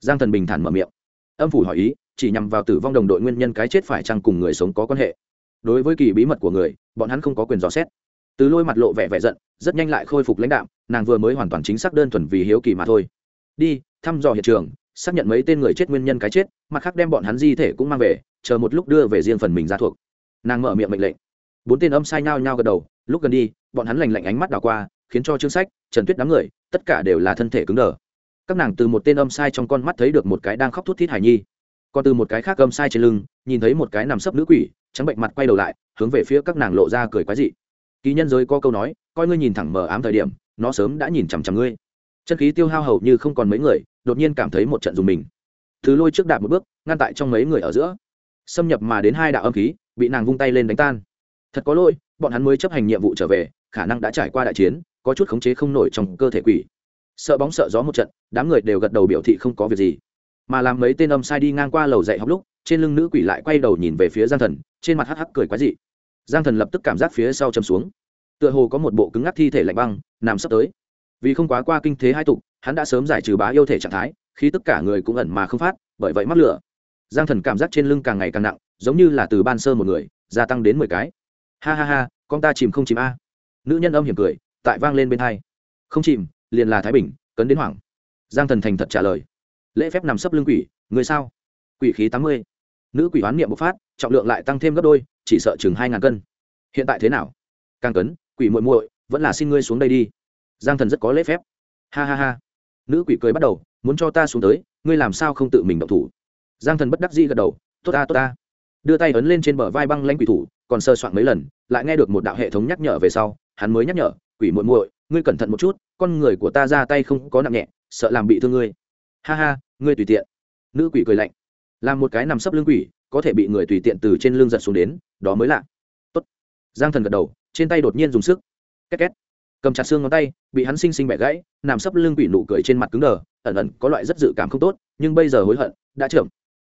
Giang thần bình thản mở miệng. Âm phủ hỏi ý, chỉ nhằm vào tử vong đồng đội nguyên nhân cái chết phải chăng cùng người sống có quan hệ. Đối với kỳ bí mật của người, bọn hắn không có quyền dò xét. Từ lôi mặt lộ vẻ vẻ giận, rất nhanh lại khôi phục lãnh đạo nàng vừa mới hoàn toàn chính xác đơn thuần vì hiếu kỳ mà thôi. Đi, thăm dò hiện trường, xác nhận mấy tên người chết nguyên nhân cái chết, mặt khác đem bọn hắn di thể cũng mang về, chờ một lúc đưa về riêng phần mình ra thuộc. Nàng mở miệng mệnh lệnh bốn tên âm sai nhao nhao gật đầu, lúc gần đi, bọn hắn lành lạnh ánh mắt đảo qua, khiến cho chương sách, trần tuyết đám người, tất cả đều là thân thể cứng đờ. Các nàng từ một tên âm sai trong con mắt thấy được một cái đang khóc thút thít hải nhi, còn từ một cái khác âm sai trên lưng, nhìn thấy một cái nằm sấp nữ quỷ, trắng bệnh mặt quay đầu lại, hướng về phía các nàng lộ ra cười quái dị. Ký nhân giới có câu nói, coi ngươi nhìn thẳng mờ ám thời điểm, nó sớm đã nhìn chằm chằm ngươi. Chân khí tiêu hao hầu như không còn mấy người, đột nhiên cảm thấy một trận dùng mình. Thứ lôi trước đạp một bước, ngăn tại trong mấy người ở giữa. Xâm nhập mà đến hai đạo âm khí, bị nàng vung tay lên đánh tan thật có lỗi, bọn hắn mới chấp hành nhiệm vụ trở về, khả năng đã trải qua đại chiến, có chút khống chế không nổi trong cơ thể quỷ. Sợ bóng sợ gió một trận, đám người đều gật đầu biểu thị không có việc gì. Mà làm mấy tên âm sai đi ngang qua lầu dạy học lúc, trên lưng nữ quỷ lại quay đầu nhìn về phía giang thần, trên mặt hắc hắc cười quái dị. Giang thần lập tức cảm giác phía sau châm xuống. Tựa hồ có một bộ cứng ngắc thi thể lạnh băng, nằm sắp tới. Vì không quá qua kinh thế hai tục, hắn đã sớm giải trừ bá yêu thể trạng thái, khi tất cả người cũng ẩn mà không phát, bởi vậy mắc lửa. Giang thần cảm giác trên lưng càng ngày càng nặng, giống như là từ ban sơ một người, gia tăng đến mười cái ha ha ha, con ta chìm không chìm a. Nữ nhân âm hiểm cười, tại vang lên bên hai. Không chìm, liền là thái bình, cấn đến hoảng giang thần thành thật trả lời. Lễ phép nằm sấp lưng quỷ, người sao? Quỷ khí tám mươi. Nữ quỷ hoán niệm bộc phát, trọng lượng lại tăng thêm gấp đôi, chỉ sợ chừng hai ngàn cân. Hiện tại thế nào? Càng cấn, quỷ muội muội, vẫn là xin ngươi xuống đây đi. Giang thần rất có lễ phép. Ha ha ha. Nữ quỷ cười bắt đầu, muốn cho ta xuống tới, ngươi làm sao không tự mình động thủ? Giang thần bất đắc dĩ gật đầu, tốt ta tốt ta. Đưa tay ấn lên trên bờ vai băng lanh quỷ thủ còn sơ soạn mấy lần, lại nghe được một đạo hệ thống nhắc nhở về sau, hắn mới nhắc nhở, quỷ muội muội, ngươi cẩn thận một chút, con người của ta ra tay không có nặng nhẹ, sợ làm bị thương ngươi. Ha ha, ngươi tùy tiện. Nữ quỷ cười lạnh. Làm một cái nằm sấp lưng quỷ, có thể bị người tùy tiện từ trên lưng giật xuống đến, đó mới lạ. Tốt. Giang thần gật đầu, trên tay đột nhiên dùng sức. Két két. Cầm chặt xương ngón tay, bị hắn xinh xinh bẻ gãy, nằm sấp lưng quỷ nụ cười trên mặt cứng đờ, ẩn ẩn có loại rất dự cảm không tốt, nhưng bây giờ hối hận, đã trưởng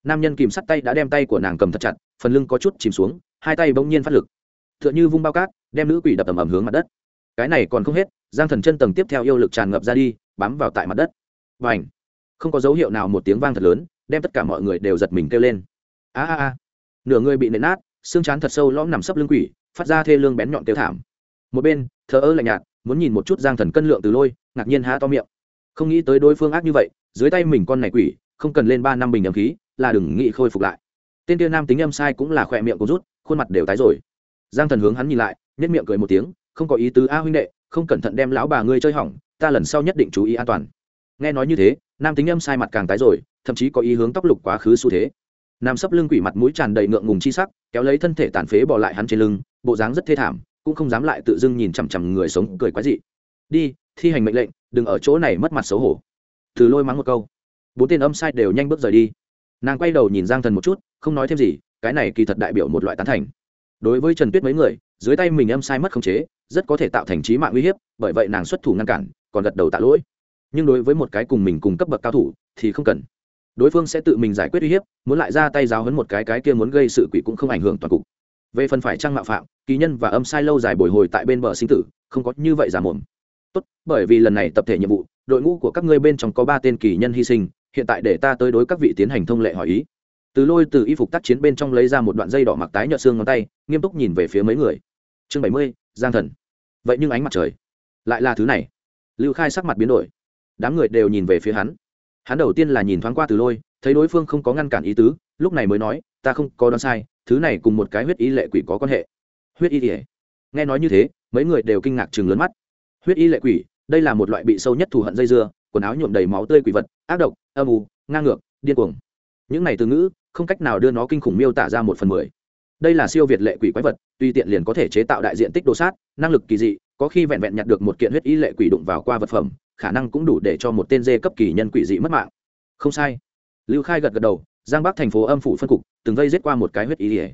nam nhân kìm sắt tay đã đem tay của nàng cầm thật chặt, phần lưng có chút chìm xuống hai tay bỗng nhiên phát lực. T h ư ợ n h ư vung bao cát, đem nữ quỷ đập ầm ầm hướng mặt đất. Cái này còn không hết, giang thần chân tầng tiếp theo yêu lực tràn ngập ra đi, bám vào tại mặt đất. Và ảnh không có dấu hiệu nào một tiếng vang thật lớn, đem tất cả mọi người đều giật mình kêu lên. A a a! Nửa người bị nện nát, xương chán thật sâu lõm nằm sấp lưng quỷ, phát ra thê lương bén nhọn kêu thảm. Một bên, thờ ơ lạnh nhạt, muốn nhìn một chút giang thần cân lượng từ lôi, ngạc nhiên há to miệng. Không nghĩ tới đối phương ác như vậy, dưới tay mình con này quỷ, không cần lên ba năm bình ấm khí, là đừng nghĩ khôi phục lại. Tên tiêu nam tính âm sai cũng là khỏe miệng cố rút khuôn mặt đều tái rồi. Giang thần hướng hắn nhìn lại nhất miệng cười một tiếng, không có ý tứ, a huynh đệ, không cẩn thận đem lão bà ngươi chơi hỏng, ta lần sau nhất định chú ý an toàn. Nghe nói như thế, nam tính âm sai mặt càng tái rồi, thậm chí có ý hướng tóc lục quá khứ xu thế. Nam sấp lưng quỷ mặt mũi tràn đầy ngượng ngùng chi sắc, kéo lấy thân thể tàn phế bỏ lại hắn trên lưng, bộ dáng rất thê thảm, cũng không dám lại tự dưng nhìn chằm chằm người sống cười quái dị. Đi, thi hành mệnh lệnh, đừng ở chỗ này mất mặt xấu hổ. Từ lôi mắng một câu. Bốn tên âm sai đều nhanh bước rời đi. Nàng quay đầu nhìn giang thần một chút, không nói thêm gì cái này kỳ thật đại biểu một loại tán thành. Đối với trần tuyết mấy người, dưới tay mình âm sai mất khống chế, rất có thể tạo thành trí mạng uy hiếp, bởi vậy nàng xuất thủ ngăn cản, còn gật đầu tạ lỗi. Nhưng đối với một cái cùng mình cùng cấp bậc cao thủ, thì không cần. Đối phương sẽ tự mình giải quyết uy hiếp, muốn lại ra tay giáo hấn một cái cái kia muốn gây sự quỷ cũng không ảnh hưởng toàn cục. Về phần phải trang mạo phạm, kỳ nhân và âm sai lâu dài bồi hồi tại bên bờ sinh tử, không có như vậy giả mồm. Tốt, bởi vì lần này tập thể nhiệm vụ, đội ngũ của các ngươi bên trong có ba tên kỳ nhân hy sinh, hiện tại để ta tới đối các vị tiến hành thông lệ hỏi ý từ lôi từ y phục tác chiến bên trong lấy ra một đoạn dây đỏ mặc tái nhợt xương ngón tay, nghiêm túc nhìn về phía mấy người. Chương bảy mươi, giang thần. Vậy nhưng ánh mặt trời lại là thứ này. Lưu khai sắc mặt biến đổi. Đám người đều nhìn về phía hắn. Hắn đầu tiên là nhìn thoáng qua từ lôi, thấy đối phương không có ngăn cản ý tứ, lúc này mới nói, ta không có đoán sai, thứ này cùng một cái huyết y lệ quỷ có quan hệ. Huyết y ỉa nghe nói như thế, mấy người đều kinh ngạc chừng lớn mắt. Huyết y lệ quỷ, đây là một loại bị sâu nhất thù hận dây dưa, quần áo nhuộm đầy máu tươi quỷ vật, ác độc, âm u, ngang ngược, điên cuồng. Những này từ ngữ không cách nào đưa nó kinh khủng miêu tả ra một phần mười. Đây là siêu việt lệ quỷ quái vật, tuy tiện liền có thể chế tạo đại diện tích đồ sát, năng lực kỳ dị, có khi vẹn vẹn nhặt được một kiện huyết y lệ quỷ đụng vào qua vật phẩm, khả năng cũng đủ để cho một tên dê cấp kỳ nhân quỷ dị mất mạng. Không sai. Lưu khai gật gật đầu, giang bắc thành phố âm phủ phân cục, từng vây giết qua một cái huyết y ỉa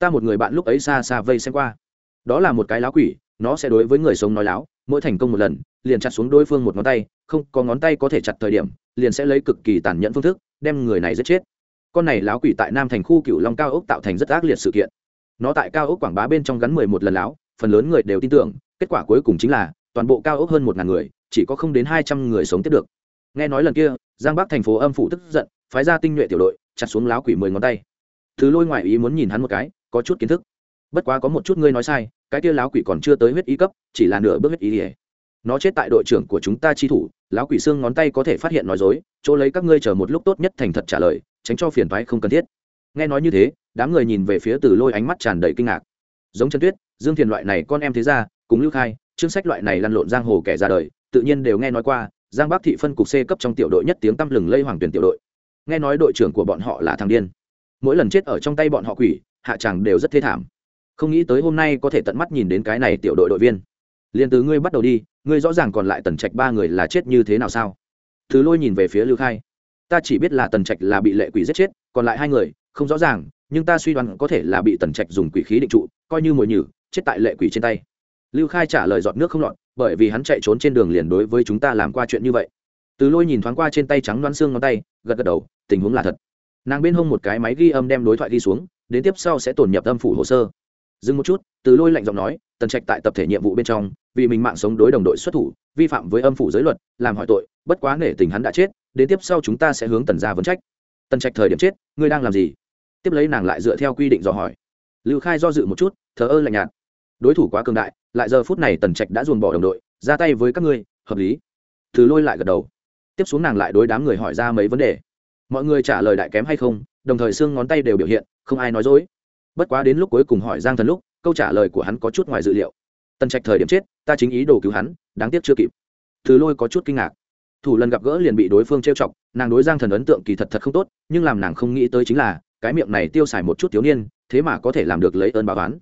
ta một người bạn lúc ấy xa xa vây xem qua. Đó là một cái láo quỷ, nó sẽ đối với người sống nói láo, mỗi thành công một lần, liền chặt xuống đối phương một ngón tay, không có ngón tay có thể chặt thời điểm, liền sẽ lấy cực kỳ tàn nhẫn phương thức, đem người này giết chết con này láo quỷ tại nam thành khu cựu long cao ốc tạo thành rất ác liệt sự kiện. Nó tại cao ốc quảng bá bên trong gắn mười một lần láo, phần lớn người đều tin tưởng, kết quả cuối cùng chính là toàn bộ cao ốc hơn một ngàn người, chỉ có không đến hai trăm người sống tiếp được. Nghe nói lần kia, giang bắc thành phố âm phủ tức giận, phái ra tinh nhuệ tiểu đội, chặt xuống láo quỷ mười ngón tay. Thứ lôi ngoại ý muốn nhìn hắn một cái, có chút kiến thức. Bất quá có một chút ngươi nói sai, cái kia láo quỷ còn chưa tới huyết y cấp, chỉ là nửa bước huyết y ỉa nó chết tại đội trưởng của chúng ta chi thủ, láo quỷ xương ngón tay có thể phát hiện nói dối, chỗ lấy các ngươi chờ một lúc tốt nhất thành thật trả lời tránh cho phiền toái không cần thiết. Nghe nói như thế, đám người nhìn về phía từ lôi ánh mắt tràn đầy kinh ngạc. Giống trần tuyết, dương thiền loại này con em thế ra cùng lưu khai, chương sách loại này lăn lộn giang hồ kẻ ra đời, tự nhiên đều nghe nói qua, giang bắc thị phân cục c cấp trong tiểu đội nhất tiếng tăm lừng lây hoàng tuyển tiểu đội. Nghe nói đội trưởng của bọn họ là thằng điên. Mỗi lần chết ở trong tay bọn họ quỷ, hạ chẳng đều rất thê thảm. Không nghĩ tới hôm nay có thể tận mắt nhìn đến cái này tiểu đội đội viên. Liền từ ngươi bắt đầu đi, ngươi rõ ràng còn lại tần trạch ba người là chết như thế nào sao? Thứ lôi nhìn về phía lưu khai ta chỉ biết là tần trạch là bị lệ quỷ giết chết, còn lại hai người, không rõ ràng, nhưng ta suy đoán có thể là bị tần trạch dùng quỷ khí định trụ, coi như mồi nhử, chết tại lệ quỷ trên tay. Lưu khai trả lời giọt nước không lọt, bởi vì hắn chạy trốn trên đường liền đối với chúng ta làm qua chuyện như vậy. Từ lôi nhìn thoáng qua trên tay trắng đoán xương ngón tay, gật gật đầu, tình huống là thật. Nàng bên hông một cái máy ghi âm đem đối thoại ghi xuống, đến tiếp sau sẽ tổn nhập âm phủ hồ sơ. Dừng một chút, từ lôi lạnh giọng nói, tần trạch tại tập thể nhiệm vụ bên trong, vì mình mạng sống đối đồng đội xuất thủ, vi phạm với âm phủ giới luật, làm hỏi tội, bất quá nể tình hắn đã chết đến tiếp sau chúng ta sẽ hướng tần gia vấn trách. Tần trạch thời điểm chết, ngươi đang làm gì? Tiếp lấy nàng lại dựa theo quy định dò hỏi. Lưu khai do dự một chút, thờ ơ lạnh nhạt. Đối thủ quá cường đại, lại giờ phút này tần trạch đã dồn bỏ đồng đội, ra tay với các ngươi, hợp lý. Thứ lôi lại gật đầu. Tiếp xuống nàng lại đối đám người hỏi ra mấy vấn đề. Mọi người trả lời đại kém hay không, đồng thời xương ngón tay đều biểu hiện, không ai nói dối. Bất quá đến lúc cuối cùng hỏi giang thần lúc, câu trả lời của hắn có chút ngoài dự liệu. Tần trạch thời điểm chết, ta chính ý đồ cứu hắn, đáng tiếc chưa kịp. Thứ lôi có chút kinh ngạc thủ lần gặp gỡ liền bị đối phương trêu chọc, nàng đối giang thần ấn tượng kỳ thật thật không tốt, nhưng làm nàng không nghĩ tới chính là, cái miệng này tiêu xài một chút thiếu niên, thế mà có thể làm được lấy ơn báo oán.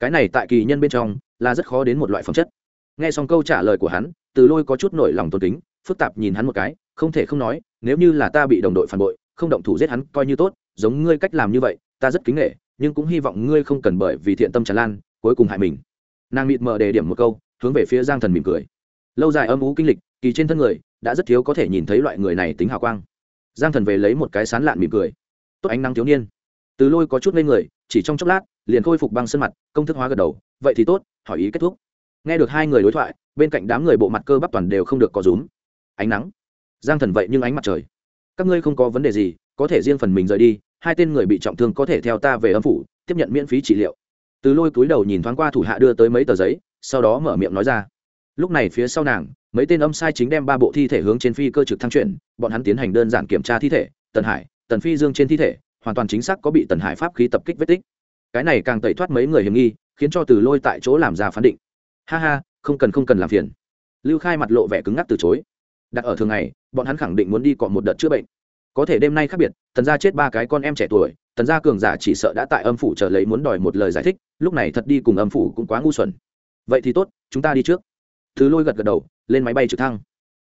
Cái này tại kỳ nhân bên trong, là rất khó đến một loại phẩm chất. Nghe xong câu trả lời của hắn, từ lôi có chút nổi lòng tôn kính, phức tạp nhìn hắn một cái, không thể không nói, nếu như là ta bị đồng đội phản bội, không động thủ giết hắn coi như tốt, giống ngươi cách làm như vậy, ta rất kính nghệ nhưng cũng hy vọng ngươi không cần bởi vì thiện tâm tràn lan, cuối cùng hại mình. Nàng mịt mờ đề điểm một câu, hướng về phía giang thần mỉm cười. Lâu dài âm ú kinh lịch, kỳ trên thân người đã rất thiếu có thể nhìn thấy loại người này tính hào quang. Giang thần về lấy một cái sán lạn mỉm cười. Tốt ánh nắng thiếu niên. Từ lôi có chút lên người, chỉ trong chốc lát, liền khôi phục băng sân mặt, công thức hóa gật đầu. Vậy thì tốt, hỏi ý kết thúc. Nghe được hai người đối thoại, bên cạnh đám người bộ mặt cơ bắp toàn đều không được có rúm. Ánh nắng. Giang thần vậy nhưng ánh mặt trời. Các ngươi không có vấn đề gì, có thể riêng phần mình rời đi, hai tên người bị trọng thương có thể theo ta về âm phủ, tiếp nhận miễn phí trị liệu. Từ lôi cúi đầu nhìn thoáng qua thủ hạ đưa tới mấy tờ giấy, sau đó mở miệng nói ra. Lúc này phía sau nàng mấy tên âm sai chính đem ba bộ thi thể hướng trên phi cơ trực thăng chuyển, bọn hắn tiến hành đơn giản kiểm tra thi thể, tần hải, tần phi dương trên thi thể, hoàn toàn chính xác có bị tần hải pháp khí tập kích vết tích. Cái này càng tẩy thoát mấy người hiểm nghi, khiến cho từ lôi tại chỗ làm ra phán định. Ha ha, không cần không cần làm phiền. Lưu khai mặt lộ vẻ cứng ngắc từ chối. Đặt ở thường ngày, bọn hắn khẳng định muốn đi cọ một đợt chữa bệnh. Có thể đêm nay khác biệt, tần gia chết ba cái con em trẻ tuổi, tần gia cường giả chỉ sợ đã tại âm phủ chờ lấy muốn đòi một lời giải thích, lúc này thật đi cùng âm phủ cũng quá ngu xuẩn. Vậy thì tốt, chúng ta đi trước. Thứ lôi gật gật đầu lên máy bay trực thăng.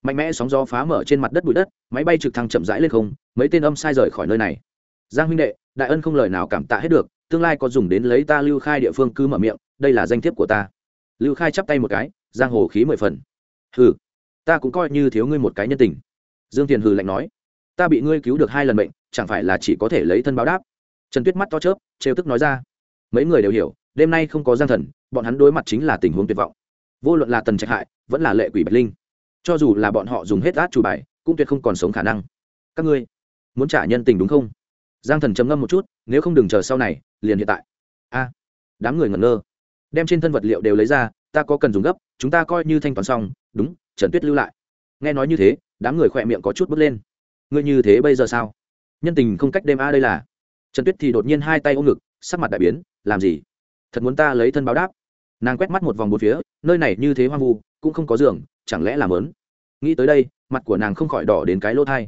Mạnh mẽ sóng gió phá mở trên mặt đất bụi đất, máy bay trực thăng chậm rãi lên không, mấy tên âm sai rời khỏi nơi này. Giang huynh đệ, đại ân không lời nào cảm tạ hết được, tương lai có dùng đến lấy ta lưu khai địa phương cứ mở miệng, đây là danh thiếp của ta. Lưu khai chắp tay một cái, giang hồ khí mười phần. Hừ, ta cũng coi như thiếu ngươi một cái nhân tình. Dương tiền hừ lạnh nói, ta bị ngươi cứu được hai lần bệnh chẳng phải là chỉ có thể lấy thân báo đáp. Trần tuyết mắt to chớp, trêu tức nói ra, mấy người đều hiểu, đêm nay không có giang thần, bọn hắn đối mặt chính là tình huống tuyệt vọng vô luận là tần trạch hại, vẫn là lệ quỷ bạch linh, cho dù là bọn họ dùng hết át chủ bài, cũng tuyệt không còn sống khả năng. Các ngươi muốn trả nhân tình đúng không? Giang thần trầm ngâm một chút, nếu không đừng chờ sau này, liền hiện tại. A, đám người ngẩn ngơ. Đem trên thân vật liệu đều lấy ra, ta có cần dùng gấp, chúng ta coi như thanh toán xong, đúng, trần tuyết lưu lại. Nghe nói như thế, đám người khỏe miệng có chút bước lên. Ngươi như thế bây giờ sao? Nhân tình không cách đêm a đây là. Trần tuyết thì đột nhiên hai tay ôm ngực, sắc mặt đại biến, làm gì? Thật muốn ta lấy thân báo đáp nàng quét mắt một vòng một phía, nơi này như thế hoang vu, cũng không có giường, chẳng lẽ làm lớn nghĩ tới đây, mặt của nàng không khỏi đỏ đến cái lỗ thai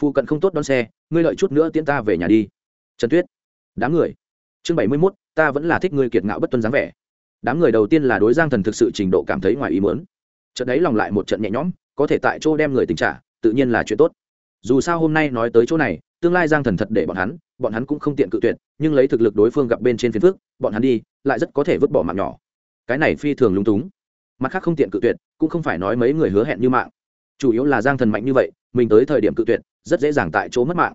phụ cận không tốt đón xe, ngươi lợi chút nữa tiễn ta về nhà đi. Trần tuyết. Đám người. Chương bảy mươi mốt, ta vẫn là thích ngươi kiệt ngạo bất tuân dáng vẻ. Đám người đầu tiên là đối giang thần thực sự trình độ cảm thấy ngoài ý mớn trận đấy lòng lại một trận nhẹ nhõm, có thể tại chỗ đem người tình trả, tự nhiên là chuyện tốt. Dù sao hôm nay nói tới chỗ này, tương lai giang thần thật để bọn hắn bọn hắn cũng không tiện cự tuyệt, nhưng lấy thực lực đối phương gặp bên trên phiến phước bọn hắn đi, lại rất có thể vứt bỏ mạng nhỏ cái này phi thường lung túng. Mặt khác không tiện cự tuyệt, cũng không phải nói mấy người hứa hẹn như mạng. Chủ yếu là giang thần mạnh như vậy, mình tới thời điểm cự tuyệt, rất dễ dàng tại chỗ mất mạng.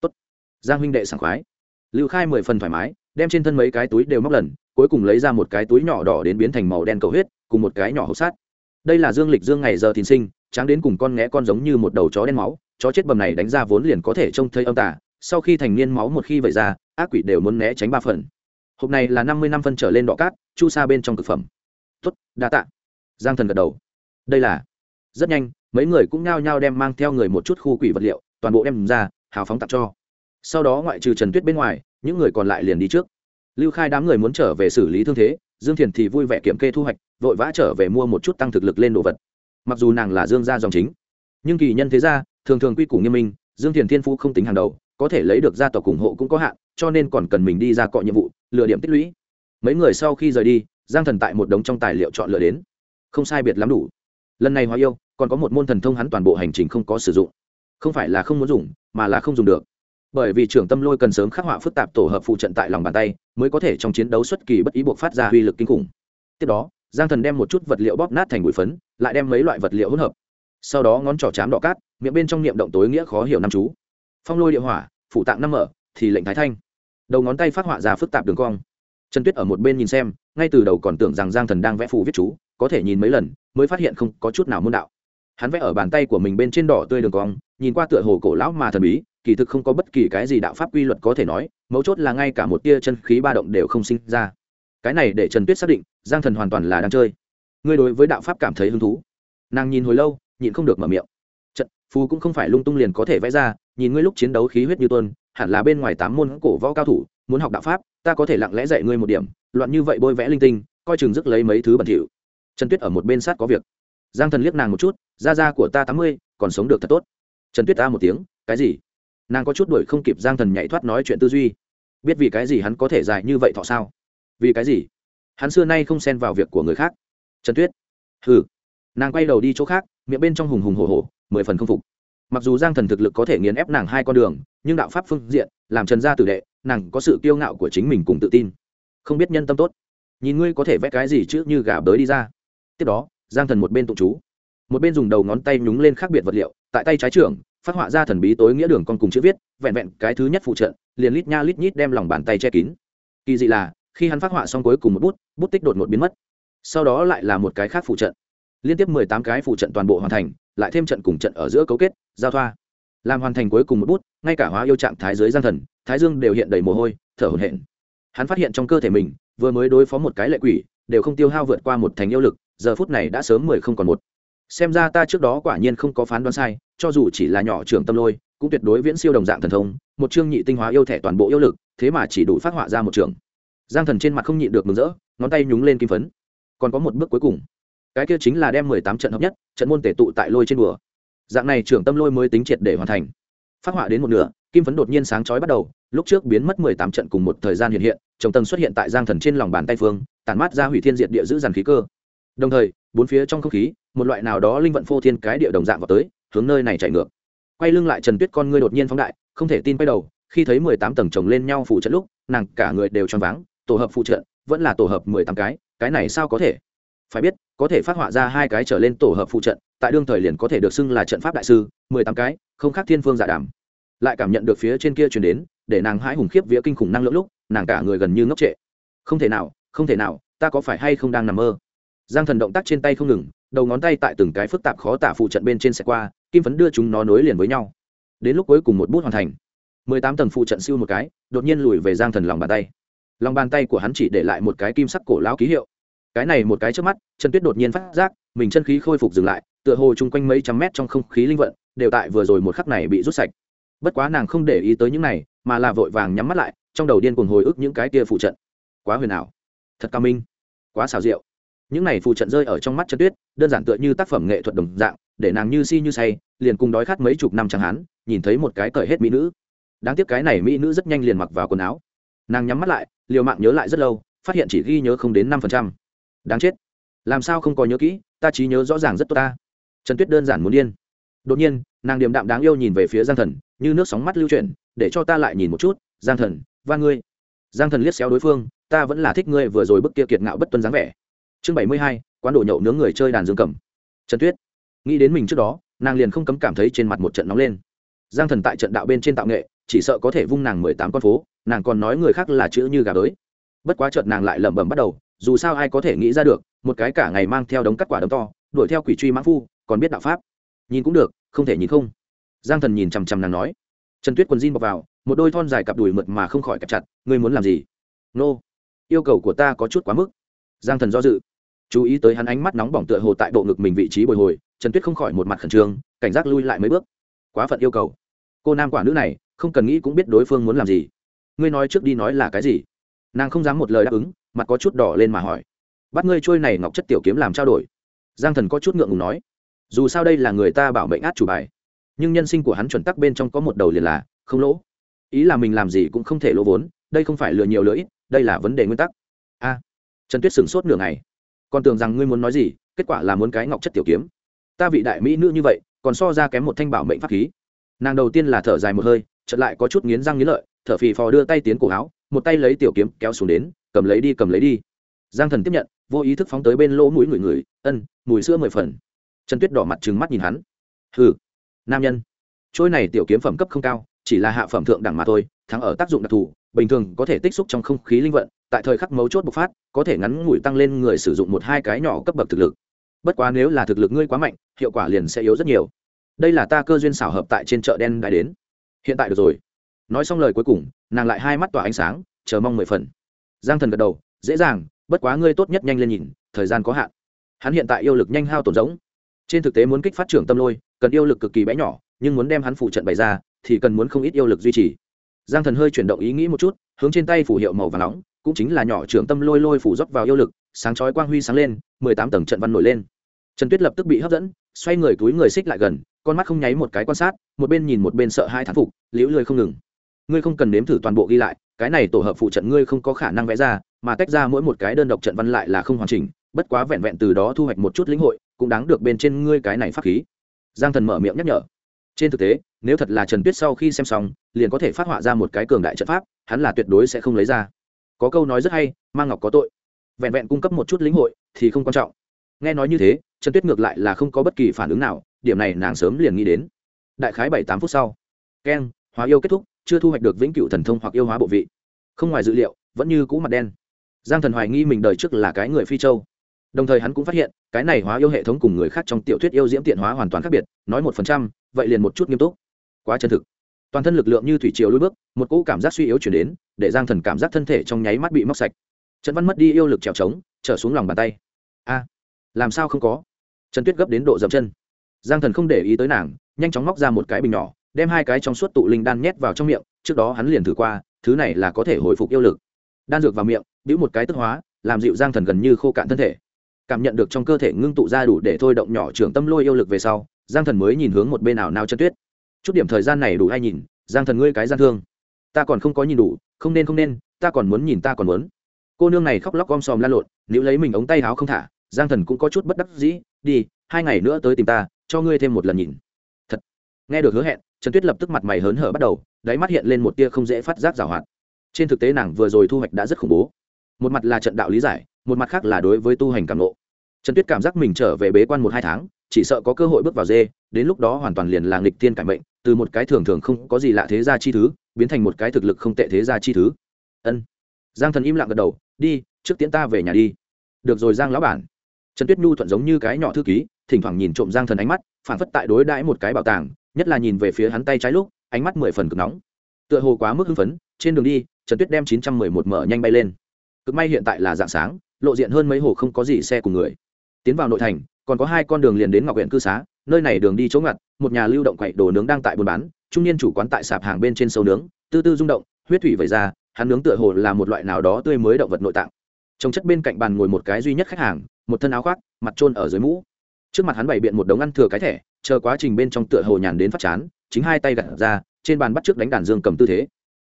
Tốt. Giang huynh đệ sảng khoái. Lưu khai mười phần thoải mái, đem trên thân mấy cái túi đều móc lần, cuối cùng lấy ra một cái túi nhỏ đỏ đến biến thành màu đen cầu huyết, cùng một cái nhỏ hộp sát đây là dương lịch dương ngày giờ thìn sinh, tráng đến cùng con nghé con giống như một đầu chó đen máu, chó chết bầm này đánh ra vốn liền có thể trông thấy âm tả sau khi thành niên máu một khi vẩy ra, ác quỷ đều muốn né tránh ba phần. Hộp này là năm mươi năm phân trở lên đọ cát chu sa bên trong thực phẩm. Tuất đa tạ. Giang thần gật đầu. Đây là rất nhanh, mấy người cũng nhao nhao đem mang theo người một chút khu quỷ vật liệu, toàn bộ đem ra, hào phóng tặng cho. Sau đó ngoại trừ trần tuyết bên ngoài, những người còn lại liền đi trước. Lưu khai đám người muốn trở về xử lý thương thế, dương thiền thì vui vẻ kiểm kê thu hoạch, vội vã trở về mua một chút tăng thực lực lên đồ vật. Mặc dù nàng là dương gia dòng chính, nhưng kỳ nhân thế gia, thường thường quy củ nghiêm minh, dương thiền thiên phú không tính hàng đầu, có thể lấy được gia tộc ủng hộ cũng có hạn, cho nên còn cần mình đi ra cọ nhiệm vụ, lựa điểm tích lũy mấy người sau khi rời đi, giang thần tại một đống trong tài liệu chọn lựa đến. Không sai biệt lắm đủ. Lần này hóa yêu, còn có một môn thần thông hắn toàn bộ hành trình không có sử dụng. Không phải là không muốn dùng, mà là không dùng được. Bởi vì trưởng tâm lôi cần sớm khắc họa phức tạp tổ hợp phụ trận tại lòng bàn tay, mới có thể trong chiến đấu xuất kỳ bất ý buộc phát ra uy lực kinh khủng. Tiếp đó, giang thần đem một chút vật liệu bóp nát thành bụi phấn, lại đem mấy loại vật liệu hỗn hợp. Sau đó ngón trỏ chám đỏ cát, miệng bên trong niệm động tối nghĩa khó hiểu năm chú. Phong lôi địa hỏa phụ tạng năm mở, thì lệnh thái thanh. Đầu ngón tay phát họa ra phức tạp đường cong trần tuyết ở một bên nhìn xem, ngay từ đầu còn tưởng rằng giang thần đang vẽ phù viết chú, có thể nhìn mấy lần, mới phát hiện không có chút nào môn đạo. Hắn vẽ ở bàn tay của mình bên trên đỏ tươi đường cong, nhìn qua tựa hồ cổ lão mà thần bí, kỳ thực không có bất kỳ cái gì đạo pháp quy luật có thể nói, mấu chốt là ngay cả một tia chân khí ba động đều không sinh ra. Cái này để trần tuyết xác định, giang thần hoàn toàn là đang chơi. Ngươi đối với đạo pháp cảm thấy hứng thú. Nàng nhìn hồi lâu, nhịn không được mở miệng. Trận, phù cũng không phải lung tung liền có thể vẽ ra, nhìn ngươi lúc chiến đấu khí huyết như tuân hẳn là bên ngoài tám môn cổ võ cao thủ muốn học đạo pháp ta có thể lặng lẽ dạy ngươi một điểm loạn như vậy bôi vẽ linh tinh coi chừng rước lấy mấy thứ bẩn thỉu. Trần tuyết ở một bên sát có việc. Giang thần liếc nàng một chút da da của ta tám mươi còn sống được thật tốt. Trần tuyết ta một tiếng cái gì? Nàng có chút đuổi không kịp giang thần nhảy thoát nói chuyện tư duy. Biết vì cái gì hắn có thể dài như vậy thọ sao? Vì cái gì? Hắn xưa nay không xen vào việc của người khác. Trần tuyết hừ. Nàng quay đầu đi chỗ khác miệng bên trong hùng hùng hổ hổ, mười phần không phục. Mặc dù giang thần thực lực có thể nghiền ép nàng hai con đường nhưng đạo pháp phương diện làm trần gia tử đệ nàng có sự kiêu ngạo của chính mình cùng tự tin. Không biết nhân tâm tốt. Nhìn ngươi có thể vẽ cái gì chứ, như gà bới đi ra. Tiếp đó, giang thần một bên tụng chú. Một bên dùng đầu ngón tay nhúng lên khác biệt vật liệu, tại tay trái trưởng, phát họa ra thần bí tối nghĩa đường con cùng chữ viết, vẹn vẹn cái thứ nhất phụ trợ liền lít nha lít nhít đem lòng bàn tay che kín. Kỳ dị là, khi hắn phát họa xong cuối cùng một bút bút tích đột ngột biến mất. Sau đó lại là một cái khác phụ trận. Liên tiếp mười tám cái phụ trận toàn bộ hoàn thành, lại thêm trận cùng trận ở giữa cấu kết, giao thoa làm hoàn thành cuối cùng một bút, ngay cả hóa yêu trạng thái giới giang thần, thái dương đều hiện đầy mồ hôi, thở hổn hển. Hắn phát hiện trong cơ thể mình, vừa mới đối phó một cái lệ quỷ, đều không tiêu hao vượt qua một thành yêu lực, giờ phút này đã sớm mười không còn một. Xem ra ta trước đó quả nhiên không có phán đoán sai, cho dù chỉ là nhỏ trưởng tâm lôi, cũng tuyệt đối viễn siêu đồng dạng thần thông, một chương nhị tinh hóa yêu thẻ toàn bộ yêu lực, thế mà chỉ đủ phát họa ra một trường. Giang thần trên mặt không nhịn được mừng rỡ, ngón tay nhúng lên kim phấn. Còn có một bước cuối cùng. Cái kia chính là đem mười tám trận hợp nhất, trận môn tể tụ tại lôi trên đùa dạng này trưởng tâm lôi mới tính triệt để hoàn thành. Phát họa đến một nửa, kim phấn đột nhiên sáng chói bắt đầu, lúc trước biến mất mười tám trận cùng một thời gian hiện hiện trồng tầng xuất hiện tại giang thần trên lòng bàn tay phương, tản mát ra hủy thiên diệt địa giữ dàn khí cơ. Đồng thời, bốn phía trong không khí, một loại nào đó linh vận phô thiên cái địa đồng dạng vào tới, hướng nơi này chạy ngược. Quay lưng lại trần tuyết con ngươi đột nhiên phóng đại, không thể tin quay đầu, khi thấy mười tám tầng chồng lên nhau phụ trận lúc, nàng cả người đều choáng váng, tổ hợp phụ trận, vẫn là tổ hợp mười tám cái cái này sao có thể? Phải biết, có thể phát họa ra hai cái trở lên tổ hợp phụ trận tại đương thời liền có thể được xưng là trận pháp đại sư, mười tám cái, không khác thiên phương giả đàm. Lại cảm nhận được phía trên kia chuyển đến, để nàng hãi hùng khiếp vía kinh khủng năng lượng lúc, nàng cả người gần như ngốc trệ. Không thể nào, không thể nào, ta có phải hay không đang nằm mơ? Giang thần động tác trên tay không ngừng, đầu ngón tay tại từng cái phức tạp khó tả phụ trận bên trên xe qua, kim phấn đưa chúng nó nối liền với nhau. Đến lúc cuối cùng một bút hoàn thành. Mười tám tầng phụ trận siêu một cái, đột nhiên lùi về giang thần lòng bàn tay. Lòng bàn tay của hắn chỉ để lại một cái kim sắc cổ lão ký hiệu. Cái này một cái trước mắt, trần tuyết đột nhiên phát giác, mình chân khí khôi phục dừng lại tựa hồ chung quanh mấy trăm mét trong không khí linh vận, đều tại vừa rồi một khắc này bị rút sạch. Bất quá nàng không để ý tới những này, mà là vội vàng nhắm mắt lại, trong đầu điên cuồng hồi ức những cái kia phụ trận. Quá huyền ảo, thật cao minh, quá xào rượu những này phụ trận rơi ở trong mắt chân tuyết, đơn giản tựa như tác phẩm nghệ thuật đồng dạng, để nàng như si như say, liền cùng đói khát mấy chục năm chẳng hán, nhìn thấy một cái cởi hết mỹ nữ. Đáng tiếc cái này mỹ nữ rất nhanh liền mặc vào quần áo. Nàng nhắm mắt lại, liều mạng nhớ lại rất lâu, phát hiện chỉ ghi nhớ không đến năm phần trăm. Đáng chết. Làm sao không có nhớ kỹ, ta trí nhớ rõ ràng rất tốt ta trần tuyết đơn giản muốn điên. Đột nhiên, nàng điềm đạm đáng yêu nhìn về phía giang thần, như nước sóng mắt lưu chuyển, để cho ta lại nhìn một chút, giang thần và ngươi. Giang thần liếc xéo đối phương, ta vẫn là thích ngươi vừa rồi bức kia kiệt ngạo bất tuân dáng vẻ. Chương bảy mươi hai, quán đồ nhậu nướng người chơi đàn dương cầm. Trần tuyết, nghĩ đến mình trước đó, nàng liền không cấm cảm thấy trên mặt một trận nóng lên. Giang thần tại trận đạo bên trên tạo nghệ, chỉ sợ có thể vung nàng mười tám con phố, nàng còn nói người khác là chữ như gà đới. Bất quá chợt nàng lại lẩm bẩm bắt đầu dù sao ai có thể nghĩ ra được, một cái cả ngày mang theo đống cắt quả đống to, đuổi theo quỷ truy mãn phu, còn biết đạo pháp. Nhìn cũng được, không thể nhìn không. Giang thần nhìn chằm chằm nàng nói. Trần tuyết quần jean bọc vào, một đôi thon dài cặp đùi mượt mà không khỏi cặp chặt, ngươi muốn làm gì? Nô. Yêu cầu của ta có chút quá mức. Giang thần do dự. Chú ý tới hắn ánh mắt nóng bỏng tựa hồ tại bộ ngực mình vị trí bồi hồi, trần tuyết không khỏi một mặt khẩn trương, cảnh giác lui lại mấy bước. Quá phận yêu cầu. Cô nam quả nữ này, không cần nghĩ cũng biết đối phương muốn làm gì. Ngươi nói trước đi nói là cái gì? Nàng không dám một lời đáp ứng mặt có chút đỏ lên mà hỏi, bắt ngươi trôi này ngọc chất tiểu kiếm làm trao đổi? Giang thần có chút ngượng ngùng nói, dù sao đây là người ta bảo mệnh át chủ bài, nhưng nhân sinh của hắn chuẩn tắc bên trong có một đầu liền là không lỗ. Ý là mình làm gì cũng không thể lỗ vốn, đây không phải lừa nhiều lưỡi đây là vấn đề nguyên tắc. A, trần tuyết sửng sốt nửa ngày còn tưởng rằng ngươi muốn nói gì, kết quả là muốn cái ngọc chất tiểu kiếm. Ta vị đại mỹ nữ như vậy, còn so ra kém một thanh bảo mệnh pháp khí. Nàng đầu tiên là thở dài một hơi, chợt lại có chút nghiến răng nghiến lợi, thở phì phò đưa tay tiến cổ áo, một tay lấy tiểu kiếm kéo xuống đến cầm lấy đi, cầm lấy đi. Giang thần tiếp nhận, vô ý thức phóng tới bên lỗ mũi người người, ân, mùi sữa mười phần. Trần tuyết đỏ mặt trừng mắt nhìn hắn. Hừ, nam nhân, trôi này tiểu kiếm phẩm cấp không cao, chỉ là hạ phẩm thượng đẳng mà thôi, thắng ở tác dụng đặc thù, bình thường có thể tích xúc trong không khí linh vận, tại thời khắc mấu chốt bộc phát, có thể ngắn ngủi tăng lên người sử dụng một hai cái nhỏ cấp bậc thực lực. Bất quá nếu là thực lực ngươi quá mạnh, hiệu quả liền sẽ yếu rất nhiều. Đây là ta cơ duyên xảo hợp tại trên chợ đen đã đến. Hiện tại được rồi. Nói xong lời cuối cùng, nàng lại hai mắt tỏa ánh sáng, chờ mong mười phần giang thần gật đầu, dễ dàng, bất quá ngươi tốt nhất nhanh lên nhìn, thời gian có hạn. Hắn hiện tại yêu lực nhanh hao tổn giống. Trên thực tế muốn kích phát trưởng tâm lôi, cần yêu lực cực kỳ bé nhỏ, nhưng muốn đem hắn phụ trận bày ra, thì cần muốn không ít yêu lực duy trì. Giang thần hơi chuyển động ý nghĩ một chút, hướng trên tay phủ hiệu màu và nóng, cũng chính là nhỏ trưởng tâm lôi lôi phủ dốc vào yêu lực, sáng chói quang huy sáng lên, mười tám tầng trận văn nổi lên. Trần tuyết lập tức bị hấp dẫn, xoay người túi người xích lại gần, con mắt không nháy một cái quan sát, một bên nhìn một bên sợ hai thán phục, liễu lười không ngừng. Ngươi không cần nếm thử toàn bộ ghi lại cái này tổ hợp phụ trận ngươi không có khả năng vẽ ra, mà tách ra mỗi một cái đơn độc trận văn lại là không hoàn chỉnh, bất quá vẹn vẹn từ đó thu hoạch một chút lĩnh hội, cũng đáng được bên trên ngươi cái này pháp khí. Giang thần mở miệng nhắc nhở. Trên thực tế, nếu thật là trần tuyết sau khi xem xong, liền có thể phát họa ra một cái cường đại trận pháp, hắn là tuyệt đối sẽ không lấy ra. Có câu nói rất hay mang ngọc có tội. Vẹn vẹn cung cấp một chút lĩnh hội thì không quan trọng. Nghe nói như thế, trần tuyết ngược lại là không có bất kỳ phản ứng nào, điểm này nàng sớm liền nghĩ đến. Đại khái bảy tám phút sau. Keng, hóa yêu kết thúc chưa thu hoạch được vĩnh cựu thần thông hoặc yêu hóa bộ vị. Không ngoài dự liệu, vẫn như cũ mặt đen. Giang thần hoài nghi mình đời trước là cái người phi châu. Đồng thời hắn cũng phát hiện, cái này hóa yêu hệ thống cùng người khác trong tiểu thuyết yêu diễm tiện hóa hoàn toàn khác biệt, nói một phần trăm, vậy liền một chút nghiêm túc. Quá chân thực. Toàn thân lực lượng như thủy triều lôi bước, một cỗ cảm giác suy yếu chuyển đến, để giang thần cảm giác thân thể trong nháy mắt bị móc sạch. Trần văn mất đi yêu lực trèo trống, trở xuống lòng bàn tay. A, làm sao không có? Trần tuyết gấp đến độ dậm chân. Giang thần không để ý tới nàng, nhanh chóng móc ra một cái bình nhỏ đem hai cái trong suốt tụ linh đan nhét vào trong miệng, trước đó hắn liền thử qua, thứ này là có thể hồi phục yêu lực. Đan dược vào miệng, bĩu một cái tức hóa, làm dịu giang thần gần như khô cạn thân thể. Cảm nhận được trong cơ thể ngưng tụ ra đủ để thôi động nhỏ trưởng tâm lôi yêu lực về sau, giang thần mới nhìn hướng một bên nào nao chân tuyết. Chút điểm thời gian này đủ hay nhìn, giang thần ngươi cái gian thương. Ta còn không có nhìn đủ, không nên không nên, ta còn muốn nhìn ta còn muốn. Cô nương này khóc lóc gom sòm lan lộn nếu lấy mình ống tay áo không thả, giang thần cũng có chút bất đắc dĩ, đi, hai ngày nữa tới tìm ta, cho ngươi thêm một lần nhìn. Thật. Nghe được hứa hẹn trần tuyết lập tức mặt mày hớn hở bắt đầu, đáy mắt hiện lên một tia không dễ phát giác rào hoạt. Trên thực tế nàng vừa rồi thu hoạch đã rất khủng bố. Một mặt là trận đạo lý giải, một mặt khác là đối với tu hành cảm lộ trần tuyết cảm giác mình trở về bế quan một hai tháng, chỉ sợ có cơ hội bước vào dê, đến lúc đó hoàn toàn liền là nghịch tiên cải mệnh, từ một cái thường thường không có gì lạ thế gia chi thứ, biến thành một cái thực lực không tệ thế gia chi thứ. Ân. Giang thần im lặng gật đầu, đi, trước tiễn ta về nhà đi. Được rồi, giang lão bản. Trần tuyết nhu thuận giống như cái nhỏ thư ký, thỉnh thoảng nhìn trộm giang thần ánh mắt phản phất tại đối đãi một cái bảo tàng nhất là nhìn về phía hắn tay trái lúc, ánh mắt mười phần cực nóng. Tựa hồ quá mức hưng phấn, trên đường đi, trần tuyết đem chín trăm mười một mở nhanh bay lên. Cực may hiện tại là dạng sáng, lộ diện hơn mấy hồ không có gì xe cùng người. Tiến vào nội thành, còn có hai con đường liền đến ngọc huyện cư xá, nơi này đường đi chỗ ngặt, một nhà lưu động quậy đồ nướng đang tại buôn bán, trung niên chủ quán tại sạp hàng bên trên sâu nướng, tư tư rung động, huyết thủy vẩy ra, hắn nướng tựa hồ là một loại nào đó tươi mới động vật nội tạng. Trong chất bên cạnh bàn ngồi một cái duy nhất khách hàng, một thân áo khoác, mặt trôn ở dưới mũ. Trước mặt hắn bày biện một đống ăn thừa cái thẻ chờ quá trình bên trong tựa hồ nhàn đến phát chán, chính hai tay gặt ra, trên bàn bắt trước đánh đàn dương cầm tư thế.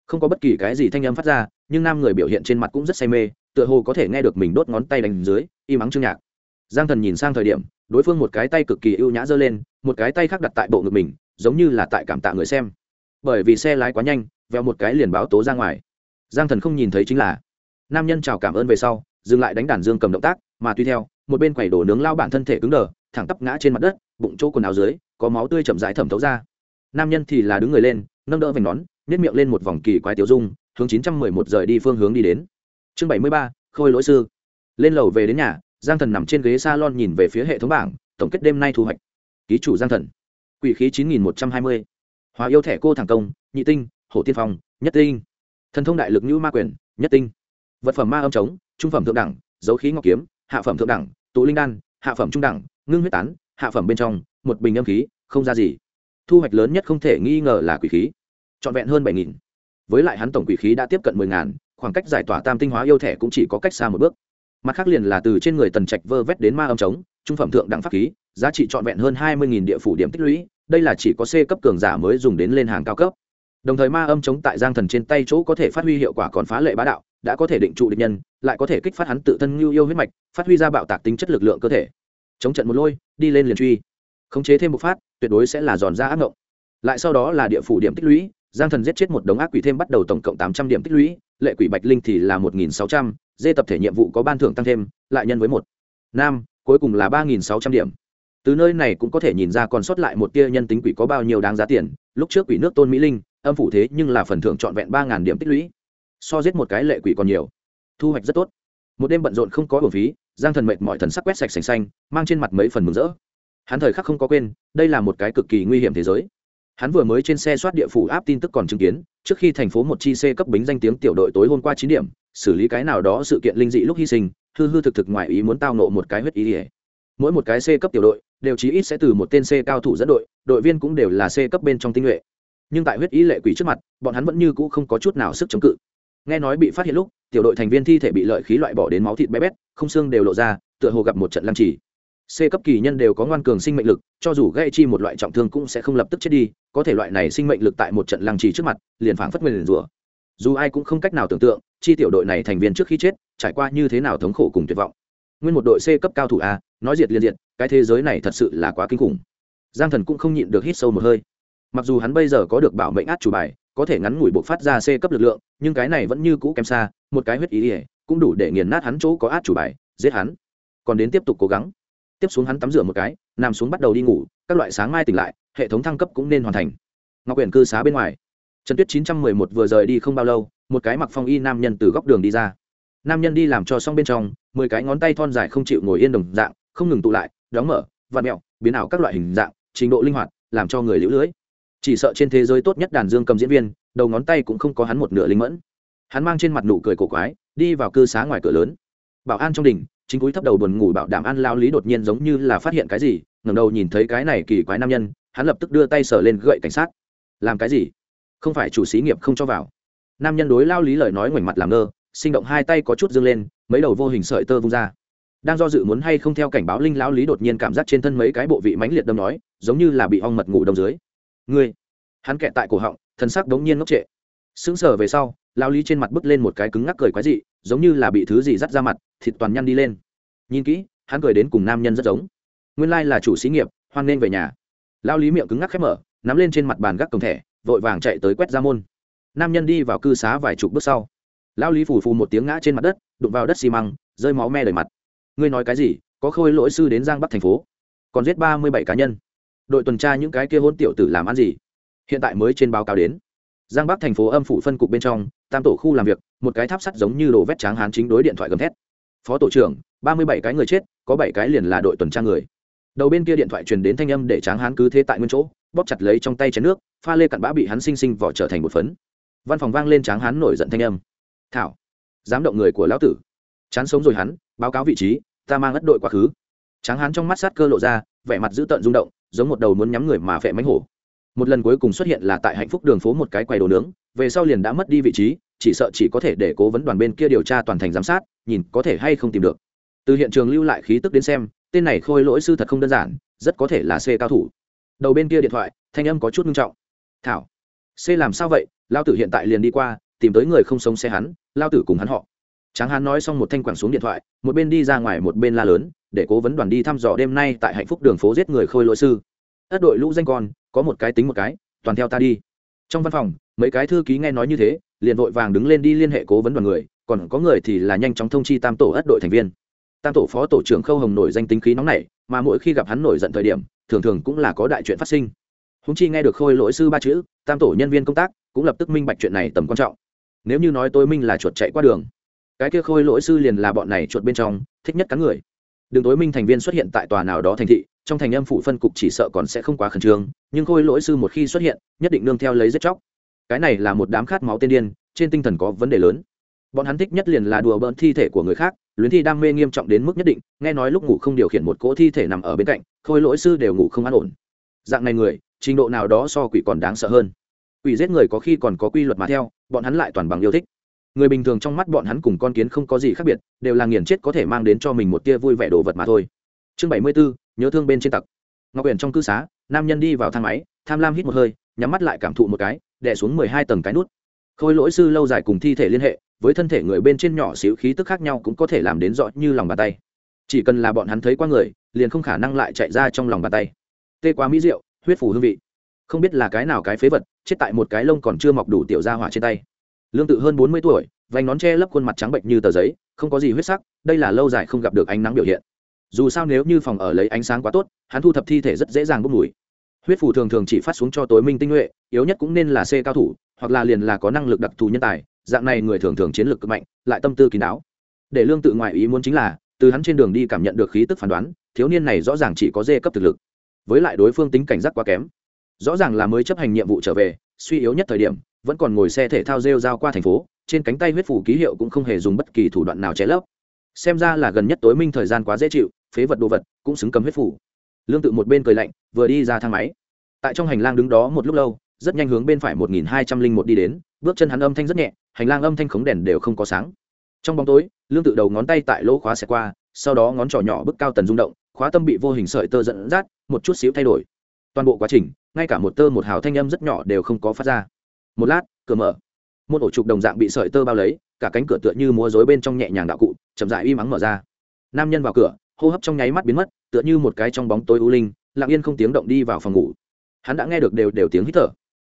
Không có bất kỳ cái gì thanh âm phát ra, nhưng nam người biểu hiện trên mặt cũng rất say mê, tựa hồ có thể nghe được mình đốt ngón tay đánh dưới, im ắng chương nhạc. Giang thần nhìn sang thời điểm, đối phương một cái tay cực kỳ ưu nhã giơ lên, một cái tay khác đặt tại bộ ngực mình, giống như là tại cảm tạ người xem. Bởi vì xe lái quá nhanh, veo một cái liền báo tố ra ngoài. Giang thần không nhìn thấy chính là, nam nhân chào cảm ơn về sau, dừng lại đánh đàn dương cầm động tác, mà tuy theo, một bên quẩy đổ nướng lao bản thân thể cứng đờ thẳng tắp ngã trên mặt đất, bụng chỗ quần áo dưới, có máu tươi chậm rãi thẩm thấu ra. Nam nhân thì là đứng người lên, nâng đỡ vành nón nếp miệng lên một vòng kỳ quái tiểu dung, hướng chín trăm mười một rời đi phương hướng đi đến. Chương bảy mươi ba, khôi lỗi sư. Lên lầu về đến nhà, giang thần nằm trên ghế salon nhìn về phía hệ thống bảng, tổng kết đêm nay thu hoạch. Ký chủ giang thần. Quỷ khí chín nghìn một trăm hai mươi. Hóa yêu thẻ cô thẳng công, nhị tinh, hổ tiên phong, nhất tinh. Thần thông đại lực như ma quyền, nhất tinh. Vật phẩm ma âm trống trung phẩm thượng đẳng, dấu khí ngọc kiếm, hạ phẩm thượng đẳng, tụ linh đan, hạ phẩm trung đẳng ngưng huyết tán, hạ phẩm bên trong, một bình âm khí, không ra gì. Thu hoạch lớn nhất không thể nghi ngờ là quỷ khí. Trọn vẹn hơn bảy nghìn. Với lại hắn tổng quỷ khí đã tiếp cận mười ngàn, khoảng cách giải tỏa tam tinh hóa yêu thẻ cũng chỉ có cách xa một bước. Mặt khác liền là từ trên người tần trạch vơ vét đến ma âm trống, trung phẩm thượng đẳng pháp khí, giá trị trọn vẹn hơn hai mươi nghìn địa phủ điểm tích lũy, đây là chỉ có c cấp cường giả mới dùng đến lên hàng cao cấp. Đồng thời ma âm chống tại giang thần trên tay chỗ có thể phát huy hiệu quả còn phá lệ bá đạo, đã có thể định trụ địch nhân, lại có thể kích phát hắn tự thân lưu yêu huyết mạch, phát huy ra bạo tạc tính chất lực lượng cơ thể chống trận một lôi, đi lên liền truy. Khống chế thêm một phát, tuyệt đối sẽ là giòn ra ác ngộng. Lại sau đó là địa phủ điểm tích lũy, giang thần giết chết một đống ác quỷ thêm bắt đầu tổng cộng tám trăm điểm tích lũy, lệ quỷ bạch linh thì là một nghìn sáu trăm, dê tập thể nhiệm vụ có ban thưởng tăng thêm, lại nhân với một. Nam, cuối cùng là ba nghìn sáu trăm điểm. Từ nơi này cũng có thể nhìn ra còn sót lại một tia nhân tính quỷ có bao nhiêu đáng giá tiền, lúc trước quỷ nước tôn mỹ linh, âm phủ thế nhưng là phần thưởng trọn vẹn ba ngàn điểm tích lũy. So giết một cái lệ quỷ còn nhiều. Thu hoạch rất tốt. Một đêm bận rộn không có bổng phí giang thần mệt mọi thần sắc quét sạch sành xanh, mang trên mặt mấy phần mừng rỡ. Hắn thời khắc không có quên, đây là một cái cực kỳ nguy hiểm thế giới. Hắn vừa mới trên xe soát địa phủ áp tin tức còn chứng kiến, trước khi thành phố một chi c cấp bính danh tiếng tiểu đội tối hôm qua chín điểm, xử lý cái nào đó sự kiện linh dị lúc hy sinh, hư hư thực thực ngoài ý muốn tao nộ một cái huyết ý ỉa mỗi một cái c cấp tiểu đội, đều chí ít sẽ từ một tên c cao thủ dẫn đội đội viên cũng đều là c cấp bên trong tinh nhuệ. Nhưng tại huyết ý lệ quỷ trước mặt, bọn hắn vẫn như cũ không có chút nào sức chống cự nghe nói bị phát hiện lúc, tiểu đội thành viên thi thể bị lợi khí loại bỏ đến máu thịt bé bét, không xương đều lộ ra, tựa hồ gặp một trận lăng trì. C cấp kỳ nhân đều có ngoan cường sinh mệnh lực, cho dù gây chi một loại trọng thương cũng sẽ không lập tức chết đi, có thể loại này sinh mệnh lực tại một trận lăng trì trước mặt, liền phảng phất nguyền rủa. Dù ai cũng không cách nào tưởng tượng, chi tiểu đội này thành viên trước khi chết, trải qua như thế nào thống khổ cùng tuyệt vọng. Nguyên một đội c cấp cao thủ a, nói diệt liền diệt, cái thế giới này thật sự là quá kinh khủng. Giang thần cũng không nhịn được hít sâu một hơi. Mặc dù hắn bây giờ có được bảo mệnh át chủ bài có thể ngắn ngủi buộc phát ra c cấp lực lượng, nhưng cái này vẫn như cũ kém xa, một cái huyết ý ỉa, cũng đủ để nghiền nát hắn chỗ có át chủ bài, giết hắn. Còn đến tiếp tục cố gắng. Tiếp xuống hắn tắm rửa một cái, nằm xuống bắt đầu đi ngủ, các loại sáng mai tỉnh lại, hệ thống thăng cấp cũng nên hoàn thành. Ngọc quyền cư xá bên ngoài. Trần tuyết chín trăm mười một vừa rời đi không bao lâu, một cái mặc phong y nam nhân từ góc đường đi ra. Nam nhân đi làm cho xong bên trong, mười cái ngón tay thon dài không chịu ngồi yên đồng dạng, không ngừng tụ lại, đóng mở vạt mẹo, biến ảo các loại hình dạng, trình độ linh hoạt, làm cho người lũ lưỡi chỉ sợ trên thế giới tốt nhất đàn dương cầm diễn viên, đầu ngón tay cũng không có hắn một nửa linh mẫn. Hắn mang trên mặt nụ cười cổ quái, đi vào cư xá ngoài cửa lớn. Bảo an trong đình chính cúi thấp đầu buồn ngủ bảo đảm an lao lý đột nhiên giống như là phát hiện cái gì, ngẩng đầu nhìn thấy cái này kỳ quái nam nhân, hắn lập tức đưa tay sờ lên gậy cảnh sát. Làm cái gì? Không phải chủ xí nghiệp không cho vào. Nam nhân đối lao lý lời nói ngoảnh mặt làm ngơ, sinh động hai tay có chút dâng lên, mấy đầu vô hình sợi tơ vung ra. Đang do dự muốn hay không theo cảnh báo linh lao lý đột nhiên cảm giác trên thân mấy cái bộ vị mãnh liệt đâm nói, giống như là bị ong mật ngủ đông dưới ngươi. Hắn kẹt tại cổ họng, thân sắc đống nhiên ngốc trệ. Sững sờ về sau lao lý trên mặt bứt lên một cái cứng ngắc cười quái dị, giống như là bị thứ gì dắt ra mặt, thịt toàn nhăn đi lên. Nhìn kỹ, hắn cười đến cùng nam nhân rất giống. Nguyên lai là chủ xí nghiệp, hoan nên về nhà. Lao lý miệng cứng ngắc khép mở, nắm lên trên mặt bàn gác cổng thẻ, vội vàng chạy tới quét ra môn. Nam nhân đi vào cư xá vài chục bước sau lao lý phù phù một tiếng ngã trên mặt đất, đụng vào đất xi măng, rơi máu me đầy mặt. Ngươi nói cái gì, có khôi lỗi sư đến giang bắc thành phố, còn giết ba mươi bảy cá nhân đội tuần tra những cái kia hôn tiểu tử làm ăn gì? Hiện tại mới trên báo cáo đến. Giang bắc thành phố âm phủ phân cục bên trong, tam tổ khu làm việc, một cái tháp sắt giống như đồ vét tráng hán chính đối điện thoại gầm thét. Phó tổ trưởng, ba mươi bảy cái người chết, có bảy cái liền là đội tuần tra người. Đầu bên kia điện thoại truyền đến thanh âm để tráng hán cứ thế tại nguyên chỗ, bóp chặt lấy trong tay chén nước, pha lê cặn bã bị hắn sinh sinh vỏ trở thành một phấn. Văn phòng vang lên tráng hán nổi giận thanh âm. Thảo, dám động người của lão tử. Chán sống rồi hắn, báo cáo vị trí, ta mang ất đội quá khứ. Tráng hán trong mắt sát cơ lộ ra, vẻ mặt dữ tợn rung động giống một đầu muốn nhắm người mà phệ mánh hổ. Một lần cuối cùng xuất hiện là tại hạnh phúc đường phố một cái quầy đồ nướng, về sau liền đã mất đi vị trí, chỉ sợ chỉ có thể để cố vấn đoàn bên kia điều tra toàn thành giám sát, nhìn có thể hay không tìm được. Từ hiện trường lưu lại khí tức đến xem, tên này khôi lỗi sư thật không đơn giản, rất có thể là c cao thủ. Đầu bên kia điện thoại, thanh âm có chút nghiêm trọng. Thảo, c làm sao vậy? Lao tử hiện tại liền đi qua, tìm tới người không sống xe hắn, lao tử cùng hắn họ tráng hán nói xong một thanh quẳng xuống điện thoại, một bên đi ra ngoài một bên la lớn, để cố vấn đoàn đi thăm dò đêm nay tại hạnh phúc đường phố giết người khôi lỗi sư. Ất đội lũ danh con, có một cái tính một cái, toàn theo ta đi. Trong văn phòng, mấy cái thư ký nghe nói như thế, liền vội vàng đứng lên đi liên hệ cố vấn đoàn người, còn có người thì là nhanh chóng thông chi tam tổ ất đội thành viên. Tam tổ phó tổ trưởng khâu hồng nổi danh tính khí nóng này mà mỗi khi gặp hắn nổi giận thời điểm, thường thường cũng là có đại chuyện phát sinh. Húng chi nghe được khôi lỗi sư ba chữ, tam tổ nhân viên công tác cũng lập tức minh bạch chuyện này tầm quan trọng. Nếu như nói tôi minh là chuột chạy qua đường cái kia khôi lỗi sư liền là bọn này chuột bên trong, thích nhất cắn người. Đường tối minh thành viên xuất hiện tại tòa nào đó thành thị, trong thành âm phủ phân cục chỉ sợ còn sẽ không quá khẩn trương, nhưng khôi lỗi sư một khi xuất hiện, nhất định nương theo lấy giết chóc. Cái này là một đám khát máu tiên điên, trên tinh thần có vấn đề lớn. Bọn hắn thích nhất liền là đùa bỡn thi thể của người khác, luyến thi đam mê nghiêm trọng đến mức nhất định, nghe nói lúc ngủ không điều khiển một cỗ thi thể nằm ở bên cạnh, khôi lỗi sư đều ngủ không an ổn. Dạng này người, trình độ nào đó so quỷ còn đáng sợ hơn. Quỷ giết người có khi còn có quy luật mà theo, bọn hắn lại toàn bằng yêu thích người bình thường trong mắt bọn hắn cùng con kiến không có gì khác biệt, đều là nghiền chết có thể mang đến cho mình một tia vui vẻ đồ vật mà thôi. Chương bảy mươi bốn nhớ thương bên trên tặc. Ngọc quyển trong cư xá, nam nhân đi vào thang máy, tham lam hít một hơi, nhắm mắt lại cảm thụ một cái đẻ xuống mười hai tầng cái nút. Khôi lỗi sư lâu dài cùng thi thể liên hệ, với thân thể người bên trên nhỏ xíu khí tức khác nhau cũng có thể làm đến rõ như lòng bàn tay. Chỉ cần là bọn hắn thấy qua người, liền không khả năng lại chạy ra trong lòng bàn tay. Tê quá mỹ rượu huyết phủ hương vị. Không biết là cái nào cái phế vật, chết tại một cái lông còn chưa mọc đủ tiểu ra hỏa trên tay lương tự hơn bốn mươi tuổi, vành nón che lấp khuôn mặt trắng bệnh như tờ giấy, không có gì huyết sắc, đây là lâu dài không gặp được ánh nắng biểu hiện. Dù sao nếu như phòng ở lấy ánh sáng quá tốt, hắn thu thập thi thể rất dễ dàng bốc mùi. Huyết phù thường thường chỉ phát xuống cho tối minh tinh nhuệ, yếu nhất cũng nên là c cao thủ, hoặc là liền là có năng lực đặc thù nhân tài, dạng này người thường thường chiến lược cực mạnh, lại tâm tư kín đáo. Để lương tự ngoại ý muốn chính là, từ hắn trên đường đi cảm nhận được khí tức phán đoán, thiếu niên này rõ ràng chỉ có dê cấp thực lực. Với lại đối phương tính cảnh giác quá kém. Rõ ràng là mới chấp hành nhiệm vụ trở về, suy yếu nhất thời điểm vẫn còn ngồi xe thể thao rêu rao qua thành phố, trên cánh tay huyết phủ ký hiệu cũng không hề dùng bất kỳ thủ đoạn nào che lấp. Xem ra là gần nhất tối minh thời gian quá dễ chịu, phế vật đồ vật cũng xứng cấm huyết phủ. Lương tự một bên cười lạnh, vừa đi ra thang máy. Tại trong hành lang đứng đó một lúc lâu, rất nhanh hướng bên phải một nghìn hai trăm linh một đi đến, bước chân hắn âm thanh rất nhẹ, hành lang âm thanh khống đèn đều không có sáng. Trong bóng tối, lương tự đầu ngón tay tại lỗ khóa xẹt qua, sau đó ngón trỏ nhỏ bức cao tần rung động, khóa tâm bị vô hình sợi tơ dẫn dắt, một chút xíu thay đổi. Toàn bộ quá trình, ngay cả một tơ một hào thanh âm rất nhỏ đều không có phát ra một lát, cửa mở. Một ổ trục đồng dạng bị sợi tơ bao lấy, cả cánh cửa tựa như múa rối bên trong nhẹ nhàng đạo cụ, chậm dại uy mắng mở ra. Nam nhân vào cửa, hô hấp trong nháy mắt biến mất, tựa như một cái trong bóng tối u linh, lặng yên không tiếng động đi vào phòng ngủ. Hắn đã nghe được đều đều tiếng hít thở.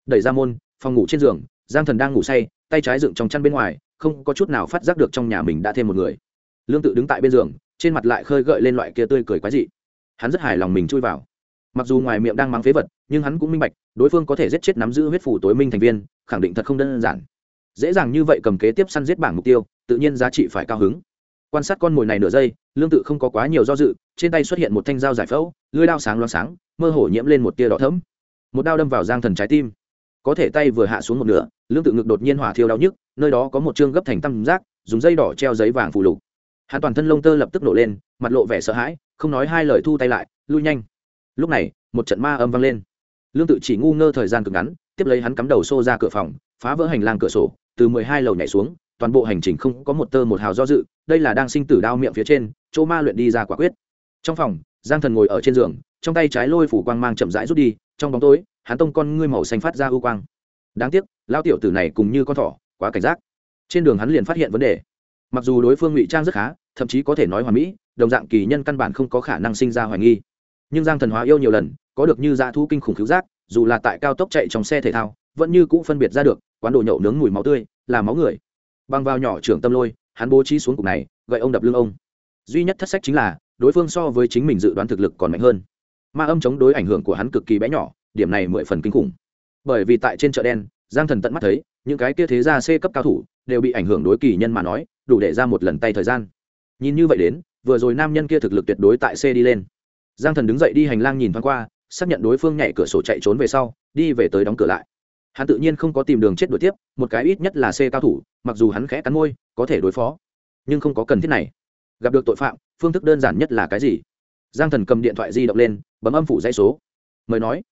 Đẩy ra môn, phòng ngủ trên giường, giang thần đang ngủ say, tay trái dựng trong chăn bên ngoài, không có chút nào phát giác được trong nhà mình đã thêm một người. Lương tự đứng tại bên giường, trên mặt lại khơi gợi lên loại kia tươi cười quái dị. Hắn rất hài lòng mình chui vào mặc dù ngoài miệng đang mắng phế vật, nhưng hắn cũng minh bạch, đối phương có thể giết chết nắm giữ huyết phủ tối minh thành viên, khẳng định thật không đơn giản. Dễ dàng như vậy cầm kế tiếp săn giết bảng mục tiêu, tự nhiên giá trị phải cao hứng. Quan sát con mồi này nửa giây, lương tự không có quá nhiều do dự, trên tay xuất hiện một thanh dao giải phẫu lưới đao sáng loáng sáng, mơ hồ nhiễm lên một tia đỏ thấm một đao đâm vào giang thần trái tim. Có thể tay vừa hạ xuống một nửa, lương tự ngực đột nhiên hỏa thiêu đau nhức, nơi đó có một chương gấp thành tam giác dùng dây đỏ treo giấy vàng phủ lục. Hắn toàn thân lông tơ lập tức nổ lên, mặt lộ vẻ sợ hãi, không nói hai lời thu tay lại, lui nhanh lúc này, một trận ma âm vang lên. Lương tự chỉ ngu ngơ thời gian cực ngắn, tiếp lấy hắn cắm đầu xô ra cửa phòng, phá vỡ hành lang cửa sổ, từ mười hai lầu nhảy xuống, toàn bộ hành trình không có một tơ một hào do dự, đây là đang sinh tử đao miệng phía trên, chỗ ma luyện đi ra quả quyết. Trong phòng, giang thần ngồi ở trên giường, trong tay trái lôi phủ quang mang chậm rãi rút đi, trong bóng tối, hắn tông con ngươi màu xanh phát ra ưu quang. Đáng tiếc lao tiểu tử này cùng như con thỏ, quá cảnh giác. Trên đường hắn liền phát hiện vấn đề. Mặc dù đối phương ngụy trang rất khá, thậm chí có thể nói hoàn mỹ, đồng dạng kỳ nhân căn bản không có khả năng sinh ra hoài nghi nhưng giang thần hóa yêu nhiều lần, có được như dã thu kinh khủng cứu giác, dù là tại cao tốc chạy trong xe thể thao, vẫn như cũ phân biệt ra được, quán đồ nhậu nướng mùi máu tươi, là máu người. Băng vào nhỏ trưởng tâm lôi, hắn bố trí xuống cục này, gậy ông đập lưng ông. Duy nhất thất sách chính là, đối phương so với chính mình dự đoán thực lực còn mạnh hơn. Ma âm chống đối ảnh hưởng của hắn cực kỳ bé nhỏ, điểm này mười phần kinh khủng. Bởi vì tại trên chợ đen, giang thần tận mắt thấy, những cái kia thế gia c cấp cao thủ, đều bị ảnh hưởng đối kỳ nhân mà nói, đủ để ra một lần tay thời gian. Nhìn như vậy đến, vừa rồi nam nhân kia thực lực tuyệt đối tại c đi lên giang thần đứng dậy đi hành lang nhìn thoáng qua, xác nhận đối phương nhảy cửa sổ chạy trốn về sau, đi về tới đóng cửa lại. Hắn tự nhiên không có tìm đường chết đuổi tiếp, một cái ít nhất là c cao thủ, mặc dù hắn khẽ cắn môi, có thể đối phó. Nhưng không có cần thiết này. Gặp được tội phạm, phương thức đơn giản nhất là cái gì? Giang thần cầm điện thoại di động lên, bấm âm phủ dãy số. Mời nói.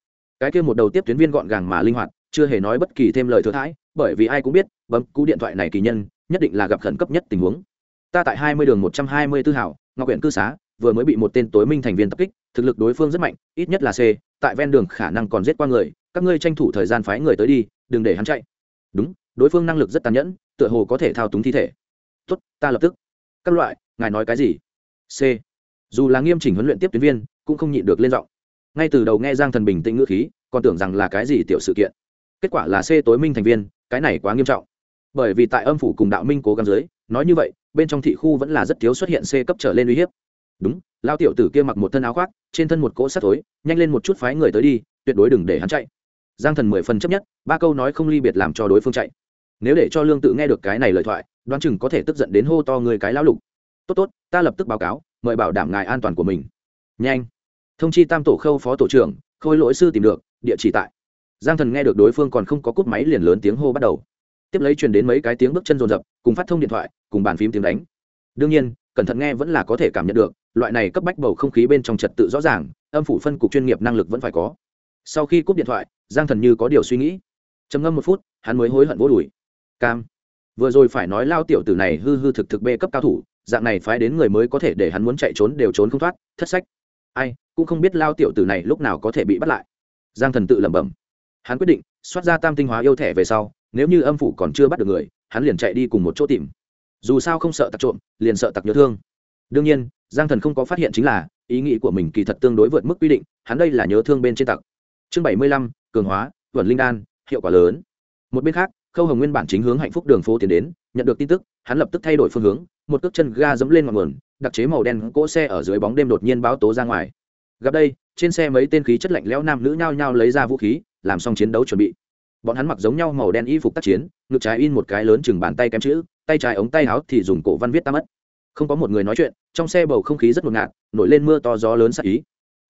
Cái kia một đầu tiếp tuyến viên gọn gàng mà linh hoạt, chưa hề nói bất kỳ thêm lời thừa thãi, bởi vì ai cũng biết, bấm cú điện thoại này kỳ nhân, nhất định là gặp khẩn cấp nhất tình huống. Ta tại hai mươi đường một trăm hai mươi tư hảo ngọc huyện cư xá vừa mới bị một tên tối minh thành viên tập kích, thực lực đối phương rất mạnh, ít nhất là c, tại ven đường khả năng còn giết qua người, các ngươi tranh thủ thời gian phái người tới đi, đừng để hắn chạy. Đúng, đối phương năng lực rất tàn nhẫn, tựa hồ có thể thao túng thi thể. Tốt, ta lập tức. Các loại, ngài nói cái gì? C. Dù là nghiêm chỉnh huấn luyện tiếp tuyến viên, cũng không nhịn được lên giọng. Ngay từ đầu nghe giang thần bình tĩnh ngữ khí, còn tưởng rằng là cái gì tiểu sự kiện. Kết quả là c tối minh thành viên, cái này quá nghiêm trọng. Bởi vì tại âm phủ cùng đạo minh cố gắng dưới, nói như vậy, bên trong thị khu vẫn là rất thiếu xuất hiện c cấp trở lên uy hiếp đúng, lao tiểu tử kia mặc một thân áo khoác, trên thân một cỗ sắt tối nhanh lên một chút phái người tới đi, tuyệt đối đừng để hắn chạy. Giang thần mười phần chấp nhất, ba câu nói không ly biệt làm cho đối phương chạy. Nếu để cho lương tự nghe được cái này lời thoại, đoán chừng có thể tức giận đến hô to người cái lão lục. Tốt tốt, ta lập tức báo cáo, mời bảo đảm ngài an toàn của mình. Nhanh. Thông chi tam tổ khâu phó tổ trưởng, khôi lỗi sư tìm được, địa chỉ tại. Giang thần nghe được đối phương còn không có cúp máy liền lớn tiếng hô bắt đầu. Tiếp lấy truyền đến mấy cái tiếng bước chân rồn rập, cùng phát thông điện thoại, cùng bàn phím tiếng đánh. Đương nhiên, cẩn thận nghe vẫn là có thể cảm nhận được loại này cấp bách bầu không khí bên trong trật tự rõ ràng, âm phủ phân cục chuyên nghiệp năng lực vẫn phải có. Sau khi cúp điện thoại, giang thần như có điều suy nghĩ. Trầm ngâm một phút, hắn mới hối hận vô đùi. Cam. Vừa rồi phải nói lao tiểu tử này hư hư thực thực bê cấp cao thủ, dạng này phái đến người mới có thể để hắn muốn chạy trốn đều trốn không thoát, thất sách. Ai, cũng không biết lao tiểu tử này lúc nào có thể bị bắt lại. Giang thần tự lẩm bẩm. Hắn quyết định, xoát ra tam tinh hóa yêu thẻ về sau, nếu như âm phủ còn chưa bắt được người, hắn liền chạy đi cùng một chỗ tìm. Dù sao không sợ tặc trộm, liền sợ tặc nhớ thương. Đương nhiên giang thần không có phát hiện chính là, ý nghĩ của mình kỳ thật tương đối vượt mức quy định, hắn đây là nhớ thương bên trên tặc. Chương bảy mươi lăm, cường hóa vẩn linh đan, hiệu quả lớn. Một bên khác, khâu hồng nguyên bản chính hướng hạnh phúc đường phố tiến đến, nhận được tin tức, hắn lập tức thay đổi phương hướng, một cước chân ga dẫm lên ngọn nguồn, đặc chế màu đen cỗ xe ở dưới bóng đêm đột nhiên báo tố ra ngoài. Gặp đây, trên xe mấy tên khí chất lạnh lẽo nam nữ nhao nhao lấy ra vũ khí, làm xong chiến đấu chuẩn bị. Bọn hắn mặc giống nhau màu đen y phục tác chiến, ngực trái in một cái lớn chừng bàn tay kém chữ, tay trái ống tay áo thì dùng cổ văn viết ta mất không có một người nói chuyện, trong xe bầu không khí rất ngột ngạt, nổi lên mưa to gió lớn sắc ý.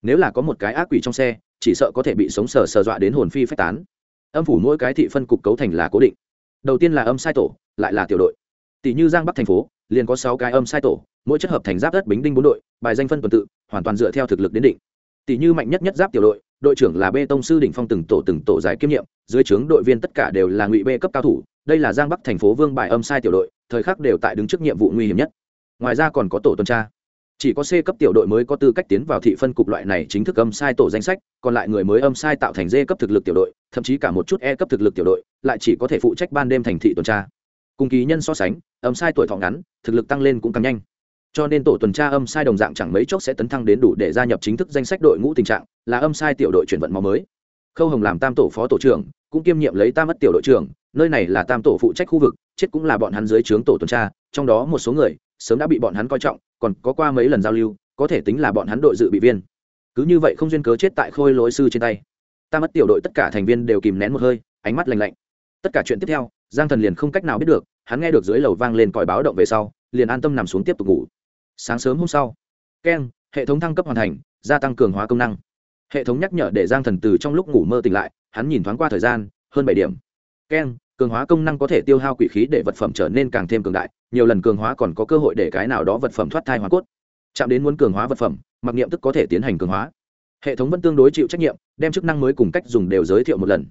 Nếu là có một cái ác quỷ trong xe, chỉ sợ có thể bị sống sờ sờ dọa đến hồn phi phách tán. Âm phủ mỗi cái thị phân cục cấu thành là cố định. Đầu tiên là âm sai tổ, lại là tiểu đội. Tỷ như giang bắc thành phố, liền có sáu cái âm sai tổ, mỗi chất hợp thành giáp đất bính đinh bốn đội, bài danh phân tuần tự, hoàn toàn dựa theo thực lực đến định. Tỷ như mạnh nhất nhất giáp tiểu đội đội trưởng là bê tông sư đỉnh phong từng tổ từng tổ giải kiêm nhiệm, dưới trướng đội viên tất cả đều là ngụy bê cấp cao thủ. Đây là giang bắc thành phố vương bài âm sai tiểu đội, thời khắc đều tại đứng trước nhiệm vụ nguy hiểm nhất ngoài ra còn có tổ tuần tra. Chỉ có c cấp tiểu đội mới có tư cách tiến vào thị phân cục loại này chính thức âm sai tổ danh sách, còn lại người mới âm sai tạo thành d cấp thực lực tiểu đội, thậm chí cả một chút e cấp thực lực tiểu đội, lại chỉ có thể phụ trách ban đêm thành thị tuần tra. Cùng kỳ nhân so sánh, âm sai tuổi thọ ngắn, thực lực tăng lên cũng càng nhanh. Cho nên tổ tuần tra âm sai đồng dạng chẳng mấy chốc sẽ tấn thăng đến đủ để gia nhập chính thức danh sách đội ngũ tình trạng, là âm sai tiểu đội chuyển vận máu mới. Khâu hồng làm tam tổ phó tổ trưởng, cũng kiêm nhiệm lấy tam mất tiểu đội trưởng, nơi này là tam tổ phụ trách khu vực, chết cũng là bọn hắn dưới trướng tổ tuần tra, trong đó một số người sớm đã bị bọn hắn coi trọng, còn có qua mấy lần giao lưu, có thể tính là bọn hắn đội dự bị viên. Cứ như vậy không duyên cớ chết tại khôi lối sư trên tay. Ta mất tiểu đội tất cả thành viên đều kìm nén một hơi, ánh mắt lành lạnh. Tất cả chuyện tiếp theo, giang thần liền không cách nào biết được, hắn nghe được dưới lầu vang lên còi báo động về sau, liền an tâm nằm xuống tiếp tục ngủ. Sáng sớm hôm sau, keng, hệ thống thăng cấp hoàn thành, gia tăng cường hóa công năng. Hệ thống nhắc nhở để giang thần từ trong lúc ngủ mơ tỉnh lại, hắn nhìn thoáng qua thời gian, hơn bảy điểm. Keng cường hóa công năng có thể tiêu hao quỷ khí để vật phẩm trở nên càng thêm cường đại, nhiều lần cường hóa còn có cơ hội để cái nào đó vật phẩm thoát thai hóa cốt. Chạm đến muốn cường hóa vật phẩm, mặc niệm tức có thể tiến hành cường hóa. Hệ thống vẫn tương đối chịu trách nhiệm, đem chức năng mới cùng cách dùng đều giới thiệu một lần.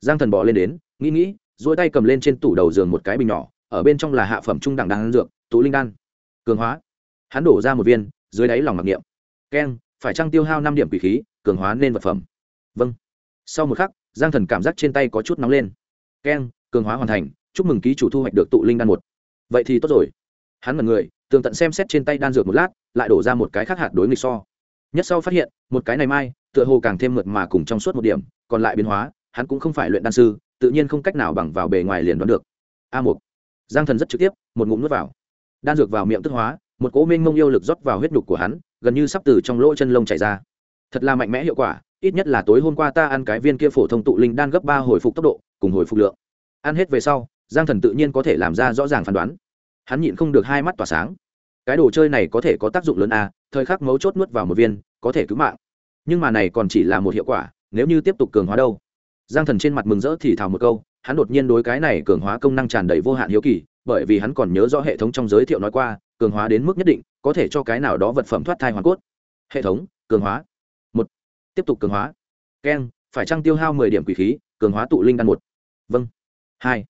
Giang thần bỏ lên đến, nghĩ nghĩ dỗi tay cầm lên trên tủ đầu giường một cái bình nhỏ, ở bên trong là hạ phẩm trung đẳng đan dược tụ linh đan. Cường hóa. Hắn đổ ra một viên, dưới đáy lòng mặc niệm. Keng, phải trăng tiêu hao năm điểm quỷ khí, cường hóa nên vật phẩm? Vâng. Sau một khắc, giang thần cảm giác trên tay có chút nóng lên. Keng cường hóa hoàn thành, chúc mừng ký chủ thu hoạch được tụ linh đan một. Vậy thì tốt rồi. Hắn mật người, tường tận xem xét trên tay đan dược một lát, lại đổ ra một cái khác hạt đối nghịch so. Nhất sau phát hiện, một cái này mai, tựa hồ càng thêm mượt mà cùng trong suốt một điểm, còn lại biến hóa, hắn cũng không phải luyện đan sư, tự nhiên không cách nào bằng vào bề ngoài liền đoán được. A một giang thần rất trực tiếp, một ngụm nuốt vào. Đan dược vào miệng tức hóa, một cỗ minh mông yêu lực rót vào huyết nhục của hắn, gần như sắp từ trong lỗ chân lông chảy ra. Thật là mạnh mẽ hiệu quả, ít nhất là tối hôm qua ta ăn cái viên kia phổ thông tụ linh đan gấp ba hồi phục tốc độ, cùng hồi phục lượng ăn hết về sau, giang thần tự nhiên có thể làm ra rõ ràng phán đoán. Hắn nhịn không được hai mắt tỏa sáng. Cái đồ chơi này có thể có tác dụng lớn à thời khắc mấu chốt nuốt vào một viên, có thể cứu mạng. Nhưng mà này còn chỉ là một hiệu quả, nếu như tiếp tục cường hóa đâu? Giang thần trên mặt mừng rỡ thì thào một câu, hắn đột nhiên đối cái này cường hóa công năng tràn đầy vô hạn hiếu kỳ, bởi vì hắn còn nhớ rõ hệ thống trong giới thiệu nói qua, cường hóa đến mức nhất định, có thể cho cái nào đó vật phẩm thoát thai hoàn cốt. Hệ thống, cường hóa. Một, tiếp tục cường hóa. Keng, phải trăng tiêu hao mười điểm quỷ khí, cường hóa tụ linh đan một? Vâng hai.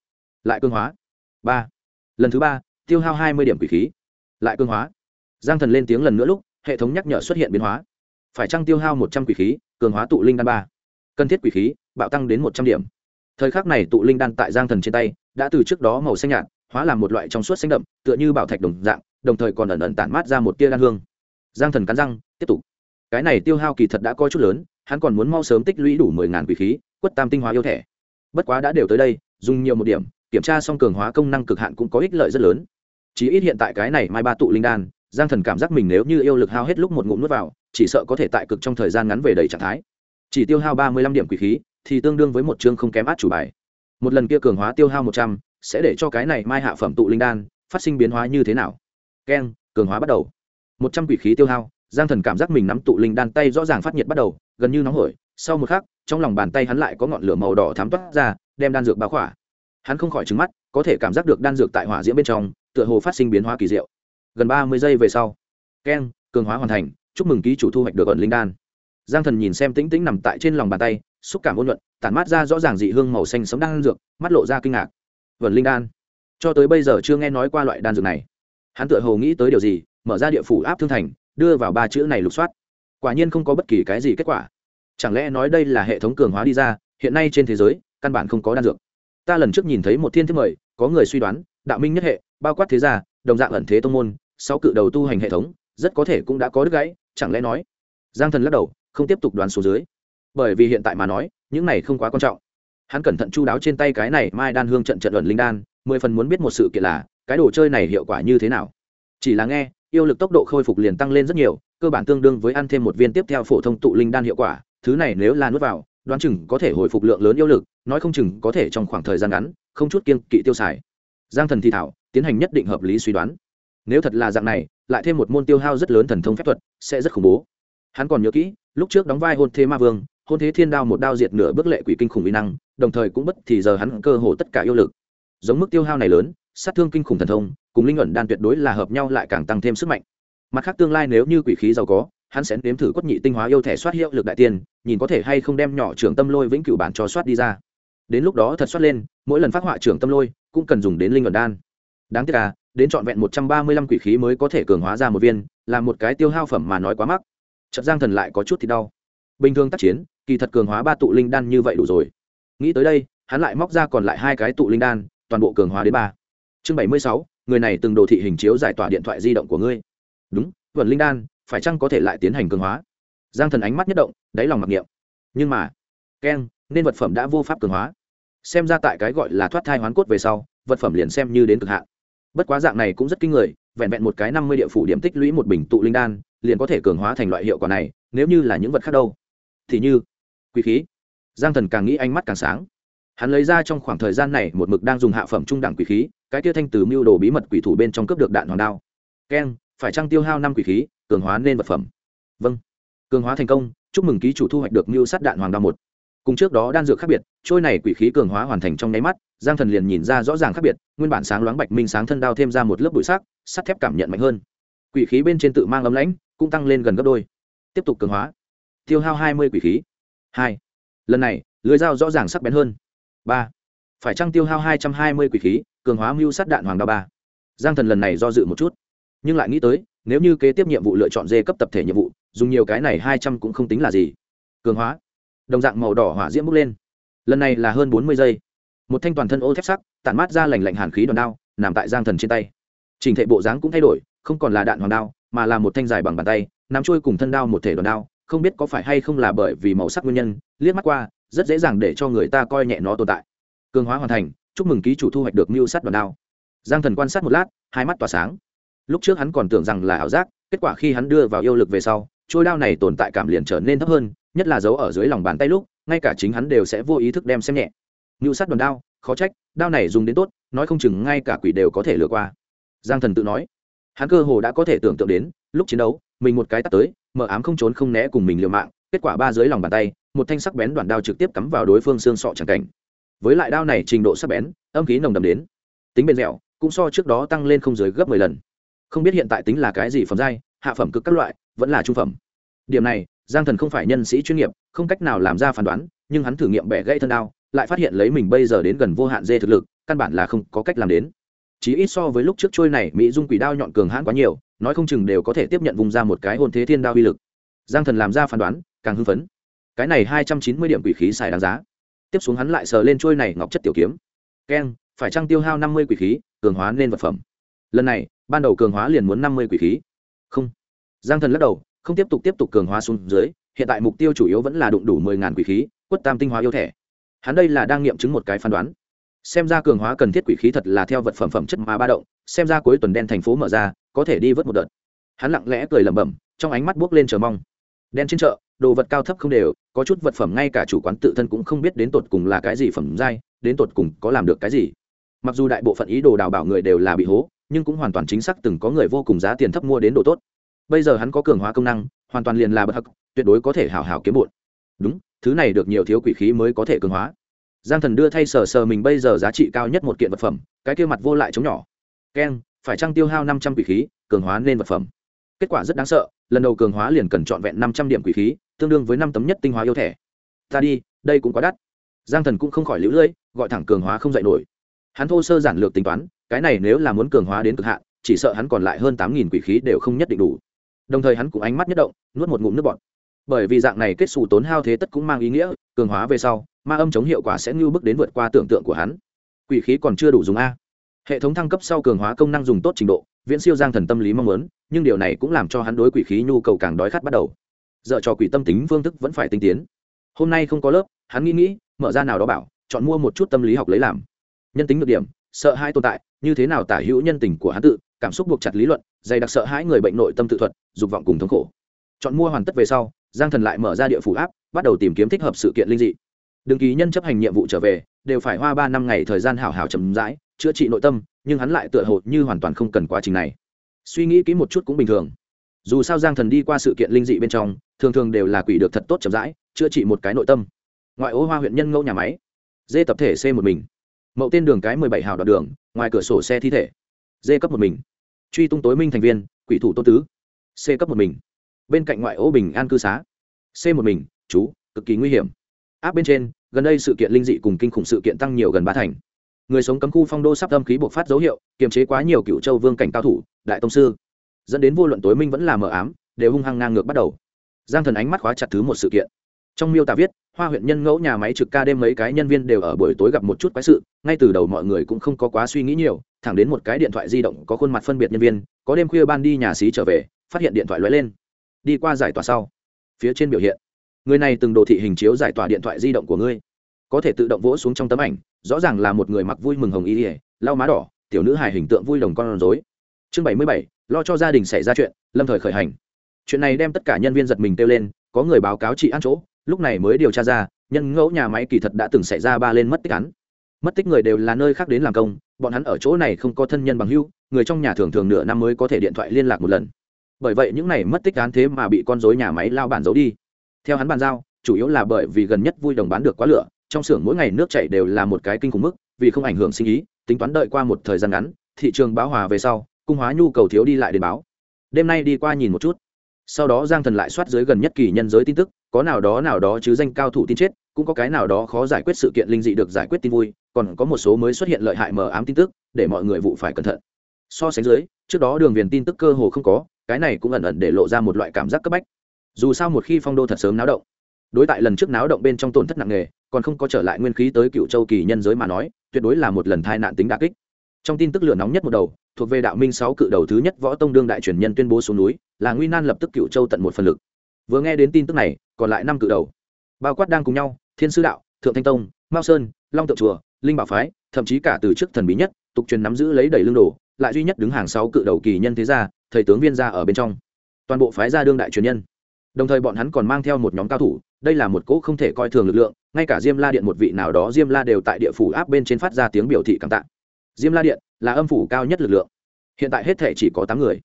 Lại cường hóa. Ba. Lần thứ ba, tiêu hao hai mươi điểm quỷ khí. Lại cường hóa. Giang thần lên tiếng lần nữa lúc, hệ thống nhắc nhở xuất hiện biến hóa. Phải trăng tiêu hao một trăm quỷ khí, cường hóa tụ linh đan ba? Cần thiết quỷ khí, bạo tăng đến một trăm điểm. Thời khắc này tụ linh đan tại giang thần trên tay, đã từ trước đó màu xanh nhạt, hóa làm một loại trong suốt xanh đậm, tựa như bảo thạch đồng dạng, đồng thời còn ẩn ẩn tản mát ra một tia đan hương. Giang thần cắn răng, tiếp tục. Cái này tiêu hao kỳ thật đã coi chút lớn, hắn còn muốn mau sớm tích lũy đủ mười ngàn quỷ khí, quất tam tinh hóa yêu thẻ bất quá đã đều tới đây, dùng nhiều một điểm, kiểm tra xong cường hóa công năng cực hạn cũng có ích lợi rất lớn. Chỉ ít hiện tại cái này mai ba tụ linh đan, giang thần cảm giác mình nếu như yêu lực hao hết lúc một ngụm nuốt vào, chỉ sợ có thể tại cực trong thời gian ngắn về đầy trạng thái. Chỉ tiêu hao ba mươi lăm điểm quỷ khí, thì tương đương với một chương không kém át chủ bài. Một lần kia cường hóa tiêu hao một trăm, sẽ để cho cái này mai hạ phẩm tụ linh đan phát sinh biến hóa như thế nào? Keng cường hóa bắt đầu. Một trăm quỷ khí tiêu hao, giang thần cảm giác mình nắm tụ linh đan tay rõ ràng phát nhiệt bắt đầu, gần như nóng hổi sau một khắc trong lòng bàn tay hắn lại có ngọn lửa màu đỏ thám toát ra đem đan dược báo khỏa. Hắn không khỏi trứng mắt có thể cảm giác được đan dược tại hỏa diễm bên trong tựa hồ phát sinh biến hóa kỳ diệu. Gần ba mươi giây về sau. Keng cường hóa hoàn thành chúc mừng ký chủ thu hoạch được ẩn linh đan. Giang thần nhìn xem tĩnh tĩnh nằm tại trên lòng bàn tay xúc cảm ôn luận, tản mát ra rõ ràng dị hương màu xanh sống đan dược mắt lộ ra kinh ngạc. Vần linh đan. Cho tới bây giờ chưa nghe nói qua loại đan dược này. Hắn tựa hồ nghĩ tới điều gì mở ra địa phủ áp thương thành đưa vào ba chữ này lục soát. Quả nhiên không có bất kỳ cái gì kết quả chẳng lẽ nói đây là hệ thống cường hóa đi ra, hiện nay trên thế giới, căn bản không có đan dược. Ta lần trước nhìn thấy một thiên thiết mời, có người suy đoán, đạo minh nhất hệ, bao quát thế gia, đồng dạng ẩn thế tông môn sau cự đầu tu hành hệ thống, rất có thể cũng đã có đứt gãy, chẳng lẽ nói? Giang thần lắc đầu, không tiếp tục đoán số dưới. Bởi vì hiện tại mà nói, những này không quá quan trọng. Hắn cẩn thận chu đáo trên tay cái này mai đan hương trận trận ẩn linh đan, mười phần muốn biết một sự kiện là, cái đồ chơi này hiệu quả như thế nào. Chỉ là nghe, yêu lực tốc độ khôi phục liền tăng lên rất nhiều, cơ bản tương đương với ăn thêm một viên tiếp theo phổ thông tụ linh đan hiệu quả thứ này nếu là nuốt vào, đoán chừng có thể hồi phục lượng lớn yêu lực, nói không chừng có thể trong khoảng thời gian ngắn, không chút kiên kỵ tiêu xài. Giang thần thì thảo, tiến hành nhất định hợp lý suy đoán. Nếu thật là dạng này, lại thêm một môn tiêu hao rất lớn thần thông phép thuật, sẽ rất khủng bố. Hắn còn nhớ kỹ, lúc trước đóng vai hôn thế ma vương, hôn thế thiên đao một đao diệt nửa bước lệ quỷ kinh khủng uy năng, đồng thời cũng bất thì giờ hắn cơ hồ tất cả yêu lực. Giống mức tiêu hao này lớn, sát thương kinh khủng thần thông, cùng linh ẩn đan tuyệt đối là hợp nhau lại càng tăng thêm sức mạnh. Mặt khác tương lai nếu như quỷ khí giàu có hắn sẽ nếm thử quất nhị tinh hóa yêu thẻ soát hiệu lực đại tiên, nhìn có thể hay không đem nhỏ trưởng tâm lôi vĩnh cửu bản cho soát đi ra. Đến lúc đó thật soát lên, mỗi lần phát họa trưởng tâm lôi, cũng cần dùng đến linh luận đan. Đáng tiếc là đến trọn vẹn một trăm ba mươi lăm quỷ khí mới có thể cường hóa ra một viên, là một cái tiêu hao phẩm mà nói quá mắc. Trận giang thần lại có chút thì đau. Bình thường tác chiến, kỳ thật cường hóa ba tụ linh đan như vậy đủ rồi. Nghĩ tới đây, hắn lại móc ra còn lại hai cái tụ linh đan, toàn bộ cường hóa đến ba. Chương bảy mươi sáu, người này từng đồ thị hình chiếu giải tỏa điện thoại di động của ngươi. Đúng, vần linh đan phải chăng có thể lại tiến hành cường hóa? Giang thần ánh mắt nhất động, đáy lòng mặc niệm. Nhưng mà, keng, nên vật phẩm đã vô pháp cường hóa. Xem ra tại cái gọi là thoát thai hoán cốt về sau, vật phẩm liền xem như đến cực hạn. Bất quá dạng này cũng rất kinh người, vẹn vẹn một cái năm mươi địa phủ điểm tích lũy một bình tụ linh đan, liền có thể cường hóa thành loại hiệu quả này, nếu như là những vật khác đâu. Thì như quý khí. Giang thần càng nghĩ ánh mắt càng sáng. Hắn lấy ra trong khoảng thời gian này một mực đang dùng hạ phẩm trung đẳng quỷ khí, cái kia thanh từ mưu đồ bí mật quỷ thủ bên trong cướp được đạn hoàng đao. Keng, phải trăng tiêu hao năm quỷ khí? Cường hóa nên vật phẩm. Vâng. Cường hóa thành công, chúc mừng ký chủ thu hoạch được mưu sát đạn hoàng đao một. Cùng trước đó đan dược khác biệt, trôi này quỷ khí cường hóa hoàn thành trong nháy mắt, giang thần liền nhìn ra rõ ràng khác biệt, nguyên bản sáng loáng bạch minh sáng thân đao thêm ra một lớp bụi sắc, sắt thép cảm nhận mạnh hơn. Quỷ khí bên trên tự mang ấm lãnh, cũng tăng lên gần gấp đôi. Tiếp tục cường hóa. Tiêu hao hai mươi quỷ khí. Hai. Lần này, lưới dao rõ ràng sắc bén hơn. Ba. Phải trăng tiêu hao hai trăm hai mươi quỷ khí, cường hóa mưu sát đạn hoàng đao ba? Giang thần lần này do dự một chút, nhưng lại nghĩ tới nếu như kế tiếp nhiệm vụ lựa chọn dê cấp tập thể nhiệm vụ, dùng nhiều cái này hai trăm cũng không tính là gì. Cường hóa. Đồng dạng màu đỏ hỏa diễm bốc lên. Lần này là hơn bốn mươi giây. Một thanh toàn thân ô thép sắc, tản mát ra lành lạnh hàn khí đòn đao, nằm tại giang thần trên tay. Trình thể bộ dáng cũng thay đổi, không còn là đạn hoàng đao, mà là một thanh dài bằng bàn tay, nắm trôi cùng thân đao một thể đòn đao, không biết có phải hay không là bởi vì màu sắc nguyên nhân, liếc mắt qua, rất dễ dàng để cho người ta coi nhẹ nó tồn tại. Cường hóa hoàn thành, chúc mừng ký chủ thu hoạch được mưu sắt đòn đao. Giang thần quan sát một lát, hai mắt tỏa sáng lúc trước hắn còn tưởng rằng là ảo giác, kết quả khi hắn đưa vào yêu lực về sau trôi đao này tồn tại cảm liền trở nên thấp hơn, nhất là giấu ở dưới lòng bàn tay lúc, ngay cả chính hắn đều sẽ vô ý thức đem xem nhẹ. Ngưu sát đòn đao, khó trách, đao này dùng đến tốt, nói không chừng ngay cả quỷ đều có thể lừa qua. Giang thần tự nói. Hắn cơ hồ đã có thể tưởng tượng đến, lúc chiến đấu, mình một cái tắt tới, mờ ám không trốn không né cùng mình liều mạng, kết quả ba dưới lòng bàn tay, một thanh sắc bén đoạn đao trực tiếp cắm vào đối phương xương sọ chẳng cảnh. Với lại đao này trình độ sắc bén, âm khí nồng đầm đến, tính bền dẻo, cũng so trước đó tăng lên không dưới gấp mười lần không biết hiện tại tính là cái gì phẩm giai, hạ phẩm cực các loại, vẫn là trung phẩm. Điểm này, giang thần không phải nhân sĩ chuyên nghiệp, không cách nào làm ra phán đoán, nhưng hắn thử nghiệm bẻ gãy thân đao, lại phát hiện lấy mình bây giờ đến gần vô hạn dê thực lực, căn bản là không có cách làm đến. Chỉ ít so với lúc trước trôi này, mỹ dung quỷ đao nhọn cường hãn quá nhiều, nói không chừng đều có thể tiếp nhận vùng ra một cái hôn thế thiên đao uy lực. Giang thần làm ra phán đoán, càng hưng phấn. Cái này hai trăm chín mươi điểm quỷ khí xài đáng giá. Tiếp xuống hắn lại sờ lên trôi này ngọc chất tiểu kiếm. Keng, phải trăng tiêu hao năm mươi quỷ khí, cường hóa nên vật phẩm? Lần này ban đầu cường hóa liền muốn năm mươi quỷ khí. Không. Giang thần lắc đầu, không tiếp tục tiếp tục cường hóa xuống dưới, hiện tại mục tiêu chủ yếu vẫn là đụng đủ mười ngàn quỷ khí, quất tam tinh hóa yêu thẻ hắn đây là đang nghiệm chứng một cái phán đoán. Xem ra cường hóa cần thiết quỷ khí thật là theo vật phẩm phẩm chất mà ba động, xem ra cuối tuần đen thành phố mở ra, có thể đi vớt một đợt. Hắn lặng lẽ cười lẩm bẩm, trong ánh mắt buốc lên chờ mong. Đen trên chợ, đồ vật cao thấp không đều, có chút vật phẩm ngay cả chủ quán tự thân cũng không biết đến tột cùng là cái gì phẩm giai, đến tột cùng có làm được cái gì. Mặc dù đại bộ phận ý đồ đào bảo người đều là bị hố nhưng cũng hoàn toàn chính xác từng có người vô cùng giá tiền thấp mua đến độ tốt. Bây giờ hắn có cường hóa công năng, hoàn toàn liền là bất hắc, tuyệt đối có thể hảo hảo kiếm bụn đúng, thứ này được nhiều thiếu quỷ khí mới có thể cường hóa. Giang thần đưa thay sờ sờ mình bây giờ giá trị cao nhất một kiện vật phẩm, cái kia mặt vô lại chống nhỏ. Keng, phải trăng tiêu hao năm trăm quỷ khí, cường hóa nên vật phẩm? Kết quả rất đáng sợ, lần đầu cường hóa liền cần trọn vẹn năm trăm điểm quỷ khí, tương đương với năm tấm nhất tinh hóa yêu thẻ ta đi, đây cũng quá đắt. Giang thần cũng không khỏi lũ lưỡi, gọi thẳng cường hóa không dạy nổi. Hắn thô sơ giản lược tính toán cái này nếu là muốn cường hóa đến cực hạn, chỉ sợ hắn còn lại hơn tám nghìn quỷ khí đều không nhất định đủ. Đồng thời hắn cũng ánh mắt nhất động, nuốt một ngụm nước bọt. Bởi vì dạng này kết xù tốn hao thế tất cũng mang ý nghĩa, cường hóa về sau, ma âm chống hiệu quả sẽ ngưu bức đến vượt qua tưởng tượng của hắn. Quỷ khí còn chưa đủ dùng a. Hệ thống thăng cấp sau cường hóa công năng dùng tốt trình độ, viễn siêu giang thần tâm lý mong muốn, nhưng điều này cũng làm cho hắn đối quỷ khí nhu cầu càng đói khát bắt đầu. Dợ cho quỷ tâm tính phương thức vẫn phải tinh tiến. Hôm nay không có lớp, hắn nghĩ nghĩ, mở ra nào đó bảo, chọn mua một chút tâm lý học lấy làm. Nhân tính được điểm, sợ hai tồn tại như thế nào tả hữu nhân tình của hắn tự, cảm xúc buộc chặt lý luận, dày đặc sợ hãi người bệnh nội tâm tự thuật, dục vọng cùng thống khổ. Chọn mua hoàn tất về sau, giang thần lại mở ra địa phủ áp, bắt đầu tìm kiếm thích hợp sự kiện linh dị. Đừng ký nhân chấp hành nhiệm vụ trở về, đều phải hoa ba năm ngày thời gian hảo hảo chậm rãi, chữa trị nội tâm, nhưng hắn lại tựa hồ như hoàn toàn không cần quá trình này. Suy nghĩ kỹ một chút cũng bình thường. Dù sao giang thần đi qua sự kiện linh dị bên trong, thường thường đều là quỷ được thật tốt chậm rãi, chữa trị một cái nội tâm. Ngoại ô hoa huyện nhân ngẫu nhà máy. Dê tập thể c một mình mậu tên đường cái mười bảy hào đoạn đường, ngoài cửa sổ xe thi thể. Dê cấp một mình. Truy tung tối minh thành viên, quỷ thủ tô tứ. C cấp một mình. Bên cạnh ngoại ô bình an cư xá. C một mình, chú, cực kỳ nguy hiểm. Áp bên trên, gần đây sự kiện linh dị cùng kinh khủng sự kiện tăng nhiều gần ba thành. Người sống cấm khu phong đô sắp âm khí bộc phát dấu hiệu, kiềm chế quá nhiều cựu châu vương cảnh cao thủ, đại tông sư. Dẫn đến vô luận tối minh vẫn là mờ ám, đều hung hăng ngang ngược bắt đầu. Giang thần ánh mắt khóa chặt thứ một sự kiện trong miêu tả viết, hoa huyện nhân ngẫu nhà máy trực ca đêm mấy cái nhân viên đều ở buổi tối gặp một chút quái sự, ngay từ đầu mọi người cũng không có quá suy nghĩ nhiều, thẳng đến một cái điện thoại di động có khuôn mặt phân biệt nhân viên, có đêm khuya ban đi nhà xí trở về, phát hiện điện thoại lóe lên. Đi qua giải tỏa sau, phía trên biểu hiện, người này từng đồ thị hình chiếu giải tỏa điện thoại di động của ngươi. Có thể tự động vỗ xuống trong tấm ảnh, rõ ràng là một người mặc vui mừng hồng y ỉa lau má đỏ, tiểu nữ hài hình tượng vui đồng con rối. Chương bảy mươi bảy, lo cho gia đình xảy ra chuyện, lâm thời khởi hành. Chuyện này đem tất cả nhân viên giật mình kêu lên, có người báo cáo chị ăn chỗ lúc này mới điều tra ra, nhân ngẫu nhà máy kỳ thật đã từng xảy ra ba lên mất tích án. Mất tích người đều là nơi khác đến làm công, bọn hắn ở chỗ này không có thân nhân bằng hưu người trong nhà thường thường nửa năm mới có thể điện thoại liên lạc một lần. Bởi vậy những này mất tích án thế mà bị con dối nhà máy lao bản giấu đi. Theo hắn bàn giao, chủ yếu là bởi vì gần nhất vui đồng bán được quá lửa, trong xưởng mỗi ngày nước chảy đều là một cái kinh khủng mức, vì không ảnh hưởng sinh ý, tính toán đợi qua một thời gian ngắn, thị trường báo hòa về sau, cung hóa nhu cầu thiếu đi lại đến báo. Đêm nay đi qua nhìn một chút. Sau đó giang thần lại soát dưới gần nhất kỳ nhân giới tin tức có nào đó nào đó chứ danh cao thủ tin chết, cũng có cái nào đó khó giải quyết sự kiện linh dị được giải quyết tin vui, còn có một số mới xuất hiện lợi hại mờ ám tin tức, để mọi người vụ phải cẩn thận. So sánh dưới, trước đó đường viền tin tức cơ hồ không có, cái này cũng ẩn ẩn để lộ ra một loại cảm giác cấp bách. Dù sao một khi phong đô thật sớm náo động, đối tại lần trước náo động bên trong tổn thất nặng nề, còn không có trở lại nguyên khí tới cựu châu kỳ nhân giới mà nói, tuyệt đối là một lần tai nạn tính đà kích. Trong tin tức lửa nóng nhất một đầu, thuộc về đạo minh sáu cự đầu thứ nhất võ tông đương đại truyền nhân tuyên bố xuống núi, là nguy nan lập tức cựu châu tận một phần lực. Vừa nghe đến tin tức này còn lại năm cự đầu. Bao quát đang cùng nhau, thiên sư đạo, thượng thanh tông, mao sơn, long tượng chùa, linh bảo phái, thậm chí cả từ trước thần bí nhất, tục truyền nắm giữ lấy đầy lương đồ, lại duy nhất đứng hàng sáu cự đầu kỳ nhân thế gia, thầy tướng viên gia ở bên trong. Toàn bộ phái gia đương đại truyền nhân. Đồng thời bọn hắn còn mang theo một nhóm cao thủ, đây là một cỗ không thể coi thường lực lượng, ngay cả diêm la điện một vị nào đó diêm la đều tại địa phủ áp bên trên phát ra tiếng biểu thị cảm tạ. Diêm la điện là âm phủ cao nhất lực lượng. Hiện tại hết thể chỉ có tám người.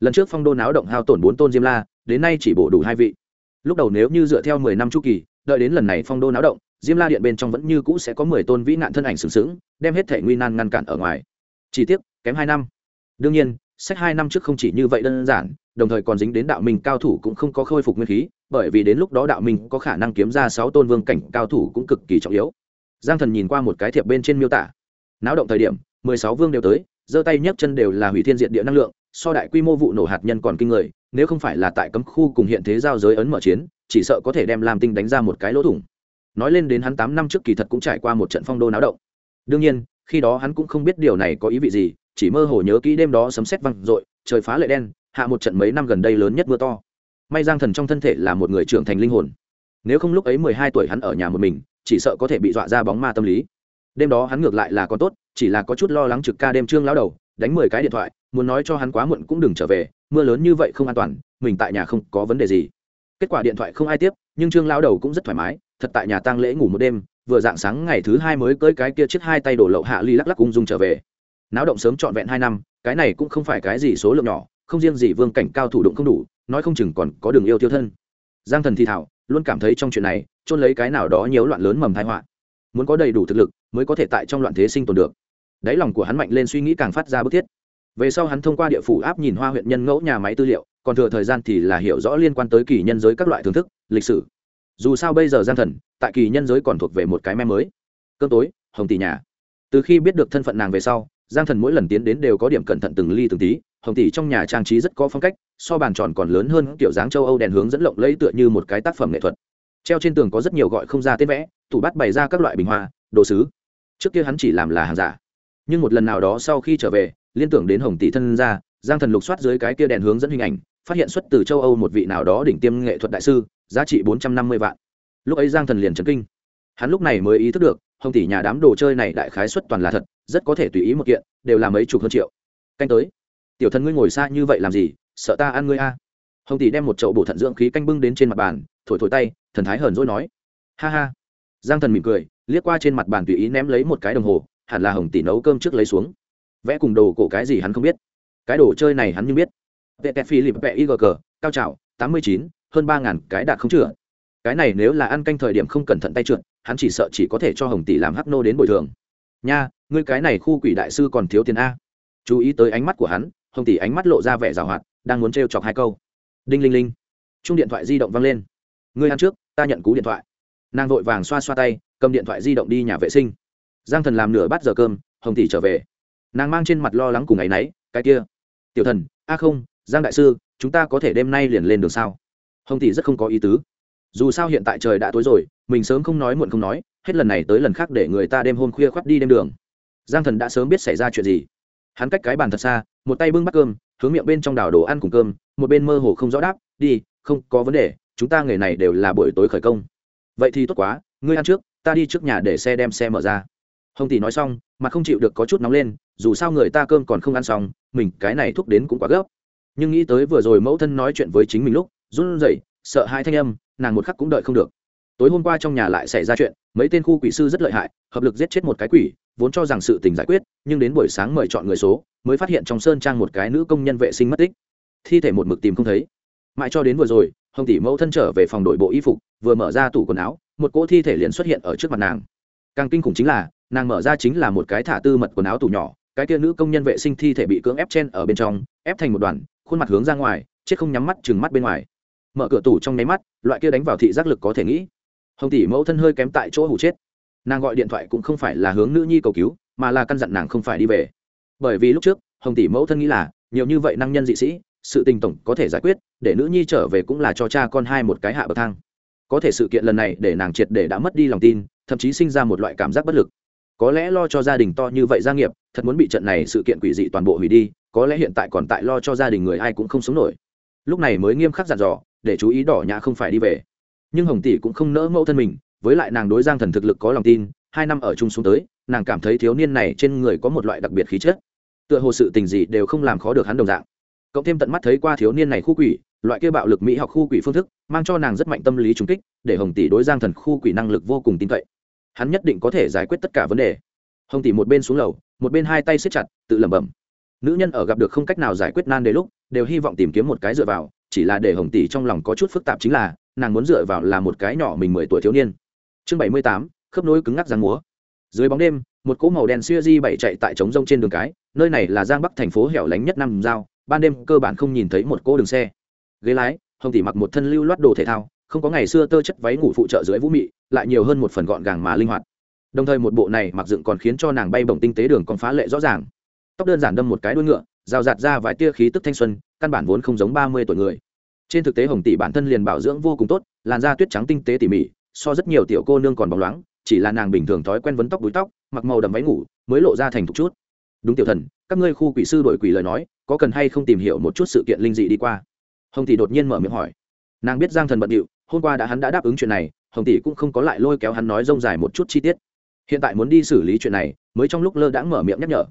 Lần trước phong đô náo động hao tổn bốn tôn diêm la, đến nay chỉ bổ đủ hai vị lúc đầu nếu như dựa theo mười năm chu kỳ, đợi đến lần này phong đô náo động, diêm la điện bên trong vẫn như cũ sẽ có mười tôn vĩ nạn thân ảnh sừng sững, đem hết thể nguy nan ngăn cản ở ngoài. Chỉ tiếc, kém hai năm. Đương nhiên, sách hai năm trước không chỉ như vậy đơn giản, đồng thời còn dính đến đạo minh cao thủ cũng không có khôi phục nguyên khí, bởi vì đến lúc đó đạo minh có khả năng kiếm ra sáu tôn vương cảnh cao thủ cũng cực kỳ trọng yếu. Giang thần nhìn qua một cái thiệp bên trên miêu tả. Náo động thời điểm, mười sáu vương đều tới, giơ tay nhấc chân đều là hủy thiên diện địa năng lượng, so đại quy mô vụ nổ hạt nhân còn kinh người nếu không phải là tại cấm khu cùng hiện thế giao giới ấn mở chiến, chỉ sợ có thể đem lam tinh đánh ra một cái lỗ thủng. Nói lên đến hắn tám năm trước kỳ thật cũng trải qua một trận phong đô náo động. Đương nhiên, khi đó hắn cũng không biết điều này có ý vị gì, chỉ mơ hồ nhớ kỹ đêm đó sấm sét văng r trời phá lệ đen, hạ một trận mấy năm gần đây lớn nhất mưa to. May giang thần trong thân thể là một người trưởng thành linh hồn. Nếu không lúc ấy mười hai tuổi hắn ở nhà một mình, chỉ sợ có thể bị dọa ra bóng ma tâm lý. Đêm đó hắn ngược lại là có tốt, chỉ là có chút lo lắng trực ca đêm trương lão đầu, đánh mười cái điện thoại, muốn nói cho hắn quá muộn cũng đừng trở về mưa lớn như vậy không an toàn, mình tại nhà không có vấn đề gì. Kết quả điện thoại không ai tiếp, nhưng trương lao đầu cũng rất thoải mái, thật tại nhà tang lễ ngủ một đêm, vừa dạng sáng ngày thứ hai mới cưỡi cái kia chiếc hai tay đổ lậu hạ ly lắc lắc ung dung trở về. Náo động sớm trọn vẹn hai năm, cái này cũng không phải cái gì số lượng nhỏ, không riêng gì vương cảnh cao thủ đụng không đủ, nói không chừng còn có đường yêu tiêu thân. Giang thần thi thảo, luôn cảm thấy trong chuyện này trôn lấy cái nào đó nhiều loạn lớn mầm thái họa. Muốn có đầy đủ thực lực, mới có thể tại trong loạn thế sinh tồn được. Đáy lòng của hắn mạnh lên suy nghĩ càng phát ra bức thiết về sau hắn thông qua địa phủ áp nhìn hoa huyện nhân ngẫu nhà máy tư liệu, còn thừa thời gian thì là hiểu rõ liên quan tới kỳ nhân giới các loại thưởng thức, lịch sử. Dù sao bây giờ giang thần, tại kỳ nhân giới còn thuộc về một cái me mới. Cơn tối, hồng tỷ nhà. Từ khi biết được thân phận nàng về sau giang thần mỗi lần tiến đến đều có điểm cẩn thận từng ly từng tí, hồng tỷ trong nhà trang trí rất có phong cách, so bàn tròn còn lớn hơn kiểu dáng châu âu đèn hướng dẫn lộng lẫy tựa như một cái tác phẩm nghệ thuật. Treo trên tường có rất nhiều gọi không ra tên vẽ, tủ bắt bày ra các loại bình hoa, đồ sứ. Trước kia hắn chỉ làm là hàng giả. Nhưng một lần nào đó sau khi trở về liên tưởng đến hồng tỷ thân ra giang thần lục soát dưới cái kia đèn hướng dẫn hình ảnh, phát hiện xuất từ châu âu một vị nào đó đỉnh tiêm nghệ thuật đại sư, giá trị bốn trăm năm mươi vạn. Lúc ấy giang thần liền trấn kinh. Hắn lúc này mới ý thức được, hồng tỷ nhà đám đồ chơi này đại khái xuất toàn là thật, rất có thể tùy ý một kiện, đều là mấy chục hơn triệu. Canh tới. Tiểu thần ngươi ngồi xa như vậy làm gì, sợ ta ăn ngươi a? Hồng tỷ đem một chậu bổ thận dưỡng khí canh bưng đến trên mặt bàn, thổi thổi tay, thần thái hờn dỗi nói. Ha ha. Giang thần mỉm cười, liếc qua trên mặt bàn tùy ý ném lấy một cái đồng hồ, hẳn là hồng tỷ nấu cơm trước lấy xuống vẽ cùng đồ cổ cái gì hắn không biết. Cái đồ chơi này hắn như biết. Tệ tệ phi lịp vẽ igg cao trào, tám mươi chín, hơn ba ngàn cái đạt không chữa cái này nếu là ăn canh thời điểm không cẩn thận tay trượt, hắn chỉ sợ chỉ có thể cho hồng tỷ làm hắc nô đến bồi thường. Nha, ngươi cái này khu quỷ đại sư còn thiếu tiền a. Chú ý tới ánh mắt của hắn, hồng tỷ ánh mắt lộ ra vẻ g à o hoạt, đang muốn t chọc hai câu. Đinh linh linh. Chung điện thoại di động văng lên. Ngươi ăn trước, ta nhận cú điện thoại. Nàng vội vàng xoa xoa tay, cầm điện thoại di động đi nhà vệ sinh. Giang thần làm nửa bát giờ cơm, hồng tỷ trở về nàng mang trên mặt lo lắng cùng ấ y náy, cái kia, tiểu thần, a không, giang đại sư, chúng ta có thể đêm nay liền lên đường sao? Hồng tỷ rất không có ý tứ. Dù sao hiện tại trời đã tối rồi, mình sớm không nói muộn không nói, hết lần này tới lần khác để người ta đêm hôm khuya khoắt đi đêm đường. Giang thần đã sớm biết xảy ra chuyện gì. Hắn cách cái bàn thật xa, một tay bưng bắt cơm, hướng miệng bên trong đảo đồ ăn cùng cơm, một bên mơ hồ không rõ đáp, đi, không có vấn đề, chúng ta nghề này đều là buổi tối khởi công. Vậy thì tốt quá, ngươi ăn trước, ta đi trước nhà để xe đem xe mở ra. Hồng tỷ nói xong mà không chịu được có chút nóng lên dù sao người ta cơm còn không ăn xong, mình cái này thúc đến cũng quá gấp. Nhưng nghĩ tới vừa rồi mẫu thân nói chuyện với chính mình lúc, run rẩy, sợ hai thanh âm, nàng một khắc cũng đợi không được. Tối hôm qua trong nhà lại xảy ra chuyện, mấy tên khu quỷ sư rất lợi hại, hợp lực giết chết một cái quỷ, vốn cho rằng sự tình giải quyết, nhưng đến buổi sáng mời chọn người số, mới phát hiện trong sơn trang một cái nữ công nhân vệ sinh mất tích. Thi thể một mực tìm không thấy. Mãi cho đến vừa rồi, hồng tỷ mẫu thân trở về phòng đội bộ y phục, vừa mở ra tủ quần áo, một cỗ thi thể liền xuất hiện ở trước mặt nàng. Càng kinh khủng chính là, nàng mở ra chính là một cái thả tư mật quần áo tủ nhỏ cái kia nữ công nhân vệ sinh thi thể bị cưỡng ép chen ở bên trong, ép thành một đoàn, khuôn mặt hướng ra ngoài, chết không nhắm mắt chừng mắt bên ngoài. Mở cửa tủ trong nháy mắt, loại kia đánh vào thị giác lực có thể nghĩ. Hồng tỷ mẫu thân hơi kém tại chỗ hủ chết. Nàng gọi điện thoại cũng không phải là hướng nữ nhi cầu cứu, mà là căn dặn nàng không phải đi về. Bởi vì lúc trước, hồng tỷ mẫu thân nghĩ là, nhiều như vậy năng nhân dị sĩ, sự tình tổng có thể giải quyết, để nữ nhi trở về cũng là cho cha con hai một cái hạ bậc thang. Có thể sự kiện lần này để nàng triệt để đã mất đi lòng tin, thậm chí sinh ra một loại cảm giác bất lực. Có lẽ lo cho gia đình to như vậy gia nghiệp thật muốn bị trận này sự kiện quỷ dị toàn bộ hủy đi, có lẽ hiện tại còn tại lo cho gia đình người ai cũng không sống nổi. Lúc này mới nghiêm khắc dặn dò, để chú ý đỏ nhã không phải đi về. Nhưng hồng tỷ cũng không nỡ mẫu thân mình, với lại nàng đối giang thần thực lực có lòng tin, hai năm ở chung xuống tới, nàng cảm thấy thiếu niên này trên người có một loại đặc biệt khí chất. Tựa hồ sự tình gì đều không làm khó được hắn đồng dạng. Cộng thêm tận mắt thấy qua thiếu niên này khu quỷ, loại kia bạo lực mỹ học khu quỷ phương thức, mang cho nàng rất mạnh tâm lý trùng kích, để hồng tỷ đối giang thần khu quỷ năng lực vô cùng tin cậy. Hắn nhất định có thể giải quyết tất cả vấn đề. Hồng tỷ một bên xuống lầu một bên hai tay siết chặt, tự lẩm bẩm. Nữ nhân ở gặp được không cách nào giải quyết nan đề lúc, đều hy vọng tìm kiếm một cái dựa vào, chỉ là để hồng tỷ trong lòng có chút phức tạp chính là, nàng muốn dựa vào là một cái nhỏ mình mười tuổi thiếu niên. Chương bảy mươi tám, khớp nối cứng ngắc giang múa. Dưới bóng đêm, một cỗ màu đen xuya di bảy chạy tại trống rông trên đường cái, nơi này là giang bắc thành phố hẻo lánh nhất năm giao, ban đêm cơ bản không nhìn thấy một cỗ đường xe. Ghế lái, hồng tỷ mặc một thân lưu loát đồ thể thao, không có ngày xưa tơ chất váy ngủ phụ trợ dưới vũ mị, lại nhiều hơn một phần gọn gàng mà linh hoạt đồng thời một bộ này mặc dựng còn khiến cho nàng bay bổng tinh tế đường còn phá lệ rõ ràng. Tóc đơn giản đâm một cái đuôi ngựa, rào rạt ra vài tia khí tức thanh xuân, căn bản vốn không giống ba mươi tuổi người. Trên thực tế hồng tỷ bản thân liền bảo dưỡng vô cùng tốt, làn da tuyết trắng tinh tế tỉ mỉ, so rất nhiều tiểu cô nương còn bóng loáng, chỉ là nàng bình thường thói quen vấn tóc búi tóc, mặc màu đầm váy ngủ, mới lộ ra thành thục chút. Đúng tiểu thần, các ngươi khu quỷ sư đổi quỷ lời nói, có cần hay không tìm hiểu một chút sự kiện linh dị đi qua? Hồng tỷ đột nhiên mở miệng hỏi. Nàng biết giang thần bận điệu, hôm qua đã hắn đã đáp ứng chuyện này, hồng tỷ cũng không có lại lôi kéo hắn nói rông dài một chút chi tiết hiện tại muốn đi xử lý chuyện này, mới trong lúc lơ đãng mở miệng nhắc nhở.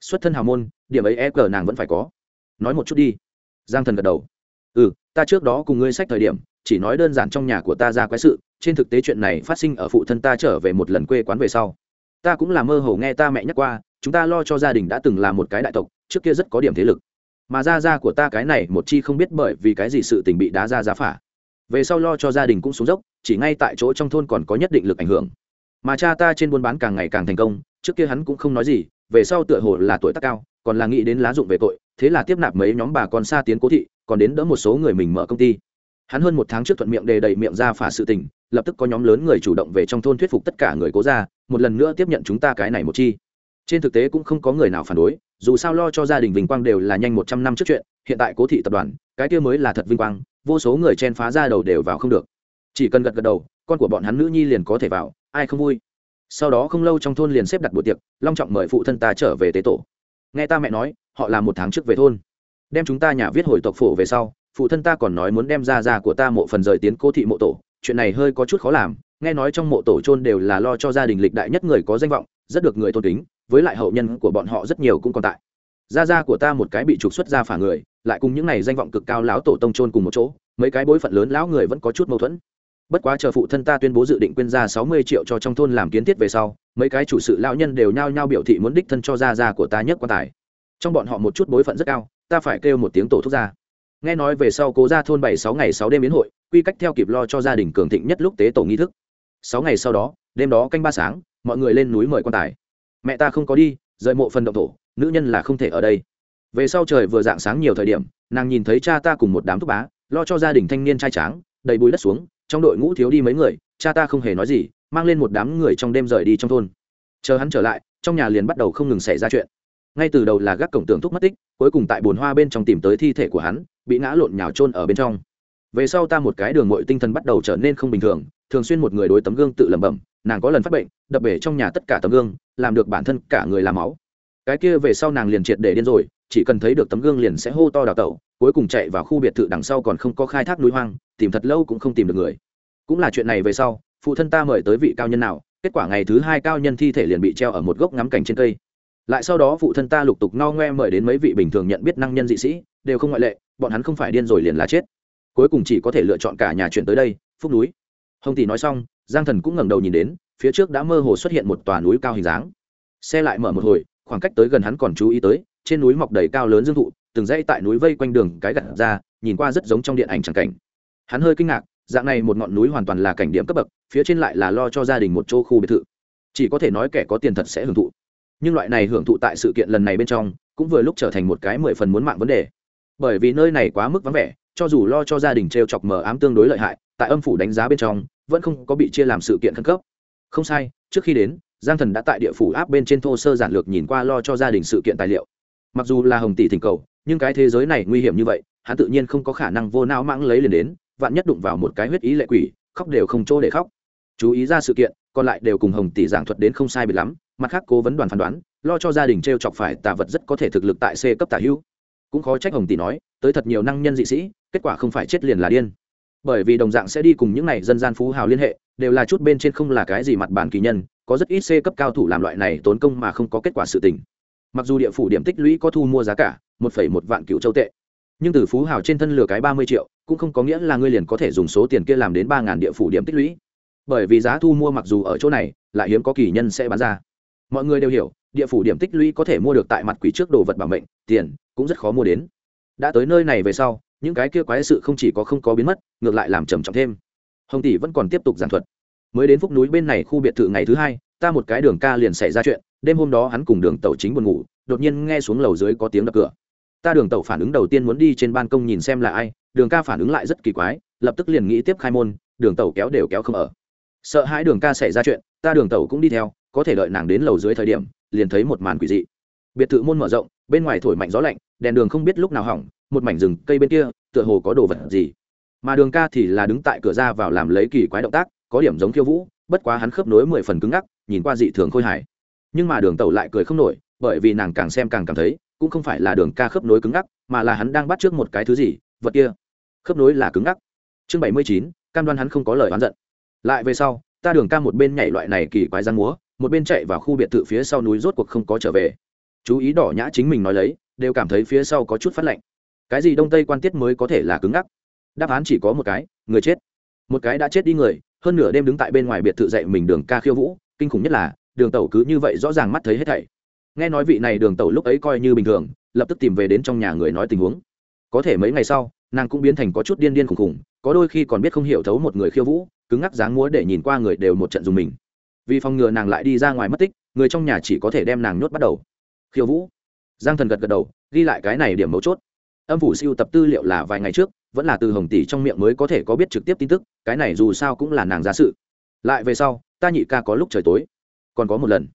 Xuất thân hào môn, điểm ấy e cờ nàng vẫn phải có. Nói một chút đi. Giang thần gật đầu. Ừ ta trước đó cùng ngươi sách thời điểm, chỉ nói đơn giản trong nhà của ta ra quái sự, trên thực tế chuyện này phát sinh ở phụ thân ta trở về một lần quê quán về sau. Ta cũng là mơ hồ nghe ta mẹ nhắc qua, chúng ta lo cho gia đình đã từng là một cái đại tộc, trước kia rất có điểm thế lực. Mà ra ra của ta cái này một chi không biết bởi vì cái gì sự tình bị đá ra giá phả. Về sau lo cho gia đình cũng xuống dốc, chỉ ngay tại chỗ trong thôn còn có nhất định lực ảnh hưởng mà cha ta trên buôn bán càng ngày càng thành công, trước kia hắn cũng không nói gì, về sau tựa hồ là tuổi tác cao, còn là nghĩ đến lá dụng về tội, thế là tiếp nạp mấy nhóm bà con xa tiến cố thị, còn đến đỡ một số người mình mở công ty. Hắn hơn một tháng trước thuận miệng đề đầy miệng ra phả sự tình, lập tức có nhóm lớn người chủ động về trong thôn thuyết phục tất cả người cố ra một lần nữa tiếp nhận chúng ta cái này một chi. Trên thực tế cũng không có người nào phản đối, dù sao lo cho gia đình vinh quang đều là nhanh một trăm năm trước chuyện, hiện tại cố thị tập đoàn, cái kia mới là thật vinh quang, vô số người chen phá ra đầu đều vào không được. Chỉ cần gật gật đầu, con của bọn hắn nữ nhi liền có thể vào ai không vui? Sau đó không lâu trong thôn liền xếp đặt buổi tiệc, long trọng mời phụ thân ta trở về tế tổ. Nghe ta mẹ nói, họ là một tháng trước về thôn. Đem chúng ta nhà viết hồi tộc phổ về sau, phụ thân ta còn nói muốn đem ra ra của ta mộ phần rời tiến cô thị mộ tổ. Chuyện này hơi có chút khó làm, nghe nói trong mộ tổ chôn đều là lo cho gia đình lịch đại nhất người có danh vọng, rất được người tôn kính, với lại hậu nhân của bọn họ rất nhiều cũng còn tại. Gia gia của ta một cái bị trục xuất ra phả người, lại cùng những này danh vọng cực cao lão tổ tông chôn cùng một chỗ, mấy cái bối phận lớn lão người vẫn có chút mâu thuẫn bất quá chờ phụ thân ta tuyên bố dự định quyên ra sáu mươi triệu cho trong thôn làm kiến thiết về sau, mấy cái chủ sự lão nhân đều nhao nhao biểu thị muốn đích thân cho gia gia của ta nhất quan tài. Trong bọn họ một chút bối phận rất cao, ta phải kêu một tiếng tổ thúc gia. Nghe nói về sau cố ra thôn bảy sáu ngày sáu đêm biến hội, quy cách theo kịp lo cho gia đình cường thịnh nhất lúc tế tổ nghi thức. Sáu ngày sau đó, đêm đó canh ba sáng, mọi người lên núi mời quan tài. Mẹ ta không có đi, rời mộ phần động thổ, nữ nhân là không thể ở đây. Về sau trời vừa dạng sáng nhiều thời điểm, nàng nhìn thấy cha ta cùng một đám thúc bá, lo cho gia đình thanh niên trai tráng, đầy bùi đất xuống trong đội ngũ thiếu đi mấy người, cha ta không hề nói gì, mang lên một đám người trong đêm rời đi trong thôn. Chờ hắn trở lại, trong nhà liền bắt đầu không ngừng xảy ra chuyện. Ngay từ đầu là gác cổng tường thúc mất tích, cuối cùng tại bồn hoa bên trong tìm tới thi thể của hắn, bị ngã lộn nhào trôn ở bên trong. Về sau ta một cái đường mội tinh thần bắt đầu trở nên không bình thường thường xuyên một người đối tấm gương tự lẩm bẩm, nàng có lần phát bệnh, đập bể trong nhà tất cả tấm gương, làm được bản thân cả người làm máu. Cái kia về sau nàng liền triệt để điên rồi, chỉ cần thấy được tấm gương liền sẽ hô to đào tẩu, cuối cùng chạy vào khu biệt thự đằng sau còn không có khai thác núi hoang tìm thật lâu cũng không tìm được người. Cũng là chuyện này về sau, phụ thân ta mời tới vị cao nhân nào, kết quả ngày thứ hai cao nhân thi thể liền bị treo ở một gốc ngắm cảnh trên cây. Lại sau đó phụ thân ta lục tục no ngoe mời đến mấy vị bình thường nhận biết năng nhân dị sĩ, đều không ngoại lệ, bọn hắn không phải điên rồi liền là chết. Cuối cùng chỉ có thể lựa chọn cả nhà chuyển tới đây, phúc núi. Hồng tỷ nói xong, giang thần cũng ngẩng đầu nhìn đến, phía trước đã mơ hồ xuất hiện một tòa núi cao hình dáng. Xe lại mở một hồi, khoảng cách tới gần hắn còn chú ý tới, trên núi mọc đầy cao lớn dương thụ, từng dãy tại núi vây quanh đường cái gặt ra, nhìn qua rất giống trong điện ảnh tràng cảnh hắn hơi kinh ngạc, dạng này một ngọn núi hoàn toàn là cảnh điểm cấp bậc, phía trên lại là lo cho gia đình một chỗ khu biệt thự. Chỉ có thể nói kẻ có tiền thật sẽ hưởng thụ. Nhưng loại này hưởng thụ tại sự kiện lần này bên trong, cũng vừa lúc trở thành một cái mười phần muốn mạng vấn đề. Bởi vì nơi này quá mức vắng vẻ, cho dù lo cho gia đình t r e o chọc mờ ám tương đối lợi hại, tại âm phủ đánh giá bên trong, vẫn không có bị chia làm sự kiện khẩn cấp. Không sai, trước khi đến, giang thần đã tại địa phủ áp bên trên thô sơ giản lược nhìn qua lo cho gia đình sự kiện tài liệu. Mặc dù là hồng tỷ thỉnh cầu, nhưng cái thế giới này nguy hiểm như vậy, hắn tự nhiên không có khả năng vô não mãng lấy liền đến vạn nhất đụng vào một cái huyết ý lệ quỷ, khóc đều không chỗ để khóc. Chú ý ra sự kiện, còn lại đều cùng hồng tỷ giảng thuật đến không sai biệt lắm, mặt khác cố vấn đoàn phán đoán, lo cho gia đình t r e o chọc phải tà vật rất có thể thực lực tại c cấp tả hữu. Cũng khó trách hồng tỷ nói, tới thật nhiều năng nhân dị sĩ, kết quả không phải chết liền là điên. Bởi vì đồng dạng sẽ đi cùng những n à y dân gian phú hào liên hệ, đều là chút bên trên không là cái gì mặt bản kỳ nhân, có rất ít c cấp cao thủ làm loại này tốn công mà không có kết quả sự tình. Mặc dù địa phủ điểm tích lũy có thu mua giá cả, một phẩy một vạn cựu châu tệ nhưng từ phú hào trên thân lừa cái ba mươi triệu, cũng không có nghĩa là ngươi liền có thể dùng số tiền kia làm đến ba ngàn địa phủ điểm tích lũy. Bởi vì giá thu mua mặc dù ở chỗ này, lại hiếm có kỳ nhân sẽ bán ra. Mọi người đều hiểu, địa phủ điểm tích lũy có thể mua được tại mặt quỷ trước đồ vật bảo mệnh, tiền cũng rất khó mua đến. Đã tới nơi này về sau, những cái kia quái sự không chỉ có không có biến mất, ngược lại làm trầm trọng thêm. Hồng tỷ vẫn còn tiếp tục giảng thuật. Mới đến phúc núi bên này khu biệt thự ngày thứ hai, ta một cái đường ca liền xảy ra chuyện, đêm hôm đó hắn cùng đường tàu chính buồn ngủ, đột nhiên nghe xuống lầu dưới có tiếng đập cửa ta đường Tẩu phản ứng đầu tiên muốn đi trên ban công nhìn xem là ai, đường ca phản ứng lại rất kỳ quái, lập tức liền nghĩ tiếp khai môn, đường Tẩu kéo đều kéo không ở. Sợ hãi đường ca xảy ra chuyện, ta đường Tẩu cũng đi theo, có thể đợi nàng đến lầu dưới thời điểm, liền thấy một màn quỷ dị. Biệt thự môn mở rộng, bên ngoài thổi mạnh gió lạnh, đèn đường không biết lúc nào hỏng, một mảnh rừng cây bên kia, tựa hồ có đồ vật gì. Mà đường ca thì là đứng tại cửa ra vào làm lấy kỳ quái động tác, có điểm giống khiêu vũ, bất quá hắn khớp nối mười phần cứng ngắc, nhìn qua dị thường khôi hài. Nhưng mà đường tẩu lại cười không nổi, bởi vì nàng càng xem càng cảm thấy cũng không phải là đường ca khớp nối cứng ngắc, mà là hắn đang bắt trước một cái thứ gì, vật kia. Khớp nối là cứng ngắc. Chương bảy mươi chín, cam đoan hắn không có lời oán giận. Lại về sau, ta đường ca một bên nhảy loại này kỳ quái giang múa, một bên chạy vào khu biệt thự phía sau núi rốt cuộc không có trở về. Chú ý đỏ nhã chính mình nói lấy, đều cảm thấy phía sau có chút phát lạnh. Cái gì đông tây quan tiết mới có thể là cứng ngắc? Đáp án chỉ có một cái, người chết. Một cái đã chết đi người, hơn nửa đêm đứng tại bên ngoài biệt thự dậy mình đường ca khiêu vũ, kinh khủng nhất là, đường tẩu cứ như vậy rõ ràng mắt thấy hết thảy nghe nói vị này đường tẩu lúc ấy coi như bình thường, lập tức tìm về đến trong nhà người nói tình huống. Có thể mấy ngày sau, nàng cũng biến thành có chút điên điên khùng khùng, có đôi khi còn biết không hiểu thấu một người khiêu vũ, cứng ngắc dáng múa để nhìn qua người đều một trận dùng mình. Vì phòng ngừa nàng lại đi ra ngoài mất tích, người trong nhà chỉ có thể đem nàng nhốt bắt đầu. Khiêu vũ. Giang thần gật gật đầu, ghi lại cái này điểm mấu chốt. Âm phủ siêu tập tư liệu là vài ngày trước, vẫn là từ hồng tỷ trong miệng mới có thể có biết trực tiếp tin tức, cái này dù sao cũng là nàng ra sự. Lại về sau, ta nhị ca có lúc trời tối. Còn có một lần.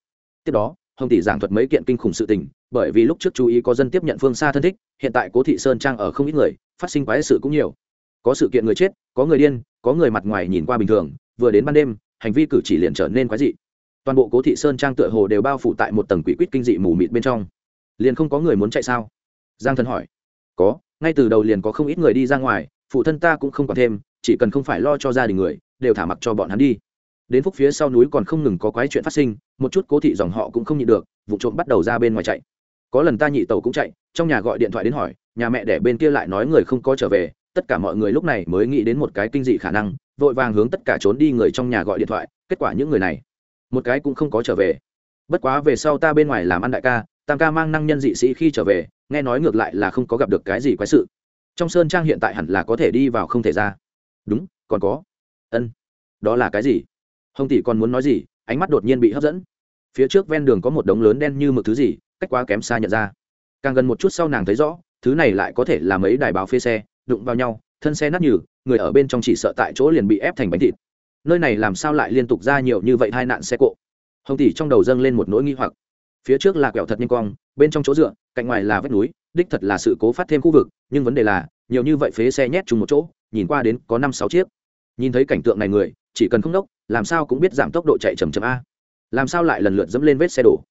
Tiếp đó hồng tỷ giảng thuật mấy kiện kinh khủng sự tình, bởi vì lúc trước chú ý có dân tiếp nhận phương xa thân thích, hiện tại cố thị sơn trang ở không ít người, phát sinh quái sự cũng nhiều. Có sự kiện người chết, có người điên, có người mặt ngoài nhìn qua bình thường, vừa đến ban đêm, hành vi cử chỉ liền trở nên quái dị. Toàn bộ cố thị sơn trang tựa hồ đều bao phủ tại một tầng quỷ quýt kinh dị mù mịt bên trong. Liền không có người muốn chạy sao? Giang thân hỏi. Có, ngay từ đầu liền có không ít người đi ra ngoài, phụ thân ta cũng không còn thêm, chỉ cần không phải lo cho gia đình người, đều thả mặc cho bọn hắn đi đến phúc phía sau núi còn không ngừng có quái chuyện phát sinh, một chút cố thị dòng họ cũng không nhịn được, vụ trộm bắt đầu ra bên ngoài chạy. Có lần ta nhị tàu cũng chạy, trong nhà gọi điện thoại đến hỏi, nhà mẹ để bên kia lại nói người không có trở về, tất cả mọi người lúc này mới nghĩ đến một cái kinh dị khả năng, vội vàng hướng tất cả trốn đi người trong nhà gọi điện thoại, kết quả những người này, một cái cũng không có trở về. Bất quá về sau ta bên ngoài làm ăn đại ca, tam ca mang năng nhân dị sĩ khi trở về, nghe nói ngược lại là không có gặp được cái gì quái sự. Trong sơn trang hiện tại hẳn là có thể đi vào không thể ra. Đúng, còn có. Ân, đó là cái gì? Hồng tỷ còn muốn nói gì, ánh mắt đột nhiên bị hấp dẫn. Phía trước ven đường có một đống lớn đen như mực thứ gì, cách quá kém xa nhận ra. Càng gần một chút sau nàng thấy rõ, thứ này lại có thể là mấy đài báo phê xe, đụng vào nhau, thân xe nát nhừ, người ở bên trong chỉ sợ tại chỗ liền bị ép thành bánh thịt. Nơi này làm sao lại liên tục ra nhiều như vậy hai nạn xe cộ? Hồng tỷ trong đầu dâng lên một nỗi nghi hoặc. Phía trước là quẹo thật nhanh cong, bên trong chỗ dựa, cạnh ngoài là vách núi, đích thật là sự cố phát thêm khu vực, nhưng vấn đề là, nhiều như vậy phế xe nhét chung một chỗ, nhìn qua đến có năm sáu chiếc. Nhìn thấy cảnh tượng này người, chỉ cần không đốc làm sao cũng biết giảm tốc độ chạy chầm chầm a. Làm sao lại lần lượt dẫm lên vết xe đổ?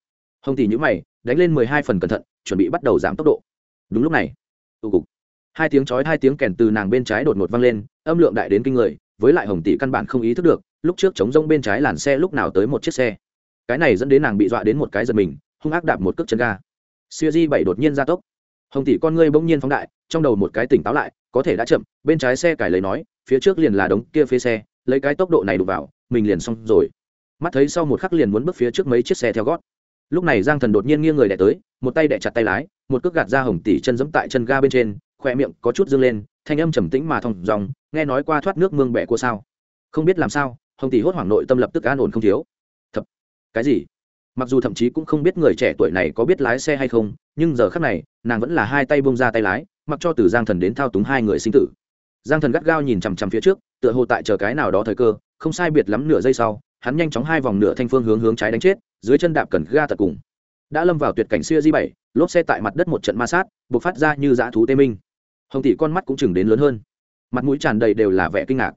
Hồng tỷ nhữ mày, đánh lên mười hai phần cẩn thận, chuẩn bị bắt đầu giảm tốc độ. Đúng lúc này, tụ cục. Hai tiếng chói, hai tiếng kèn từ nàng bên trái đột ngột vang lên, âm lượng đại đến kinh người, với lại hồng tỷ căn bản không ý thức được, lúc trước chống rông bên trái làn xe lúc nào tới một chiếc xe. Cái này dẫn đến nàng bị dọa đến một cái giật mình, hung ác đạp một cước chân ga. Siêu di bảy đột nhiên ra tốc. Hồng tỷ con ngươi bỗng nhiên phóng đại, trong đầu một cái tỉnh táo lại, có thể đã chậm, bên trái xe cải lấy nói, phía trước liền là đống kia phía xe, lấy cái tốc độ này đục vào mình liền xong rồi. Mắt thấy sau một khắc liền muốn bước phía trước mấy chiếc xe theo gót. Lúc này giang thần đột nhiên nghiêng người đẻ tới, một tay đẻ chặt tay lái, một cước gạt ra hồng tỷ chân giẫm tại chân ga bên trên khoe miệng có chút dâng lên, thanh âm trầm tĩnh mà thong dòng nghe nói qua thoát nước mương bẹ của sao. Không biết làm sao, hồng tỷ hốt hoảng nội tâm lập tức an ổn không thiếu. Thật cái gì? Mặc dù thậm chí cũng không biết người trẻ tuổi này có biết lái xe hay không, nhưng giờ khắc này, nàng vẫn là hai tay bông ra tay lái, mặc cho từ giang thần đến thao túng hai người sinh tử giang thần gắt gao nhìn chằm chằm phía trước, tựa hồ tại chờ cái nào đó thời cơ, không sai biệt lắm nửa giây sau, hắn nhanh chóng hai vòng nửa thanh phương hướng hướng trái đánh chết, dưới chân đạp cần ga tật cùng. Đã lâm vào tuyệt cảnh xưa di bảy, lốp xe tại mặt đất một trận ma sát buộc phát ra như dã thú tê minh. Hồng tỷ con mắt cũng chừng đến lớn hơn. Mặt mũi tràn đầy đều là vẻ kinh ngạc.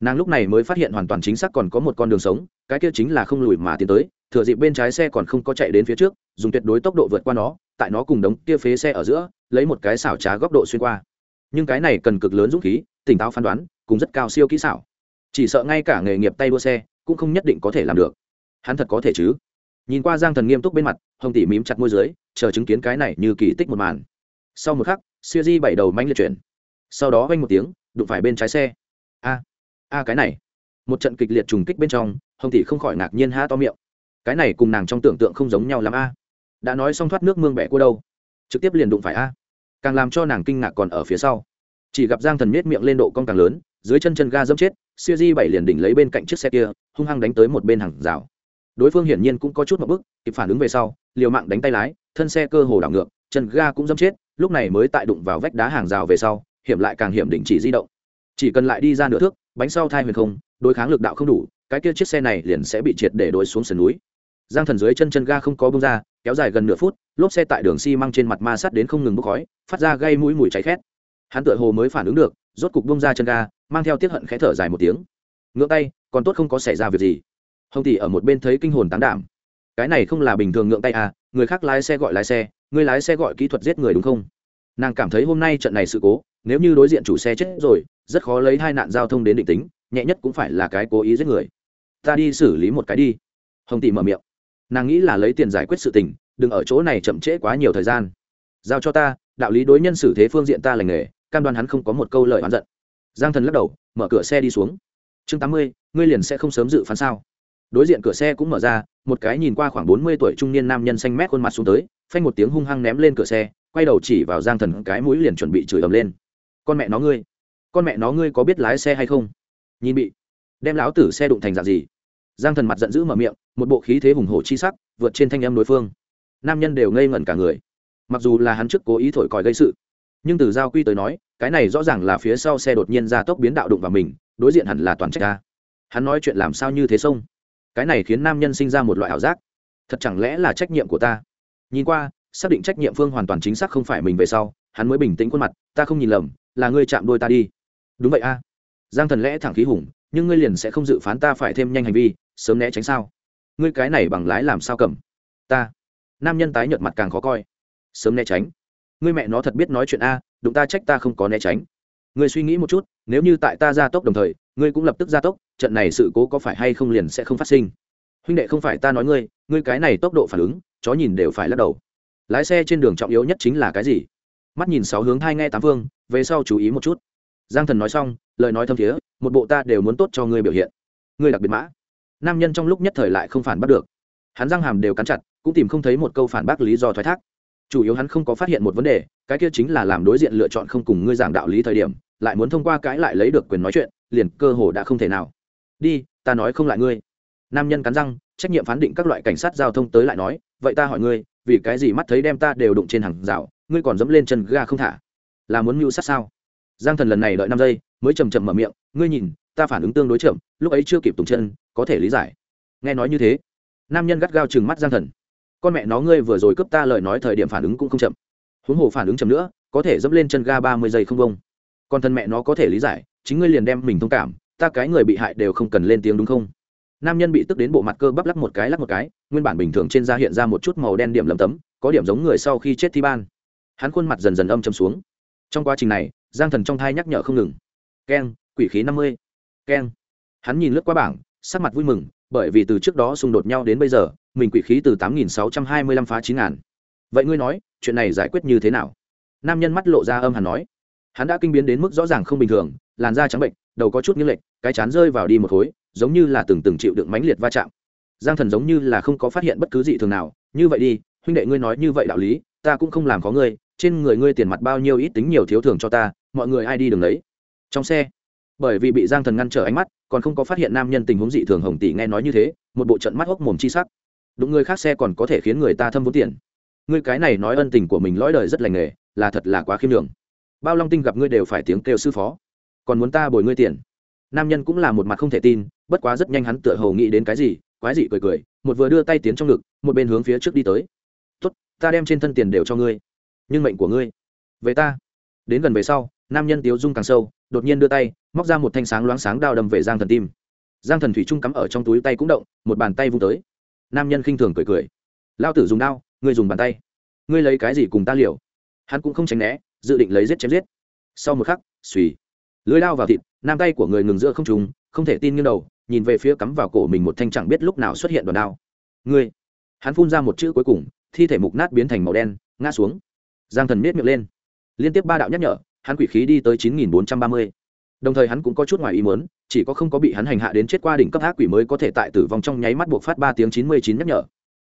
Nàng lúc này mới phát hiện hoàn toàn chính xác còn có một con đường sống, cái kia chính là không lùi mà tiến tới, thừa dịp bên trái xe còn không có chạy đến phía trước, dùng tuyệt đối tốc độ vượt qua nó, tại nó cùng đống kia phế xe ở giữa, lấy một cái xảo trá góc độ xuyên qua nhưng cái này cần cực lớn dũng khí, tỉnh táo phán đoán, cùng rất cao siêu kỹ xảo. Chỉ sợ ngay cả nghề nghiệp tay đua xe cũng không nhất định có thể làm được. Hắn thật có thể chứ? Nhìn qua giang thần nghiêm túc bên mặt, hồng tỷ mím chặt môi dưới, chờ chứng kiến cái này như kỳ tích một màn. Sau một khắc, siêu di bảy đầu manh liệt chuyển. Sau đó vanh một tiếng, đụng phải bên trái xe. A a cái này. Một trận kịch liệt trùng kích bên trong, hồng tỷ không khỏi ngạc nhiên ha to miệng. Cái này cùng nàng trong tưởng tượng không giống nhau l a. Đã nói xong thoát nước mương bẻ cua đâu. Trực tiếp liền đụng phải a càng làm cho nàng kinh ngạc còn ở phía sau. Chỉ gặp giang thần miết miệng lên độ con càng lớn, dưới chân chân ga dẫm chết, siêu di bảy liền đỉnh lấy bên cạnh chiếc xe kia, hung hăng đánh tới một bên hàng rào. Đối phương hiển nhiên cũng có chút một bức kịp phản ứng về sau, liều mạng đánh tay lái, thân xe cơ hồ đảo ngược, chân ga cũng dẫm chết, lúc này mới tại đụng vào vách đá hàng rào về sau, hiểm lại càng hiểm đỉnh chỉ di động. Chỉ cần lại đi ra nửa thước, bánh sau thai huyền không, đối kháng lực đạo không đủ, cái kia chiếc xe này liền sẽ bị triệt để đối xuống sườn núi. Giang thần dưới chân chân ga không có bông ra kéo dài gần nửa phút, lốp xe tại đường xi măng trên mặt ma sắt đến không ngừng bốc khói, phát ra gây mũi mùi cháy khét. Hắn tựa hồ mới phản ứng được, rốt cục bông ra chân ga, mang theo tiết hận khẽ thở dài một tiếng. Ngưỡng tay, còn tốt không có xảy ra việc gì. Hồng tỷ ở một bên thấy kinh hồn tán đảm. Cái này không là bình thường ngưỡng tay à người khác lái xe gọi lái xe, người lái xe gọi kỹ thuật giết người đúng không? Nàng cảm thấy hôm nay trận này sự cố, nếu như đối diện chủ xe chết rồi, rất khó lấy hai nạn giao thông đến định tính, nhẹ nhất cũng phải là cái cố ý giết người. Ta đi xử lý một cái đi. Hồng tỷ mở miệng nàng nghĩ là lấy tiền giải quyết sự tình, đừng ở chỗ này chậm trễ quá nhiều thời gian. Giao cho ta, đạo lý đối nhân xử thế phương diện ta lành nghề, cam đoan hắn không có một câu lời oán giận. Giang thần lắc đầu, mở cửa xe đi xuống. Chương tám mươi, ngươi liền sẽ không sớm dự phán sao? Đối diện cửa xe cũng mở ra, một cái nhìn qua khoảng bốn mươi tuổi trung niên nam nhân xanh mét khuôn mặt xuống tới, phanh một tiếng hung hăng ném lên cửa xe, quay đầu chỉ vào giang thần cái mũi liền chuẩn bị chửi ầm lên. Con mẹ nó ngươi, con mẹ nó ngươi có biết lái xe hay không? Nhìn bị, đem láo tử xe đụng thành dạng gì? Giang thần mặt giận dữ mở miệng một bộ khí thế hùng hổ chi sắc vượt trên thanh em đối phương. Nam nhân đều ngây ngẩn cả người. Mặc dù là hắn trước cố ý thổi còi gây sự nhưng từ giao quy tới nói cái này rõ ràng là phía sau xe đột nhiên ra tốc biến đạo đụng vào mình đối diện hẳn là toàn trách ta hắn nói chuyện làm sao như thế xông, cái này khiến nam nhân sinh ra một loại ảo giác. Thật chẳng lẽ là trách nhiệm của ta? Nhìn qua xác định trách nhiệm phương hoàn toàn chính xác không phải mình về sau hắn mới bình tĩnh khuôn mặt ta không nhìn lầm là ngươi chạm đôi ta đi. Đúng vậy a. Giang thần lẽ thẳng khí hùng nhưng ngươi liền sẽ không dự phán ta phải thêm nhanh hành vi sớm né tránh sao? Ngươi cái này bằng lái làm sao cầm? Ta. Nam nhân tái nhợt mặt càng khó coi. Sớm né tránh. Ngươi mẹ nó thật biết nói chuyện a, đụng ta trách ta không có né tránh. Ngươi suy nghĩ một chút, nếu như tại ta gia tốc đồng thời, ngươi cũng lập tức gia tốc, trận này sự cố có phải hay không liền sẽ không phát sinh? Huynh đệ không phải ta nói ngươi ngươi cái này tốc độ phản ứng, chó nhìn đều phải lắc đầu. Lái xe trên đường trọng yếu nhất chính là cái gì? Mắt nhìn sáu hướng hai nghe tám phương, về sau chú ý một chút. Giang thần nói xong, lời nói thâm thiế, một bộ ta đều muốn tốt cho ngươi biểu hiện. Ngươi đặc biệt mã nam nhân trong lúc nhất thời lại không phản bác được. Hắn răng hàm đều cắn chặt, cũng tìm không thấy một câu phản bác lý do thoái thác. Chủ yếu hắn không có phát hiện một vấn đề, cái kia chính là làm đối diện lựa chọn không cùng ngươi giảng đạo lý thời điểm, lại muốn thông qua cãi lại lấy được quyền nói chuyện, liền cơ hồ đã không thể nào. Đi, ta nói không lại ngươi. Nam nhân cắn răng, trách nhiệm phán định các loại cảnh sát giao thông tới lại nói, vậy ta hỏi ngươi, vì cái gì mắt thấy đem ta đều đụng trên hàng rào, ngươi còn dẫm lên chân ga không thả? Là muốn mưu sát sao? Giang thần lần này đợi năm giây, mới chầm chậm mở miệng, ngươi nhìn ta phản ứng tương đối chậm, lúc ấy chưa kịp tùng chân, có thể lý giải. Nghe nói như thế, nam nhân gắt gao chừng mắt giang thần. Con mẹ nó ngươi vừa rồi cướp ta lời nói thời điểm phản ứng cũng không chậm. Huống hồ phản ứng chậm nữa, có thể dẫm lên chân ga ba mươi giây không bông còn thân mẹ nó có thể lý giải, chính ngươi liền đem mình thông cảm, ta cái người bị hại đều không cần lên tiếng đúng không? Nam nhân bị tức đến bộ mặt cơ bắp lắc một cái lắc một cái, nguyên bản bình thường trên da hiện ra một chút màu đen điểm lấm tấm, có điểm giống người sau khi chết thi ban. Hắn khuôn mặt dần dần âm châm xuống. Trong quá trình này, giang thần trong thai nhắc nhở không ngừng. Keng, quỷ khí năm mươi keng. Hắn nhìn lướt qua bảng, sắc mặt vui mừng, bởi vì từ trước đó xung đột nhau đến bây giờ, mình quỷ khí từ tám nghìn sáu trăm hai mươi lăm phá chín ngàn vậy ngươi nói, chuyện này giải quyết như thế nào? Nam nhân mắt lộ ra âm hẳn nói. Hắn đã kinh biến đến mức rõ ràng không bình thường, làn da trắng bệnh, đầu có chút nghiêng lệch, cái chán rơi vào đi một khối, giống như là từng từng chịu đựng mãnh liệt va chạm. Giang thần giống như là không có phát hiện bất cứ gì thường nào, như vậy đi, huynh đệ ngươi nói như vậy đạo lý, ta cũng không làm có ngươi, trên người ngươi tiền mặt bao nhiêu ít tính nhiều thiếu thường cho ta, mọi người ai đi đường đấy. Trong xe bởi vì bị giang thần ngăn trở ánh mắt, còn không có phát hiện nam nhân tình huống dị thường hồng tỷ nghe nói như thế, một bộ trận mắt hốc mồm chi sắc. Đụng người khác xe còn có thể khiến người ta thâm vốn tiền. Ngươi cái này nói ân tình của mình lõi đời rất lành nghề, là thật là quá khiêm đường bao long tinh gặp ngươi đều phải tiếng kêu sư phó. Còn muốn ta bồi ngươi tiền? Nam nhân cũng là một mặt không thể tin, bất quá rất nhanh hắn tựa hầu nghĩ đến cái gì, quái dị cười cười, một vừa đưa tay tiến trong ngực, một bên hướng phía trước đi tới. Tốt, ta đem trên thân tiền đều cho ngươi, nhưng mệnh của ngươi, về ta. Đến gần về sau nam nhân tiếu dung càng sâu, đột nhiên đưa tay, móc ra một thanh sáng loáng sáng đao đâm về giang thần tim. Giang thần thủy trung cắm ở trong túi tay cũng động, một bàn tay vung tới. Nam nhân khinh thường cười cười. Lao tử dùng đao, ngươi dùng bàn tay. Ngươi lấy cái gì cùng ta liều? Hắn cũng không tránh né, dự định lấy giết chém giết. Sau một khắc suy lưới lao vào thịt, nam tay của người ngừng giữa không trùng không thể tin như đầu, nhìn về phía cắm vào cổ mình một thanh chẳng biết lúc nào xuất hiện đòn đao. Ngươi. Hắn phun ra một chữ cuối cùng, thi thể mục nát biến thành màu đen, ngã xuống. Giang thần miết miệng lên. Liên tiếp ba đạo nhắc nhở hắn quỷ khí đi tới chín nghìn bốn trăm ba mươi. Đồng thời hắn cũng có chút ngoài ý muốn, chỉ có không có bị hắn hành hạ đến chết qua đỉnh cấp ác quỷ mới có thể tại tử vong trong nháy mắt buộc phát ba tiếng chín mươi chín nhắc nhở.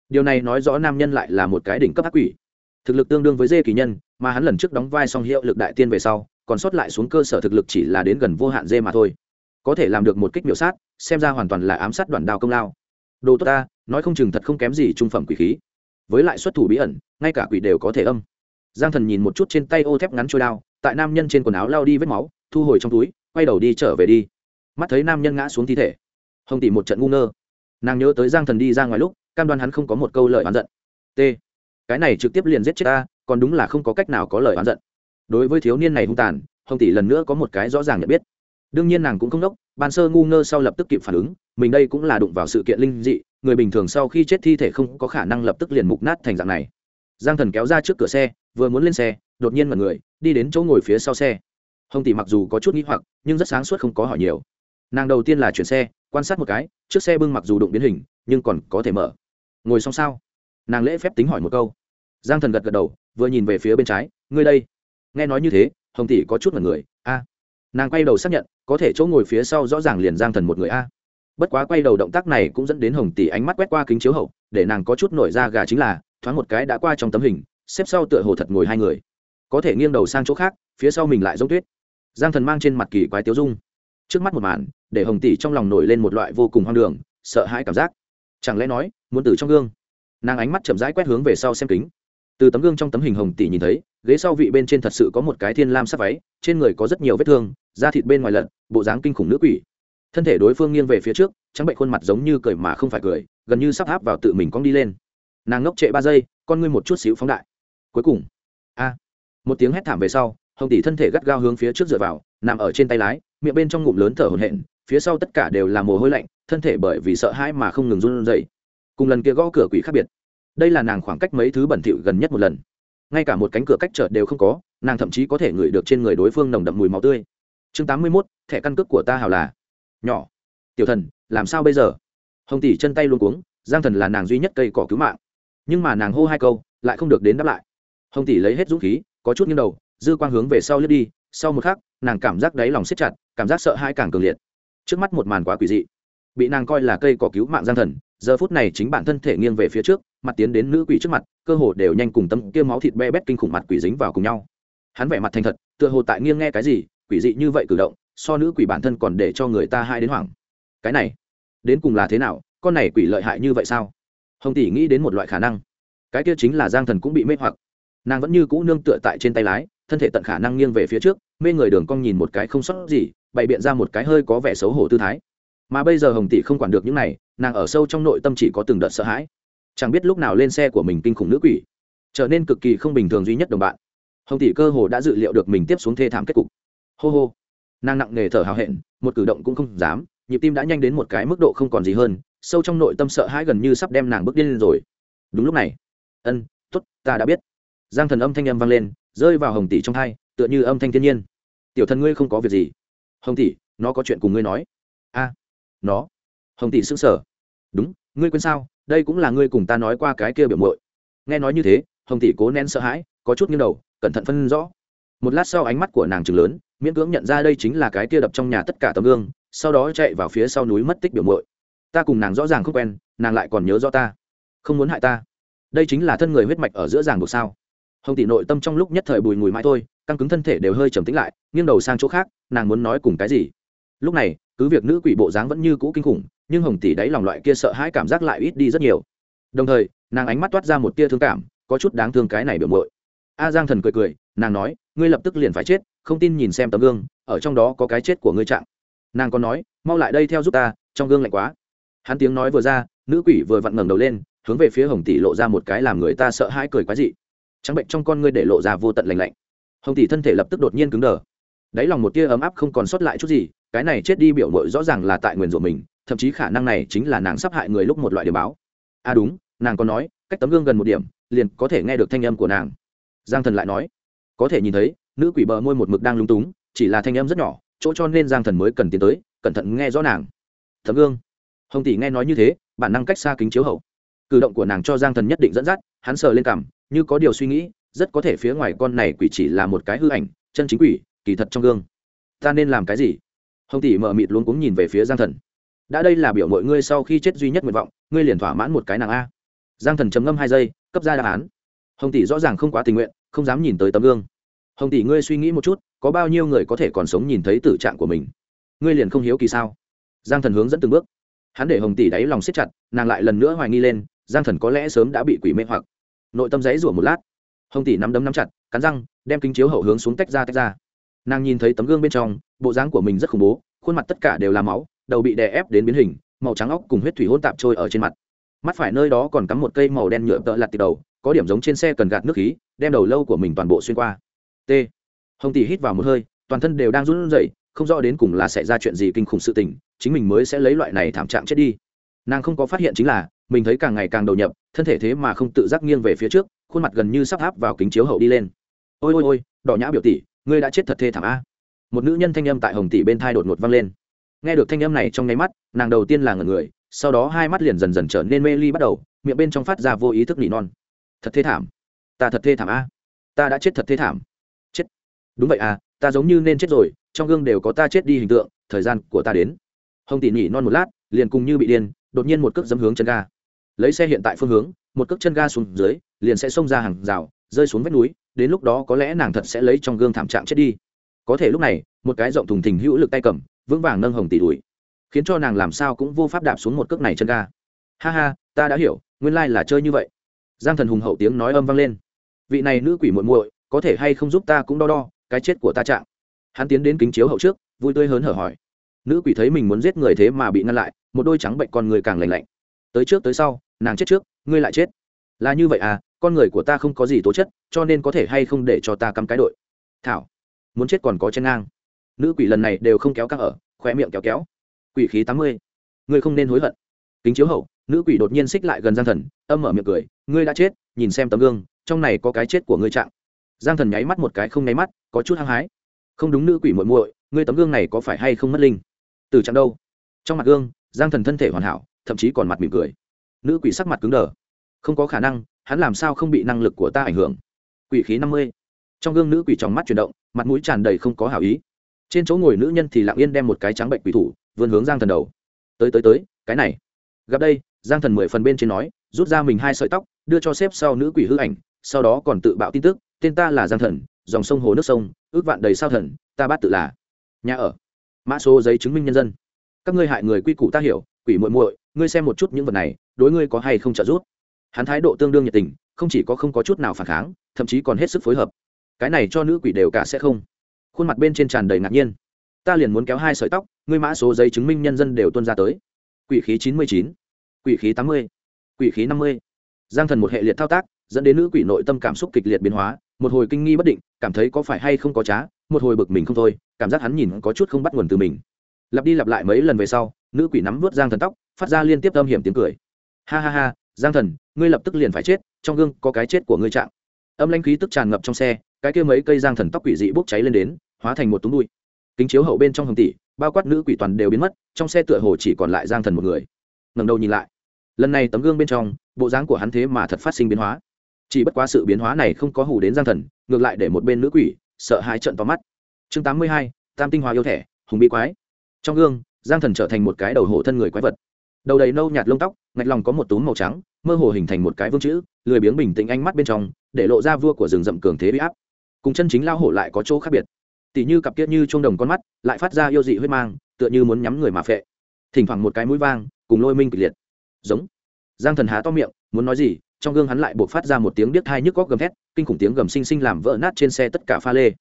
Điều này nói rõ nam nhân lại là một cái đỉnh cấp ác quỷ. Thực lực tương đương với dê kỳ nhân, mà hắn lần trước đóng vai song hiệu lực đại tiên về sau, còn sót lại xuống cơ sở thực lực chỉ là đến gần vô hạn dê mà thôi. Có thể làm được một kích miểu sát, xem ra hoàn toàn là ám sát đoàn đao công lao. Đồ tốt ta, nói không chừng thật không kém gì trung phẩm quỷ khí. Với lại xuất thủ bí ẩn, ngay cả quỷ đều có thể âm giang thần nhìn một chút trên tay ô thép ngắn trôi đao, tại nam nhân trên quần áo lao đi vết máu, thu hồi trong túi, quay đầu đi trở về đi. Mắt thấy nam nhân ngã xuống thi thể, hồng tỷ một trận ngu ngơ. Nàng nhớ tới giang thần đi ra ngoài lúc, cam đoan hắn không có một câu lời oán giận. T. Cái này trực tiếp liền giết chết ta, còn đúng là không có cách nào có lời oán giận. Đối với thiếu niên này hung tàn, hồng tỷ lần nữa có một cái rõ ràng nhận biết. Đương nhiên nàng cũng không đốc, ban sơ ngu ngơ sau lập tức kịp phản ứng, mình đây cũng là đụng vào sự kiện linh dị, người bình thường sau khi chết thi thể không có khả năng lập tức liền mục nát thành dạng này. Giang thần kéo ra trước cửa xe vừa muốn lên xe, đột nhiên mật người, đi đến chỗ ngồi phía sau xe. Hồng tỷ mặc dù có chút n g h i hoặc, nhưng rất sáng suốt không có hỏi nhiều. Nàng đầu tiên là chuyển xe, quan sát một cái, chiếc xe bưng mặc dù đụng biến hình, nhưng còn có thể mở. Ngồi xong sao? Nàng lễ phép tính hỏi một câu. Giang thần gật gật đầu, vừa nhìn về phía bên trái, ngươi đây. Nghe nói như thế, hồng tỷ có chút mật người, a. Nàng quay đầu xác nhận, có thể chỗ ngồi phía sau rõ ràng liền giang thần một người a. Bất quá quay đầu động tác này cũng dẫn đến hồng tỷ ánh mắt quét qua kính chiếu hậu, để nàng có chút nổi da gà chính là, thoáng một cái đã qua trong tấm hình xếp sau tựa hồ thật ngồi hai người. Có thể nghiêng đầu sang chỗ khác, phía sau mình lại giống tuyết. Giang thần mang trên mặt kỳ quái tiếu dung. Trước mắt một màn, để hồng tỷ trong lòng nổi lên một loại vô cùng hoang đường, sợ hãi cảm giác. Chẳng lẽ nói, muốn từ trong gương? Nàng ánh mắt chậm rãi quét hướng về sau xem kính. Từ tấm gương trong tấm hình hồng tỷ nhìn thấy, ghế sau vị bên trên thật sự có một cái thiên lam sắc váy, trên người có rất nhiều vết thương, da thịt bên ngoài lận bộ dáng kinh khủng nữ quỷ. Thân thể đối phương nghiêng về phía trước, trắng bệnh khuôn mặt giống như cười mà không phải cười, gần như sắp áp vào tự mình cong đi lên. Nàng ngốc trệ ba giây, con ngươi một chút xíu phóng đại cuối cùng. A. Một tiếng hét thảm về sau, hồng tỷ thân thể gắt gao hướng phía trước dựa vào, nằm ở trên tay lái, miệng bên trong ngụm lớn thở hổn hển, phía sau tất cả đều là mồ hôi lạnh, thân thể bởi vì sợ hãi mà không ngừng run rẩy. Cùng lần kia gõ cửa quỷ khác biệt. Đây là nàng khoảng cách mấy thứ bẩn thỉu gần nhất một lần. Ngay cả một cánh cửa cách trở đều không có, nàng thậm chí có thể ngửi được trên người đối phương nồng đậm mùi máu tươi. Chương tám mươi mốt, thẻ căn cước của ta hào là. Nhỏ. Tiểu thần, làm sao bây giờ? Hồng tỷ chân tay luôn cuống, giang thần là nàng duy nhất cây cỏ cứu mạng. Nhưng mà nàng hô hai câu, lại không được đến đáp lại hồng tỷ lấy hết dũng khí, có chút nghiêng đầu, dư quang hướng về sau lướt đi, sau một khắc, nàng cảm giác đáy lòng siết chặt, cảm giác sợ hãi càng cường liệt. Trước mắt một màn quá quỷ dị. Bị nàng coi là cây cỏ cứu mạng giang thần, giờ phút này chính bản thân thể nghiêng về phía trước, mặt tiến đến nữ quỷ trước mặt, cơ hồ đều nhanh cùng tấm kia máu thịt be bét kinh khủng mặt quỷ dính vào cùng nhau. Hắn vẻ mặt thành thật, tựa hồ tại nghiêng nghe cái gì, quỷ dị như vậy cử động, so nữ quỷ bản thân còn để cho người ta hai đến hoảng. Cái này, đến cùng là thế nào, con này quỷ lợi hại như vậy sao? Hồng tỷ nghĩ đến một loại khả năng. Cái kia chính là giang thần cũng bị mê hoặc nàng vẫn như cũ nương tựa tại trên tay lái, thân thể tận khả năng nghiêng về phía trước, mê người đường cong nhìn một cái không sót gì, bày biện ra một cái hơi có vẻ xấu hổ tư thái. Mà bây giờ hồng tỷ không quản được những này, nàng ở sâu trong nội tâm chỉ có từng đợt sợ hãi. Chẳng biết lúc nào lên xe của mình kinh khủng nữ quỷ, trở nên cực kỳ không bình thường duy nhất đồng bạn. Hồng tỷ cơ hồ đã dự liệu được mình tiếp xuống thê thảm kết cục. Hô hô. Nàng nặng nề thở hào hẹn, một cử động cũng không dám, nhịp tim đã nhanh đến một cái mức độ không còn gì hơn, sâu trong nội tâm sợ hãi gần như sắp đem nàng bước điên lên rồi. Đúng lúc này. Ân t ố t ta đã biết giang thần âm thanh âm vang lên, rơi vào hồng tỷ trong hai, tựa như âm thanh thiên nhiên. Tiểu thần ngươi không có việc gì. Hồng tỷ, nó có chuyện cùng ngươi nói. A, nó. Hồng tỷ sững sờ. Đúng, ngươi quên sao? Đây cũng là ngươi cùng ta nói qua cái kia biểu mội nghe nói như thế, hồng tỷ cố nén sợ hãi, có chút nghiêng đầu, cẩn thận phân rõ. Một lát sau ánh mắt của nàng chừng lớn, miễn cưỡng nhận ra đây chính là cái kia đập trong nhà tất cả tấm gương, sau đó chạy vào phía sau núi mất tích biểu mội ta cùng nàng rõ ràng không quen, nàng lại còn nhớ rõ ta, không muốn hại ta. Đây chính là thân người huyết mạch ở giữa ràng buộc sao? Hồng tỷ nội tâm trong lúc nhất thời bùi ngùi mãi thôi, căng cứng thân thể đều hơi trầm tĩnh lại, nghiêng đầu sang chỗ khác, nàng muốn nói cùng cái gì? Lúc này, cứ việc nữ quỷ bộ dáng vẫn như cũ kinh khủng, nhưng hồng tỷ đáy lòng loại kia sợ hãi cảm giác lại ít đi rất nhiều. Đồng thời, nàng ánh mắt toát ra một tia thương cảm, có chút đáng thương cái này biểu mội a giang thần cười cười, nàng nói, ngươi lập tức liền phải chết, không tin nhìn xem tấm gương, ở trong đó có cái chết của ngươi trạng nàng còn nói, mau lại đây theo giúp ta, trong gương lạnh quá. Hắn tiếng nói vừa ra, nữ quỷ vừa vặn ngẩng đầu lên, hướng về phía hồng tỷ lộ ra một cái làm người ta sợ hãi cười quá dị trắng bệnh trong con ngươi để lộ ra vô tận lành lạnh. Hồng tỷ thân thể lập tức đột nhiên cứng đờ. Đáy lòng một tia ấm áp không còn sót lại chút gì, cái này chết đi biểu mội rõ ràng là tại nguyền rủa mình, thậm chí khả năng này chính là nàng sắp hại người lúc một loại điểm báo. À đúng, nàng còn nói, cách tấm gương gần một điểm, liền có thể nghe được thanh âm của nàng. Giang thần lại nói, có thể nhìn thấy, nữ quỷ bờ môi một mực đang lung túng, chỉ là thanh âm rất nhỏ, chỗ cho nên giang thần mới cần tiến tới, cẩn thận nghe rõ nàng. Thấm gương. Hồng tỷ nghe nói như thế, bản năng cách xa kính chiếu hậu cử động của nàng cho giang thần nhất định dẫn dắt, hắn sờ lên cằm, như có điều suy nghĩ, rất có thể phía ngoài con này quỷ chỉ là một cái hư ảnh, chân chính quỷ, kỳ thật trong gương. Ta nên làm cái gì? Hồng tỷ mờ mịt luôn cuống nhìn về phía giang thần. Đã đây là biểu mọi ngươi sau khi chết duy nhất nguyện vọng, ngươi liền thỏa mãn một cái nàng a. Giang thần chấm ngâm hai giây, cấp ra đáp án. Hồng tỷ rõ ràng không quá tình nguyện, không dám nhìn tới tấm gương. Hồng tỷ ngươi suy nghĩ một chút, có bao nhiêu người có thể còn sống nhìn thấy tử trạng của mình? Ngươi liền không hiếu kỳ sao? Giang thần hướng dẫn từng bước. Hắn để hồng tỷ đáy lòng siết chặt, nàng lại lần nữa hoài nghi lên giang thần có lẽ sớm đã bị quỷ mê hoặc. Nội tâm giấy rủa một lát. Hồng tỷ nắm đấm nắm chặt, cắn răng, đem kính chiếu hậu hướng xuống tách ra tách ra. Nàng nhìn thấy tấm gương bên trong, bộ dáng của mình rất khủng bố, khuôn mặt tất cả đều là máu, đầu bị đè ép đến biến hình, màu trắng óc cùng huyết thủy hôn tạp trôi ở trên mặt. Mắt phải nơi đó còn cắm một cây màu đen nhựa tợ lặt từ đầu, có điểm giống trên xe cần gạt nước khí, đem đầu lâu của mình toàn bộ xuyên qua. T. Hồng tỷ hít vào một hơi, toàn thân đều đang run rẩy, không rõ đến cùng là sẽ ra chuyện gì kinh khủng sự tình, chính mình mới sẽ lấy loại này thảm trạng chết đi. Nàng không có phát hiện chính là mình thấy càng ngày càng đầu nhập, thân thể thế mà không tự giác nghiêng về phía trước, khuôn mặt gần như sắp áp vào kính chiếu hậu đi lên. Ôi ôi ôi, đỏ nhã biểu tỷ, ngươi đã chết thật thê thảm a. Một nữ nhân thanh âm tại hồng tỷ bên thai đột ngột vang lên. Nghe được thanh âm này trong nháy mắt, nàng đầu tiên là ngần người, sau đó hai mắt liền dần dần trở nên mê ly bắt đầu, miệng bên trong phát ra vô ý thức nỉ non. Thật thê thảm. Ta thật thê thảm a. Ta đã chết thật thê thảm. Chết. Đúng vậy à ta giống như nên chết rồi, trong gương đều có ta chết đi hình tượng, thời gian của ta đến. Hồng tỷ nỉ non một lát, liền cùng như bị điên, đột nhiên một cước dấm hướng chân ga lấy xe hiện tại phương hướng, một cước chân ga xuống dưới, liền sẽ xông ra hàng rào, rơi xuống vách núi, đến lúc đó có lẽ nàng thật sẽ lấy trong gương thảm trạng chết đi. Có thể lúc này, một cái rộng thùng thình hữu lực tay cầm, vững vàng nâng hồng tỷ đuổi khiến cho nàng làm sao cũng vô pháp đạp xuống một cước này chân ga. Ha ha, ta đã hiểu, nguyên lai là chơi như vậy. Giang thần hùng hậu tiếng nói âm vang lên. Vị này nữ quỷ muội muội, có thể hay không giúp ta cũng đo đo, cái chết của ta trạng hắn tiến đến kính chiếu hậu trước, vui tươi hớn hở hỏi. Nữ quỷ thấy mình muốn giết người thế mà bị ngăn lại, một đôi trắng bệnh con người càng lành lạnh tới trước tới sau, nàng chết trước, ngươi lại chết. Là như vậy à con người của ta không có gì tố chất, cho nên có thể hay không để cho ta cắm cái đội? Thảo, muốn chết còn có chen ngang. Nữ quỷ lần này đều không kéo các ở khoe miệng kéo kéo. Quỷ khí tám mươi. Ngươi không nên hối hận. Kính chiếu hậu, nữ quỷ đột nhiên xích lại gần giang thần, âm mở miệng cười, ngươi đã chết, nhìn xem tấm gương, trong này có cái chết của ngươi trạng. Giang thần nháy mắt một cái không nháy mắt, có chút hăng hái. Không đúng nữ quỷ muội muội, ngươi tấm gương này có phải hay không mất linh? Từ trạng đâu? Trong mặt gương, giang thần thân thể hoàn hảo thậm chí còn mặt mỉm cười. Nữ quỷ sắc mặt cứng đờ. Không có khả năng, hắn làm sao không bị năng lực của ta ảnh hưởng? Quỷ khí năm mươi. Trong gương nữ quỷ trong mắt chuyển động, mặt mũi tràn đầy không có hảo ý. Trên chỗ ngồi nữ nhân thì lặng yên đem một cái trắng bệnh quỷ thủ, vươn hướng giang thần đầu. Tới tới tới, cái này. Gặp đây, giang thần mười phần bên trên nói, rút ra mình hai sợi tóc, đưa cho xếp sau nữ quỷ hư ảnh, sau đó còn tự bạo tin tức, tên ta là giang thần, dòng sông hồ nước sông, ước vạn đầy sao thần, ta bắt tự là. Nhà ở. Mã số giấy chứng minh nhân dân. Các ngươi hại người quy củ ta hiểu, quỷ muội muội ngươi xem một chút những vật này, đối ngươi có hay không trợ giúp? Hắn thái độ tương đương nhiệt tình, không chỉ có không có chút nào phản kháng, thậm chí còn hết sức phối hợp. Cái này cho nữ quỷ đều cả sẽ không. Khuôn mặt bên trên tràn đầy ngạc nhiên. Ta liền muốn kéo hai sợi tóc, ngươi mã số giấy chứng minh nhân dân đều tuân ra tới. Quỷ khí chín mươi chín, quỷ khí tám mươi, quỷ khí năm mươi. Giang thần một hệ liệt thao tác, dẫn đến nữ quỷ nội tâm cảm xúc kịch liệt biến hóa, một hồi kinh nghi bất định, cảm thấy có phải hay không có trá, một hồi bực mình không thôi, cảm giác hắn nhìn có chút không bắt nguồn từ mình lặp đi lặp lại mấy lần về sau, nữ quỷ nắm vớt giang thần tóc, phát ra liên tiếp âm hiểm tiếng cười. Ha ha ha, giang thần, ngươi lập tức liền phải chết, trong gương có cái chết của ngươi trạng âm lãnh khí tức tràn ngập trong xe, cái kia mấy cây giang thần tóc quỷ dị bốc cháy lên đến, hóa thành một túng bụi. Kính chiếu hậu bên trong hồng tỷ, bao quát nữ quỷ toàn đều biến mất, trong xe tựa hồ chỉ còn lại giang thần một người. Ngầm đầu nhìn lại. Lần này tấm gương bên trong, bộ dáng của hắn thế mà thật phát sinh biến hóa. Chỉ bất quá sự biến hóa này không có hù đến giang thần, ngược lại để một bên nữ quỷ sợ hãi trận to mắt. Chương tám mươi hai, tam tinh hòa yêu thẻ, hùng bị quái trong gương, giang thần trở thành một cái đầu hổ thân người quái vật. Đầu đầy nâu nhạt lông tóc, ngạch lòng có một túm màu trắng, mơ hồ hình thành một cái vương chữ, lười biếng bình tĩnh ánh mắt bên trong, để lộ ra vua của rừng rậm cường thế bị áp. Cùng chân chính lao hổ lại có chỗ khác biệt. Tỉ như cặp kia như chuông đồng con mắt, lại phát ra yêu dị huyết mang, tựa như muốn nhắm người mà phệ. Thỉnh thoảng một cái mũi vang, cùng lôi minh kịch liệt. Giống. Giang thần há to miệng, muốn nói gì, trong gương hắn lại buộc phát ra một tiếng điếc thai nhức góc gầm thét, kinh khủng tiếng gầm xinh xinh làm vỡ nát trên xe tất cả pha lê.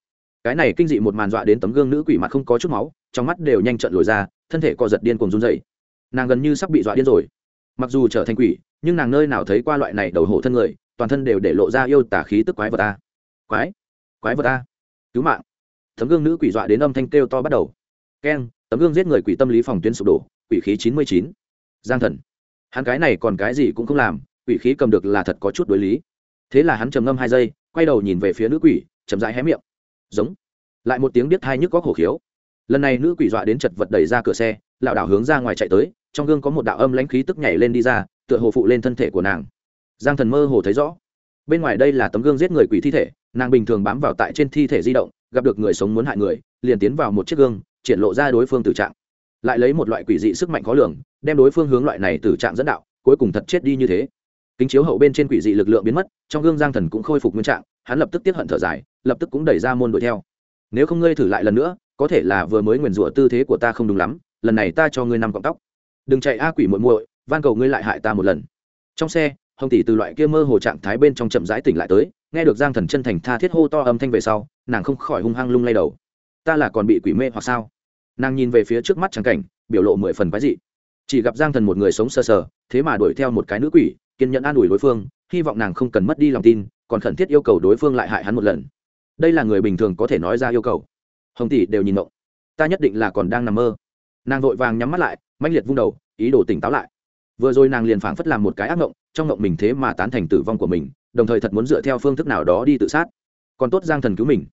Cái này kinh dị một màn dọa đến tấm gương nữ quỷ mặt không có chút máu trong mắt đều nhanh trận lồi ra, thân thể co giật điên cùng run dậy nàng gần như sắp bị dọa điên rồi. Mặc dù trở thành quỷ, nhưng nàng nơi nào thấy qua loại này đầu hổ thân người, toàn thân đều để lộ ra yêu tả khí tức quái vật ta quái? Quái vật ta cứu mạng. Tấm gương nữ quỷ dọa đến âm thanh kêu to bắt đầu. Keng, tấm gương giết người quỷ tâm lý phòng tuyến sụp đổ, quỷ khí chín mươi chín. Giang thần. Hắn cái này còn cái gì cũng không làm, quỷ khí cầm được là thật có chút đối lý. Thế là hắn trầm ngâm hai giây, quay đầu nhìn về phía nữ quỷ, chậm rãi hé miệng. Giống. Lại một tiếng biết hai nhức có hổ khiếu lần này nữ quỷ dọa đến chật vật đẩy ra cửa xe lảo đảo hướng ra ngoài chạy tới, trong gương có một đạo âm lãnh khí tức nhảy lên đi ra, tựa hồ phụ lên thân thể của nàng. Giang thần mơ hồ thấy rõ. Bên ngoài đây là tấm gương giết người quỷ thi thể, nàng bình thường bám vào tại trên thi thể di động, gặp được người sống muốn hại người, liền tiến vào một chiếc gương, triển lộ ra đối phương tử trạng. Lại lấy một loại quỷ dị sức mạnh khó lường, đem đối phương hướng loại này tử trạng dẫn đạo, cuối cùng thật chết đi như thế. Kính chiếu hậu bên trên quỷ dị lực lượng biến mất, trong gương giang thần cũng khôi phục nguyên trạng, hắn lập tức tiếp hận thở dài, lập tức cũng đẩy ra môn đuổi theo. Nếu không ngươi thử lại lần nữa có thể là vừa mới nguyền rủa tư thế của ta không đúng lắm lần này ta cho ngươi năm cọng tóc. Đừng chạy a quỷ muội muội van cầu ngươi lại hại ta một lần. Trong xe hồng tỷ từ loại kia mơ hồ trạng thái bên trong chậm rãi tỉnh lại tới nghe được giang thần chân thành tha thiết hô to âm thanh về sau nàng không khỏi hung hăng lung lay đầu. Ta là còn bị quỷ mê hoặc sao? Nàng nhìn về phía trước mắt trắng cảnh biểu lộ mười phần quái dị. Chỉ gặp giang thần một người sống sơ sờ, sờ thế mà đuổi theo một cái nữ quỷ kiên nhẫn an ủi đối phương hy vọng nàng không cần mất đi lòng tin còn khẩn thiết yêu cầu đối phương lại hại hắn một lần. Đây là người bình thường có thể nói ra yêu cầu hồng tỷ đều nhìn mộng ta nhất định là còn đang nằm mơ. Nàng vội vàng nhắm mắt lại, mãnh liệt vung đầu, ý đồ tỉnh táo lại. Vừa rồi nàng liền phảng phất làm một cái ác mộng trong mộng mình thế mà tán thành tử vong của mình, đồng thời thật muốn dựa theo phương thức nào đó đi tự sát. Còn tốt giang thần cứu mình.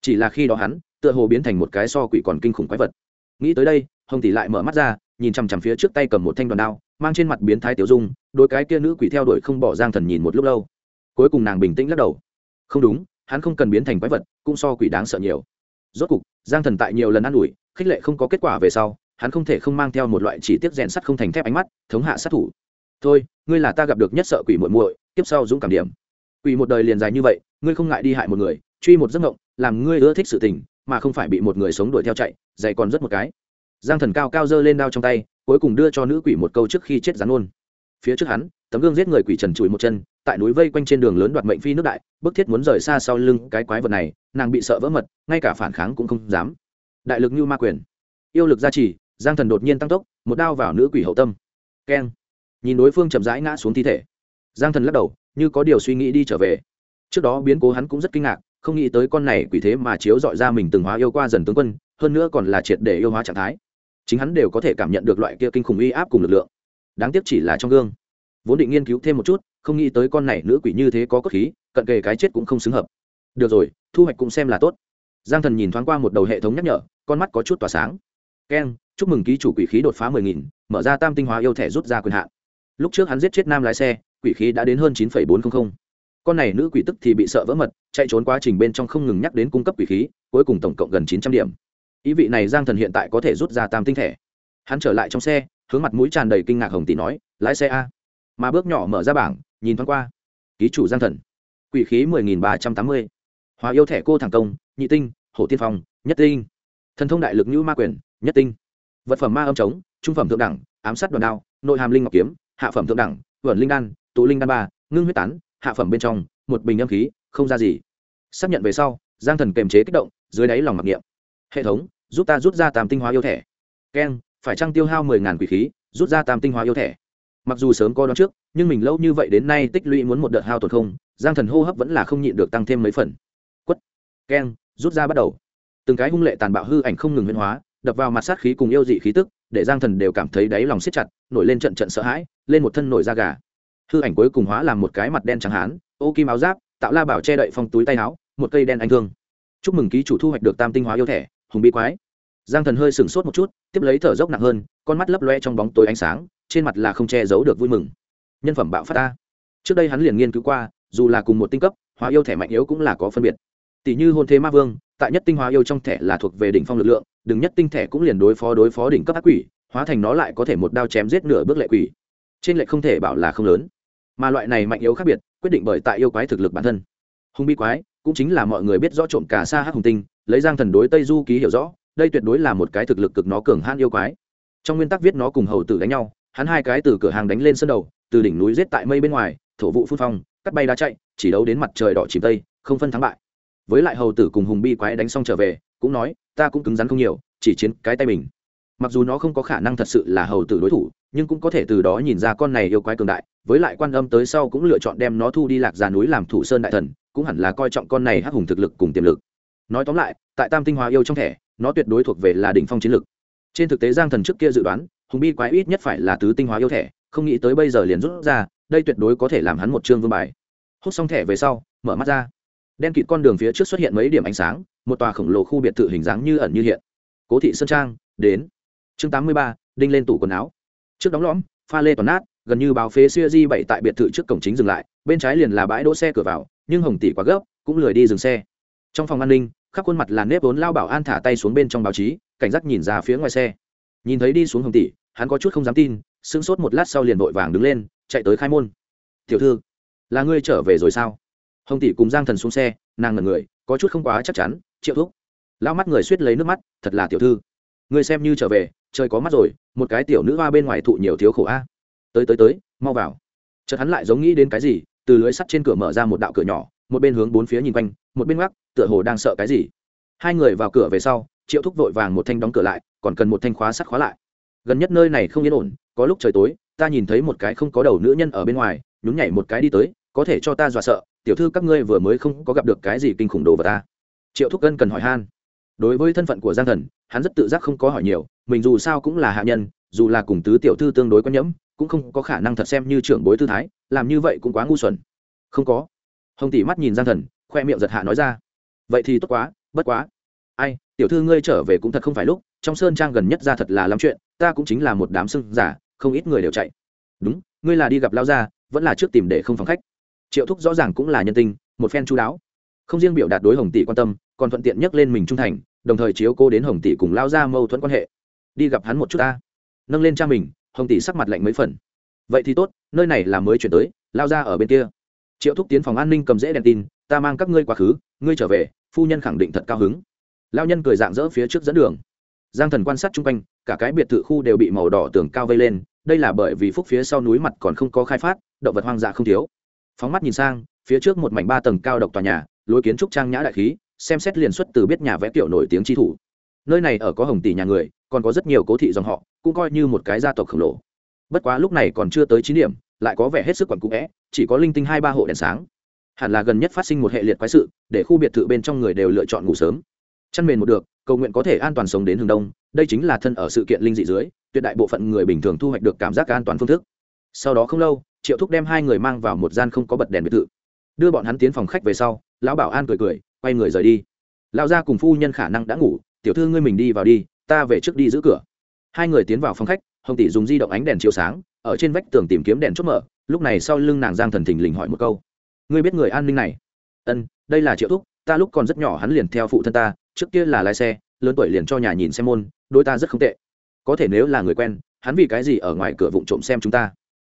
Chỉ là khi đó hắn, tựa hồ biến thành một cái so quỷ còn kinh khủng quái vật. Nghĩ tới đây, hồng tỷ lại mở mắt ra, nhìn chằm chằm phía trước tay cầm một thanh đoàn đao, mang trên mặt biến thái tiểu dung, đôi cái kia nữ quỷ theo đuổi không bỏ giang thần nhìn một lúc lâu. Cuối cùng nàng bình tĩnh lắc đầu. Không đúng, hắn không cần biến thành quái vật, cũng so quỷ đáng sợ nhiều. Rốt cục giang thần tại nhiều lần ă n ủi, khích lệ không có kết quả về sau, hắn không thể không mang theo một loại chỉ tiết rèn sắt không thành thép ánh mắt, thống hạ sát thủ. Thôi, ngươi là ta gặp được nhất sợ quỷ muội muội, tiếp sau dũng cảm điểm. Quỷ một đời liền dài như vậy, ngươi không ngại đi hại một người, truy một giấc ngộng làm ngươi ưa thích sự tình, mà không phải bị một người sống đuổi theo chạy, dày còn rất một cái. Giang thần cao cao giơ lên đao trong tay, cuối cùng đưa cho nữ quỷ một câu trước khi chết rắn ôn phía trước hắn tấm gương giết người quỷ trần chùi một chân, tại núi vây quanh trên đường lớn đoạt mệnh phi nước đại, bức thiết muốn rời xa sau lưng cái quái vật này, nàng bị sợ vỡ mật, ngay cả phản kháng cũng không dám. Đại lực như ma quyền, yêu lực gia trì, giang thần đột nhiên tăng tốc, một đao vào nữ quỷ hậu tâm. Keng. Nhìn đối phương chậm rãi ngã xuống thi thể, giang thần lắc đầu, như có điều suy nghĩ đi trở về. Trước đó biến cố hắn cũng rất kinh ngạc, không nghĩ tới con này quỷ thế mà chiếu dọi ra mình từng hóa yêu qua dần tướng quân, hơn nữa còn là triệt để yêu hóa trạng thái. Chính hắn đều có thể cảm nhận được loại kia kinh khủng uy áp cùng lực lượng. Đáng tiếc chỉ là trong gương vốn định nghiên cứu thêm một chút, không nghĩ tới con này nữ quỷ như thế có cốt khí, cận kề cái chết cũng không xứng hợp. Được rồi, thu hoạch cũng xem là tốt. Giang thần nhìn thoáng qua một đầu hệ thống nhắc nhở, con mắt có chút tỏa sáng. Keng chúc mừng ký chủ quỷ khí đột phá mười nghìn, mở ra tam tinh hóa yêu thẻ rút ra quyền hạn. Lúc trước hắn giết chết nam lái xe, quỷ khí đã đến hơn chín phẩy bốn trăm linh con này nữ quỷ tức thì bị sợ vỡ mật, chạy trốn quá trình bên trong không ngừng nhắc đến cung cấp quỷ khí, cuối cùng tổng cộng gần chín trăm điểm. Ý vị này giang thần hiện tại có thể rút ra tam tinh thẻ hắn trở lại trong xe, hướng mặt mũi tràn đầy kinh ngạc hồng tỷ nói, lái xe a mà bước nhỏ mở ra bảng, nhìn thoáng qua. Ký chủ giang thần. Quỷ khí mười nghìn ba trăm tám mươi. Hóa yêu thẻ cô thẳng công, nhị tinh, hổ tiên phong, nhất tinh. Thần thông đại lực như ma quyền, nhất tinh. Vật phẩm ma âm trống trung phẩm thượng đẳng, ám sát đoàn đao, nội hàm linh ngọc kiếm, hạ phẩm thượng đẳng, vẩn linh đan, tụ linh đan ba, ngưng huyết tán, hạ phẩm bên trong, một bình âm khí, không ra gì. Xác nhận về sau, giang thần kềm chế kích động, dưới đáy lòng mặc niệm. Hệ thống, giúp ta rút ra tàm tinh hóa yêu thẻ. Keng phải trăng tiêu hao mười ngàn quỷ khí, rút ra tàm tinh hóa yêu thẻ? Mặc dù sớm có đón trước, nhưng mình lâu như vậy đến nay tích lũy muốn một đợt hao tổn không, giang thần hô hấp vẫn là không nhịn được tăng thêm mấy phần. Quất. Keng, rút ra bắt đầu. Từng cái hung lệ tàn bạo hư ảnh không ngừng huyên hóa, đập vào mặt sát khí cùng yêu dị khí tức, để giang thần đều cảm thấy đáy lòng siết chặt, nổi lên trận trận sợ hãi, lên một thân nổi da gà. Hư ảnh cuối cùng hóa làm một cái mặt đen trắng hán, ô kim áo giáp, tạo la bảo che đậy phong túi tay áo, một cây đen anh thương. Chúc mừng ký chủ thu hoạch được tam tinh hóa yêu thẻ hùng bi quái. Giang thần hơi sửng sốt một chút, tiếp lấy thở dốc nặng hơn, con mắt lấp loe trong bóng tối ánh sáng trên mặt là không che giấu được vui mừng. Nhân phẩm bạo phát ta. Trước đây hắn liền nghiên cứu qua, dù là cùng một tinh cấp, hóa yêu thẻ mạnh yếu cũng là có phân biệt. Tỷ như hôn thế ma vương, tại nhất tinh hóa yêu trong thẻ là thuộc về đỉnh phong lực lượng, đừng nhất tinh thẻ cũng liền đối phó đối phó đỉnh cấp ác quỷ, hóa thành nó lại có thể một đao chém giết nửa bước lệ quỷ. Trên lệ không thể bảo là không lớn. Mà loại này mạnh yếu khác biệt, quyết định bởi tại yêu quái thực lực bản thân. Hung bi quái, cũng chính là mọi người biết rõ trộm cả xa hát hùng tinh, lấy giang thần đối tây du ký hiểu rõ, đây tuyệt đối là một cái thực lực cực nó cường hãn yêu quái. Trong nguyên tắc viết nó cùng hầu tử đánh nhau hắn hai cái từ cửa hàng đánh lên sân đầu, từ đỉnh núi giết tại mây bên ngoài, thổ vụ phun phong, cắt bay đá chạy, chỉ đấu đến mặt trời đỏ chìm tây, không phân thắng bại. Với lại hầu tử cùng hùng bi quái đánh xong trở về, cũng nói, ta cũng cứng rắn không nhiều, chỉ chiến cái tay mình. Mặc dù nó không có khả năng thật sự là hầu tử đối thủ, nhưng cũng có thể từ đó nhìn ra con này yêu quái cường đại, với lại quan âm tới sau cũng lựa chọn đem nó thu đi lạc già núi làm thủ sơn đại thần, cũng hẳn là coi trọng con này hắc hùng thực lực cùng tiềm lực. Nói tóm lại, tại tam tinh hóa yêu trong thẻ, nó tuyệt đối thuộc về là đỉnh phong chiến lực. Trên thực tế giang thần trước kia dự đoán hùng bi quái ít nhất phải là tứ tinh hóa yêu thẻ, không nghĩ tới bây giờ liền rút ra, đây tuyệt đối có thể làm hắn một chương vương bài. Hút xong thẻ về sau, mở mắt ra. Đen kịt con đường phía trước xuất hiện mấy điểm ánh sáng, một tòa khổng lồ khu biệt thự hình dáng như ẩn như hiện. Cố thị sơn trang, đến. Chương tám mươi ba, đinh lên tủ quần áo. Trước đóng lõm, pha lê toàn nát, gần như báo phế xuya di bảy tại biệt thự trước cổng chính dừng lại, bên trái liền là bãi đỗ xe cửa vào, nhưng hồng tỷ quá gấp, cũng lười đi dừng xe. Trong phòng an ninh, khắp khuôn mặt là nếp vốn lao bảo an thả tay xuống bên trong báo chí, cảnh giác nhìn ra phía ngoài xe. Nhìn thấy đi xuống hồng tỷ hắn có chút không dám tin, sững sốt một lát sau liền vội vàng đứng lên, chạy tới khai môn. Tiểu thư, là ngươi trở về rồi sao? Hồng tỷ cùng giang thần xuống xe, nàng ngần người, có chút không quá chắc chắn, triệu thúc. Lao mắt người suýt lấy nước mắt, thật là tiểu thư, ngươi xem như trở về, trời có mắt rồi, một cái tiểu nữ hoa bên ngoài thụ nhiều thiếu khổ a. Tới tới tới, mau vào. Chợt hắn lại giống nghĩ đến cái gì, từ lưới sắt trên cửa mở ra một đạo cửa nhỏ, một bên hướng bốn phía nhìn quanh, một bên gác tựa hồ đang sợ cái gì. Hai người vào cửa về sau, triệu thúc vội vàng một thanh đóng cửa lại, còn cần một thanh khóa sắt khóa lại gần nhất nơi này không yên ổn, có lúc trời tối, ta nhìn thấy một cái không có đầu nữ nhân ở bên ngoài, nhún nhảy một cái đi tới, có thể cho ta dọa sợ, tiểu thư các ngươi vừa mới không có gặp được cái gì kinh khủng đồ vào ta. Triệu thúc cân cần hỏi han. Đối với thân phận của giang thần, hắn rất tự giác không có hỏi nhiều, mình dù sao cũng là hạ nhân, dù là cùng tứ tiểu thư tương đối có nhẫm, cũng không có khả năng thật xem như trưởng bối tư thái, làm như vậy cũng quá ngu xuẩn. Không có. Hồng tỷ mắt nhìn giang thần, khoe miệng giật hạ nói ra. Vậy thì tốt quá, bất quá ai, tiểu thư ngươi trở về cũng thật không phải lúc, trong sơn trang gần nhất ra thật là lắm chuyện, ta cũng chính là một đám sưng giả, không ít người đều chạy. Đúng, ngươi là đi gặp lao gia, vẫn là trước tìm để không phòng khách. Triệu thúc rõ ràng cũng là nhân tinh một phen chú đáo. Không riêng biểu đạt đối hồng tỷ quan tâm, còn thuận tiện nhắc lên mình trung thành, đồng thời chiếu cô đến hồng tỷ cùng lao ra mâu thuẫn quan hệ. Đi gặp hắn một chút ta. Nâng lên cha mình, hồng tỷ sắc mặt lạnh mấy phần. Vậy thì tốt, nơi này là mới chuyển tới lao ra ở bên kia. Triệu thúc tiến phòng an ninh cầm dễ đèn tin, ta mang các ngươi quá khứ, ngươi trở về, phu nhân khẳng định thật cao hứng lao nhân cười dạng dỡ phía trước dẫn đường. Giang thần quan sát chung quanh, cả cái biệt thự khu đều bị màu đỏ tường cao vây lên, đây là bởi vì phúc phía sau núi mặt còn không có khai phát, động vật hoang dã không thiếu. Phóng mắt nhìn sang, phía trước một mảnh ba tầng cao độc tòa nhà, lối kiến trúc trang nhã đại khí, xem xét liền xuất từ biết nhà vẽ kiểu nổi tiếng tri thủ. Nơi này ở có hồng tỷ nhà người, còn có rất nhiều cố thị dòng họ, cũng coi như một cái gia tộc khổng lồ. Bất quá lúc này còn chưa tới chín điểm, lại có vẻ hết sức quẩn cũ vẽ chỉ có linh tinh hai ba hộ đèn sáng. Hẳn là gần nhất phát sinh một hệ liệt quái sự, để khu biệt thự bên trong người đều lựa chọn ngủ sớm chăn mền một được, cầu nguyện có thể an toàn sống đến hướng đông, đây chính là thân ở sự kiện linh dị dưới, tuyệt đại bộ phận người bình thường thu hoạch được cảm giác an toàn phương thức. Sau đó không lâu, triệu thúc đem hai người mang vào một gian không có bật đèn biệt thự. Đưa bọn hắn tiến phòng khách về sau, lão bảo an cười cười, quay người rời đi. Lão gia cùng phu nhân khả năng đã ngủ, tiểu thư ngươi mình đi vào đi, ta về trước đi giữ cửa. Hai người tiến vào phòng khách, hồng tỷ dùng di động ánh đèn chiếu sáng, ở trên vách tường tìm kiếm đèn chốt mở, lúc này sau lưng nàng giang thần thình lình hỏi một câu, ngươi biết người an ninh này? Ân, đây là triệu thúc, ta lúc còn rất nhỏ hắn liền theo phụ thân ta trước kia là lái xe, lớn tuổi liền cho nhà nhìn xem môn, đôi ta rất không tệ. Có thể nếu là người quen, hắn vì cái gì ở ngoài cửa vụng trộm xem chúng ta?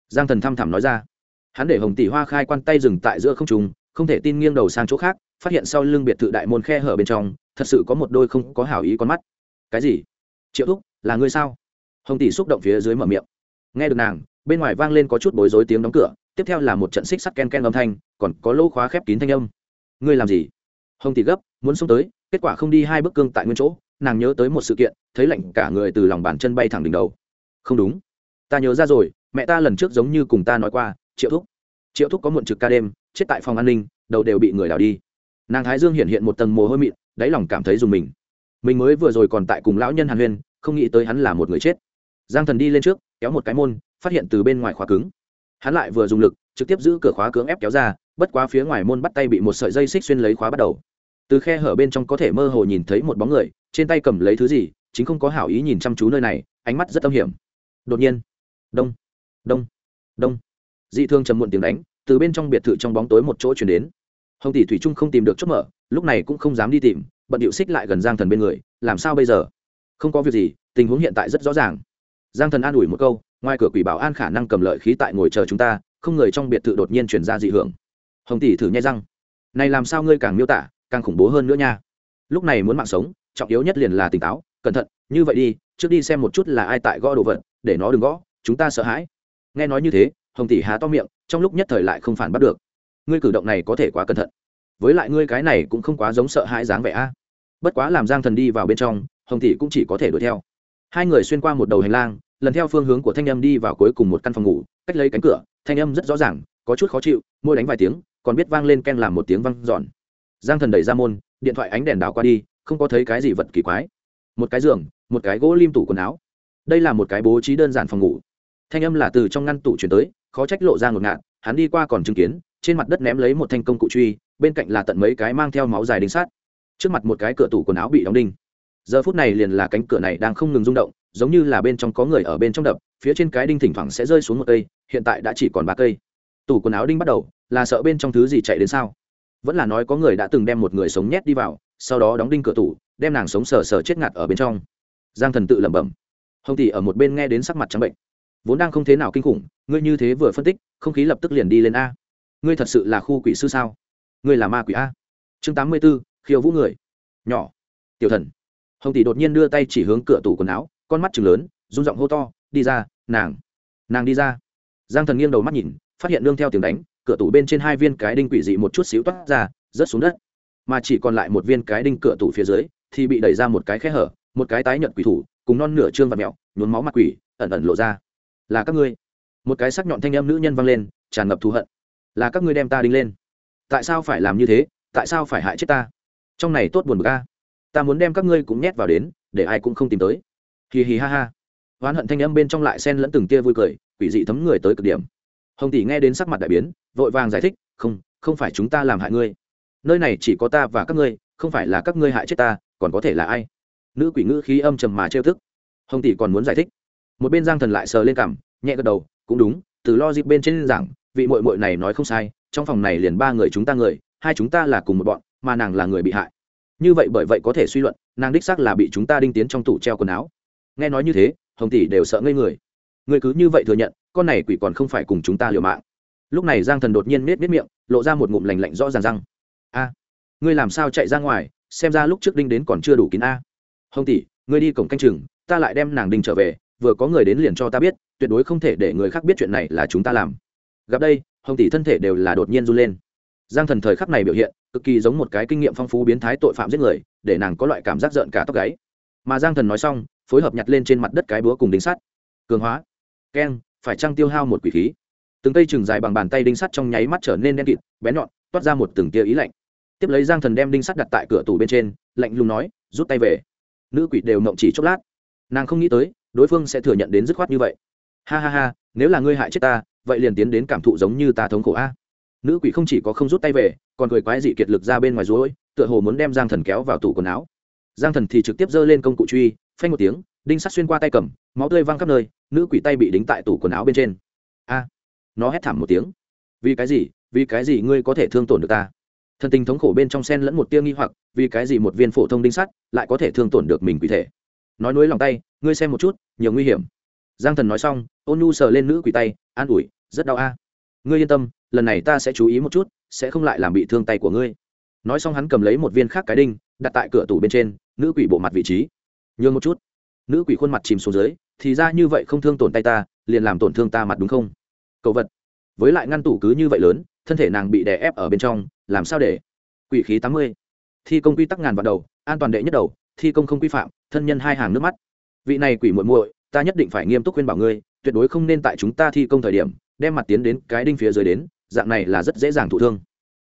Giang thần thăm thẳm nói ra. Hắn để hồng tỷ hoa khai quan tay dừng tại giữa không trùng không thể tin nghiêng đầu sang chỗ khác, phát hiện sau lưng biệt thự đại môn khe hở bên trong, thật sự có một đôi không có hảo ý con mắt. Cái gì? Triệu thúc, là ngươi sao? Hồng tỷ xúc động phía dưới mở miệng. Nghe được nàng, bên ngoài vang lên có chút bối rối tiếng đóng cửa, tiếp theo là một trận xích sắt ken ken âm thanh, còn có lỗ khóa khép kín thanh âm. Ngươi làm gì? Hồng tỷ gấp, muốn xông tới kết quả không đi hai bước cương tại nguyên chỗ, nàng nhớ tới một sự kiện, thấy lạnh cả người từ lòng bàn chân bay thẳng đỉnh đầu. Không đúng. Ta nhớ ra rồi, mẹ ta lần trước giống như cùng ta nói qua, triệu thúc triệu thúc có muộn trực ca đêm, chết tại phòng an ninh, đầu đều bị người đào đi. Nàng thái dương hiện hiện một tầng mồ hôi mịn, đáy lòng cảm thấy dùng mình. Mình mới vừa rồi còn tại cùng lão nhân hàn huyên, không nghĩ tới hắn là một người chết. Giang thần đi lên trước, kéo một cái môn, phát hiện từ bên ngoài khóa cứng. Hắn lại vừa dùng lực, trực tiếp giữ cửa khóa cưỡng ép kéo ra, bất quá phía ngoài môn bắt tay bị một sợi dây xích xuyên lấy khóa bắt đầu từ khe hở bên trong có thể mơ hồ nhìn thấy một bóng người, trên tay cầm lấy thứ gì, chính không có hảo ý nhìn chăm chú nơi này, ánh mắt rất âm hiểm. Đột nhiên, đông đông đông. Dị thương trầm muộn tiếng đánh, từ bên trong biệt thự trong bóng tối một chỗ chuyển đến. Hồng tỷ thủy trung không tìm được chốt mở, lúc này cũng không dám đi tìm, bận điệu xích lại gần giang thần bên người, làm sao bây giờ? Không có việc gì, tình huống hiện tại rất rõ ràng. Giang thần an ủi một câu, ngoài cửa quỷ bảo an khả năng cầm lợi khí tại ngồi chờ chúng ta, không người trong biệt thự đột nhiên chuyển ra dị hưởng. Hồng tỷ thử nhai răng, này làm sao ngươi càng miêu tả càng khủng bố hơn nữa nha. Lúc này muốn mạng sống, trọng yếu nhất liền là tỉnh táo, cẩn thận, như vậy đi, trước đi xem một chút là ai tại gõ đồ vật, để nó đừng gõ, chúng ta sợ hãi. Nghe nói như thế, hồng tỷ há to miệng, trong lúc nhất thời lại không phản bắt được. Ngươi cử động này có thể quá cẩn thận. Với lại ngươi cái này cũng không quá giống sợ hãi dáng vẻ a. Bất quá làm giang thần đi vào bên trong, hồng tỷ cũng chỉ có thể đuổi theo. Hai người xuyên qua một đầu hành lang, lần theo phương hướng của thanh âm đi vào cuối cùng một căn phòng ngủ, cách lấy cánh cửa, thanh âm rất rõ ràng, có chút khó chịu, môi đánh vài tiếng, còn biết vang lên ken làm một tiếng văng giòn giang thần đẩy ra môn, điện thoại ánh đèn đào qua đi, không có thấy cái gì vật kỳ quái. Một cái giường, một cái gỗ lim tủ quần áo. Đây là một cái bố trí đơn giản phòng ngủ. Thanh âm là từ trong ngăn tủ chuyển tới, khó trách lộ ra ngột ngạt, hắn đi qua còn chứng kiến, trên mặt đất ném lấy một thanh công cụ truy, bên cạnh là tận mấy cái mang theo máu dài đinh sát. Trước mặt một cái cửa tủ quần áo bị đóng đinh. Giờ phút này liền là cánh cửa này đang không ngừng rung động, giống như là bên trong có người ở bên trong đập, phía trên cái đinh thỉnh thoảng sẽ rơi xuống một cây, hiện tại đã chỉ còn ba cây. Tủ quần áo đinh bắt đầu, là sợ bên trong thứ gì chạy đến sao? Vẫn là nói có người đã từng đem một người sống nhét đi vào, sau đó đóng đinh cửa tủ, đem nàng sống sờ sờ chết ngạt ở bên trong. Giang thần tự lẩm bẩm. Hồng tỷ ở một bên nghe đến sắc mặt trắng bệnh. Vốn đang không thế nào kinh khủng, ngươi như thế vừa phân tích, không khí lập tức liền đi lên a. Ngươi thật sự là khu quỷ sư sao? Ngươi là ma quỷ a. Chương tám mươi b ố khiêu vũ người. Nhỏ. Tiểu thần. Hồng tỷ đột nhiên đưa tay chỉ hướng cửa tủ quần áo, con mắt chừng lớn rung giọng hô to, đi ra, nàng. Nàng đi ra. Giang thần nghiêng đầu mắt nhìn, phát hiện nương theo tiếng đánh cửa tủ bên trên hai viên cái đinh quỷ dị một chút xíu toát ra, rớt xuống đất. Mà chỉ còn lại một viên cái đinh cửa tủ phía dưới, thì bị đẩy ra một cái khe hở, một cái tái nhận quỷ thủ, cùng non nửa trương và mẹo nhuốm máu mặt quỷ, ẩn ẩn lộ ra. Là các ngươi. Một cái sắc nhọn thanh âm nữ nhân vang lên, tràn ngập thù hận. Là các ngươi đem ta đinh lên. Tại sao phải làm như thế? Tại sao phải hại chết ta? Trong này tốt buồn bực ta muốn đem các ngươi cũng nhét vào đến, để ai cũng không tìm tới. Hì hì ha ha. Oán hận thanh âm bên trong lại sen lẫn từng tia vui cười, quỷ dị thấm người tới cực điểm hồng tỷ nghe đến sắc mặt đại biến, vội vàng giải thích, không không phải chúng ta làm hại ngươi. Nơi này chỉ có ta và các ngươi, không phải là các ngươi hại chết ta, còn có thể là ai? Nữ quỷ ngữ khí âm trầm mà trêu thức hồng tỷ còn muốn giải thích. Một bên giang thần lại sờ lên cằm, nhẹ gật đầu, cũng đúng, từ lo dịp bên trên giảng, vị mội mội này nói không sai, trong phòng này liền ba người chúng ta người, hai chúng ta là cùng một bọn, mà nàng là người bị hại. Như vậy bởi vậy có thể suy luận, nàng đích xác là bị chúng ta đinh tiến trong tủ treo quần áo. Nghe nói như thế, hồng tỷ đều sợ ngây người. Người cứ như vậy thừa nhận con này quỷ còn không phải cùng chúng ta liều mạng. Lúc này giang thần đột nhiên nết nết miệng, lộ ra một ngụm lành lạnh rõ ràng răng. A, ngươi làm sao chạy ra ngoài, xem ra lúc trước đinh đến còn chưa đủ kín a. Hồng tỷ, ngươi đi cổng canh chừng, ta lại đem nàng đinh trở về, vừa có người đến liền cho ta biết, tuyệt đối không thể để người khác biết chuyện này là chúng ta làm. Gặp đây, hồng tỷ thân thể đều là đột nhiên run lên. Giang thần thời khắc này biểu hiện, cực kỳ giống một cái kinh nghiệm phong phú biến thái tội phạm giết người, để nàng có loại cảm giác rợn cả tóc gáy. Mà giang thần nói xong, phối hợp nhặt lên trên mặt đất cái búa cùng đinh sắt. Cường hóa. Keng phải chăng tiêu hao một quỷ khí. Từng cây chừng dài bằng bàn tay đinh sắt trong nháy mắt trở nên đen kịt, bén nhọn, toát ra một từng tia ý lạnh. Tiếp lấy giang thần đem đinh sắt đặt tại cửa tủ bên trên, lạnh lùng nói, rút tay về. Nữ quỷ đều mộng chỉ chốc lát. Nàng không nghĩ tới, đối phương sẽ thừa nhận đến dứt khoát như vậy. Ha ha ha, nếu là ngươi hại chết ta, vậy liền tiến đến cảm thụ giống như ta thống khổ a. Nữ quỷ không chỉ có không rút tay về, còn cười quái dị kiệt lực ra bên ngoài rối tựa hồ muốn đem giang thần kéo vào tủ quần áo. Giang thần thì trực tiếp giơ lên công cụ truy, phanh một tiếng, đinh sắt xuyên qua tay cầm máu tươi văng khắp nơi, nữ quỷ tay bị đính tại tủ quần áo bên trên. A, nó hét thảm một tiếng. Vì cái gì? Vì cái gì ngươi có thể thương tổn được ta? Thần tình thống khổ bên trong sen lẫn một tia nghi hoặc, vì cái gì một viên phổ thông đinh sắt lại có thể thương tổn được mình quỷ thể? Nói nối lòng tay, ngươi xem một chút, nhiều nguy hiểm. Giang thần nói xong, ôn nhu sờ lên nữ quỷ tay, an ủi, rất đau a. Ngươi yên tâm, lần này ta sẽ chú ý một chút, sẽ không lại làm bị thương tay của ngươi. Nói xong hắn cầm lấy một viên khác cái đinh, đặt tại cửa tủ bên trên, nữ quỷ bộ mặt vị trí. Nhường một chút nữ quỷ khuôn mặt chìm xuống dưới, thì ra như vậy không thương tổn tay ta, liền làm tổn thương ta mặt đúng không? Cậu vật. Với lại ngăn tủ cứ như vậy lớn, thân thể nàng bị đè ép ở bên trong, làm sao để? Quỷ khí tám mươi. Thi công quy tắc ngàn vào đầu, an toàn đệ nhất đầu, thi công không quy phạm, thân nhân hai hàng nước mắt. Vị này quỷ muội muội, ta nhất định phải nghiêm túc khuyên bảo ngươi, tuyệt đối không nên tại chúng ta thi công thời điểm, đem mặt tiến đến cái đinh phía dưới đến, dạng này là rất dễ dàng thụ thương.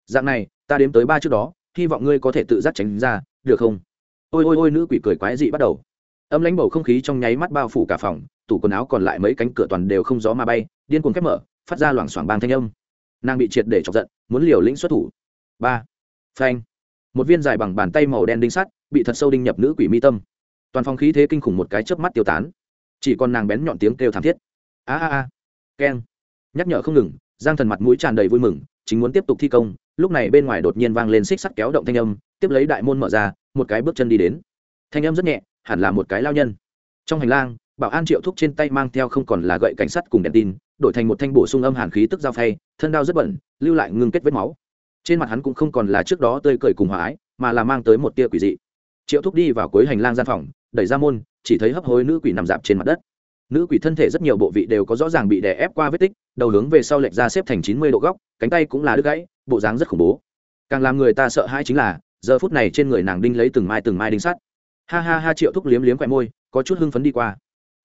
Dạng này, ta đếm tới ba trước đó, hy vọng ngươi có thể tự giác tránh ra, được không? Ôi ôi ôi, nữ quỷ cười quái dị bắt đầu âm lãnh bầu không khí trong nháy mắt bao phủ cả phòng, tủ quần áo còn lại mấy cánh cửa toàn đều không gió mà bay, điên cuồng khép mở, phát ra loảng xoảng bang thanh âm. Nàng bị triệt để chọc giận, muốn liều lĩnh xuất thủ. Ba. Phanh. Một viên dài bằng bàn tay màu đen đinh sắt, bị thật sâu đinh nhập nữ quỷ mi tâm. Toàn phòng khí thế kinh khủng một cái chớp mắt tiêu tán. Chỉ còn nàng bén nhọn tiếng kêu thảm thiết. A a a. Keng. Nhắc nhở không ngừng, giang thần mặt mũi tràn đầy vui mừng, chính muốn tiếp tục thi công, lúc này bên ngoài đột nhiên vang lên xích sắt kéo động thanh âm, tiếp lấy đại môn mở ra, một cái bước chân đi đến. Thanh âm rất nhẹ hẳn là một cái lao nhân. Trong hành lang, bảo an triệu thúc trên tay mang theo không còn là gậy cảnh sát cùng đèn tin, đổi thành một thanh bổ sung âm hàn khí tức dao phay, thân đao rất bẩn, lưu lại ngưng kết vết máu. Trên mặt hắn cũng không còn là trước đó tươi cười cùng hòa ái, mà là mang tới một tia quỷ dị. Triệu thúc đi vào cuối hành lang gian phòng, đẩy ra môn, chỉ thấy hấp hối nữ quỷ nằm dạp trên mặt đất. Nữ quỷ thân thể rất nhiều bộ vị đều có rõ ràng bị đè ép qua vết tích, đầu hướng về sau lệch ra xếp thành chín mươi độ góc, cánh tay cũng là đứt gãy, bộ dáng rất khủng bố. Càng làm người ta sợ hãi chính là, giờ phút này trên người nàng đinh lấy từng mai từng mai đinh sắt ha ha ha triệu thúc liếm liếm quẹ môi, có chút hưng phấn đi qua.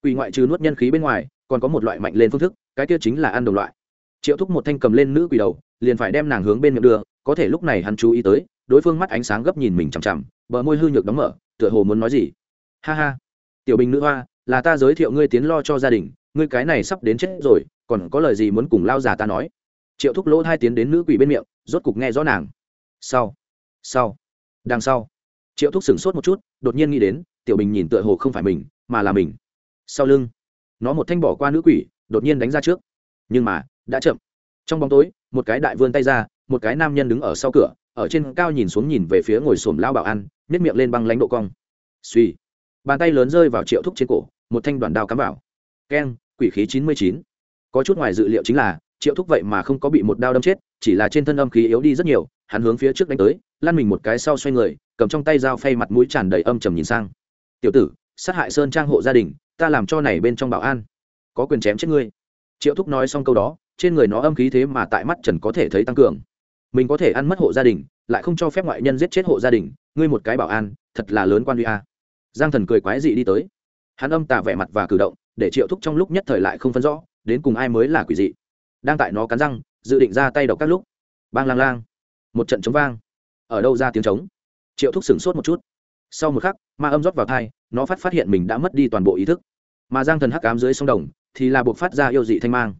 Quỷ ngoại trừ nuốt nhân khí bên ngoài, còn có một loại mạnh lên phương thức, cái kia chính là ăn đồng loại. Triệu thúc một thanh cầm lên nữ quỷ đầu, liền phải đem nàng hướng bên miệng đưa, có thể lúc này hắn chú ý tới, đối phương mắt ánh sáng gấp nhìn mình chằm chằm, bờ môi hư nhược đóng mở, tựa hồ muốn nói gì. Ha ha. Tiểu bình nữ hoa, là ta giới thiệu ngươi tiến lo cho gia đình, ngươi cái này sắp đến chết rồi, còn có lời gì muốn cùng lao già ta nói? Triệu thúc lỗ hai tiến đến nữ quỷ bên miệng, rốt cục nghe rõ nàng. Sau. Sau. Đằng sau triệu thúc sửng sốt một chút, đột nhiên nghĩ đến, tiểu bình nhìn tựa hồ không phải mình, mà là mình. Sau lưng, nó một thanh bỏ qua nữ quỷ, đột nhiên đánh ra trước. Nhưng mà, đã chậm. Trong bóng tối, một cái đại vươn tay ra, một cái nam nhân đứng ở sau cửa, ở trên cao nhìn xuống nhìn về phía ngồi xổm lao bảo ăn nếp miệng lên băng lãnh độ cong. Suy bàn tay lớn rơi vào triệu thúc trên cổ, một thanh đoàn đao cắm vào. Keng, quỷ khí chín mươi chín. Có chút ngoài dự liệu chính là, triệu thúc vậy mà không có bị một đao đâm chết, chỉ là trên thân âm khí yếu đi rất nhiều hắn hướng phía trước đánh tới, lăn mình một cái sau xoay người, cầm trong tay dao phay mặt mũi tràn đầy âm trầm nhìn sang. Tiểu tử, sát hại sơn trang hộ gia đình, ta làm cho này bên trong bảo an. Có quyền chém chết ngươi. Triệu thúc nói xong câu đó, trên người nó âm khí thế mà tại mắt trần có thể thấy tăng cường. Mình có thể ăn mất hộ gia đình, lại không cho phép ngoại nhân giết chết hộ gia đình, ngươi một cái bảo an, thật là lớn quan uy a. Giang thần cười quái dị đi tới. Hắn âm tả vẻ mặt và cử động, để triệu thúc trong lúc nhất thời lại không phân rõ, đến cùng ai mới là quỷ dị. Đang tại nó cắn răng, dự định ra tay độc các lúc. Bang lang lang một trận chống vang. Ở đâu ra tiếng trống? Triệu thúc sửng sốt một chút. Sau một khắc, ma âm rót vào thai, nó phát phát hiện mình đã mất đi toàn bộ ý thức. Mà giang thần hắc cám dưới sông đồng, thì là buộc phát ra yêu dị thanh mang.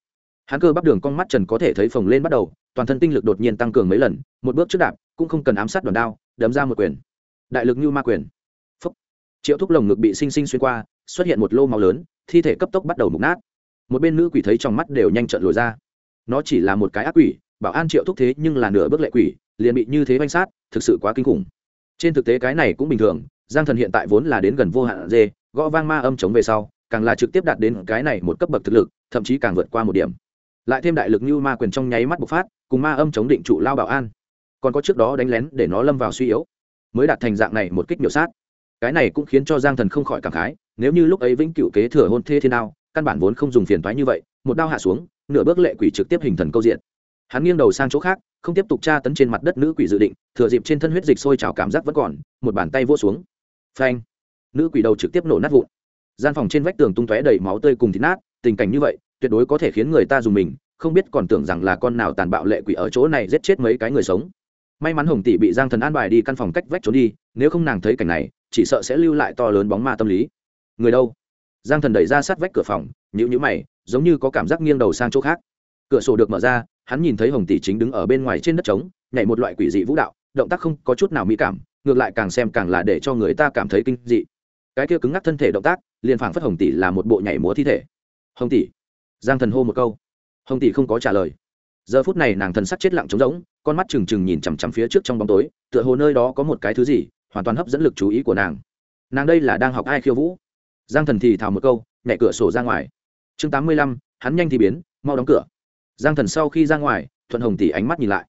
Hắn cơ bắp đường con mắt trần có thể thấy phồng lên bắt đầu, toàn thân tinh lực đột nhiên tăng cường mấy lần, một bước trước đạp, cũng không cần ám sát đòn đao, đấm ra một quyền. Đại lực như ma quyền. Phúc. triệu thúc lồng ngực bị sinh sinh xuyên qua, xuất hiện một lô màu lớn, thi thể cấp tốc bắt đầu mục nát. Một bên nữ quỷ thấy trong mắt đều nhanh trận lồi ra. Nó chỉ là một cái ác quỷ, bảo an triệu thúc thế nhưng là nửa bước lệ quỷ liền bị như thế oanh sát, thực sự quá kinh khủng. Trên thực tế cái này cũng bình thường, giang thần hiện tại vốn là đến gần vô hạn dê, gõ vang ma âm chống về sau, càng là trực tiếp đạt đến cái này một cấp bậc thực lực, thậm chí càng vượt qua một điểm. Lại thêm đại lực như ma quyền trong nháy mắt bộc phát, cùng ma âm chống định trụ lao bảo an. Còn có trước đó đánh lén để nó lâm vào suy yếu, mới đạt thành dạng này một kích biểu sát. Cái này cũng khiến cho giang thần không khỏi cảm khái, nếu như lúc ấy vĩnh cựu kế thừa hôn thê thế nào căn bản vốn không dùng phiền toái như vậy, một đao hạ xuống, nửa bước lệ quỷ trực tiếp hình thần câu diện hắn nghiêng đầu sang chỗ khác, không tiếp tục tra tấn trên mặt đất nữ quỷ dự định, thừa dịp trên thân huyết dịch sôi trào cảm giác vẫn còn, một bàn tay vỗ xuống. Phanh! Nữ quỷ đầu trực tiếp nổ nát vụn. Gian phòng trên vách tường tung tóe đầy máu tươi cùng thịt nát, tình cảnh như vậy, tuyệt đối có thể khiến người ta dùng mình, không biết còn tưởng rằng là con nào tàn bạo lệ quỷ ở chỗ này giết chết mấy cái người sống. May mắn hồng tỷ bị giang thần an bài đi căn phòng cách vách trốn đi, nếu không nàng thấy cảnh này, chỉ sợ sẽ lưu lại to lớn bóng ma tâm lý. Người đâu? Giang thần đẩy ra sát vách cửa phòng nhữ nhữ mày, giống như có cảm giác nghiêng đầu sang chỗ khác cửa sổ được mở ra, hắn nhìn thấy hồng tỷ chính đứng ở bên ngoài trên đất trống, nhảy một loại quỷ dị vũ đạo, động tác không có chút nào mỹ cảm, ngược lại càng xem càng là để cho người ta cảm thấy kinh dị. Cái kia cứng ngắc thân thể động tác, liền phảng phất hồng tỷ là một bộ nhảy múa thi thể. Hồng tỷ. Giang thần hô một câu. Hồng tỷ không có trả lời. Giờ phút này nàng thần sắc chết lặng trống rỗng, con mắt trừng trừng nhìn chằm chằm phía trước trong bóng tối, tựa hồ nơi đó có một cái thứ gì, hoàn toàn hấp dẫn lực chú ý của nàng. Nàng đây là đang học ai khiêu vũ? Giang thần thì thào một câu nhẹ cửa sổ ra ngoài. Chương tám mươi lăm, hắn nhanh thì biến, mau đóng cửa giang thần sau khi ra ngoài, thuận hồng tỷ ánh mắt nhìn lại.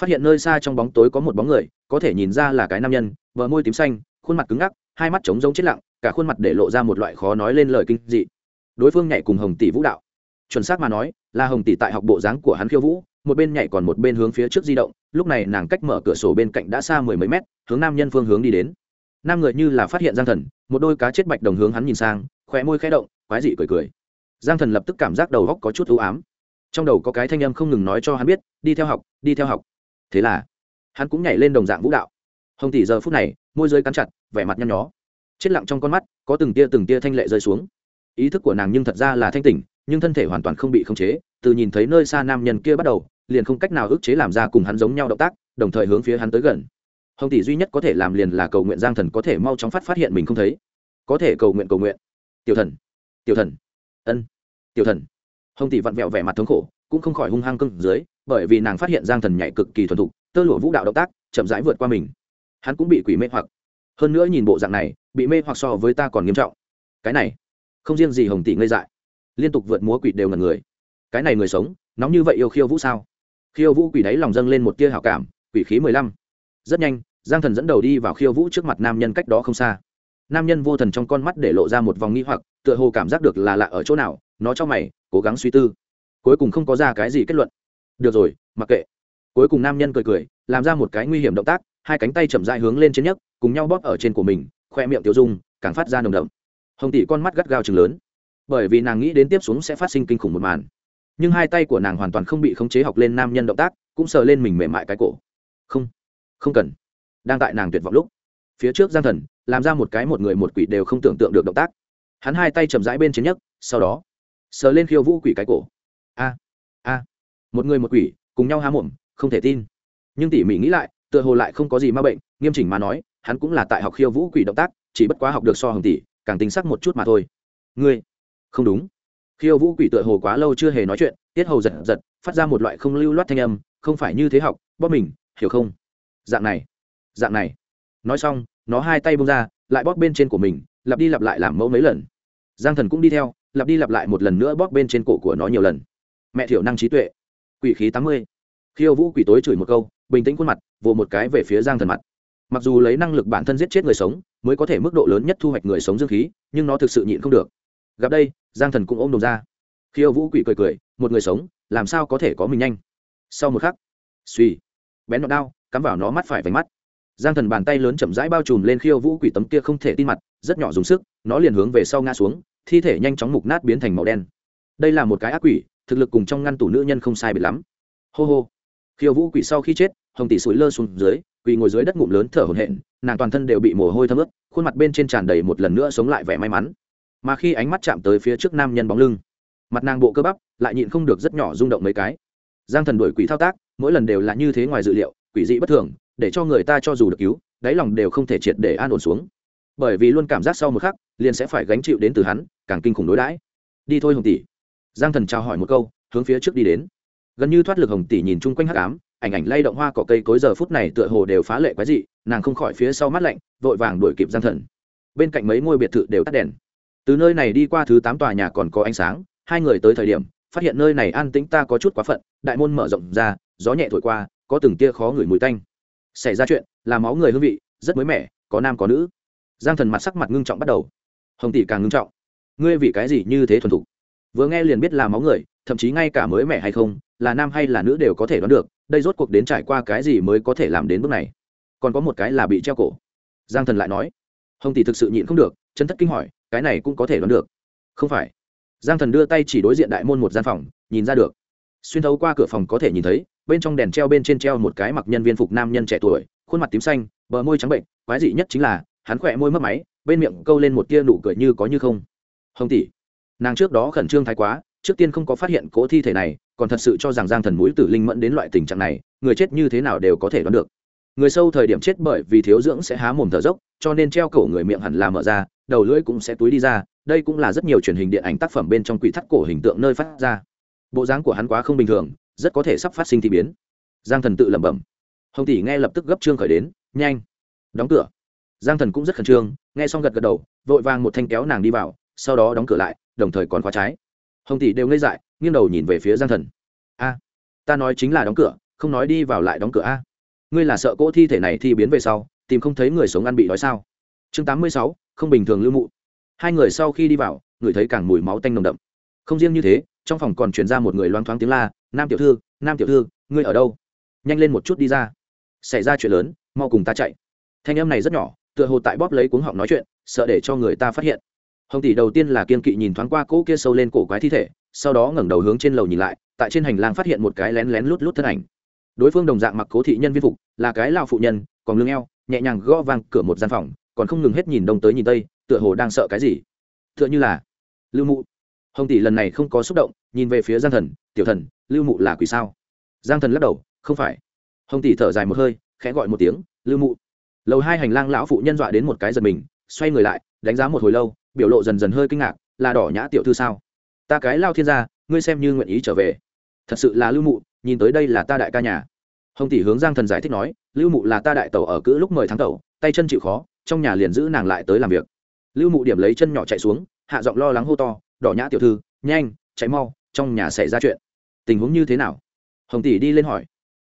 Phát hiện nơi xa trong bóng tối có một bóng người, có thể nhìn ra là cái nam nhân vợ môi tím xanh, khuôn mặt cứng ngắc, hai mắt trống rỗng chết lặng, cả khuôn mặt để lộ ra một loại khó nói lên lời kinh dị. Đối phương nhảy cùng hồng tỷ vũ đạo. Chuẩn xác mà nói, là hồng tỷ tại học bộ dáng của hắn khiêu vũ, một bên nhảy còn một bên hướng phía trước di động, lúc này nàng cách mở cửa sổ bên cạnh đã xa mười mấy mét, hướng nam nhân phương hướng đi đến. Nam người như là phát hiện giang thần, một đôi cá chết bạch đồng hướng hắn nhìn sang, khóe môi khẽ động, quái dị cười cười. Giang thần lập tức cảm giác đầu góc có chút ưu ám trong đầu có cái thanh âm không ngừng nói cho hắn biết, đi theo học, đi theo học. Thế là, hắn cũng nhảy lên đồng dạng vũ đạo. Hồng tỷ giờ phút này, môi rơi cắn chặt, vẻ mặt nhăn nhó. Chết lặng trong con mắt, có từng tia từng tia thanh lệ rơi xuống. Ý thức của nàng nhưng thật ra là thanh tỉnh, nhưng thân thể hoàn toàn không bị khống chế, từ nhìn thấy nơi xa nam nhân kia bắt đầu, liền không cách nào ức chế làm ra cùng hắn giống nhau động tác, đồng thời hướng phía hắn tới gần. Hồng tỷ duy nhất có thể làm liền là cầu nguyện giang thần có thể mau chóng phát phát hiện mình không thấy. Có thể cầu nguyện cầu nguyện. Tiểu thần tiểu thần, ân, tiểu thần hồng tỷ vặn vẹo vẻ mặt thống khổ, cũng không khỏi hung hăng cưng dưới, bởi vì nàng phát hiện giang thần nhảy cực kỳ thuần thục, tơ lụa vũ đạo động tác, chậm rãi vượt qua mình. Hắn cũng bị quỷ mê hoặc. Hơn nữa nhìn bộ dạng này, bị mê hoặc so với ta còn nghiêm trọng. Cái này, không riêng gì hồng tỷ ngây dại, liên tục vượt múa quỷ đều ngần người. Cái này người sống, nóng như vậy yêu khiêu vũ sao? Khiêu vũ quỷ đáy lòng dâng lên một tia hảo cảm, quỷ khí mười lăm. Rất nhanh, giang thần dẫn đầu đi vào khiêu vũ trước mặt nam nhân cách đó không xa. Nam nhân vô thần trong con mắt để lộ ra một vòng nghi hoặc, tựa hồ cảm giác được là lạ ở chỗ nào, nó cho mày cố gắng suy tư. Cuối cùng không có ra cái gì kết luận. Được rồi, mặc kệ. Cuối cùng nam nhân cười cười, làm ra một cái nguy hiểm động tác, hai cánh tay chậm dại hướng lên trên nhấc, cùng nhau bóp ở trên của mình, khoe miệng tiêu dung, càng phát ra nồng đậm. Hồng tỷ con mắt gắt gao chừng lớn. Bởi vì nàng nghĩ đến tiếp xuống sẽ phát sinh kinh khủng một màn. Nhưng hai tay của nàng hoàn toàn không bị khống chế học lên nam nhân động tác, cũng sờ lên mình mềm mại cái cổ. Không không cần. Đang tại nàng tuyệt vọng lúc, phía trước giang thần, làm ra một cái một người một quỷ đều không tưởng tượng được động tác. Hắn hai tay chậm rãi bên trên nhấc, sau đó sờ lên khiêu vũ quỷ cái cổ. A a, một người một quỷ, cùng nhau há mồm, không thể tin. Nhưng tỉ mỉ nghĩ lại, tựa hồ lại không có gì ma bệnh, nghiêm chỉnh mà nói, hắn cũng là tại học khiêu vũ quỷ động tác, chỉ bất quá học được so hồng tỷ, càng tính sắc một chút mà thôi. Ngươi, không đúng. Khiêu vũ quỷ tựa hồ quá lâu chưa hề nói chuyện, tiết hầu giật giật, phát ra một loại không lưu loát thanh âm, không phải như thế học, bóp mình, hiểu không? Dạng này dạng này. Nói xong, nó hai tay bông ra, lại bóp bên trên của mình, lặp đi lặp lại làm mẫu mấy lần. Giang thần cũng đi theo lặp đi lặp lại một lần nữa bóp bên trên cổ của nó nhiều lần. Mẹ thiểu năng trí tuệ. Quỷ khí tám mươi. Khiêu vũ quỷ tối chửi một câu, bình tĩnh khuôn mặt, vồ một cái về phía giang thần mặt. Mặc dù lấy năng lực bản thân giết chết người sống, mới có thể mức độ lớn nhất thu hoạch người sống dương khí, nhưng nó thực sự nhịn không được. Gặp đây, giang thần cũng ôm đồng ra. Khiêu vũ quỷ cười cười, một người sống, làm sao có thể có mình nhanh? Sau một khắc, suy, bén đoạn đao, cắm vào nó mắt phải vánh mắt. Giang thần bàn tay lớn chậm rãi bao trùm lên khiêu vũ quỷ tấm kia không thể tin mặt, rất nhỏ dùng sức, nó liền hướng về sau ngã xuống thi thể nhanh chóng mục nát biến thành màu đen. Đây là một cái ác quỷ, thực lực cùng trong ngăn tủ nữ nhân không sai biệt lắm. Hô hô. Khiêu vũ quỷ sau khi chết, hồng tỷ sủi lơ xuống dưới, quỳ ngồi dưới đất ngụm lớn thở hổn hển, nàng toàn thân đều bị mồ hôi thấm ướt, khuôn mặt bên trên tràn đầy một lần nữa sống lại vẻ may mắn. Mà khi ánh mắt chạm tới phía trước nam nhân bóng lưng, mặt nàng bộ cơ bắp, lại nhịn không được rất nhỏ rung động mấy cái. Giang thần đuổi quỷ thao tác, mỗi lần đều là như thế ngoài dự liệu, quỷ dị bất thường, để cho người ta cho dù được cứu, đáy lòng đều không thể triệt để an ổn xuống bởi vì luôn cảm giác sau một khắc, liền sẽ phải gánh chịu đến từ hắn, càng kinh khủng đối đãi. Đi thôi hồng tỷ. Giang thần trao hỏi một câu, hướng phía trước đi đến. Gần như thoát lực hồng tỷ nhìn chung quanh hắc ám, ảnh ảnh lay động hoa cỏ cây cối giờ phút này tựa hồ đều phá lệ quái dị, nàng không khỏi phía sau mắt lạnh, vội vàng đuổi kịp giang thần. Bên cạnh mấy ngôi biệt thự đều tắt đèn. Từ nơi này đi qua thứ tám tòa nhà còn có ánh sáng, hai người tới thời điểm, phát hiện nơi này an tĩnh ta có chút quá phận, đại môn mở rộng ra, gió nhẹ thổi qua, có từng tia khó ngửi mùi tanh. Xảy ra chuyện, là máu người hương vị, rất mới mẻ, có nam có nữ giang thần mặt sắc mặt ngưng trọng bắt đầu. Hồng tỷ càng ngưng trọng. Ngươi vì cái gì như thế thuần thục? Vừa nghe liền biết là máu người, thậm chí ngay cả mới mẻ hay không, là nam hay là nữ đều có thể đoán được, đây rốt cuộc đến trải qua cái gì mới có thể làm đến bước này. Còn có một cái là bị treo cổ. Giang thần lại nói, hồng tỷ thực sự nhịn không được, chân thất kinh hỏi, cái này cũng có thể đoán được. Không phải. Giang thần đưa tay chỉ đối diện đại môn một gian phòng, nhìn ra được. Xuyên thấu qua cửa phòng có thể nhìn thấy, bên trong đèn treo bên trên treo một cái mặc nhân viên phục nam nhân trẻ tuổi, khuôn mặt tím xanh, bờ môi trắng bệnh, quái dị nhất chính là hắn khỏe môi mất máy, bên miệng câu lên một tia nụ cười như có như không. Hồng tỷ, nàng trước đó khẩn trương thái quá, trước tiên không có phát hiện cỗ thi thể này, còn thật sự cho rằng giang thần mũi tử linh mẫn đến loại tình trạng này, người chết như thế nào đều có thể đoán được. Người sâu thời điểm chết bởi vì thiếu dưỡng sẽ há mồm thở dốc, cho nên treo cổ người miệng hẳn là mở ra, đầu lưỡi cũng sẽ túi đi ra, đây cũng là rất nhiều truyền hình điện ảnh tác phẩm bên trong quỷ thắt cổ hình tượng nơi phát ra. Bộ dáng của hắn quá không bình thường, rất có thể sắp phát sinh thì biến. Giang thần tự lẩm bẩm. Hồng tỷ nghe lập tức gấp trương khởi đến, nhanh, đóng cửa giang thần cũng rất khẩn trương, nghe xong gật gật đầu, vội vàng một thanh kéo nàng đi vào, sau đó đóng cửa lại, đồng thời còn khóa trái. Hồng tỷ đều ngây dại, nghiêng đầu nhìn về phía giang thần. A, ta nói chính là đóng cửa, không nói đi vào lại đóng cửa a. Ngươi là sợ cỗ thi thể này thi biến về sau, tìm không thấy người sống ăn bị đói sao? Chương tám mươi sáu, không bình thường lưu mụ. Hai người sau khi đi vào, người thấy càng mùi máu tanh nồng đậm. Không riêng như thế, trong phòng còn chuyển ra một người loang thoáng tiếng la, nam tiểu thư, nam tiểu thư, ngươi ở đâu? Nhanh lên một chút đi ra. Xảy ra chuyện lớn, mau cùng ta chạy. Thanh em này rất nhỏ tựa hồ tại bóp lấy cuống họng nói chuyện, sợ để cho người ta phát hiện. Hồng tỷ đầu tiên là kiên kỵ nhìn thoáng qua cỗ kia sâu lên cổ quái thi thể, sau đó ngẩng đầu hướng trên lầu nhìn lại, tại trên hành lang phát hiện một cái lén lén lút lút thân ảnh. Đối phương đồng dạng mặc cố thị nhân viên phục, là cái lao phụ nhân, còn lưng eo, nhẹ nhàng gõ vang cửa một gian phòng, còn không ngừng hết nhìn đông tới nhìn tây, tựa hồ đang sợ cái gì. Tựa như là lưu mụ. Hồng tỷ lần này không có xúc động, nhìn về phía giang thần, tiểu thần, lưu mụ là quỷ sao? Giang thần lắc đầu, không phải. Hồng tỷ thở dài một hơi, khẽ gọi một tiếng, lưu mụ lầu hai hành lang lão phụ nhân dọa đến một cái giật mình, xoay người lại, đánh giá một hồi lâu, biểu lộ dần dần hơi kinh ngạc, là đỏ nhã tiểu thư sao? Ta cái lao thiên gia, ngươi xem như nguyện ý trở về. Thật sự là lưu mụ, nhìn tới đây là ta đại ca nhà. Hồng tỷ hướng giang thần giải thích nói, lưu mụ là ta đại tẩu ở cữ lúc mời tháng tẩu, tay chân chịu khó, trong nhà liền giữ nàng lại tới làm việc. Lưu mụ điểm lấy chân nhỏ chạy xuống, hạ giọng lo lắng hô to, đỏ nhã tiểu thư, nhanh, chạy mau, trong nhà xảy ra chuyện. Tình huống như thế nào? Hồng tỷ đi lên hỏi.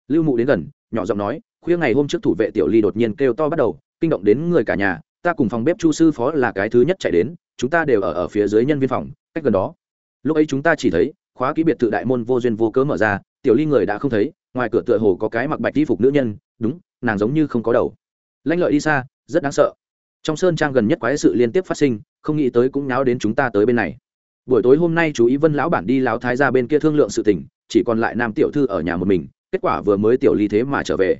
Lưu mụ đến gần, nhỏ giọng nói khuya ngày hôm trước thủ vệ tiểu ly đột nhiên kêu to bắt đầu, kinh động đến người cả nhà, ta cùng phòng bếp chu sư phó là cái thứ nhất chạy đến, chúng ta đều ở ở phía dưới nhân viên phòng, cách gần đó. Lúc ấy chúng ta chỉ thấy, khóa ký biệt tự đại môn vô duyên vô cớ mở ra, tiểu ly người đã không thấy, ngoài cửa tựa hồ có cái mặc bạch y phục nữ nhân, đúng, nàng giống như không có đầu. Lanh lợi đi xa, rất đáng sợ. Trong sơn trang gần nhất quái sự liên tiếp phát sinh, không nghĩ tới cũng náo đến chúng ta tới bên này. Buổi tối hôm nay chú ý vân lão bản đi lão thái ra bên kia thương lượng sự tình, chỉ còn lại nam tiểu thư ở nhà một mình, kết quả vừa mới tiểu ly thế mà trở về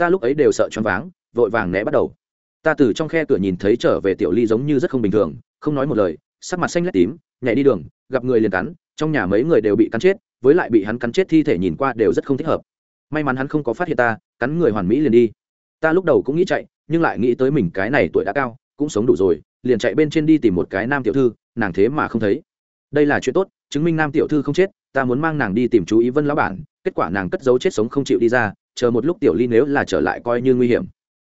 ta lúc ấy đều sợ choáng váng, vội vàng né bắt đầu. Ta từ trong khe cửa nhìn thấy trở về tiểu ly giống như rất không bình thường, không nói một lời, sắc mặt xanh lét tím, nhảy đi đường, gặp người liền cắn, trong nhà mấy người đều bị cắn chết, với lại bị hắn cắn chết thi thể nhìn qua đều rất không thích hợp. May mắn hắn không có phát hiện ta, cắn người hoàn mỹ liền đi. Ta lúc đầu cũng nghĩ chạy, nhưng lại nghĩ tới mình cái này tuổi đã cao, cũng sống đủ rồi, liền chạy bên trên đi tìm một cái nam tiểu thư, nàng thế mà không thấy. Đây là chuyện tốt, chứng minh nam tiểu thư không chết, ta muốn mang nàng đi tìm chú ý vân lão bản, kết quả nàng cất giấu chết sống không chịu đi ra chờ một lúc tiểu ly nếu là trở lại coi như nguy hiểm.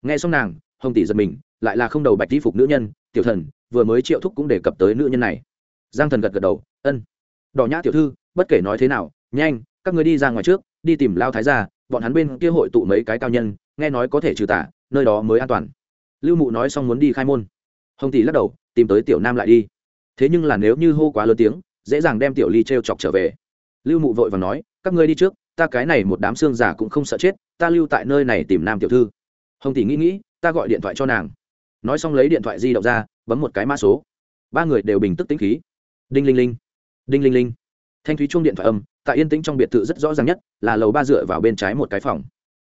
Nghe xong nàng, hồng tỷ giật mình, lại là không đầu bạch đi phục nữ nhân, tiểu thần, vừa mới triệu thúc cũng đề cập tới nữ nhân này. Giang thần gật gật đầu, ân. Đỏ nhã tiểu thư, bất kể nói thế nào, nhanh, các người đi ra ngoài trước, đi tìm lao thái gia, bọn hắn bên kia hội tụ mấy cái cao nhân, nghe nói có thể trừ tả nơi đó mới an toàn. Lưu mụ nói xong muốn đi khai môn. Hồng tỷ lắc đầu, tìm tới tiểu nam lại đi. Thế nhưng là nếu như hô quá lớn tiếng, dễ dàng đem tiểu ly t r e o chọc trở về. Lưu mụ vội và nói, các ngươi đi trước ta cái này một đám xương giả cũng không sợ chết, ta lưu tại nơi này tìm nam tiểu thư. Hồng tỷ nghĩ nghĩ, ta gọi điện thoại cho nàng. Nói xong lấy điện thoại di động ra, bấm một cái mã số. Ba người đều bình tức tĩnh khí. Đinh linh linh. Đinh linh linh. Thanh thúy chuông điện thoại âm, tại yên tĩnh trong biệt thự rất rõ ràng nhất, là lầu ba dựa vào bên trái một cái phòng.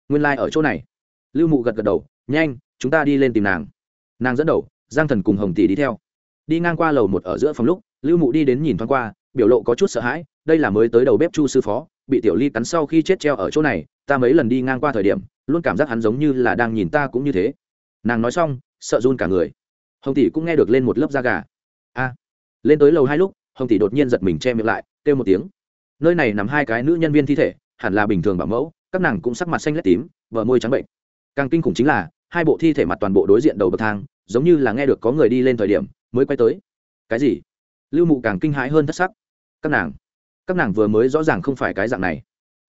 Nguyên lai、like、ở chỗ này. Lưu mụ gật gật đầu, nhanh, chúng ta đi lên tìm nàng. Nàng dẫn đầu, giang thần cùng hồng tỷ đi theo. Đi ngang qua lầu một ở giữa phòng lúc, lưu mụ đi đến nhìn thoáng qua, biểu lộ có chút sợ hãi, đây là mới tới đầu bếp chu sư phó bị tiểu ly cắn sau khi chết treo ở chỗ này, ta mấy lần đi ngang qua thời điểm, luôn cảm giác hắn giống như là đang nhìn ta cũng như thế. Nàng nói xong, sợ run cả người. Hồng tỷ cũng nghe được lên một lớp da gà. A. Lên tới lầu hai lúc, hồng tỷ đột nhiên giật mình che miệng lại, kêu một tiếng. Nơi này nằm hai cái nữ nhân viên thi thể, hẳn là bình thường bảo mẫu, các nàng cũng sắc mặt xanh lét tím vợ môi trắng bệnh. Càng kinh khủng chính là, hai bộ thi thể mặt toàn bộ đối diện đầu bậc thang, giống như là nghe được có người đi lên thời điểm, mới quay tới. Cái gì? Lưu mụ càng kinh hãi hơn thất sắc. Các nàng các nàng vừa mới rõ ràng không phải cái dạng này.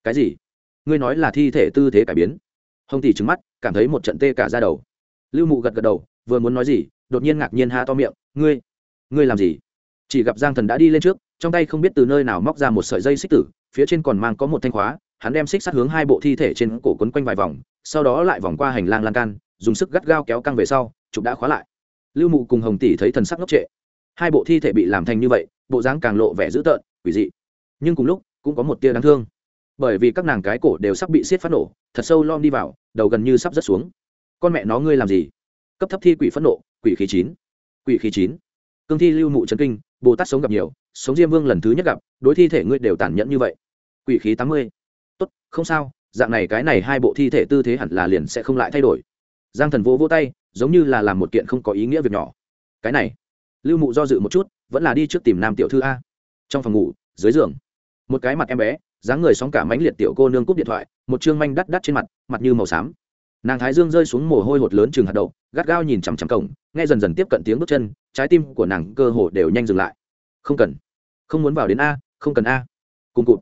Cái gì? Ngươi nói là thi thể tư thế cải biến. Hồng tỷ trứng mắt, cảm thấy một trận tê cả ra đầu. Lưu mụ gật gật đầu, vừa muốn nói gì, đột nhiên ngạc nhiên ha to miệng, ngươi ngươi làm gì? Chỉ gặp giang thần đã đi lên trước, trong tay không biết từ nơi nào móc ra một sợi dây xích tử, phía trên còn mang có một thanh khóa, hắn đem xích sát hướng hai bộ thi thể trên cổ quấn quanh vài vòng, sau đó lại vòng qua hành lang lan can, dùng sức gắt gao kéo căng về sau trục đã khóa lại. Lưu mụ cùng hồng tỷ thấy thần sắc ngốc trệ. Hai bộ thi thể bị làm thành như vậy, bộ dáng càng lộ vẻ dữ tợn, quỷ dị nhưng cùng lúc cũng có một tia đáng thương. Bởi vì các nàng cái cổ đều sắp bị xiết phát nổ, thật sâu lom đi vào, đầu gần như sắp rớt xuống. Con mẹ nó ngươi làm gì? Cấp thấp thi quỷ phẫn nộ, quỷ khí chín. Quỷ khí chín. Cương thi lưu mụ trấn kinh, bồ tát sống gặp nhiều, sống diêm vương lần thứ nhất gặp, đối thi thể ngươi đều tàn nhẫn như vậy. Quỷ khí tám mươi. Tốt, không sao, dạng này cái này hai bộ thi thể tư thế hẳn là liền sẽ không lại thay đổi. Giang thần vỗ vỗ tay, giống như là làm một kiện không có ý nghĩa việc nhỏ. Cái này, lưu mụ do dự một chút, vẫn là đi trước tìm nam tiểu thư a. Trong phòng ngủ, dưới giường một cái mặt em bé, dáng người sóng cả mánh liệt tiểu cô nương cúp điện thoại, một chương manh đắt đắt trên mặt mặt như màu xám. Nàng thái dương rơi xuống mồ hôi hột lớn chừng hạt đậu, gắt gao nhìn chằm chằm cổng, nghe dần dần tiếp cận tiếng bước chân, trái tim của nàng cơ hồ đều nhanh dừng lại. Không cần. Không muốn vào đến a, không cần a. Cùng cụt.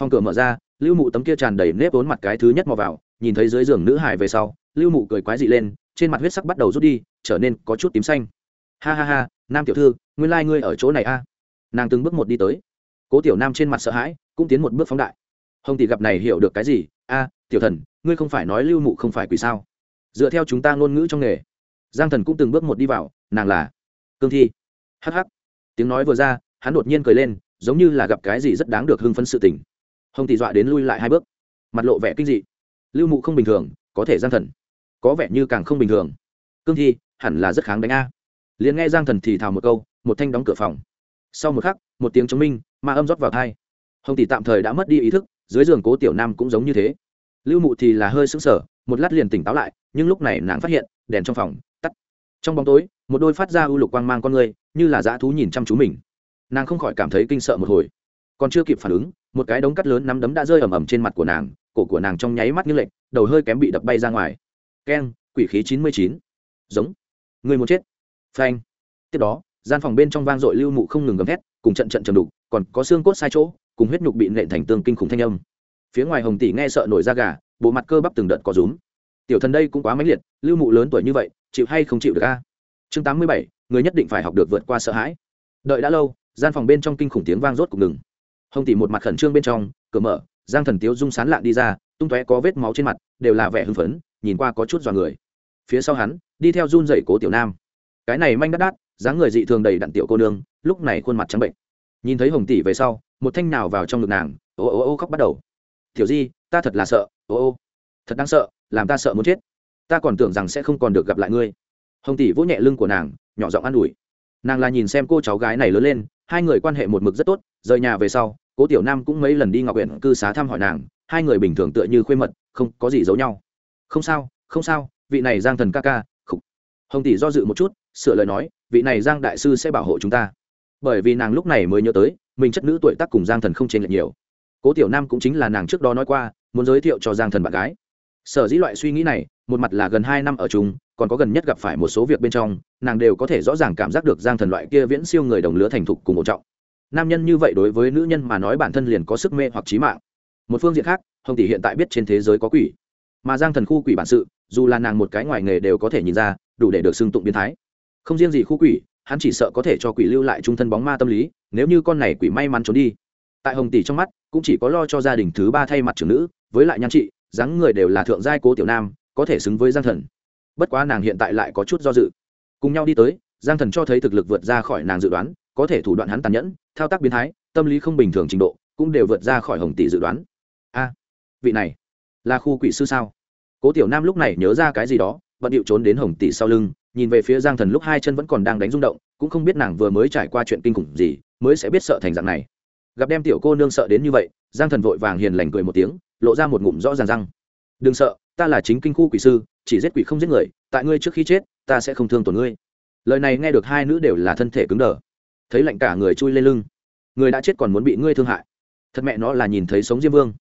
Phòng cửa mở ra, lưu mụ tấm kia tràn đầy nếp vốn mặt cái thứ nhất mò vào, nhìn thấy dưới giường nữ hải về sau, lưu mụ cười quái dị lên, trên mặt huyết sắc bắt đầu rút đi, trở nên có chút tím xanh. Ha ha ha, nam tiểu thư, nguyên lai、like、ngươi ở chỗ này a. Nàng từng bước một đi tới cố tiểu nam trên mặt sợ hãi, cũng tiến một bước phóng đại. Hồng tỷ gặp này hiểu được cái gì? A, tiểu thần, ngươi không phải nói lưu mụ không phải quỷ sao? Dựa theo chúng ta ngôn ngữ trong nghề. Giang thần cũng từng bước một đi vào, nàng là cương thi. Hh tiếng nói vừa ra, hắn đột nhiên cười lên, giống như là gặp cái gì rất đáng được hưng phấn sự tình. Hồng tỷ dọa đến lui lại hai bước. Mặt lộ vẻ kinh dị. Lưu mụ không bình thường, có thể giang thần. Có vẻ như càng không bình thường. Cương thi, hẳn là rất kháng đánh a. Liền nghe giang thần thì thào một câu, một thanh đóng cửa phòng sau một khắc, một tiếng chống minh mà âm rót vào thai hồng tỷ tạm thời đã mất đi ý thức, dưới giường cố tiểu nam cũng giống như thế. Lưu mụ thì là hơi sững sờ, một lát liền tỉnh táo lại, nhưng lúc này nàng phát hiện, đèn trong phòng, tắt. Trong bóng tối, một đôi phát ra ưu lục quang mang con người, như là dã thú nhìn chăm chú mình. Nàng không khỏi cảm thấy kinh sợ một hồi. Còn chưa kịp phản ứng, một cái đống cắt lớn nắm đấm đã rơi ầm ầm trên mặt của nàng, cổ của nàng trong nháy mắt như lệch, đầu hơi kém bị đập bay ra ngoài. Keng, quỷ khí chín mươi chín. Giống. Người muốn chết. Phanh. Tiếp đó gian phòng bên trong vang dội lưu mụ không ngừng gầm thét, cùng trận trận trầm đục, còn có xương cốt sai chỗ, cùng huyết nhục bị nện thành tương kinh khủng thanh âm. Phía ngoài hồng tỷ nghe sợ nổi da gà, bộ mặt cơ bắp từng đợt có rúm. Tiểu thần đây cũng quá mãnh liệt, lưu mụ lớn tuổi như vậy, chịu hay không chịu được a? Chương tám mươi bảy, người nhất định phải học được vượt qua sợ hãi. Đợi đã lâu, gian phòng bên trong kinh khủng tiếng vang rốt cùng ngừng. Hồng tỷ một mặt khẩn trương bên trong, cửa mở, giang thần tiếu dung sán lạn đi ra, tung tóe có vết máu trên mặt, đều là vẻ hưng phấn, nhìn qua có chút dọa người. Phía sau hắn, đi theo run dậy cố tiểu nam. Cái này manh đắt đát dáng người dị thường đầy đặn tiểu cô nương, lúc này khuôn mặt trắng bệnh. Nhìn thấy hồng tỷ về sau, một thanh nào vào trong ngực nàng, ô ô ô khóc bắt đầu. Tiểu di, ta thật là sợ, ô ô, thật đáng sợ, làm ta sợ muốn chết. Ta còn tưởng rằng sẽ không còn được gặp lại ngươi. Hồng tỷ vỗ nhẹ lưng của nàng, nhỏ giọng an ủi. Nàng là nhìn xem cô cháu gái này lớn lên, hai người quan hệ một mực rất tốt, rời nhà về sau, cố tiểu nam cũng mấy lần đi ngọc huyện cư xá thăm hỏi nàng, hai người bình thường tựa như khuê mật, không có gì giấu nhau. Không sao không sao, vị này giang thần ca ca, khục. Hồng tỷ do dự một chút, sửa lời nói vị này giang đại sư sẽ bảo hộ chúng ta. Bởi vì nàng lúc này mới nhớ tới, mình chất nữ tuổi tác cùng giang thần không chênh lệch nhiều. Cố tiểu nam cũng chính là nàng trước đó nói qua, muốn giới thiệu cho giang thần bạn gái. Sở dĩ loại suy nghĩ này, một mặt là gần hai năm ở chung, còn có gần nhất gặp phải một số việc bên trong, nàng đều có thể rõ ràng cảm giác được giang thần loại kia viễn siêu người đồng lứa thành thục cùng một trọng. Nam nhân như vậy đối với nữ nhân mà nói bản thân liền có sức mê hoặc trí mạng. Một phương diện khác, hồng tỷ hiện tại biết trên thế giới có quỷ. Mà giang thần khu quỷ bản sự, dù là nàng một cái ngoài nghề đều có thể nhìn ra, đủ để được xưng tụng biến thái không riêng gì khu quỷ hắn chỉ sợ có thể cho quỷ lưu lại trung thân bóng ma tâm lý nếu như con này quỷ may mắn trốn đi. Tại hồng tỷ trong mắt cũng chỉ có lo cho gia đình thứ ba thay mặt trưởng nữ với lại nhan chị, dáng người đều là thượng giai cố tiểu nam có thể xứng với giang thần. Bất quá nàng hiện tại lại có chút do dự. Cùng nhau đi tới giang thần cho thấy thực lực vượt ra khỏi nàng dự đoán có thể thủ đoạn hắn tàn nhẫn thao tác biến thái tâm lý không bình thường trình độ cũng đều vượt ra khỏi hồng tỷ dự đoán. A vị này là khu quỷ sư sao? Cố tiểu nam lúc này nhớ ra cái gì đó bận điệu trốn đến hồng tỷ sau lưng nhìn về phía giang thần lúc hai chân vẫn còn đang đánh rung động, cũng không biết nàng vừa mới trải qua chuyện kinh khủng gì, mới sẽ biết sợ thành dạng này. Gặp đem tiểu cô nương sợ đến như vậy, giang thần vội vàng hiền lành cười một tiếng, lộ ra một ngụm rõ ràng răng. Đừng sợ, ta là chính kinh khu quỷ sư, chỉ giết quỷ không giết người, tại ngươi trước khi chết, ta sẽ không thương tổn ngươi. Lời này nghe được hai nữ đều là thân thể cứng đờ. Thấy lạnh cả người chui lên lưng. Người đã chết còn muốn bị ngươi thương hại. Thật mẹ nó là nhìn thấy sống diêm vương.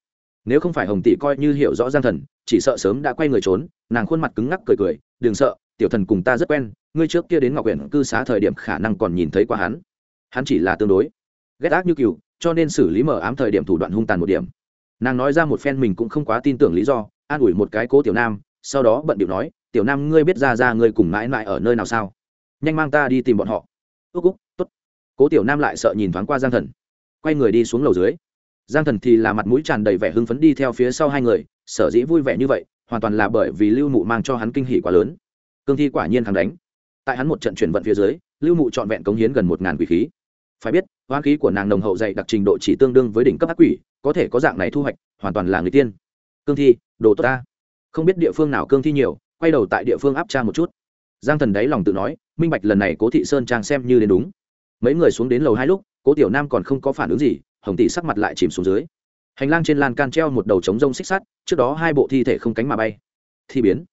Nếu không phải hồng tỷ coi như hiểu rõ giang thần, chỉ sợ sớm đã quay người trốn, nàng khuôn mặt cứng ngắc cười cười, đừng sợ tiểu thần cùng ta rất quen, ngươi trước kia đến ngọc huyện cư xá thời điểm khả năng còn nhìn thấy qua hắn. Hắn chỉ là tương đối ghét ác như cừu, cho nên xử lý mở ám thời điểm thủ đoạn hung tàn một điểm. Nàng nói ra một phen mình cũng không quá tin tưởng lý do, an ủi một cái cố tiểu nam, sau đó bận điệu nói, tiểu nam, ngươi biết ra ra ngươi cùng mãi mãi ở nơi nào sao? Nhanh mang ta đi tìm bọn họ. Ước úc t ố t cố tiểu nam lại sợ nhìn thoáng qua giang thần, quay người đi xuống lầu dưới. Giang thần thì là mặt mũi tràn đầy vẻ hưng phấn đi theo phía sau hai người, sở dĩ vui vẻ như vậy, hoàn toàn là bởi vì lưu mụ mang cho hắn kinh hỷ quá lớn cương thi quả nhiên thắng đánh. Tại hắn một trận chuyển vận phía dưới, lưu mụ trọn vẹn cống hiến gần một ngàn quỷ khí. Phải biết, hoang khí của nàng nồng hậu dày đặc trình độ chỉ tương đương với đỉnh cấp ác quỷ, có thể có dạng này thu hoạch, hoàn toàn là người tiên. Cương thi, đồ tốt ta. Không biết địa phương nào cương thi nhiều, quay đầu tại địa phương áp tra một chút. Giang thần đáy lòng tự nói, minh bạch lần này cố thị sơn trang xem như đến đúng. Mấy người xuống đến lầu hai lúc, cố tiểu nam còn không có phản ứng gì, hồng tỷ sắc mặt lại chìm xuống dưới. Hành lang trên lan can treo một đầu trống rông xích sắt, trước đó hai bộ thi thể không cánh mà bay. Thi biến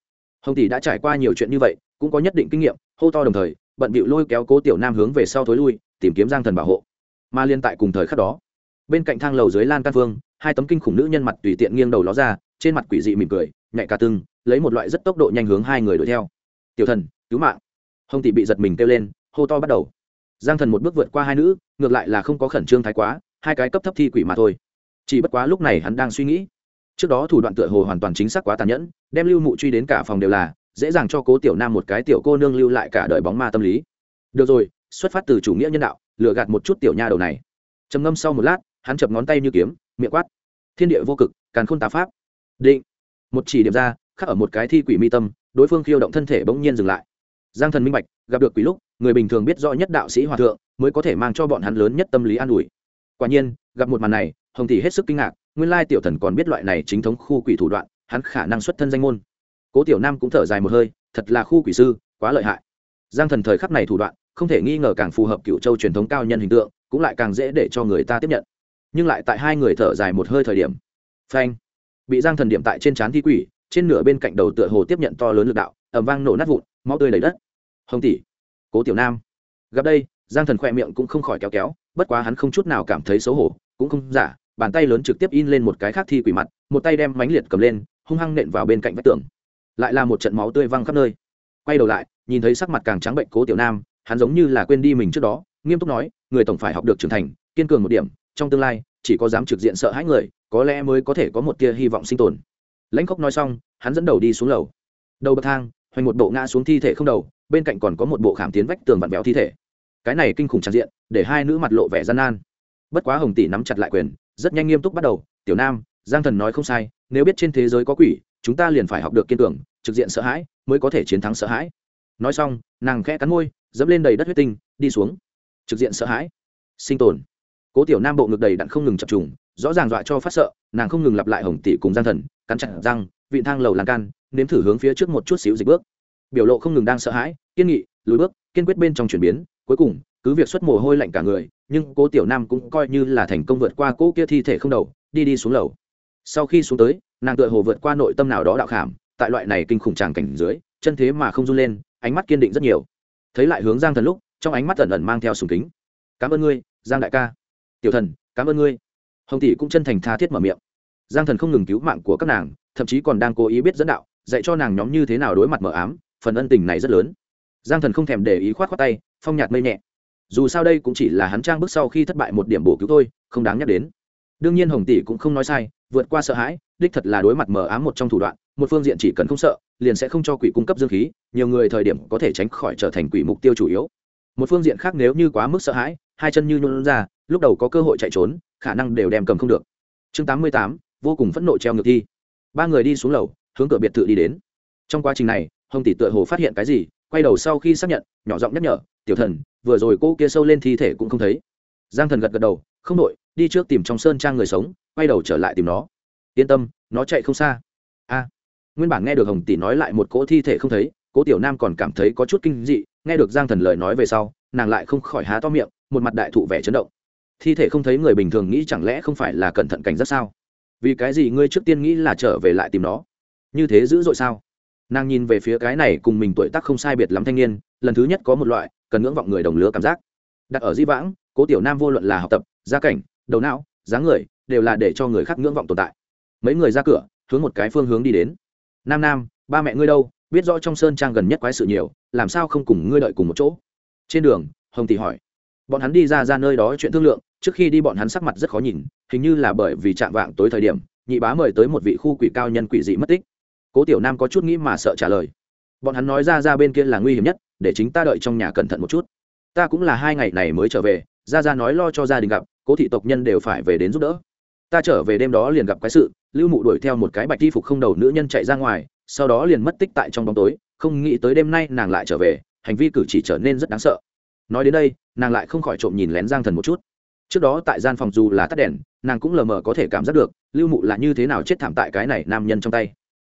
hồng tỷ đã trải qua nhiều chuyện như vậy, cũng có nhất định kinh nghiệm, hô to đồng thời, bận bịu lôi kéo cố tiểu nam hướng về sau thối lui, tìm kiếm giang thần bảo hộ. Mà liên tại cùng thời khắc đó, bên cạnh thang lầu dưới lan can phương hai tấm kinh khủng nữ nhân mặt tùy tiện nghiêng đầu ló ra, trên mặt quỷ dị mỉm cười nhạy ca tưng, lấy một loại rất tốc độ nhanh hướng hai người đuổi theo. Tiểu thần, cứu mạng. Hồng tỷ bị giật mình kêu lên, hô to bắt đầu. Giang thần một bước vượt qua hai nữ, ngược lại là không có khẩn trương thái quá, hai cái cấp thấp thi quỷ mà thôi. Chỉ bất quá lúc này hắn đang suy nghĩ trước đó thủ đoạn tựa hồ hoàn toàn chính xác quá tàn nhẫn, đem lưu mụ truy đến cả phòng đều là, dễ dàng cho cố tiểu nam một cái tiểu cô nương lưu lại cả đời bóng ma tâm lý. Được rồi, xuất phát từ chủ nghĩa nhân đạo, lừa gạt một chút tiểu nha đầu này. Trầm ngâm sau một lát, hắn chập ngón tay như kiếm, miệng quát. Thiên địa vô cực, càn khôn tá pháp. Định. Một chỉ điểm ra, khắc ở một cái thi quỷ mi tâm, đối phương khiêu động thân thể bỗng nhiên dừng lại. Giang thần minh bạch, gặp được quỷ lúc, người bình thường biết rõ nhất đạo sĩ hòa thượng, mới có thể mang cho bọn hắn lớn nhất tâm lý an ủi. Quả nhiên, gặp một màn này, hồng tỷ hết sức kinh ngạc nguyên lai tiểu thần còn biết loại này chính thống khu quỷ thủ đoạn, hắn khả năng xuất thân danh môn. Cố tiểu nam cũng thở dài một hơi, thật là khu quỷ sư, quá lợi hại. Giang thần thời khắc này thủ đoạn, không thể nghi ngờ càng phù hợp cựu châu truyền thống cao nhân hình tượng, cũng lại càng dễ để cho người ta tiếp nhận. Nhưng lại tại hai người thở dài một hơi thời điểm, phanh, bị giang thần điểm tại trên trán thi quỷ, trên nửa bên cạnh đầu tựa hồ tiếp nhận to lớn lực đạo ẩm vang nổ nát vụn, máu tươi đầy đất. Hồng tỷ, cố tiểu nam, gặp đây, giang thần khoe miệng cũng không khỏi kéo kéo, bất quá hắn không chút nào cảm thấy xấu hổ, cũng không giả bàn tay lớn trực tiếp in lên một cái khác thi quỷ mặt, một tay đem mánh liệt cầm lên, hung hăng nện vào bên cạnh vách tường. Lại là một trận máu tươi văng khắp nơi. Quay đầu lại, nhìn thấy sắc mặt càng trắng bệnh cố tiểu nam, hắn giống như là quên đi mình trước đó, nghiêm túc nói, người tổng phải học được trưởng thành, kiên cường một điểm, trong tương lai, chỉ có dám trực diện sợ hãi người, có lẽ mới có thể có một tia hy vọng sinh tồn. Lãnh khốc nói xong, hắn dẫn đầu đi xuống lầu. Đầu bậc thang, hoành một bộ ngã xuống thi thể không đầu, bên cạnh còn có một bộ khảm tiến vách tường vặn béo thi thể. Cái này kinh khủng tràn diện, để hai nữ mặt lộ vẻ gian nan. Bất quá hồng tỷ nắm chặt lại quyền rất nhanh nghiêm túc bắt đầu, tiểu nam, giang thần nói không sai, nếu biết trên thế giới có quỷ, chúng ta liền phải học được kiên cường, trực diện sợ hãi, mới có thể chiến thắng sợ hãi. Nói xong, nàng khẽ cắn môi, dẫm lên đầy đất huyết tinh, đi xuống. Trực diện sợ hãi. Sinh tồn. Cố tiểu nam bộ ngực đầy đặn không ngừng chập trùng, rõ ràng dọa cho phát sợ, nàng không ngừng lặp lại hồng tỷ cùng giang thần, cắn chặt răng, vị thang lầu lan can, nếm thử hướng phía trước một chút xíu dịch bước. Biểu lộ không ngừng đang sợ hãi, kiên nghị, lùi bước, kiên quyết bên trong chuyển biến, cuối cùng cứ việc xuất mồ hôi lạnh cả người, nhưng cố tiểu nam cũng coi như là thành công vượt qua cố kia thi thể không đầu, đi đi xuống lầu. Sau khi xuống tới, nàng tựa hồ vượt qua nội tâm nào đó đạo khảm, tại loại này kinh khủng tràng cảnh dưới, chân thế mà không run lên, ánh mắt kiên định rất nhiều. Thấy lại hướng giang thần lúc, trong ánh mắt ẩn ẩn mang theo sùng kính. Cảm ơn ngươi, giang đại ca. Tiểu thần, cảm ơn ngươi. Hồng tỷ cũng chân thành tha thiết mở miệng. Giang thần không ngừng cứu mạng của các nàng, thậm chí còn đang cố ý biết dẫn đạo, dạy cho nàng nhóm như thế nào đối mặt mở ám, phần ân tình này rất lớn. Giang thần không thèm để ý khoát khoát tay, phong nhạt mây nhẹ dù sao đây cũng chỉ là hắn trang bước sau khi thất bại một điểm bổ cứu thôi, không đáng nhắc đến. Đương nhiên hồng tỷ cũng không nói sai, vượt qua sợ hãi, đích thật là đối mặt mờ ám một trong thủ đoạn, một phương diện chỉ cần không sợ, liền sẽ không cho quỷ cung cấp dương khí, nhiều người thời điểm có thể tránh khỏi trở thành quỷ mục tiêu chủ yếu. Một phương diện khác nếu như quá mức sợ hãi, hai chân như nhuôn ra, lúc đầu có cơ hội chạy trốn, khả năng đều đem cầm không được. Chương tám mươi tám, vô cùng phẫn nộ treo ngược thi. Ba người đi xuống lầu, hướng cửa biệt thự đi đến. Trong quá trình này, hồng tỷ tựa hồ phát hiện cái gì, quay đầu sau khi xác nhận, nhỏ giọng nhắc nhở, tiểu thần vừa rồi cô kia sâu lên thi thể cũng không thấy. Giang thần gật gật đầu, không đội đi trước tìm trong sơn trang người sống, quay đầu trở lại tìm nó. Yên tâm, nó chạy không xa. A. Nguyên bản nghe được hồng tỷ nói lại một cỗ thi thể không thấy, cố tiểu nam còn cảm thấy có chút kinh dị, nghe được giang thần lời nói về sau, nàng lại không khỏi há to miệng, một mặt đại thụ vẻ chấn động. Thi thể không thấy người bình thường nghĩ chẳng lẽ không phải là cẩn thận cảnh giác sao? Vì cái gì ngươi trước tiên nghĩ là trở về lại tìm nó? Như thế dữ dội sao? Nàng nhìn về phía cái này cùng mình tuổi tác không sai biệt lắm thanh niên, lần thứ nhất có một loại cần ngưỡng vọng người đồng lứa cảm giác. Đặt ở di vãng, cố tiểu nam vô luận là học tập, gia cảnh, đầu não, dáng người, đều là để cho người khác ngưỡng vọng tồn tại. Mấy người ra cửa, hướng một cái phương hướng đi đến. Nam nam, ba mẹ ngươi đâu, biết rõ trong sơn trang gần nhất quái sự nhiều, làm sao không cùng ngươi đợi cùng một chỗ? Trên đường, hồng tỷ hỏi. Bọn hắn đi ra ra nơi đó chuyện thương lượng, trước khi đi bọn hắn sắc mặt rất khó nhìn, hình như là bởi vì chạm vạng tối thời điểm, nhị bá mời tới một vị khu quỷ cao nhân quỷ dị mất tích. Cố tiểu nam có chút nghĩ mà sợ trả lời. Bọn hắn nói ra ra bên kia là nguy hiểm nhất để chính ta đợi trong nhà cẩn thận một chút. Ta cũng là hai ngày này mới trở về ra ra nói lo cho gia đình gặp, cố thị tộc nhân đều phải về đến giúp đỡ. Ta trở về đêm đó liền gặp cái sự, lưu mụ đuổi theo một cái bạch y phục không đầu nữ nhân chạy ra ngoài, sau đó liền mất tích tại trong bóng tối, không nghĩ tới đêm nay nàng lại trở về, hành vi cử chỉ trở nên rất đáng sợ. Nói đến đây, nàng lại không khỏi trộm nhìn lén giang thần một chút. Trước đó tại gian phòng dù là tắt đèn, nàng cũng lờ mờ có thể cảm giác được, lưu mụ là như thế nào chết thảm tại cái này nam nhân trong tay.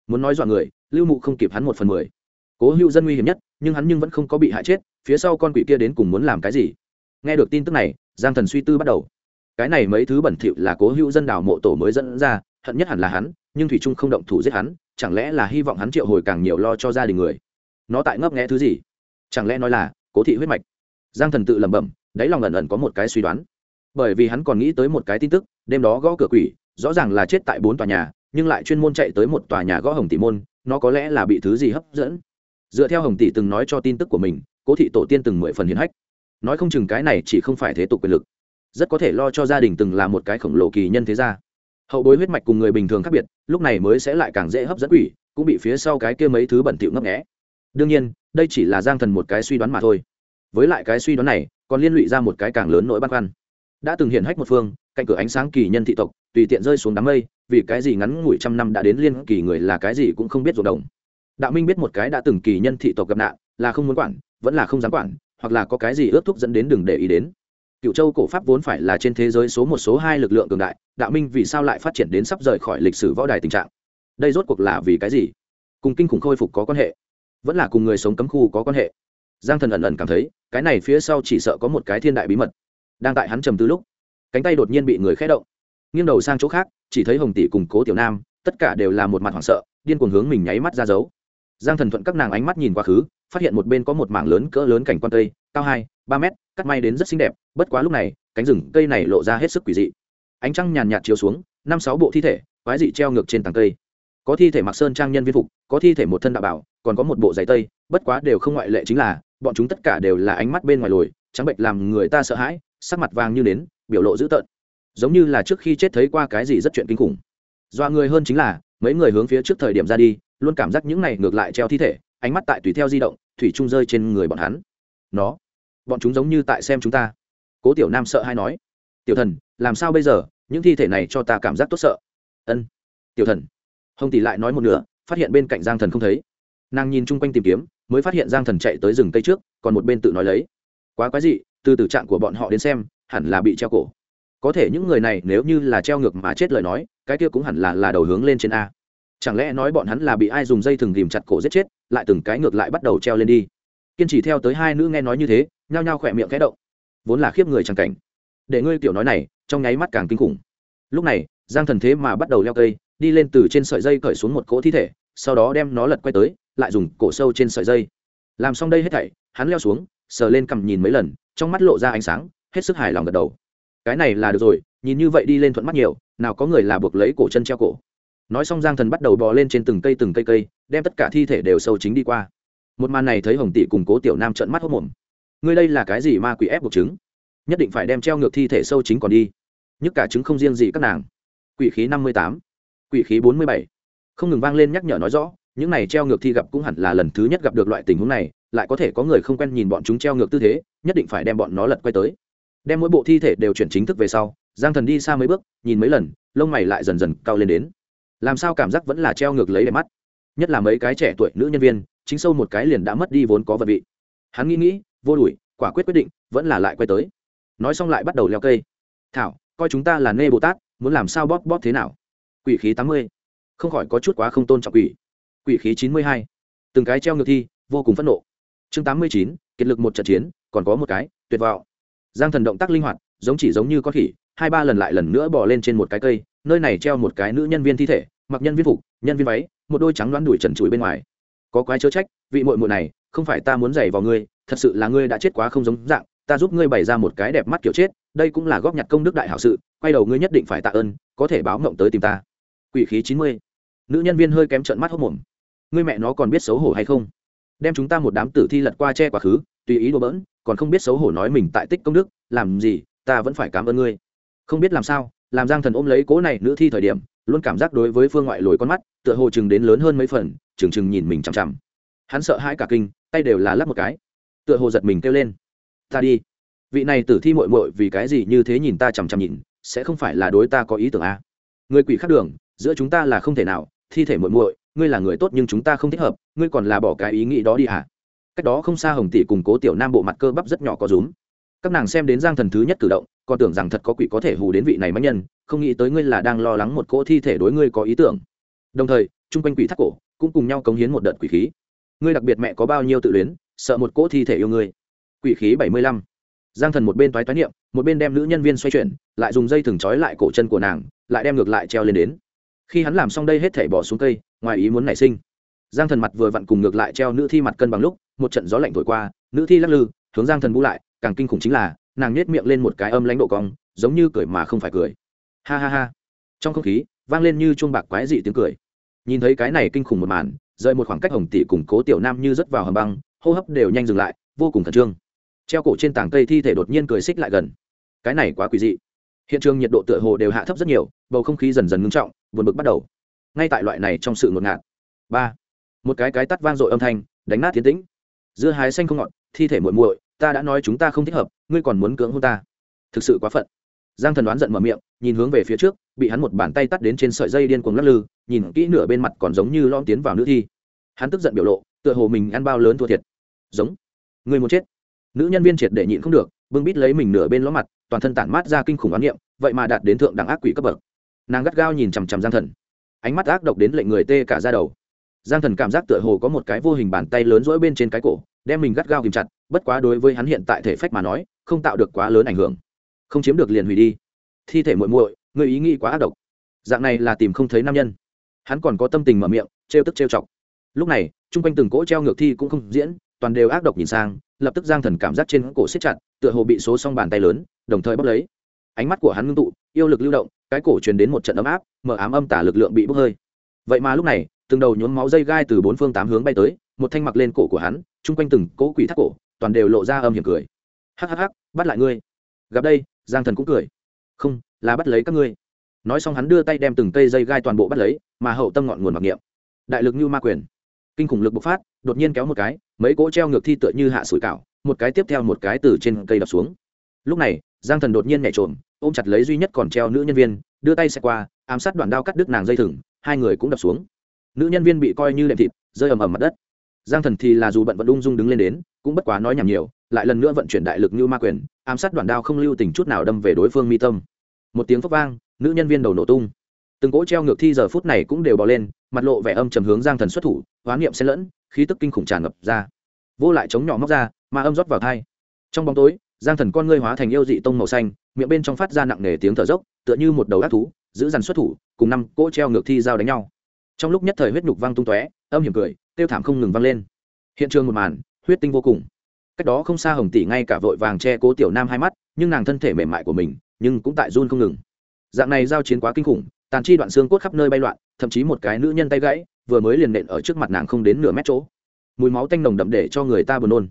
Muốn nói dọa người, lưu mụ không kịp hắn một phần mười cố hữu dân nguy hiểm nhất, nhưng hắn nhưng vẫn không có bị hại chết, phía sau con quỷ kia đến cùng muốn làm cái gì? Nghe được tin tức này, giang thần suy tư bắt đầu. Cái này mấy thứ bẩn thỉu là cố hữu dân đào mộ tổ mới dẫn ra, hận nhất hẳn là hắn, nhưng thủy trung không động thủ giết hắn, chẳng lẽ là hy vọng hắn triệu hồi càng nhiều lo cho gia đình người? Nó tại ngấp nghẽ thứ gì? Chẳng lẽ nói là cố thị huyết mạch? Giang thần tự lẩm bẩm, đáy lòng ẩn ẩn có một cái suy đoán. Bởi vì hắn còn nghĩ tới một cái tin tức, đêm đó gõ cửa quỷ, rõ ràng là chết tại bốn tòa nhà, nhưng lại chuyên môn chạy tới một tòa nhà gõ hồng tỷ môn, nó có lẽ là bị thứ gì hấp dẫn? Dựa theo hồng tỷ từng nói cho tin tức của mình, cố thị tổ tiên từng mười phần hiến hách. Nói không chừng cái này chỉ không phải thế tục quyền lực. Rất có thể lo cho gia đình từng là một cái khổng lồ kỳ nhân thế gia. Hậu bối huyết mạch cùng người bình thường khác biệt, lúc này mới sẽ lại càng dễ hấp dẫn quỷ, cũng bị phía sau cái kia mấy thứ bẩn thỉu ngấp nghẽ đương nhiên, đây chỉ là giang thần một cái suy đoán mà thôi. Với lại cái suy đoán này, còn liên lụy ra một cái càng lớn nỗi băn khoăn. Đã từng hiện hách một phương, cạnh cửa ánh sáng kỳ nhân thị tộc, tùy tiện rơi xuống đám mây, vì cái gì ngắn ngủi trăm năm đã đến liên kỳ người là cái gì cũng không biết ruộng đồng đạo minh biết một cái đã từng kỳ nhân thị tộc gặp nạn, là không muốn quản, vẫn là không dám quản, hoặc là có cái gì ước thúc dẫn đến đừng để ý đến. Cựu châu cổ pháp vốn phải là trên thế giới số một, số hai lực lượng cường đại, đạo minh vì sao lại phát triển đến sắp rời khỏi lịch sử võ đài tình trạng? Đây rốt cuộc là vì cái gì? Cùng kinh khủng khôi phục có quan hệ, vẫn là cùng người sống cấm khu có quan hệ. Giang thần ẩn ẩn cảm thấy, cái này phía sau chỉ sợ có một cái thiên đại bí mật. Đang tại hắn trầm tư lúc, cánh tay đột nhiên bị người khé động. Nghiêng đầu sang chỗ khác, chỉ thấy hồng tỷ cùng cố tiểu nam, tất cả đều là một mặt hoảng sợ, điên cuồng hướng mình nháy mắt ra dấu giang thần thuận các nàng ánh mắt nhìn quá khứ, phát hiện một bên có một mảng lớn cỡ lớn cảnh quan tây cao hai, ba mét, cắt may đến rất xinh đẹp, bất quá lúc này, cánh rừng cây này lộ ra hết sức quỷ dị. Ánh trăng nhàn nhạt chiếu xuống, năm sáu bộ thi thể, quái dị treo ngược trên tàng cây. Có thi thể mặc sơn trang nhân viên phục, có thi thể một thân đạo bảo, còn có một bộ giày tây, bất quá đều không ngoại lệ chính là, bọn chúng tất cả đều là ánh mắt bên ngoài lồi, trắng bệnh làm người ta sợ hãi, sắc mặt vàng như nến, biểu lộ dữ tợn. Giống như là trước khi chết thấy qua cái gì rất chuyện kinh khủng. Dọa người hơn chính là mấy người hướng phía trước thời điểm ra đi, luôn cảm giác những này ngược lại treo thi thể, ánh mắt tại tùy theo di động, thủy trung rơi trên người bọn hắn. Nó, bọn chúng giống như tại xem chúng ta. Cố tiểu nam sợ hay nói. Tiểu thần, làm sao bây giờ? Những thi thể này cho ta cảm giác tốt sợ. Ân, tiểu thần. Hồng tỷ lại nói một nửa, phát hiện bên cạnh giang thần không thấy. Nàng nhìn chung quanh tìm kiếm, mới phát hiện giang thần chạy tới rừng cây trước, còn một bên tự nói lấy. Quá quái dị, từ tử trạng của bọn họ đến xem, hẳn là bị treo cổ. Có thể những người này nếu như là treo ngược mà chết lời nói cái kia cũng hẳn là là đầu hướng lên trên a. Chẳng lẽ nói bọn hắn là bị ai dùng dây thừng ghìm chặt cổ giết chết, lại từng cái ngược lại bắt đầu treo lên đi? Kiên trì theo tới hai nữ nghe nói như thế, nhao nhao khỏe miệng khẽ động. Vốn là khiếp người chẳng cảnh. Để ngươi tiểu nói này, trong nháy mắt càng kinh khủng. Lúc này, giang thần thế mà bắt đầu leo cây, đi lên từ trên sợi dây cởi xuống một cỗ thi thể, sau đó đem nó lật quay tới, lại dùng cổ sâu trên sợi dây. Làm xong đây hết thảy, hắn leo xuống, sờ lên cầm nhìn mấy lần, trong mắt lộ ra ánh sáng, hết sức hài lòng gật đầu. Cái này là được rồi, nhìn như vậy đi lên thuận mắt nhiều nào có người là buộc lấy cổ chân treo cổ. Nói xong giang thần bắt đầu bò lên trên từng cây từng cây cây, đem tất cả thi thể đều sâu chính đi qua. Một màn này thấy hồng tỷ cùng cố tiểu nam trợn mắt hốc mồm ngươi đây là cái gì ma quỷ ép buộc chứng nhất định phải đem treo ngược thi thể sâu chính còn đi. Nhức cả chứng không riêng gì các nàng. Quỷ khí năm mươi tám, quỷ khí bốn mươi bảy. Không ngừng vang lên nhắc nhở nói rõ, những này treo ngược thi gặp cũng hẳn là lần thứ nhất gặp được loại tình huống này, lại có thể có người không quen nhìn bọn chúng treo ngược tư thế, nhất định phải đem bọn nó lật quay tới. Đem mỗi bộ thi thể đều chuyển chính thức về sau giang thần đi xa mấy bước, nhìn mấy lần, lông mày lại dần dần cao lên đến. Làm sao cảm giác vẫn là treo ngược lấy đẹp mắt? Nhất là mấy cái trẻ tuổi nữ nhân viên, chính sâu một cái liền đã mất đi vốn có vật vị. Hắn nghĩ nghĩ, vô đuổi, quả quyết quyết định, vẫn là lại quay tới. Nói xong lại bắt đầu leo cây. Thảo, coi chúng ta là nê bồ tát, muốn làm sao bóp bóp thế nào? Quỷ khí tám mươi. Không khỏi có chút quá không tôn trọng quỷ. Quỷ khí chín mươi hai. Từng cái treo ngược thi, vô cùng phẫn nộ. Chương tám mươi chín, kiệt lực một trận chiến, còn có một cái, tuyệt vọng. Giang thần động tác linh hoạt, giống chỉ giống như con khỉ hai ba lần lại lần nữa bỏ lên trên một cái cây, nơi này treo một cái nữ nhân viên thi thể, mặc nhân viên phục, nhân viên váy, một đôi trắng đoán đuổi trần trụi bên ngoài. Có quái chớ trách, vị muội muội này, không phải ta muốn giày vào ngươi, thật sự là ngươi đã chết quá không giống dạng, ta giúp ngươi bày ra một cái đẹp mắt kiểu chết, đây cũng là góp nhặt công đức đại hảo sự, quay đầu ngươi nhất định phải tạ ơn, có thể báo mộng tới tìm ta. Quỷ khí chín mươi. Nữ nhân viên hơi kém trợn mắt hốc mồm. Ngươi mẹ nó còn biết xấu hổ hay không? Đem chúng ta một đám tử thi lật qua che quá khứ, tùy ý đùa bỡn, còn không biết xấu hổ nói mình tại tích công đức, làm gì, ta vẫn phải cảm ơn ngươi không biết làm sao, làm giang thần ôm lấy cố này nữ thi thời điểm, luôn cảm giác đối với phương ngoại lồi con mắt, tựa hồ chừng đến lớn hơn mấy phần, chừng chừng nhìn mình chằm chằm. Hắn sợ hãi cả kinh, tay đều là lắp một cái. Tựa hồ giật mình kêu lên. Ta đi. Vị này tử thi mội mội vì cái gì như thế nhìn ta chằm chằm nhìn, sẽ không phải là đối ta có ý tưởng a à? người quỷ khác đường, giữa chúng ta là không thể nào, thi thể muội muội, ngươi là người tốt nhưng chúng ta không thích hợp, ngươi còn là bỏ cái ý nghĩ đó đi à? Cách đó không xa hồng tỷ cùng cố tiểu nam bộ mặt cơ bắp rất nhỏ có rúm. Các nàng xem đến giang thần thứ nhất cử động còn tưởng rằng thật có quỷ có thể hù đến vị này mãnh nhân, không nghĩ tới ngươi là đang lo lắng một cỗ thi thể đối ngươi có ý tưởng. Đồng thời, chung quanh quỷ thác cổ cũng cùng nhau cống hiến một đợt quỷ khí. Ngươi đặc biệt mẹ có bao nhiêu tự luyến, sợ một cỗ thi thể yêu ngươi. Quỷ khí bảy mươi lăm. Giang thần một bên toái toái niệm, một bên đem nữ nhân viên xoay chuyển, lại dùng dây thừng trói lại cổ chân của nàng, lại đem ngược lại treo lên đến. Khi hắn làm xong đây hết thể bỏ xuống cây, ngoài ý muốn nảy sinh. Giang thần mặt vừa vặn cùng ngược lại treo nữ thi mặt cân bằng lúc, một trận gió lạnh thổi qua, nữ thi lắc lư, hướng giang thần bú lại, càng kinh khủng chính là nàng nhếch miệng lên một cái âm lãnh độ cong, giống như cười mà không phải cười. Ha ha ha. Trong không khí, vang lên như chuông bạc quái dị tiếng cười. Nhìn thấy cái này kinh khủng một màn, rời một khoảng cách hồng tỷ cùng cố tiểu nam như rất vào hầm băng, hô hấp đều nhanh dừng lại, vô cùng thần trương. Treo cổ trên tảng cây thi thể đột nhiên cười xích lại gần. Cái này quá quỷ dị. Hiện trường nhiệt độ tựa hồ đều hạ thấp rất nhiều, bầu không khí dần dần ngưng trọng, buồn bực bắt đầu. Ngay tại loại này trong sự ngột ngạt. Ba. Một cái cái tắt vang dội âm thanh, đánh nát tiến tĩnh. Dưa hái xanh không ngọt, thi thể muội muội ta đã nói chúng ta không thích hợp, ngươi còn muốn cưỡng hôn ta. Thực sự quá phận. Giang thần đoán giận mở miệng, nhìn hướng về phía trước, bị hắn một bàn tay tắt đến trên sợi dây điên cuồng lắc lư, nhìn kỹ nửa bên mặt còn giống như lom tiến vào nữ thi. Hắn tức giận biểu lộ, tựa hồ mình ăn bao lớn thua thiệt. Giống. Người muốn chết. Nữ nhân viên triệt để nhịn không được, bưng bít lấy mình nửa bên ló mặt, toàn thân tản mát ra kinh khủng oán niệm, vậy mà đạt đến thượng đẳng ác quỷ cấp bậc. Nàng gắt gao nhìn chằm chằm giang thần. Ánh mắt ác độc đến lệnh người tê cả ra đầu. Giang thần cảm giác tựa hồ có một cái vô hình bàn tay lớn rỗi bên trên cái cổ, đem mình gắt gao kìm chặt bất quá đối với hắn hiện tại thể phách mà nói, không tạo được quá lớn ảnh hưởng. Không chiếm được liền hủy đi. Thi thể muội muội người ý nghĩ quá ác độc. Dạng này là tìm không thấy nam nhân. Hắn còn có tâm tình mở miệng, trêu tức trêu chọc. Lúc này, chung quanh từng cỗ treo ngược thi cũng không diễn, toàn đều ác độc nhìn sang, lập tức giang thần cảm giác trên cổ xếp chặt, tựa hồ bị số xong bàn tay lớn, đồng thời bốc lấy. Ánh mắt của hắn ngưng tụ, yêu lực lưu động, cái cổ truyền đến một trận ấm áp, mở ám âm tả lực lượng bị bốc hơi. Vậy mà lúc này, từng đầu nhốn máu dây gai từ bốn phương tám hướng bay tới, một thanh mặc lên cổ của hắn, chung quanh từng cỗ quỷ thác cổ toàn đều lộ ra âm hiểm cười. Hắc hắc hắc, bắt lại ngươi. Gặp đây, giang thần cũng cười. Không, là bắt lấy các ngươi. Nói xong hắn đưa tay đem từng cây dây gai toàn bộ bắt lấy, mà hậu tâm ngọn nguồn mặc niệm. Đại lực như ma quyền. Kinh khủng lực bộc phát, đột nhiên kéo một cái, mấy cỗ treo ngược thi tựa như hạ sủi cảo, một cái tiếp theo một cái từ trên cây đập xuống. Lúc này, giang thần đột nhiên nhảy trộm ôm chặt lấy duy nhất còn treo nữ nhân viên, đưa tay xe qua, ám sát đoạn đao cắt đứt nàng dây thừng, hai người cũng đập xuống. Nữ nhân viên bị coi như đệm thịt, rơi ầm ầm mặt đất. Giang thần thì là dù bận vẫn ung dung đứng lên đến cũng bất quá nói nhảm nhiều, lại lần nữa vận chuyển đại lực như ma quyền, ám sát đoạn đao không lưu tình chút nào đâm về đối phương mi tâm. Một tiếng phốc vang, nữ nhân viên đầu nổ tung. Từng cỗ treo ngược thi giờ phút này cũng đều bò lên, mặt lộ vẻ âm trầm hướng giang thần xuất thủ hoán niệm xen lẫn, khí tức kinh khủng tràn ngập ra. Vô lại chống nhỏ móc ra mà âm rót vào thai. Trong bóng tối, giang thần con ngươi hóa thành yêu dị tông màu xanh, miệng bên trong phát ra nặng nề tiếng thở dốc, tựa như một đầu ác thú, giữ dằn xuất thủ, cùng năm cỗ treo ngược thi giao đánh nhau. Trong lúc nhất thời huyết nhục văng tung tóe, âm hiểm cười, tiêu thảm không ngừng vang lên. Hiện trường một màn huyết tinh vô cùng. Cách đó không xa hồng tỷ ngay cả vội vàng che cố tiểu nam hai mắt, nhưng nàng thân thể mềm mại của mình, nhưng cũng tại run không ngừng. Dạng này giao chiến quá kinh khủng, tàn chi đoạn xương cốt khắp nơi bay loạn, thậm chí một cái nữ nhân tay gãy, vừa mới liền nện ở trước mặt nàng không đến nửa mét chỗ. Mùi máu tanh nồng đậm để cho người ta buồn nôn.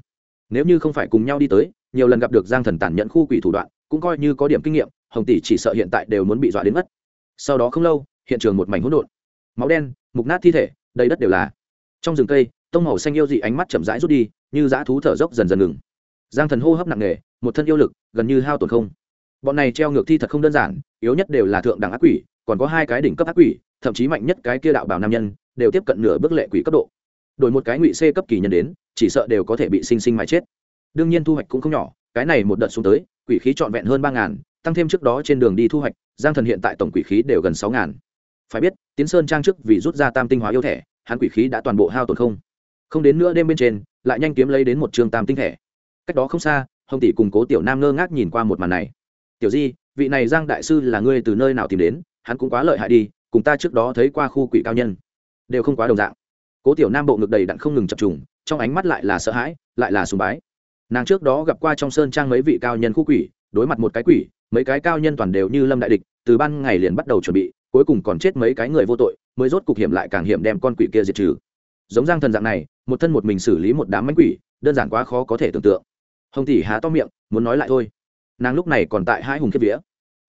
Nếu như không phải cùng nhau đi tới, nhiều lần gặp được giang thần tàn nhẫn khu quỷ thủ đoạn, cũng coi như có điểm kinh nghiệm, hồng tỷ chỉ sợ hiện tại đều muốn bị dọa đến mất. Sau đó không lâu, hiện trường một mảnh hỗn độn. Máu đen, mục nát thi thể, đầy đất đều là. Trong rừng cây tông màu xanh yêu dị ánh mắt chậm rãi rút đi, như dã thú thở dốc dần dần ngừng. Giang thần hô hấp nặng nề, một thân yêu lực, gần như hao tổn không. Bọn này treo ngược thi thật không đơn giản, yếu nhất đều là thượng đẳng ác quỷ, còn có hai cái đỉnh cấp ác quỷ, thậm chí mạnh nhất cái kia đạo bảo nam nhân, đều tiếp cận nửa bước lệ quỷ cấp độ. Đổi một cái ngụy c cấp kỳ nhân đến, chỉ sợ đều có thể bị sinh sinh mà chết. Đương nhiên thu hoạch cũng không nhỏ, cái này một đợt xuống tới, quỷ khí trọn vẹn hơn ba ngàn, tăng thêm trước đó trên đường đi thu hoạch, giang thần hiện tại tổng quỷ khí đều gần sáu ngàn. Phải biết, tiến sơn trang trước vì rút ra tam tinh hóa yêu thẻ hắn quỷ khí đã toàn bộ hao tổn không không đến nữa đêm bên trên, lại nhanh kiếm lấy đến một trường tam tinh thẻ cách đó không xa, hồng tỷ cùng cố tiểu nam ngơ ngác nhìn qua một màn này. Tiểu di, vị này giang đại sư là ngươi từ nơi nào tìm đến? Hắn cũng quá lợi hại đi, cùng ta trước đó thấy qua khu quỷ cao nhân. Đều không quá đồng dạng. Cố tiểu nam bộ ngực đầy đặn không ngừng chập trùng, trong ánh mắt lại là sợ hãi, lại là sùng bái. Nàng trước đó gặp qua trong sơn trang mấy vị cao nhân khu quỷ, đối mặt một cái quỷ, mấy cái cao nhân toàn đều như lâm đại địch, từ ban ngày liền bắt đầu chuẩn bị, cuối cùng còn chết mấy cái người vô tội, mới rốt cục hiểm lại càng hiểm đem con quỷ kia diệt trừ. Giống giang thần dạng này một thân một mình xử lý một đám mánh quỷ, đơn giản quá khó có thể tưởng tượng. Hồng tỷ há to miệng, muốn nói lại thôi. Nàng lúc này còn tại hai hùng kiếp vía.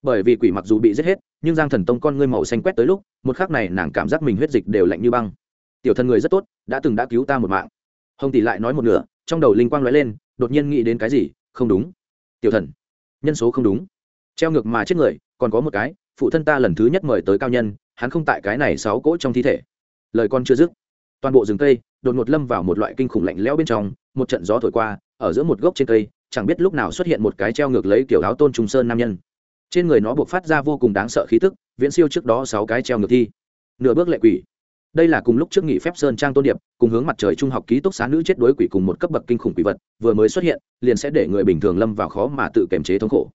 Bởi vì quỷ mặc dù bị giết hết, nhưng giang thần tông con ngươi màu xanh quét tới lúc, một khắc này nàng cảm giác mình huyết dịch đều lạnh như băng. Tiểu thân người rất tốt, đã từng đã cứu ta một mạng. Hồng tỷ lại nói một nửa, trong đầu linh quang lóe lên, đột nhiên nghĩ đến cái gì, không đúng. Tiểu thần, nhân số không đúng. Treo ngược mà chết người, còn có một cái, phụ thân ta lần thứ nhất mời tới cao nhân, hắn không tại cái này sáu cỗ trong thi thể. Lời con chưa dứt toàn bộ rừng cây đột ngột lâm vào một loại kinh khủng lạnh lẽo bên trong, một trận gió thổi qua, ở giữa một gốc trên cây, chẳng biết lúc nào xuất hiện một cái treo ngược lấy kiểu áo tôn trùng sơn nam nhân. Trên người nó buộc phát ra vô cùng đáng sợ khí tức, viễn siêu trước đó sáu cái treo ngược thi. Nửa bước lệ quỷ. Đây là cùng lúc trước nghỉ phép sơn trang tôn điệp, cùng hướng mặt trời trung học ký túc xá nữ chết đối quỷ cùng một cấp bậc kinh khủng quỷ vật, vừa mới xuất hiện, liền sẽ để người bình thường lâm vào khó mà tự kiềm chế thống khổ.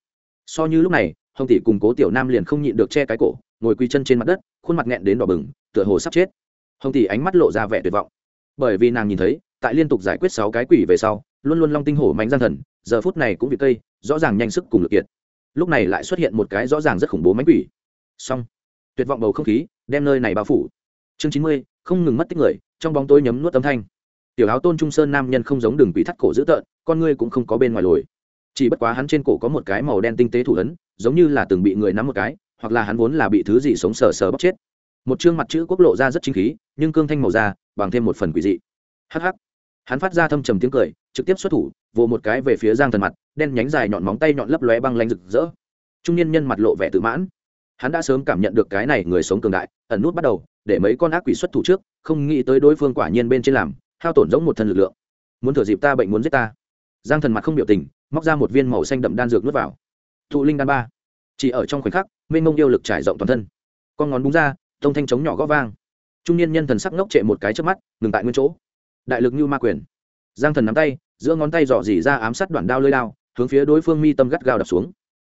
So như lúc này, hồng tỷ cùng cố tiểu nam liền không nhịn được che cái cổ, ngồi quỳ chân trên mặt đất, khuôn mặt nghẹn đến đỏ bừng, tựa hồ sắp chết hồng tỷ ánh mắt lộ ra vẻ tuyệt vọng. Bởi vì nàng nhìn thấy, tại liên tục giải quyết sáu cái quỷ về sau, luôn luôn long tinh hổ mạnh gian thần, giờ phút này cũng bị cây, rõ ràng nhanh sức cùng lực kiệt. Lúc này lại xuất hiện một cái rõ ràng rất khủng bố mánh quỷ. Xong. Tuyệt vọng bầu không khí, đem nơi này bao phủ. Chương chín mươi, không ngừng mất tích người, trong bóng tối nhấm nuốt âm thanh. Tiểu áo tôn trung sơn nam nhân không giống đường quỷ thắt cổ dữ tợn, con ngươi cũng không có bên ngoài lồi. Chỉ bất quá hắn trên cổ có một cái màu đen tinh tế thủ ấn, giống như là từng bị người nắm một cái, hoặc là hắn vốn là bị thứ gì sống sờ sờ bóc chết một chương mặt chữ quốc lộ ra rất chính khí, nhưng cương thanh màu da, bằng thêm một phần quỷ dị. Hh hắn phát ra thâm trầm tiếng cười, trực tiếp xuất thủ, vồ một cái về phía giang thần mặt, đen nhánh dài nhọn móng tay nhọn lấp lóe băng lanh rực rỡ. Trung niên nhân mặt lộ vẻ tự mãn. Hắn đã sớm cảm nhận được cái này người sống cường đại, ẩn nút bắt đầu, để mấy con ác quỷ xuất thủ trước, không nghĩ tới đối phương quả nhiên bên trên làm, hao tổn giống một thân lực lượng. Muốn thừa dịp ta bệnh muốn giết ta. Giang thần mặt không biểu tình, móc ra một viên màu xanh đậm đan dược nuốt vào. Thụ linh đan ba. Chỉ ở trong khoảnh khắc, mênh mông yêu lực trải rộng toàn thân. Con ngón búng ra tông thanh chống nhỏ g ó vang. Trung niên nhân thần sắc ngốc trệ một cái trước mắt, ngừng tại nguyên chỗ. Đại lực như ma quyền. Giang thần nắm tay, giữa ngón tay dò dỉ ra ám sát đoạn đao lơi đao, hướng phía đối phương mi tâm gắt gao đập xuống.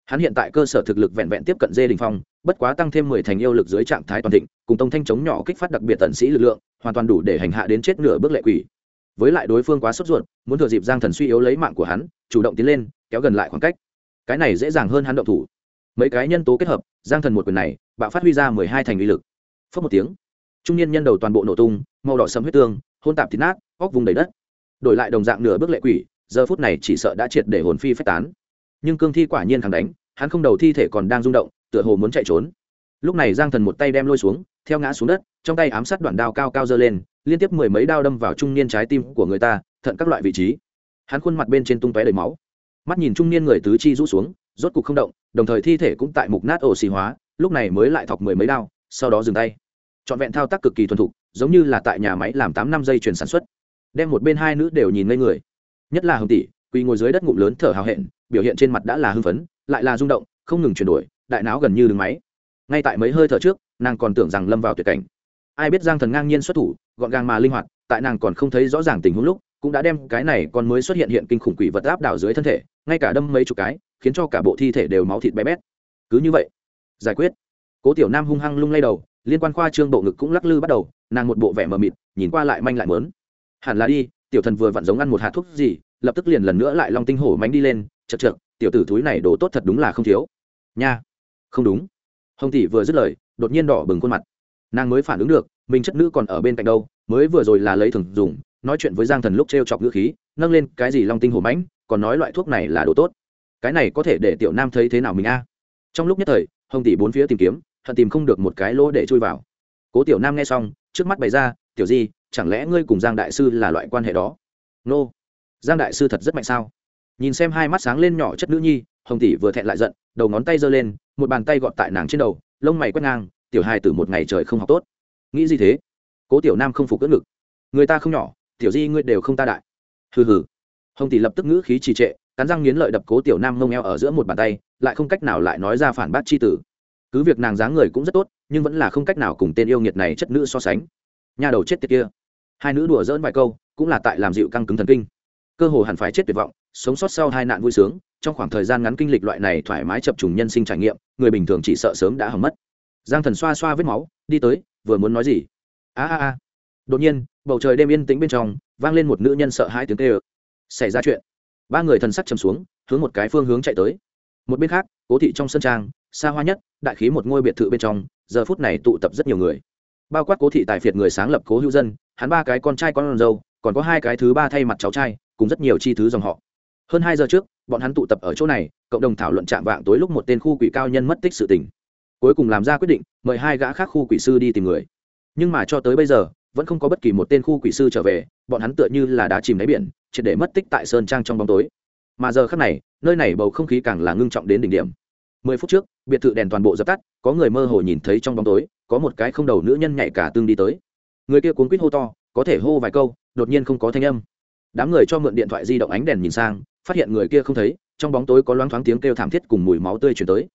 Hắn hiện tại cơ sở thực lực vẹn vẹn tiếp cận dê đình phong, bất quá tăng thêm mười thành yêu lực dưới trạng thái toàn thịnh, cùng tông thanh chống nhỏ kích phát đặc biệt tần sĩ lực lượng, hoàn toàn đủ để hành hạ đến chết nửa bước lệ quỷ. Với lại đối phương quá sốt ruột, muốn thừa dịp giang thần suy yếu lấy mạng của hắn, chủ động tiến lên, kéo gần lại khoảng cách. Cái này dễ dàng hơn hắn động thủ. Mấy cái nhân tố kết hợp, giang thần một quyền này, bạo phát huy ra mười hai thành uy lực phớt một tiếng. Trung niên nhân đầu toàn bộ nổ tung, màu đỏ sầm huyết tương, hôn tạp thịt nát, óc vùng đầy đất. Đổi lại đồng dạng nửa bước lệ quỷ, giờ phút này chỉ sợ đã triệt để hồn phi phách tán. Nhưng cương thi quả nhiên thẳng đánh, hắn không đầu thi thể còn đang rung động, tựa hồ muốn chạy trốn. Lúc này giang thần một tay đem lôi xuống, theo ngã xuống đất, trong tay ám sát đoạn đao cao cao dơ lên, liên tiếp mười mấy đao đâm vào trung niên trái tim của người ta, thận các loại vị trí. Hắn khuôn mặt bên trên tung tóe đầy máu. Mắt nhìn trung niên người tứ chi rũ xuống, rốt cục không động, đồng thời thi thể cũng tại mục nát ổ xì hóa, lúc này mới lại thọc mười mấy đao, sau đó dừng tay trọn vẹn thao tác cực kỳ thuần thục, giống như là tại nhà máy làm tám năm dây chuyển sản xuất. Đem một bên hai nữ đều nhìn ngây người. Nhất là hồng tỷ, quỳ ngồi dưới đất ngụm lớn thở hào hẹn, biểu hiện trên mặt đã là hưng phấn, lại là rung động, không ngừng chuyển đổi, đại não gần như đứng máy. Ngay tại mấy hơi thở trước, nàng còn tưởng rằng lâm vào tuyệt cảnh. Ai biết giang thần ngang nhiên xuất thủ, gọn gàng mà linh hoạt, tại nàng còn không thấy rõ ràng tình huống lúc, cũng đã đem cái này còn mới xuất hiện hiện kinh khủng quỷ vật áp đảo dưới thân thể, ngay cả đâm mấy chục cái, khiến cho cả bộ thi thể đều máu thịt bé bét. Cứ như vậy, giải quyết. Cố tiểu nam hung hăng lung lay đầu liên quan khoa trương bộ ngực cũng lắc lư bắt đầu, nàng một bộ vẻ mờ mịt, nhìn qua lại manh lại mớn. Hẳn là đi, tiểu thần vừa vặn giống ăn một hạt thuốc gì, lập tức liền lần nữa lại long tinh hổ mánh đi lên, chật chật tiểu tử thúi này đồ tốt thật đúng là không thiếu. Nha, không đúng. Hồng tỷ vừa dứt lời, đột nhiên đỏ bừng khuôn mặt. Nàng mới phản ứng được, mình chất nữ còn ở bên cạnh đâu, mới vừa rồi là lấy thường dùng, nói chuyện với giang thần lúc t r e o chọc ngữ khí, nâng lên cái gì long tinh hổ mãnh còn nói loại thuốc này là đồ tốt. Cái này có thể để tiểu nam thấy thế nào mình a? Trong lúc nhất thời, hồng tỷ bốn phía tìm kiếm hận tìm không được một cái lỗ để chui vào. Cố tiểu nam nghe xong, trước mắt bày ra, tiểu di, chẳng lẽ ngươi cùng giang đại sư là loại quan hệ đó? Nô, giang đại sư thật rất mạnh sao? Nhìn xem hai mắt sáng lên nhỏ chất nữ nhi, hồng tỷ vừa thẹn lại giận, đầu ngón tay giơ lên, một bàn tay gọt tại nàng trên đầu, lông mày quét ngang, tiểu hai từ một ngày trời không học tốt. Nghĩ gì thế? Cố tiểu nam không phục cỡ ngực. Người ta không nhỏ, tiểu di ngươi đều không ta đại. Hừ hừ. Hồng tỷ lập tức ngữ khí trì trệ, cắn răng nghiến lợi đập cố tiểu nam ngông eo ở giữa một bàn tay, lại không cách nào lại nói ra phản bác c h i tử cứ việc nàng dáng người cũng rất tốt, nhưng vẫn là không cách nào cùng tên yêu nghiệt này chất nữ so sánh. Nhà đầu chết tiệt kia. Hai nữ đùa dỡn vài câu, cũng là tại làm dịu căng cứng thần kinh. Cơ hồ hẳn phải chết tuyệt vọng, sống sót sau hai nạn vui sướng, trong khoảng thời gian ngắn kinh lịch loại này thoải mái chập trùng nhân sinh trải nghiệm, người bình thường chỉ sợ sớm đã hỏng mất. Giang thần xoa xoa vết máu, đi tới, vừa muốn nói gì? A a a. Đột nhiên, bầu trời đêm yên tĩnh bên trong, vang lên một nữ nhân sợ hai tiếng tê ơ xảy ra chuyện. Ba người thần sắc chầm xuống, hướng một cái phương hướng chạy tới. Một bên khác, cố thị trong sân trang xa hoa nhất, đại khí một ngôi biệt thự bên trong, giờ phút này tụ tập rất nhiều người. Bao quát cố thị tài phiệt người sáng lập cố hữu dân, hắn ba cái con trai con dâu, còn có hai cái thứ ba thay mặt cháu trai, cùng rất nhiều chi thứ dòng họ. Hơn hai giờ trước, bọn hắn tụ tập ở chỗ này, cộng đồng thảo luận chạm vạng tối lúc một tên khu quỷ cao nhân mất tích sự tình. Cuối cùng làm ra quyết định, mời hai gã khác khu quỷ sư đi tìm người. Nhưng mà cho tới bây giờ, vẫn không có bất kỳ một tên khu quỷ sư trở về, bọn hắn tựa như là đá chìm đáy biển, triệt để mất tích tại sơn trang trong bóng tối. Mà giờ khác này, nơi này bầu không khí càng là ngưng trọng đến đỉnh điểm mười phút trước, biệt thự đèn toàn bộ dập tắt, có người mơ hồ nhìn thấy trong bóng tối, có một cái không đầu nữ nhân nhảy cả tương đi tới. Người kia cuốn quýt hô to, có thể hô vài câu, đột nhiên không có thanh âm. Đám người cho mượn điện thoại di động ánh đèn nhìn sang, phát hiện người kia không thấy, trong bóng tối có loáng thoáng tiếng kêu thảm thiết cùng mùi máu tươi chuyển tới.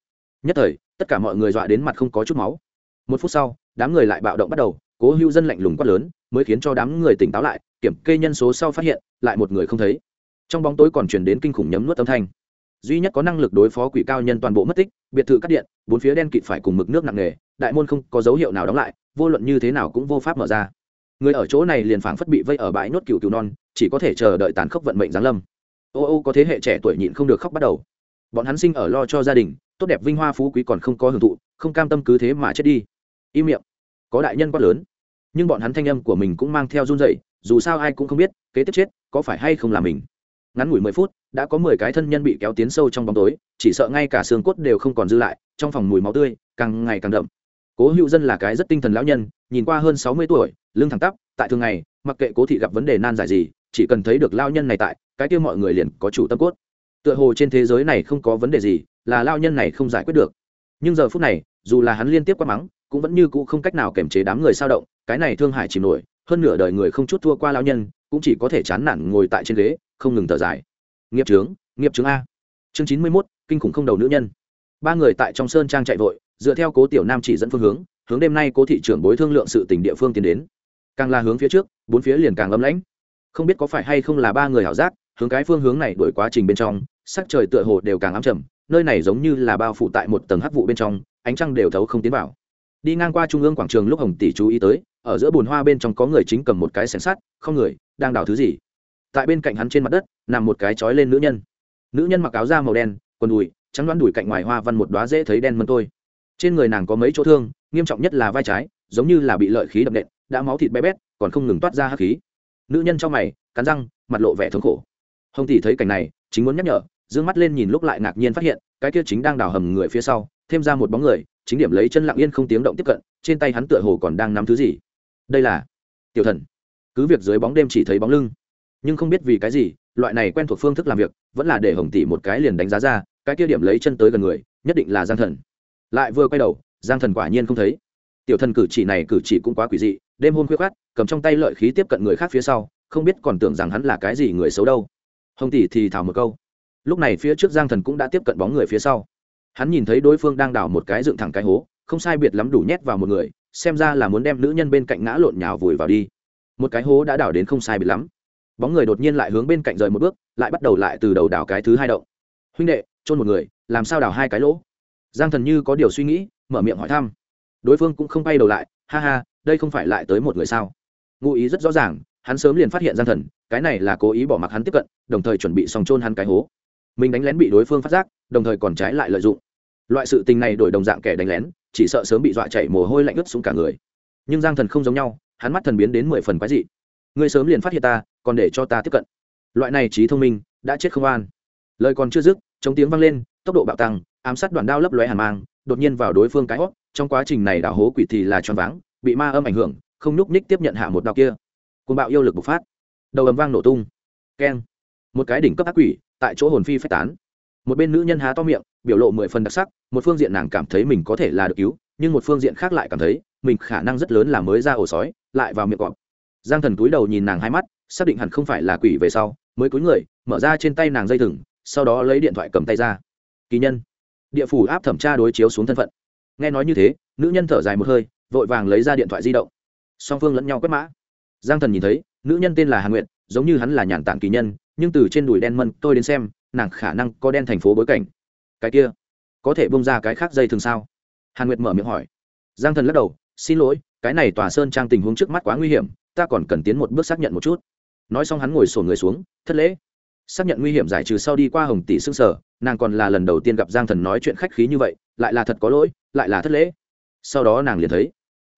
Nhất thời, tất cả mọi người dọa đến mặt không có chút máu. Một phút sau, đám người lại bạo động bắt đầu, cố hữu dân lạnh lùng quát lớn, mới khiến cho đám người tỉnh táo lại, kiểm kê nhân số sau phát hiện, lại một người không thấy. Trong bóng tối còn chuyển đến kinh khủng nhấm nuốt âm thanh duy nhất có năng lực đối phó quỷ cao nhân toàn bộ mất tích, biệt thự cắt điện, bốn phía đen kịt phải cùng mực nước nặng nề, đại môn không có dấu hiệu nào đóng lại, vô luận như thế nào cũng vô pháp mở ra. Người ở chỗ này liền phảng phất bị vây ở bãi nốt cựu cựu non, chỉ có thể chờ đợi tàn khốc vận mệnh giáng lâm. Ô ô có thế hệ trẻ tuổi nhịn không được khóc bắt đầu. Bọn hắn sinh ở lo cho gia đình, tốt đẹp vinh hoa phú quý còn không có hưởng thụ, không cam tâm cứ thế mà chết đi. Im miệng. Có đại nhân quá lớn. Nhưng bọn hắn thanh âm của mình cũng mang theo run dậy dù sao ai cũng không biết, kế tiếp chết có phải hay không là mình. Ngắn ngủi mười phút đã có mười cái thân nhân bị kéo tiến sâu trong bóng tối, chỉ sợ ngay cả xương cốt đều không còn dư lại, trong phòng mùi máu tươi càng ngày càng đậm. Cố hữu dân là cái rất tinh thần lão nhân, nhìn qua hơn sáu mươi tuổi, lưng thẳng tắp, tại thường ngày, mặc kệ cố thị gặp vấn đề nan giải gì, chỉ cần thấy được lao nhân này tại, cái kia mọi người liền có chủ tâm cốt. Tựa hồ trên thế giới này không có vấn đề gì, là lao nhân này không giải quyết được. Nhưng giờ phút này, dù là hắn liên tiếp quát mắng, cũng vẫn như cũ không cách nào kiềm chế đám người sao động, cái này thương hại chìm nổi, hơn nửa đời người không chút thua qua lao nhân, cũng chỉ có thể chán nản ngồi tại trên ghế, không ngừng thở dài nghiệp trướng nghiệp trướng a. Chương chín mươi mốt, kinh khủng không đầu nữ nhân. Ba người tại trong sơn trang chạy vội, dựa theo cố tiểu nam chỉ dẫn phương hướng hướng đêm nay cố thị trưởng bối thương lượng sự tỉnh địa phương tiến đến. Càng là hướng phía trước, bốn phía liền càng ấm lãnh. Không biết có phải hay không là ba người hảo giác, hướng cái phương hướng này đổi quá trình bên trong, sắc trời tựa hồ đều càng ám trầm, nơi này giống như là bao phủ tại một tầng hắc vụ bên trong, ánh trăng đều thấu không tiến vào. Đi ngang qua trung ương quảng trường lúc hồng tỷ chú ý tới, ở giữa bồn hoa bên trong có người chính cầm một cái xẻng sắt, không người, đang đào thứ gì? Tại bên cạnh hắn trên mặt đất, nằm một cái trói lên nữ nhân. Nữ nhân mặc áo da màu đen, quần đùi, trắng đoán đùi cạnh ngoài hoa văn một đoá dễ thấy đen mân tôi trên người nàng có mấy chỗ thương, nghiêm trọng nhất là vai trái, giống như là bị lợi khí đập nện, đã máu thịt bé bét, còn không ngừng toát ra hắc khí. Nữ nhân trong mày, cắn răng, mặt lộ vẻ thống khổ. Hồng tỷ thấy cảnh này, chính muốn nhắc nhở d ư ơ n g mắt lên nhìn lúc lại ngạc nhiên phát hiện, cái kia chính đang đào hầm người phía sau, thêm ra một bóng người, chính điểm lấy chân lặng yên không tiếng động tiếp cận, trên tay hắn tựa hồ còn đang nắm thứ gì. Đây là tiểu thần. Cứ việc dưới bóng đêm chỉ thấy bóng lưng nhưng không biết vì cái gì, loại này quen thuộc phương thức làm việc vẫn là để hồng tỷ một cái liền đánh giá ra, cái kia điểm lấy chân tới gần người, nhất định là giang thần. Lại vừa quay đầu, giang thần quả nhiên không thấy. Tiểu thần cử chỉ này cử chỉ cũng quá quỷ dị, đêm hôm khuyết khoát, cầm trong tay lợi khí tiếp cận người khác phía sau, không biết còn tưởng rằng hắn là cái gì người xấu đâu. Hồng tỷ thì thảo một câu. Lúc này phía trước giang thần cũng đã tiếp cận bóng người phía sau. Hắn nhìn thấy đối phương đang đào một cái dựng thẳng cái hố, không sai biệt lắm đủ nhét vào một người, xem ra là muốn đem nữ nhân bên cạnh ngã lộn nhào vùi vào đi. Một cái hố đã đào đến không sai biệt lắm bóng người đột nhiên lại hướng bên cạnh rời một bước, lại bắt đầu lại từ đầu đào cái thứ hai động. Huynh đệ trôn một người, làm sao đào hai cái lỗ? Giang thần như có điều suy nghĩ, mở miệng hỏi thăm. Đối phương cũng không bay đầu lại, ha ha, đây không phải lại tới một người sao? Ngụ ý rất rõ ràng, hắn sớm liền phát hiện giang thần, cái này là cố ý bỏ mặc hắn tiếp cận, đồng thời chuẩn bị xong trôn hắn cái hố. Mình đánh lén bị đối phương phát giác, đồng thời còn trái lại lợi dụng. Loại sự tình này đổi đồng dạng kẻ đánh lén, chỉ sợ sớm bị dọa chạy mồ hôi lạnh ướt xuống cả người. Nhưng giang thần không giống nhau, hắn mắt thần biến đến mười phần quái dị. Ngươi sớm liền phát hiện ta còn để cho ta tiếp cận. Loại này trí thông minh, đã chết không an. Lời còn chưa dứt, chống tiếng vang lên, tốc độ bạo tăng, ám sát đoạn đao lấp lóe hàn mang, đột nhiên vào đối phương cái hót, trong quá trình này đảo hố quỷ thì là choáng bị ma âm ảnh hưởng, không nhúc ních tiếp nhận hạ một đao kia. Côn bạo yêu lực bộc phát. Đầu ầm vang nổ tung. Keng. Một cái đỉnh cấp ác quỷ, tại chỗ hồn phi phách tán. Một bên nữ nhân há to miệng, biểu lộ mười phần đặc sắc, một phương diện nàng cảm thấy mình có thể là được cứu, nhưng một phương diện khác lại cảm thấy, mình khả năng rất lớn là mới ra ổ sói, lại vào miệng cọp. Giang thần túi đầu nhìn nàng hai mắt xác định hẳn không phải là quỷ về sau, mới cúi người, mở ra trên tay nàng dây thừng, sau đó lấy điện thoại cầm tay ra. Kỳ nhân. Địa phủ áp thẩm tra đối chiếu xuống thân phận. Nghe nói như thế, nữ nhân thở dài một hơi, vội vàng lấy ra điện thoại di động. Song phương lẫn nhau quét mã. Giang thần nhìn thấy, nữ nhân tên là hà nguyện giống như hắn là nhàn tản kỳ nhân, nhưng từ trên đùi đen mân tôi đến xem, nàng khả năng có đen thành phố bối cảnh. Cái kia, có thể bông ra cái khác dây thường sao? Hà nguyệt mở miệng hỏi. Giang thần lắc đầu, xin lỗi, cái này tòa sơn trang tình huống trước mắt quá nguy hiểm, ta còn cần tiến một bước xác nhận một chút nói xong hắn ngồi sổ người xuống, thất lễ. Xác nhận nguy hiểm giải trừ sau đi qua hồng tỷ xương sở, nàng còn là lần đầu tiên gặp giang thần nói chuyện khách khí như vậy, lại là thật có lỗi, lại là thất lễ. Sau đó nàng liền thấy,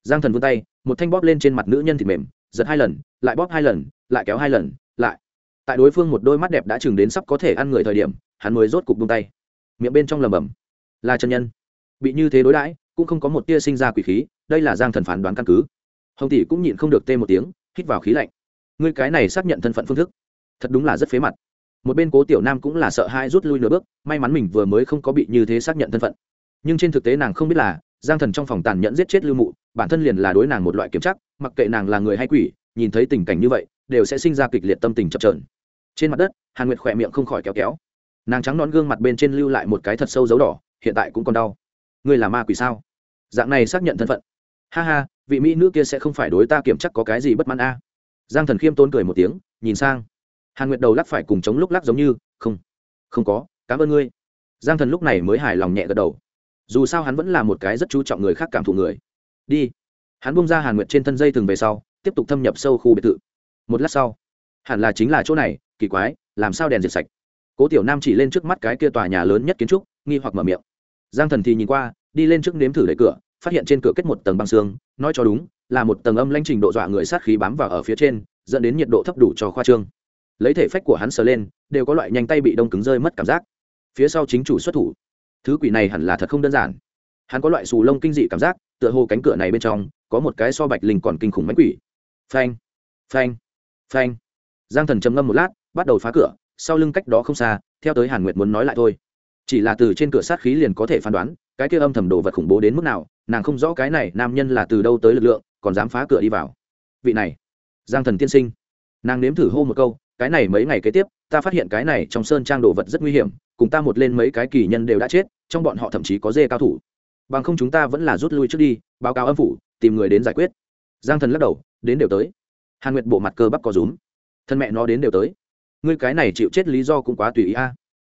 giang thần vươn tay, một thanh bóp lên trên mặt nữ nhân thịt mềm, giật hai lần, lại bóp hai lần, lại kéo hai lần, lại. Tại đối phương một đôi mắt đẹp đã chừng đến sắp có thể ăn người thời điểm, hắn mới rốt cục bung tay. Miệng bên trong lầm bầm là chân nhân. Bị như thế đối đãi, cũng không có một tia sinh ra quỷ khí, đây là giang thần phán đoán căn cứ. Hồng tỷ cũng nhịn không được tê một tiếng, hít vào khí lạnh ngươi cái này xác nhận thân phận phương thức. Thật đúng là rất phế mặt. Một bên cố tiểu nam cũng là sợ hai rút lui nửa bước, may mắn mình vừa mới không có bị như thế xác nhận thân phận. Nhưng trên thực tế nàng không biết là, giang thần trong phòng tàn nhẫn giết chết lưu mụ, bản thân liền là đối nàng một loại kiểm chắc, mặc kệ nàng là người hay quỷ, nhìn thấy tình cảnh như vậy, đều sẽ sinh ra kịch liệt tâm tình chập trờn trên mặt đất, hàn nguyệt khỏe miệng không khỏi kéo kéo. Nàng trắng nón gương mặt bên trên lưu lại một cái thật sâu dấu đỏ, hiện tại cũng còn đau. Ngươi là ma quỷ sao? Dạng này xác nhận thân phận. Ha ha, vị mỹ nữ kia sẽ không phải đối ta kiểm chắc có cái gì bất mãn a giang thần khiêm tốn cười một tiếng, nhìn sang. Hàn nguyệt đầu lắc phải cùng chống lúc lắc giống như, không không có, cảm ơn ngươi. Giang thần lúc này mới hài lòng nhẹ gật đầu. Dù sao hắn vẫn là một cái rất chú trọng người khác cảm thụ người. Đi. Hắn bung ra hàn nguyệt trên thân dây thừng về sau, tiếp tục thâm nhập sâu khu biệt thự. Một lát sau, hẳn là chính là chỗ này, kỳ quái, làm sao đèn diệt sạch? Cố tiểu nam chỉ lên trước mắt cái kia tòa nhà lớn nhất kiến trúc, nghi hoặc mở miệng. Giang thần thì nhìn qua, đi lên trước nếm thử đẩy cửa phát hiện trên cửa kết một tầng băng xương, nói cho đúng, là một tầng âm lanh trình độ dọa người sát khí bám vào ở phía trên, dẫn đến nhiệt độ thấp đủ cho khoa trương. Lấy thể phách của hắn sờ lên, đều có loại nhanh tay bị đông cứng rơi mất cảm giác. Phía sau chính chủ xuất thủ. Thứ quỷ này hẳn là thật không đơn giản. Hắn có loại xù lông kinh dị cảm giác, tựa hồ cánh cửa này bên trong, có một cái so bạch linh còn kinh khủng mánh quỷ. Phanh phanh phanh. Giang thần trầm ngâm một lát, bắt đầu phá cửa, sau lưng cách đó không xa, theo tới hàn nguyệt muốn nói lại thôi. Chỉ là từ trên cửa sát khí liền có thể phán đoán, cái kia âm thầm đồ vật khủng bố đến mức nào nàng không rõ cái này nam nhân là từ đâu tới lực lượng, còn dám phá cửa đi vào. Vị này, giang thần tiên sinh. Nàng nếm thử hô một câu, cái này mấy ngày kế tiếp, ta phát hiện cái này trong sơn trang đồ vật rất nguy hiểm, cùng ta một lên mấy cái kỳ nhân đều đã chết, trong bọn họ thậm chí có dê cao thủ. Bằng không chúng ta vẫn là rút lui trước đi, báo cáo âm phủ, tìm người đến giải quyết. Giang thần lắc đầu, đến đều tới. Hàn nguyệt bộ mặt cơ bắp có rúm. Thân mẹ nó đến đều tới. Ngươi cái này chịu chết lý do cũng quá tùy ý a.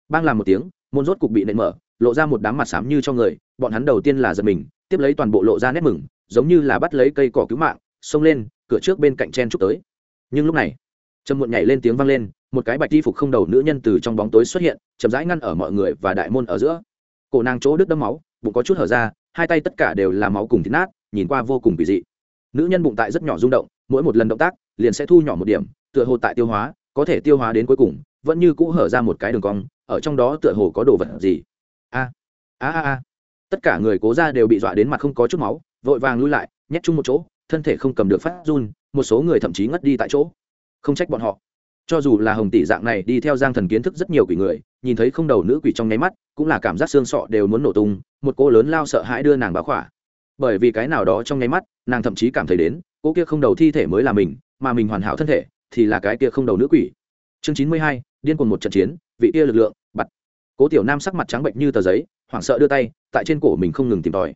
Bang làm một tiếng, môn rốt cục bị nện mở, lộ ra một đám mặt xám như cho người, bọn hắn đầu tiên là giật mình tiếp lấy toàn bộ lộ ra nét mừng, giống như là bắt lấy cây cỏ cứu mạng, xông lên, cửa trước bên cạnh chen chúc tới. Nhưng lúc này, trầm muộn nhảy lên tiếng vang lên, một cái bạch y phục không đầu nữ nhân từ trong bóng tối xuất hiện, chậm rãi ngăn ở mọi người và đại môn ở giữa. Cổ nàng chỗ đứt đâm máu, bụng có chút hở ra, hai tay tất cả đều là máu cùng thịt nát, nhìn qua vô cùng kỳ dị. Nữ nhân bụng tại rất nhỏ rung động, mỗi một lần động tác, liền sẽ thu nhỏ một điểm, tựa hồ tại tiêu hóa, có thể tiêu hóa đến cuối cùng, vẫn như cũ hở ra một cái đường cong, ở trong đó tựa hồ có đồ vật gì? A a a a tất cả người cố ra đều bị dọa đến mặt không có chút máu, vội vàng lui lại, nhét chung một chỗ, thân thể không cầm được phát run, một số người thậm chí ngất đi tại chỗ. Không trách bọn họ. Cho dù là hồng tỷ dạng này đi theo giang thần kiến thức rất nhiều quỷ người, nhìn thấy không đầu nữ quỷ trong nháy mắt, cũng là cảm giác xương sọ đều muốn nổ tung, một cô lớn lao sợ hãi đưa nàng báo khỏa. Bởi vì cái nào đó trong nháy mắt, nàng thậm chí cảm thấy đến, cô kia không đầu thi thể mới là mình, mà mình hoàn hảo thân thể, thì là cái kia không đầu nữ quỷ. Chương chín mươi hai, điên cuồng một trận chiến, vị kia lực lượng bặt cố tiểu nam sắc mặt trắng bệnh như tờ giấy hoảng sợ đưa tay, tại trên cổ mình không ngừng tìm tòi.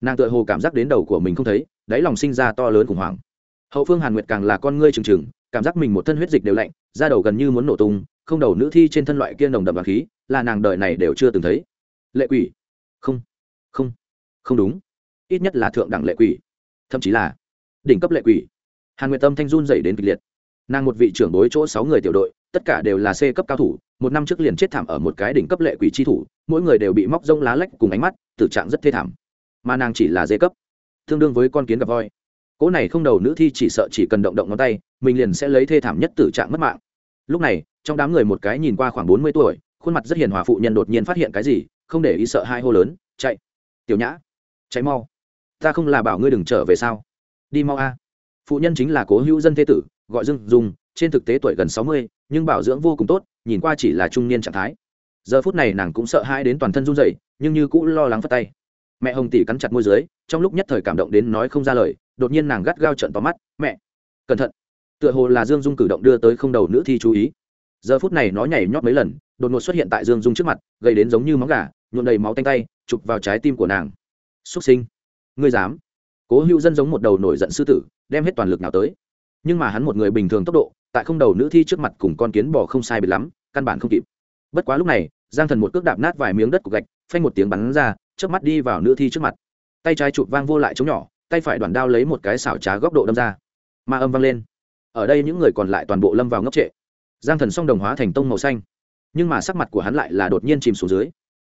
Nàng tựa hồ cảm giác đến đầu của mình không thấy, đáy lòng sinh ra to lớn khủng hoảng. Hậu phương hàn nguyệt càng là con ngươi trừng trừng, cảm giác mình một thân huyết dịch đều lạnh, da đầu gần như muốn nổ tung, không đầu nữ thi trên thân loại kia nồng đậm và khí, là nàng đời này đều chưa từng thấy. Lệ quỷ. Không. Không. Không đúng. Ít nhất là thượng đẳng lệ quỷ. Thậm chí là đỉnh cấp lệ quỷ. Hàn nguyệt tâm thanh run dày đến kịch liệt. Nàng một vị trưởng đối chỗ sáu người tiểu đội tất cả đều là c cấp cao thủ một năm trước liền chết thảm ở một cái đỉnh cấp lệ quỷ chi thủ mỗi người đều bị móc rông lá lách cùng ánh mắt tử trạng rất thê thảm. Mà nàng chỉ là d cấp tương đương với con kiến gặp voi. Cố này không đầu nữ thi chỉ sợ chỉ cần động động ngón tay mình liền sẽ lấy thê thảm nhất tử trạng mất mạng. Lúc này trong đám người một cái nhìn qua khoảng bốn mươi tuổi khuôn mặt rất hiền hòa phụ nhân đột nhiên phát hiện cái gì không để ý sợ hai hô lớn chạy tiểu nhã chạy mau. Ta không là bảo ngươi đừng trở về sao? Đi mau a. Phụ nhân chính là cố hữu dân thế tử gọi dương Dung, trên thực tế tuổi gần sáu mươi, nhưng bảo dưỡng vô cùng tốt, nhìn qua chỉ là trung niên trạng thái. Giờ phút này nàng cũng sợ hãi đến toàn thân run rẩy, nhưng như cũng lo lắng phất tay. Mẹ hồng tỷ cắn chặt môi dưới, trong lúc nhất thời cảm động đến nói không ra lời, đột nhiên nàng gắt gao trận tóm mắt, mẹ, cẩn thận. Tựa hồ là dương dung cử động đưa tới không đầu nữ thi chú ý. Giờ phút này nó nhảy nhót mấy lần, đột ngột xuất hiện tại dương dung trước mặt gây đến giống như móng gà, nhuộm đầy máu tanh tay, chụp vào trái tim của nàng. Xúc sinh, ngươi dám? Cố hữu dân giống một đầu nổi giận sư tử, đem hết toàn lực nào tới nhưng mà hắn một người bình thường tốc độ, tại không đầu nữ thi trước mặt cùng con kiến bò không sai biệt lắm, căn bản không kịp. Bất quá lúc này, giang thần một cước đạp nát vài miếng đất cục gạch, phanh một tiếng bắn ra trước mắt đi vào nữ thi trước mặt. Tay trái chụp vang vô lại chống nhỏ, tay phải đoàn đao lấy một cái xảo trá góc độ đâm ra. Ma âm vang lên. Ở đây những người còn lại toàn bộ lâm vào ngốc trệ. Giang thần song đồng hóa thành tông màu xanh. Nhưng mà sắc mặt của hắn lại là đột nhiên chìm xuống dưới.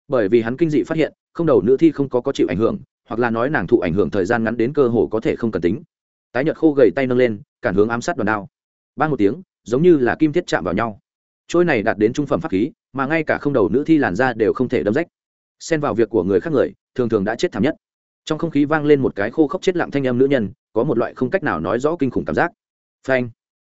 Bởi vì hắn kinh dị phát hiện, không đầu nữ thi không có có chịu ảnh hưởng, hoặc là nói nàng thụ ảnh hưởng thời gian ngắn đến cơ hồ có thể không cần tính. Tái nhợt khô gầy tay nâng lên cản hướng ám sát đoàn đao. Ba một tiếng, giống như là kim thiết chạm vào nhau. Trôi này đạt đến trung phẩm pháp khí, mà ngay cả không đầu nữ thi làn ra đều không thể đâm rách. Xen vào việc của người khác người, thường thường đã chết thảm nhất. Trong không khí vang lên một cái khô khốc chết lặng thanh âm nữ nhân, có một loại không cách nào nói rõ kinh khủng cảm giác. Phanh!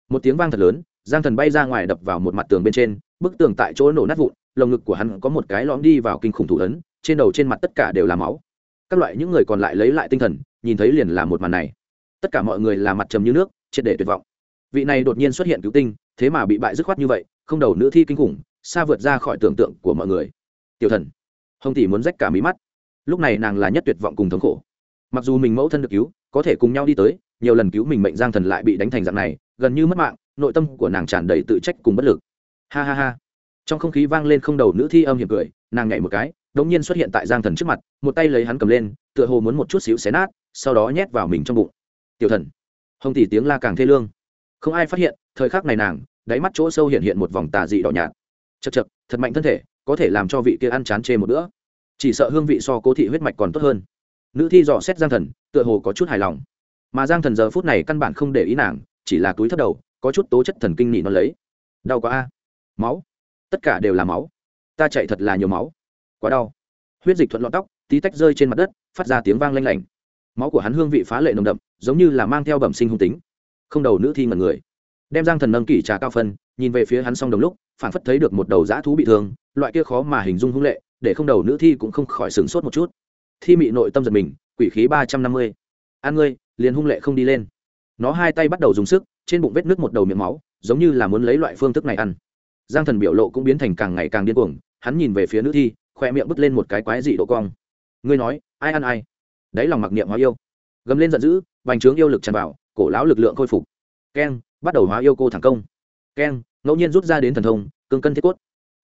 Một tiếng vang thật lớn, giang thần bay ra ngoài đập vào một mặt tường bên trên, bức tường tại chỗ nổ nát vụn, lồng ngực của hắn có một cái lõm đi vào kinh khủng thủ ấn, trên đầu trên mặt tất cả đều là máu. Các loại những người còn lại lấy lại tinh thần, nhìn thấy liền là một màn này. Tất cả mọi người là mặt trầm như nước triệt để tuyệt vọng. Vị này đột nhiên xuất hiện cứu tinh, thế mà bị bại dứt khoát như vậy, không đầu nữ thi kinh khủng, xa vượt ra khỏi tưởng tượng của mọi người. Tiểu thần, hồng tỷ muốn rách cả mí mắt. Lúc này nàng là nhất tuyệt vọng cùng thống khổ. Mặc dù mình mẫu thân được cứu, có thể cùng nhau đi tới, nhiều lần cứu mình mệnh giang thần lại bị đánh thành dạng này, gần như mất mạng, nội tâm của nàng tràn đầy tự trách cùng bất lực. Ha ha ha. Trong không khí vang lên không đầu nữ thi âm hiểm cười, nàng nhảy một cái, đống nhiên xuất hiện tại giang thần trước mặt, một tay lấy hắn cầm lên, tựa hồ muốn một chút xíu xé nát, sau đó nhét vào mình trong bụng. Tiểu thần hồng tỷ tiếng la càng thê lương. Không ai phát hiện, thời khắc này nàng, đáy mắt chỗ sâu hiện hiện một vòng tà dị đỏ nhạt. Chật chật thật mạnh thân thể, có thể làm cho vị kia ăn chán chê một bữa. Chỉ sợ hương vị so cố thị huyết mạch còn tốt hơn. Nữ thi dò xét giang thần, tựa hồ có chút hài lòng. Mà giang thần giờ phút này căn bản không để ý nàng, chỉ là túi thấp đầu, có chút tố chất thần kinh nhị nó lấy. Đau quá a. Máu. Tất cả đều là máu. Ta chạy thật là nhiều máu. Quá đau. Huyết dịch thuận lọt tóc, tí tách rơi trên mặt đất, phát ra tiếng vang lanh lảnh máu của hắn hương vị phá lệ nồng đậm, giống như là mang theo bẩm sinh hung tính. Không đầu nữ thi ngần người. Đem giang thần nâng kỷ trà cao phân, nhìn về phía hắn xong đồng lúc phản phất thấy được một đầu dã thú bị thương, loại kia khó mà hình dung hung lệ, để không đầu nữ thi cũng không khỏi sửng sốt một chút. Thi mị nội tâm giật mình, quỷ khí ba trăm năm mươi. An ngươi, liền hung lệ không đi lên. Nó hai tay bắt đầu dùng sức, trên bụng vết nước một đầu miệng máu, giống như là muốn lấy loại phương thức này ăn. Giang thần biểu lộ cũng biến thành càng ngày càng điên cuồng, hắn nhìn về phía nữ thi, khoe miệng bứt lên một cái quái dị độ cong. Ngươi nói, ai ăn ai? Đáy lòng mặc niệm hóa yêu. Gầm lên giận dữ bành trướng yêu lực tràn vào, cổ lão lực lượng khôi phục. Keng, bắt đầu hóa yêu cô thẳng công. Keng, ngẫu nhiên rút ra đến thần thông, cương cân thiết cốt.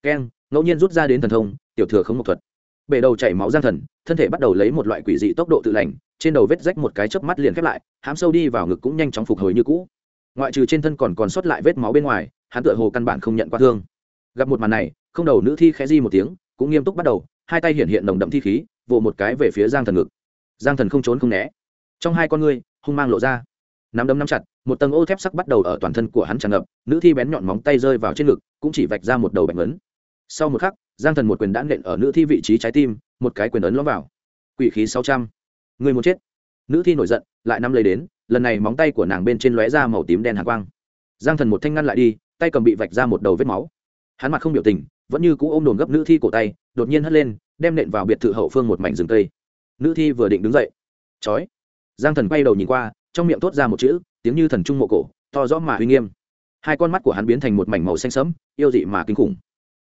Keng, ngẫu nhiên rút ra đến thần thông, tiểu thừa không một thuật. Bể đầu chảy máu giang thần, thân thể bắt đầu lấy một loại quỷ dị tốc độ tự lành, trên đầu vết rách một cái chớp mắt liền khép lại hám sâu đi vào ngực cũng nhanh chóng phục hồi như cũ. Ngoại trừ trên thân còn còn sót lại vết máu bên ngoài, hắn tựa hồ căn bản không nhận qua thương. Gặp một màn này, không đầu nữ thi khẽ di một tiếng, cũng nghiêm túc bắt đầu, hai tay hiện hiện nồng đậm thi khí, vồ một cái về phía giang thần ngực giang thần không trốn không né. Trong hai con ngươi, hung mang lộ ra. Nắm đấm nắm chặt, một tầng ô thép sắc bắt đầu ở toàn thân của hắn tràn ngập, nữ thi bén nhọn móng tay rơi vào trên ngực, cũng chỉ vạch ra một đầu bạch ấn sau một khắc, giang thần một quyền đã nện ở nữ thi vị trí trái tim, một cái quyền ấn lõm vào. Quỷ khí sáu trăm. Người muốn chết. Nữ thi nổi giận, lại nắm lấy đến, lần này móng tay của nàng bên trên lóe ra màu tím đen hạ quang. Giang thần một thanh ngăn lại đi, tay cầm bị vạch ra một đầu vết máu. Hắn mặt không biểu tình, vẫn như cũ ôm đồn gấp nữ thi cổ tay, đột nhiên hất lên, đem nện vào biệt thự hậu phương một mảnh rừng cây nữ thi vừa định đứng dậy. Chói. Giang thần quay đầu nhìn qua, trong miệng thốt ra một chữ, tiếng như thần trung mộ cổ, to rõ mà uy nghiêm. Hai con mắt của hắn biến thành một mảnh màu xanh sẫm, yêu dị mà kinh khủng.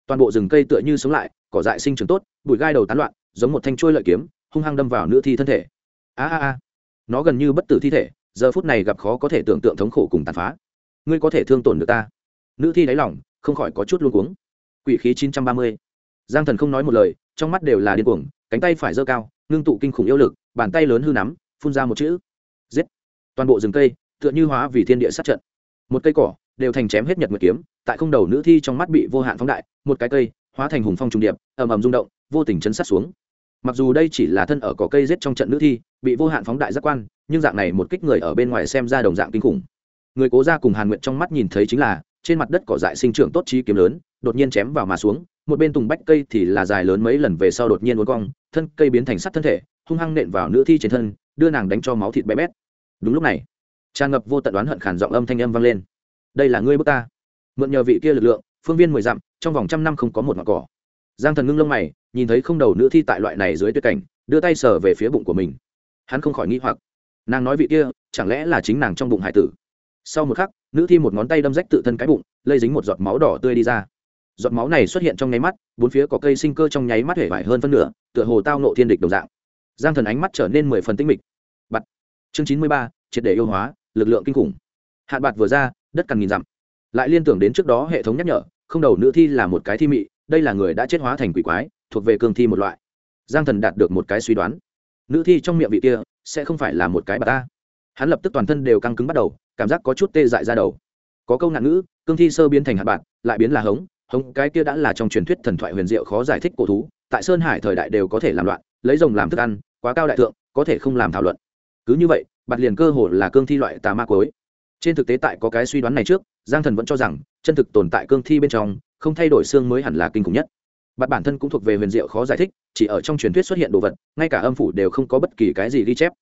Toàn bộ rừng cây tựa như sống lại, cỏ dại sinh trưởng tốt, bụi gai đầu tán loạn, giống một thanh trôi lợi kiếm, hung hăng đâm vào nữ thi thân thể. A a a. Nó gần như bất tử thi thể, giờ phút này gặp khó có thể tưởng tượng thống khổ cùng tàn phá. Ngươi có thể thương tổn được ta. Nữ thi đáy lỏng không khỏi có chút luôn cuống. Quỷ khí chín trăm ba mươi. Giang thần không nói một lời, trong mắt đều là điên cuồng, cánh tay phải giơ cao ngưng tụ kinh khủng yêu lực, bàn tay lớn hư nắm, phun ra một chữ. Giết. Toàn bộ rừng cây, tựa như hóa vì thiên địa sát trận. Một cây cỏ, đều thành chém hết nhật nguyệt kiếm, tại không đầu nữ thi trong mắt bị vô hạn phóng đại, một cái cây, hóa thành hùng phong trung điệp, ầm ầm rung động, vô tình chấn sát xuống. Mặc dù đây chỉ là thân ở cỏ cây giết trong trận nữ thi, bị vô hạn phóng đại giác quan, nhưng dạng này một kích người ở bên ngoài xem ra đồng dạng kinh khủng. Người cố ra cùng hàn nguyện trong mắt nhìn thấy chính là trên mặt đất cỏ dại sinh trưởng tốt trí kiếm lớn, đột nhiên chém vào mà xuống, một bên tùng bách cây thì là dài lớn mấy lần về sau đột nhiên uốn cong, thân cây biến thành sắt thân thể, hung hăng nện vào nữ thi trên thân, đưa nàng đánh cho máu thịt bé bét. Đúng lúc này tràn ngập vô tận đoán hận khản giọng âm thanh âm vang lên. Đây là ngươi bước ta. Mượn nhờ vị kia lực lượng, phương viên mười dặm, trong vòng trăm năm không có một mặt cỏ. Giang thần ngưng lông mày, nhìn thấy không đầu nữ thi tại loại này dưới tuyệt cảnh, đưa tay sờ về phía bụng của mình. Hắn không khỏi nghĩ hoặc. Nàng nói vị kia, chẳng lẽ là chính nàng trong bụng hải tử? Sau một khắc, nữ thi một ngón tay đâm rách tự thân cái bụng, lây dính một giọt máu đỏ tươi đi ra. Giọt máu này xuất hiện trong nháy mắt, bốn phía có cây sinh cơ trong nháy mắt hể vải hơn phân nửa, tựa hồ tao nộ thiên địch đồng dạng. Giang thần ánh mắt trở nên mười phần tinh mịch. Bặt chương chín mươi ba, triệt để yêu hóa, lực lượng kinh khủng. Hạn bạt vừa ra, đất cằn nghìn dặm. Lại liên tưởng đến trước đó hệ thống nhắc nhở, không đầu nữ thi là một cái thi mị, đây là người đã chết hóa thành quỷ quái, thuộc về cương thi một loại. Giang thần đạt được một cái suy đoán. Nữ thi trong miệng vị kia, sẽ không phải là một cái bà ta hắn lập tức toàn thân đều căng cứng bắt đầu, cảm giác có chút tê dại ra đầu. Có câu ngạn ngữ, cương thi sơ biến thành hạt bạn lại biến là hống. Hống, cái kia đã là trong truyền thuyết thần thoại huyền diệu khó giải thích cổ thú, tại sơn hải thời đại đều có thể làm loạn, lấy rồng làm thức ăn, quá cao đại thượng, có thể không làm thảo luận. Cứ như vậy, bạt liền cơ hồ là cương thi loại tà ma cối trên thực tế tại có cái suy đoán này trước, giang thần vẫn cho rằng, chân thực tồn tại cương thi bên trong, không thay đổi xương mới hẳn là kinh khủng nhất. Bạt bản thân cũng thuộc về huyền diệu khó giải thích, chỉ ở trong truyền thuyết xuất hiện đồ vật, ngay cả âm phủ đều không có bất kỳ cái gì ghi chép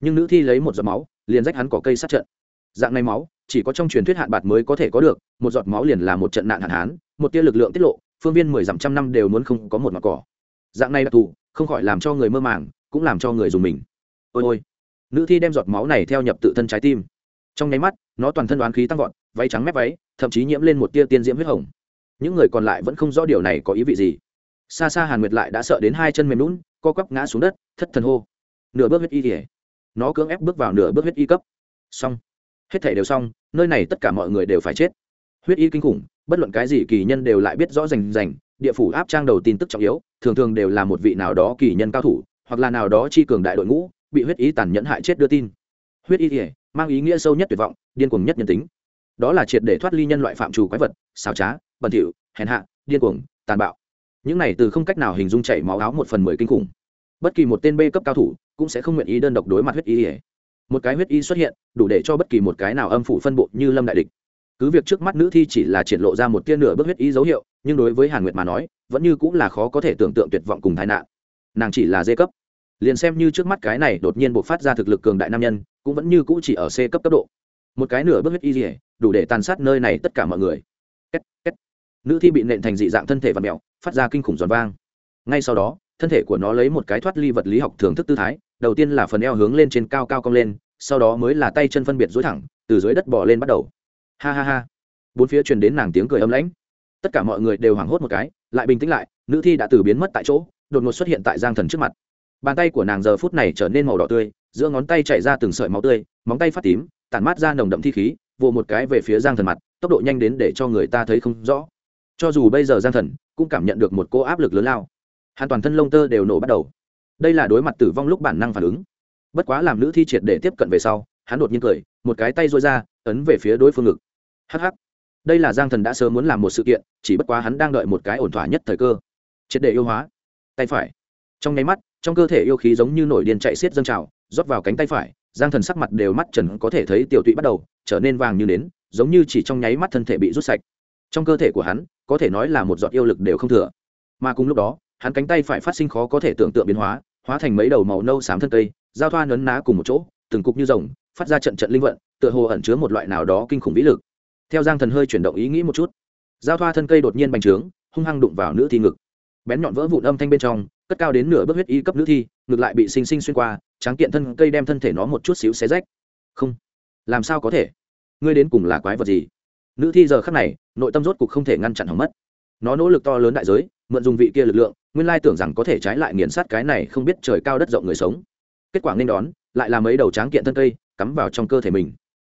nhưng nữ thi lấy một giọt máu, liền rách hắn có cây sát trận. Dạng này máu, chỉ có trong truyền thuyết hạn bạc mới có thể có được, một giọt máu liền là một trận nạn hạn hán, một tia lực lượng tiết lộ, phương viên mười dặm trăm năm đều muốn không có một mặt cỏ. Dạng này đặc thù không khỏi làm cho người mơ màng, cũng làm cho người dùng mình. Ôi ôi. Nữ thi đem giọt máu này theo nhập tự thân trái tim. Trong nháy mắt, nó toàn thân đoán khí tăng vọt, váy trắng mép váy, thậm chí nhiễm lên một tia tiên diễm huyết hồng. Những người còn lại vẫn không rõ điều này có ý vị gì. Xa xa hàn nguyệt lại đã sợ đến hai chân mềm lún co quắp ngã xuống đất, thất thần hô. Nửa bước huyết y kỉa nó cưỡng ép bước vào nửa bước huyết y cấp. Xong. Hết thể đều xong, nơi này tất cả mọi người đều phải chết. Huyết y kinh khủng, bất luận cái gì kỳ nhân đều lại biết rõ rành rành, địa phủ áp trang đầu tin tức trọng yếu, thường thường đều là một vị nào đó kỳ nhân cao thủ, hoặc là nào đó chi cường đại đội ngũ, bị huyết y tàn nhẫn hại chết đưa tin. Huyết y thể mang ý nghĩa sâu nhất tuyệt vọng, điên cuồng nhất nhân tính. Đó là triệt để thoát ly nhân loại phạm trù quái vật, xào trá, bẩn thỉu, hèn hạ, điên cuồng, tàn bạo. Những này từ không cách nào hình dung chảy máu áo một phần mười kinh khủng. Bất kỳ một tên b cấp cao thủ cũng sẽ không nguyện ý đơn độc đối mặt huyết y một cái huyết y xuất hiện đủ để cho bất kỳ một cái nào âm phủ phân bộ như lâm đại địch. Cứ việc trước mắt nữ thi chỉ là triển lộ ra một tia nửa bước huyết y dấu hiệu nhưng đối với hàn nguyệt mà nói vẫn như cũng là khó có thể tưởng tượng tuyệt vọng cùng tai nạn. Nàng chỉ là dê cấp. Liền xem như trước mắt cái này đột nhiên buộc phát ra thực lực cường đại nam nhân cũng vẫn như cũ chỉ ở c cấp cấp độ. Một cái nửa bước huyết y dỉa đủ để tàn sát nơi này tất cả mọi người. Két, két. nữ thi bị nện thành dị dạng thân thể và mẹo phát ra kinh khủng giòn vang. Ngay sau đó thân thể của nó lấy một cái thoát ly vật lý học thưởng thức tư thái, đầu tiên là phần eo hướng lên trên cao cao cong lên, sau đó mới là tay chân phân biệt dối thẳng, từ dưới đất bỏ lên bắt đầu. Ha ha ha. Bốn phía truyền đến nàng tiếng cười âm lãnh. Tất cả mọi người đều hoảng hốt một cái, lại bình tĩnh lại, nữ thi đã từ biến mất tại chỗ, đột ngột xuất hiện tại giang thần trước mặt. Bàn tay của nàng giờ phút này trở nên màu đỏ tươi, giữa ngón tay chảy ra từng sợi máu tươi, móng tay phát tím, tản mát ra nồng đậm thi khí, vồ một cái về phía giang thần mặt, tốc độ nhanh đến để cho người ta thấy không rõ. Cho dù bây giờ giang thần cũng cảm nhận được một cô áp lực lớn lao hắn toàn thân lông tơ đều nổ bắt đầu. Đây là đối mặt tử vong lúc bản năng phản ứng. Bất quá làm nữ thi triệt để tiếp cận về sau, hắn đột nhiên cười, một cái tay dôi ra, ấn về phía đối phương ngực. Hh đây là giang thần đã sớm muốn làm một sự kiện, chỉ bất quá hắn đang đợi một cái ổn thỏa nhất thời cơ. Triệt để yêu hóa. Tay phải. Trong nháy mắt, trong cơ thể yêu khí giống như nổi điên chạy xiết dâng trào, rót vào cánh tay phải, giang thần sắc mặt đều mắt trần có thể thấy tiểu tụy bắt đầu, trở nên vàng như nến, giống như chỉ trong nháy mắt thân thể bị rút sạch. Trong cơ thể của hắn, có thể nói là một giọt yêu lực đều không thừa. Mà cùng lúc đó hắn cánh tay phải phát sinh khó có thể tưởng tượng biến hóa hóa thành mấy đầu màu nâu xám thân cây, giao thoa nấn ná cùng một chỗ, từng cục như rồng, phát ra trận trận linh vận, tựa hồ ẩn chứa một loại nào đó kinh khủng vĩ lực. Theo giang thần hơi chuyển động ý nghĩ một chút, giao thoa thân cây đột nhiên bành trướng, hung hăng đụng vào nữ thi ngực. Bén nhọn vỡ vụn âm thanh bên trong, cất cao đến nửa bước huyết y cấp nữ thi, ngược lại bị sinh sinh xuyên qua, tráng kiện thân cây đem thân thể nó một chút xíu xé rách. Không, làm sao có thể? Ngươi đến cùng là quái vật gì? Nữ thi giờ khắc này, nội tâm rốt cục không thể ngăn chặn hỏng mất. Nó nỗ lực to lớn đại giới mượn dùng vị kia lực lượng, nguyên lai tưởng rằng có thể trái lại nghiền sát cái này không biết trời cao đất rộng người sống. Kết quả nên đón, lại là mấy đầu tráng kiện thân cây, cắm vào trong cơ thể mình.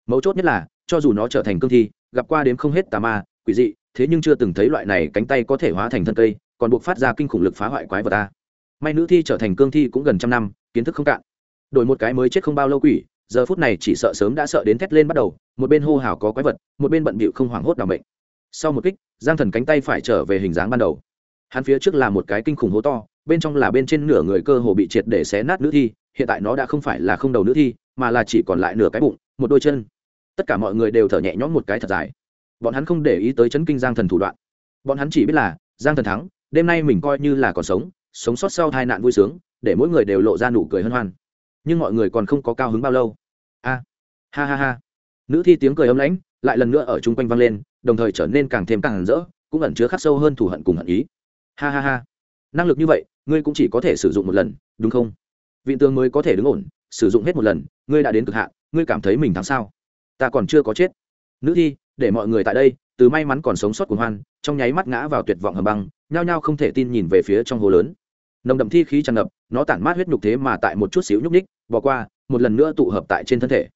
Mấu chốt nhất là, cho dù nó trở thành cương thi, gặp qua đếm không hết tà ma, quỷ dị, thế nhưng chưa từng thấy loại này cánh tay có thể hóa thành thân cây, còn buộc phát ra kinh khủng lực phá hoại quái vật ta may nữ thi trở thành cương thi cũng gần trăm năm, kiến thức không cạn. Đổi một cái mới chết không bao lâu quỷ, giờ phút này chỉ sợ sớm đã sợ đến thét lên bắt đầu, một bên hô hào có quái vật, một bên bận bịu không hoảng hốt đ ả bệnh sau một kích, giang thần cánh tay phải trở về hình dáng ban đầu hắn phía trước là một cái kinh khủng hố to, bên trong là bên trên nửa người cơ hồ bị triệt để xé nát nữ thi, hiện tại nó đã không phải là không đầu nữ thi, mà là chỉ còn lại nửa cái bụng, một đôi chân. Tất cả mọi người đều thở nhẹ nhõm một cái thật dài. Bọn hắn không để ý tới chấn kinh giang thần thủ đoạn. Bọn hắn chỉ biết là, giang thần thắng, đêm nay mình coi như là còn sống sống sót sau tai nạn vui sướng, để mỗi người đều lộ ra nụ cười hân hoan. Nhưng mọi người còn không có cao hứng bao lâu. A, ha ha ha. Nữ thi tiếng cười ấm lãnh, lại lần nữa ở chung quanh vang lên, đồng thời trở nên càng thêm càng rỡ, cũng ẩn chứa khắc sâu hơn thù hận cùng hận ý ha ha ha. Năng lực như vậy, ngươi cũng chỉ có thể sử dụng một lần, đúng không? Vị tường mới có thể đứng ổn, sử dụng hết một lần, ngươi đã đến cực hạn, ngươi cảm thấy mình thắng sao? Ta còn chưa có chết. Nữ thi, để mọi người tại đây, từ may mắn còn sống sót của hoan, trong nháy mắt ngã vào tuyệt vọng hầm băng, nhao nhao không thể tin nhìn về phía trong hồ lớn. Nồng đậm thi khí tràn ngập, nó tản mát huyết nhục thế mà tại một chút xíu nhúc ních bỏ qua, một lần nữa tụ hợp tại trên thân thể.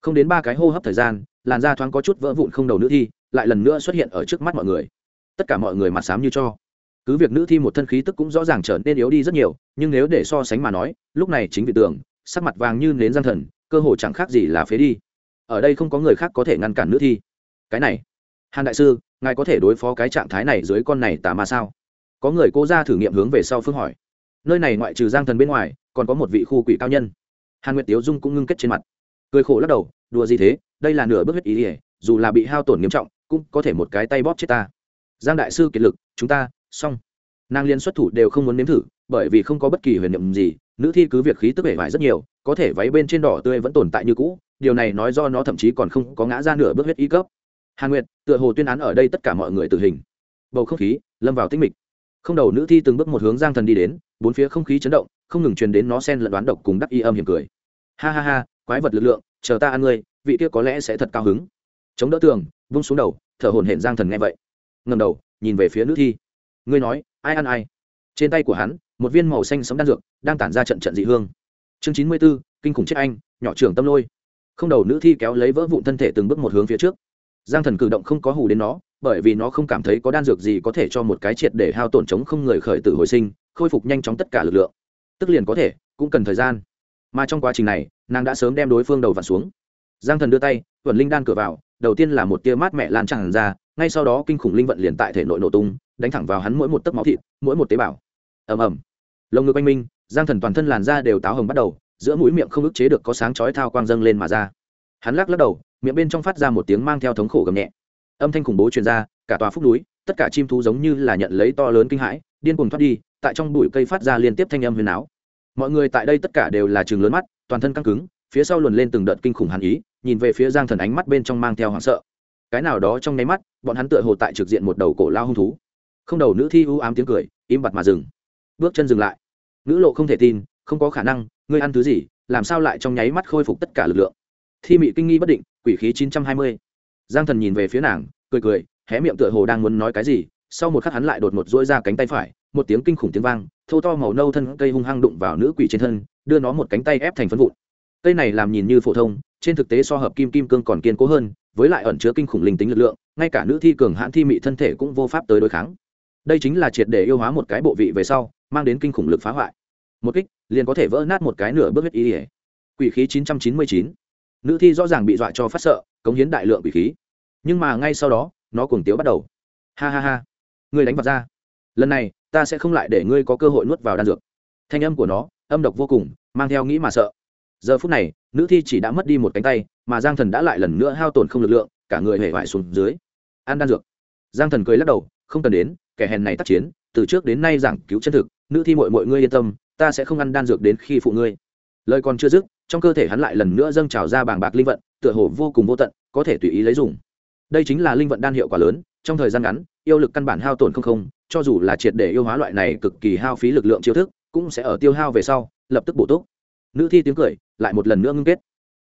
Không đến ba cái hô hấp thời gian, làn da thoáng có chút vỡ vụn không đầu nữ thi, lại lần nữa xuất hiện ở trước mắt mọi người. Tất cả mọi người mặt xám như cho cứ việc nữ thi một thân khí tức cũng rõ ràng trở nên yếu đi rất nhiều, nhưng nếu để so sánh mà nói, lúc này chính vị tưởng sắc mặt vàng như nến gian thần, cơ hồ chẳng khác gì là phế đi. Ở đây không có người khác có thể ngăn cản nữ thi. Cái này, hàn đại sư, ngài có thể đối phó cái trạng thái này dưới con này tà ma sao? Có người cố ra thử nghiệm hướng về sau phương hỏi. Nơi này ngoại trừ giang thần bên ngoài, còn có một vị khu quỷ cao nhân. Hàn nguyệt tiếu dung cũng ngưng kết trên mặt. Cười khổ lắc đầu, đùa gì thế, đây là nửa bước huyết ý ỉa dù là bị hao tổn nghiêm trọng, cũng có thể một cái tay bóp chết ta. Giang đại sư kiệt lực, chúng ta xong. Nàng liên xuất thủ đều không muốn nếm thử, bởi vì không có bất kỳ huyền nhiệm gì, nữ thi cứ việc khí tức vẻ vải rất nhiều, có thể váy bên trên đỏ tươi vẫn tồn tại như cũ, điều này nói do nó thậm chí còn không có ngã ra nửa bước huyết y cấp. Hàn nguyệt, tựa hồ tuyên án ở đây tất cả mọi người tử hình. Bầu không khí lâm vào tinh mịch. Không đầu nữ thi từng bước một hướng giang thần đi đến, bốn phía không khí chấn động, không ngừng truyền đến nó sen lẫn đoán độc cùng đắc y âm hiểm cười. Ha ha ha, quái vật lực lượng, chờ ta ăn ngươi, vị kia có lẽ sẽ thật cao hứng. Chống đỡ tường, vung xuống đầu, thở hổn hển giang thần nghe vậy. Ngầm đầu, nhìn về phía nữ thi ngươi nói, ai ăn ai? Trên tay của hắn, một viên màu xanh sấm đan dược, đang tản ra trận trận dị hương. Chương chín mươi b ố kinh khủng chết anh, nhỏ trưởng tâm lôi. Không đầu nữ thi kéo lấy vỡ vụn thân thể từng bước một hướng phía trước. Giang thần cử động không có hù đến nó, bởi vì nó không cảm thấy có đan dược gì có thể cho một cái triệt để hao tổn chống không người khởi tử hồi sinh, khôi phục nhanh chóng tất cả lực lượng. Tức liền có thể, cũng cần thời gian. Mà trong quá trình này, nàng đã sớm đem đối phương đầu vặn xuống. Giang thần đưa tay vẩn linh đan cửa vào đầu tiên là một tia mát mẹ lan tràn ra, ngay sau đó kinh khủng linh vận liền tại thể nội nổ tung, đánh thẳng vào hắn mỗi một tấc máu thịt, mỗi một tế bào. Ầm ầm. Lồng ngực anh minh, giang thần toàn thân làn da đều táo hồng bắt đầu, giữa mũi miệng không ức chế được có sáng chói thao quang dâng lên mà ra. Hắn lắc lắc đầu, miệng bên trong phát ra một tiếng mang theo thống khổ gầm nhẹ. Âm thanh khủng bố truyền ra, cả tòa phúc núi, tất cả chim thú giống như là nhận lấy to lớn kinh hãi, điên cuồng thoát đi, tại trong bụi cây phát ra liên tiếp thanh âm huyền áo mọi người tại đây tất cả đều là trường lớn mắt, toàn thân căng cứng, phía sau luồn lên từng đợt kinh khủng hàn ý nhìn về phía giang thần ánh mắt bên trong mang theo hoảng sợ. Cái nào đó trong nháy mắt, bọn hắn tựa hồ tại trực diện một đầu cổ lao hung thú. Không đầu nữ thi u ám tiếng cười, im bặt mà dừng. Bước chân dừng lại. Nữ lộ không thể tin, không có khả năng, ngươi ăn thứ gì, làm sao lại trong nháy mắt khôi phục tất cả lực lượng? Thi mị kinh nghi bất định, quỷ khí chín trăm hai mươi. Giang thần nhìn về phía nàng, cười cười, hé miệng tựa hồ đang muốn nói cái gì, sau một khắc hắn lại đột một dỗi ra cánh tay phải, một tiếng kinh khủng tiếng vang, thô to màu nâu thân cây hung hăng đụng vào nữ quỷ trên thân, đưa nó một cánh tay ép thành phân vụn. Cây này làm nhìn như phổ thông trên thực tế so hợp kim kim cương còn kiên cố hơn, với lại ẩn chứa kinh khủng linh tính lực lượng, ngay cả nữ thi cường hãn thi mị thân thể cũng vô pháp tới đối kháng. Đây chính là triệt để yêu hóa một cái bộ vị về sau, mang đến kinh khủng lực phá hoại. Một kích, liền có thể vỡ nát một cái nửa bước huyết ý ỉa quỷ khí chín trăm chín mươi chín. Nữ thi rõ ràng bị dọa cho phát sợ, cống hiến đại lượng quỷ khí. Nhưng mà ngay sau đó, nó cuồng tiếu bắt đầu. Ha ha ha. Ngươi đánh vật ra. Lần này, ta sẽ không lại để ngươi có cơ hội nuốt vào đan dược. Thanh âm của nó, âm độc vô cùng, mang theo nghĩ mà sợ giờ phút này, nữ thi chỉ đã mất đi một cánh tay, mà giang thần đã lại lần nữa hao tổn không lực lượng, cả người hề hoại xuống dưới. Ăn đan dược. Giang thần cười lắc đầu, không cần đến, kẻ hèn này tác chiến, từ trước đến nay giảng cứu chân thực, nữ thi mọi mọi ngươi yên tâm, ta sẽ không ăn đan dược đến khi phụ ngươi. Lời còn chưa dứt, trong cơ thể hắn lại lần nữa dâng trào ra bàng bạc linh vận, tựa hồ vô cùng vô tận, có thể tùy ý lấy dùng. Đây chính là linh vận đan hiệu quả lớn, trong thời gian ngắn, yêu lực căn bản hao tổn không không, cho dù là triệt để yêu hóa loại này cực kỳ hao phí lực lượng chiêu thức, cũng sẽ ở tiêu hao về sau, lập tức bổ túc. Nữ thi tiếng cười lại một lần nữa ngưng kết.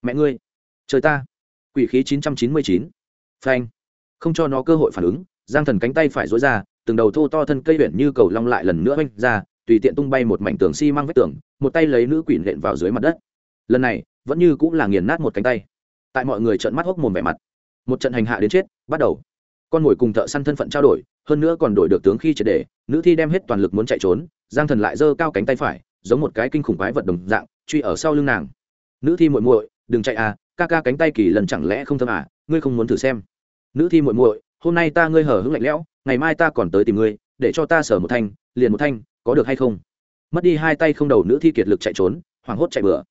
Mẹ ngươi, trời ta. Quỷ khí chín trăm chín mươi chín. Phanh. Không cho nó cơ hội phản ứng, giang thần cánh tay phải dối ra, từng đầu thô to thân cây huyện như cầu long lại lần nữa oanh ra, tùy tiện tung bay một mảnh tường xi、si、măng vách tường, một tay lấy nữ quỷ nện vào dưới mặt đất. Lần này, vẫn như cũng là nghiền nát một cánh tay. Tại mọi người trợn mắt hốc mồm vẻ mặt. Một trận hành hạ đến chết, bắt đầu. Con mồi cùng thợ săn thân phận trao đổi, hơn nữa còn đổi được tướng khi triệt đề nữ thi đem hết toàn lực muốn chạy trốn, giang thần lại giơ cao cánh tay phải, giống một cái kinh khủng quái vật đồng dạng, truy ở sau lưng nàng nữ thi muội muội, đừng chạy à ca ca cánh tay kỳ lần chẳng lẽ không thơm à ngươi không muốn thử xem. Nữ thi muội muội, hôm nay ta ngươi hở hững lạnh lẽo, ngày mai ta còn tới tìm ngươi, để cho ta sở một thanh, liền một thanh, có được hay không? Mất đi hai tay không đầu nữ thi kiệt lực chạy trốn, hoảng hốt chạy bừa.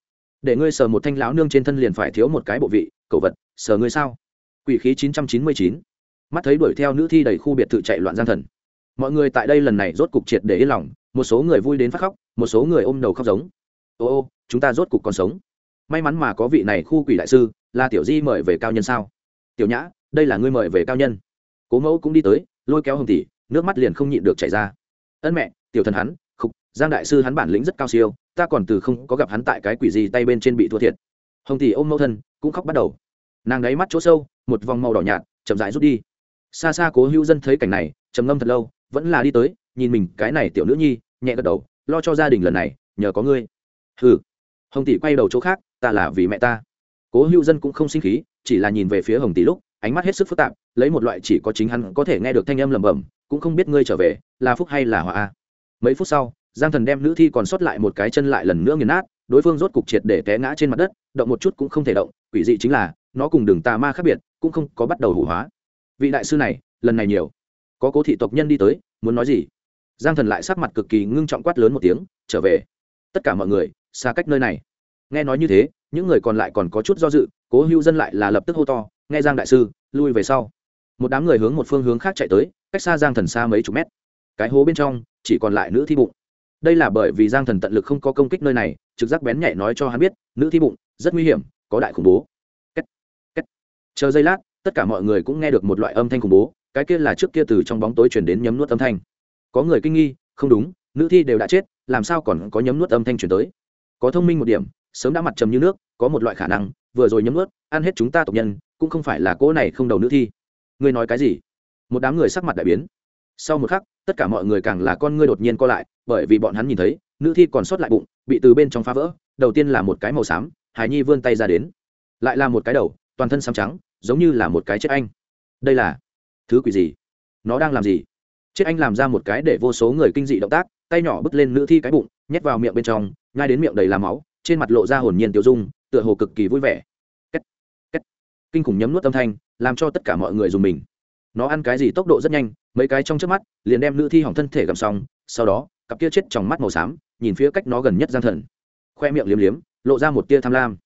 Để ngươi sờ một thanh lão nương trên thân liền phải thiếu một cái bộ vị cậu vật, sờ ngươi sao? Quỷ khí chín trăm chín mươi chín. Mắt thấy đuổi theo nữ thi đầy khu biệt thự chạy loạn gian thần. Mọi người tại đây lần này rốt cục triệt để yên lòng, một số người vui đến phát khóc, một số người ôm đầu khóc giống. Ô ô, chúng ta rốt cục còn sống may mắn mà có vị này khu quỷ đại sư, là tiểu di mời về cao nhân sao? Tiểu nhã, đây là ngươi mời về cao nhân. Cố mẫu cũng đi tới, lôi kéo hồng tỷ, nước mắt liền không nhịn được chảy ra. Ân mẹ, tiểu thần hắn, khục, giang đại sư hắn bản lĩnh rất cao siêu, ta còn từ không có gặp hắn tại cái quỷ gì tay bên trên bị thua thiệt. Hồng tỷ ôm mẫu thân, cũng khóc bắt đầu. Nàng đáy mắt chỗ sâu, một vòng màu đỏ nhạt, chậm rãi rút đi. Xa xa cố hữu dân thấy cảnh này, trầm ngâm thật lâu, vẫn là đi tới, nhìn mình, cái này tiểu nữ nhi, nhẹ gật đầu, lo cho gia đình lần này, nhờ có ngươi. Hừ. Hồng tỷ quay đầu chỗ khác ta là vì mẹ ta. Cố hữu dân cũng không sinh khí, chỉ là nhìn về phía hồng tỷ lúc, ánh mắt hết sức phức tạp, lấy một loại chỉ có chính hắn có thể nghe được thanh âm lẩm bẩm, cũng không biết ngươi trở về, là phúc hay là họa a. Mấy phút sau, giang thần đem nữ thi còn sót lại một cái chân lại lần nữa nghiền nát, đối phương rốt cục triệt để té ngã trên mặt đất, động một chút cũng không thể động, quỷ dị chính là, nó cùng đường tà ma khác biệt, cũng không có bắt đầu hủ hóa. Vị đại sư này, lần này nhiều. Có cố thị tộc nhân đi tới, muốn nói gì? Giang thần lại sắc mặt cực kỳ ngưng trọng quát lớn một tiếng, trở về. Tất cả mọi người, xa cách nơi này nghe nói như thế, những người còn lại còn có chút do dự, cố hữu dân lại là lập tức hô to, nghe giang đại sư, lui về sau. Một đám người hướng một phương hướng khác chạy tới, cách xa giang thần xa mấy chục mét. Cái hố bên trong, chỉ còn lại nữ thi bụng. Đây là bởi vì giang thần tận lực không có công kích nơi này, trực giác bén nhạy nói cho hắn biết, nữ thi bụng, rất nguy hiểm, có đại khủng bố. Kết. Kết. chờ giây lát, tất cả mọi người cũng nghe được một loại âm thanh khủng bố, cái kia là trước kia từ trong bóng tối chuyển đến nhấm nuốt âm thanh. Có người kinh nghi, không đúng, nữ thi đều đã chết, làm sao còn có nhấm nuốt âm thanh chuyển tới? Có thông minh một điểm sớm đã mặt trầm như nước, có một loại khả năng, vừa rồi nhấm ướt ăn hết chúng ta tộc nhân, cũng không phải là cỗ này không đầu nữ thi. Ngươi nói cái gì? Một đám người sắc mặt đại biến. Sau một khắc, tất cả mọi người càng là con ngươi đột nhiên co lại, bởi vì bọn hắn nhìn thấy, nữ thi còn sót lại bụng, bị từ bên trong phá vỡ, đầu tiên là một cái màu xám, hải nhi vươn tay ra đến. Lại là một cái đầu, toàn thân xám trắng, giống như là một cái chết anh. Đây là thứ quỷ gì? Nó đang làm gì? Chết anh làm ra một cái để vô số người kinh dị động tác, tay nhỏ bứt lên nữ thi cái bụng, nhét vào miệng bên trong ngay đến miệng đầy làm máu trên mặt lộ ra hồn nhiên tiêu dung, tựa hồ cực kỳ vui vẻ. Kết. Kết. kinh khủng nhấm nuốt âm thanh, làm cho tất cả mọi người dùng mình. Nó ăn cái gì tốc độ rất nhanh, mấy cái trong trước mắt, liền đem nữ thi hỏng thân thể gặm xong, sau đó, cặp kia chết trong mắt màu xám, nhìn phía cách nó gần nhất giang thần. Khoe miệng liếm liếm, lộ ra một tia tham lam.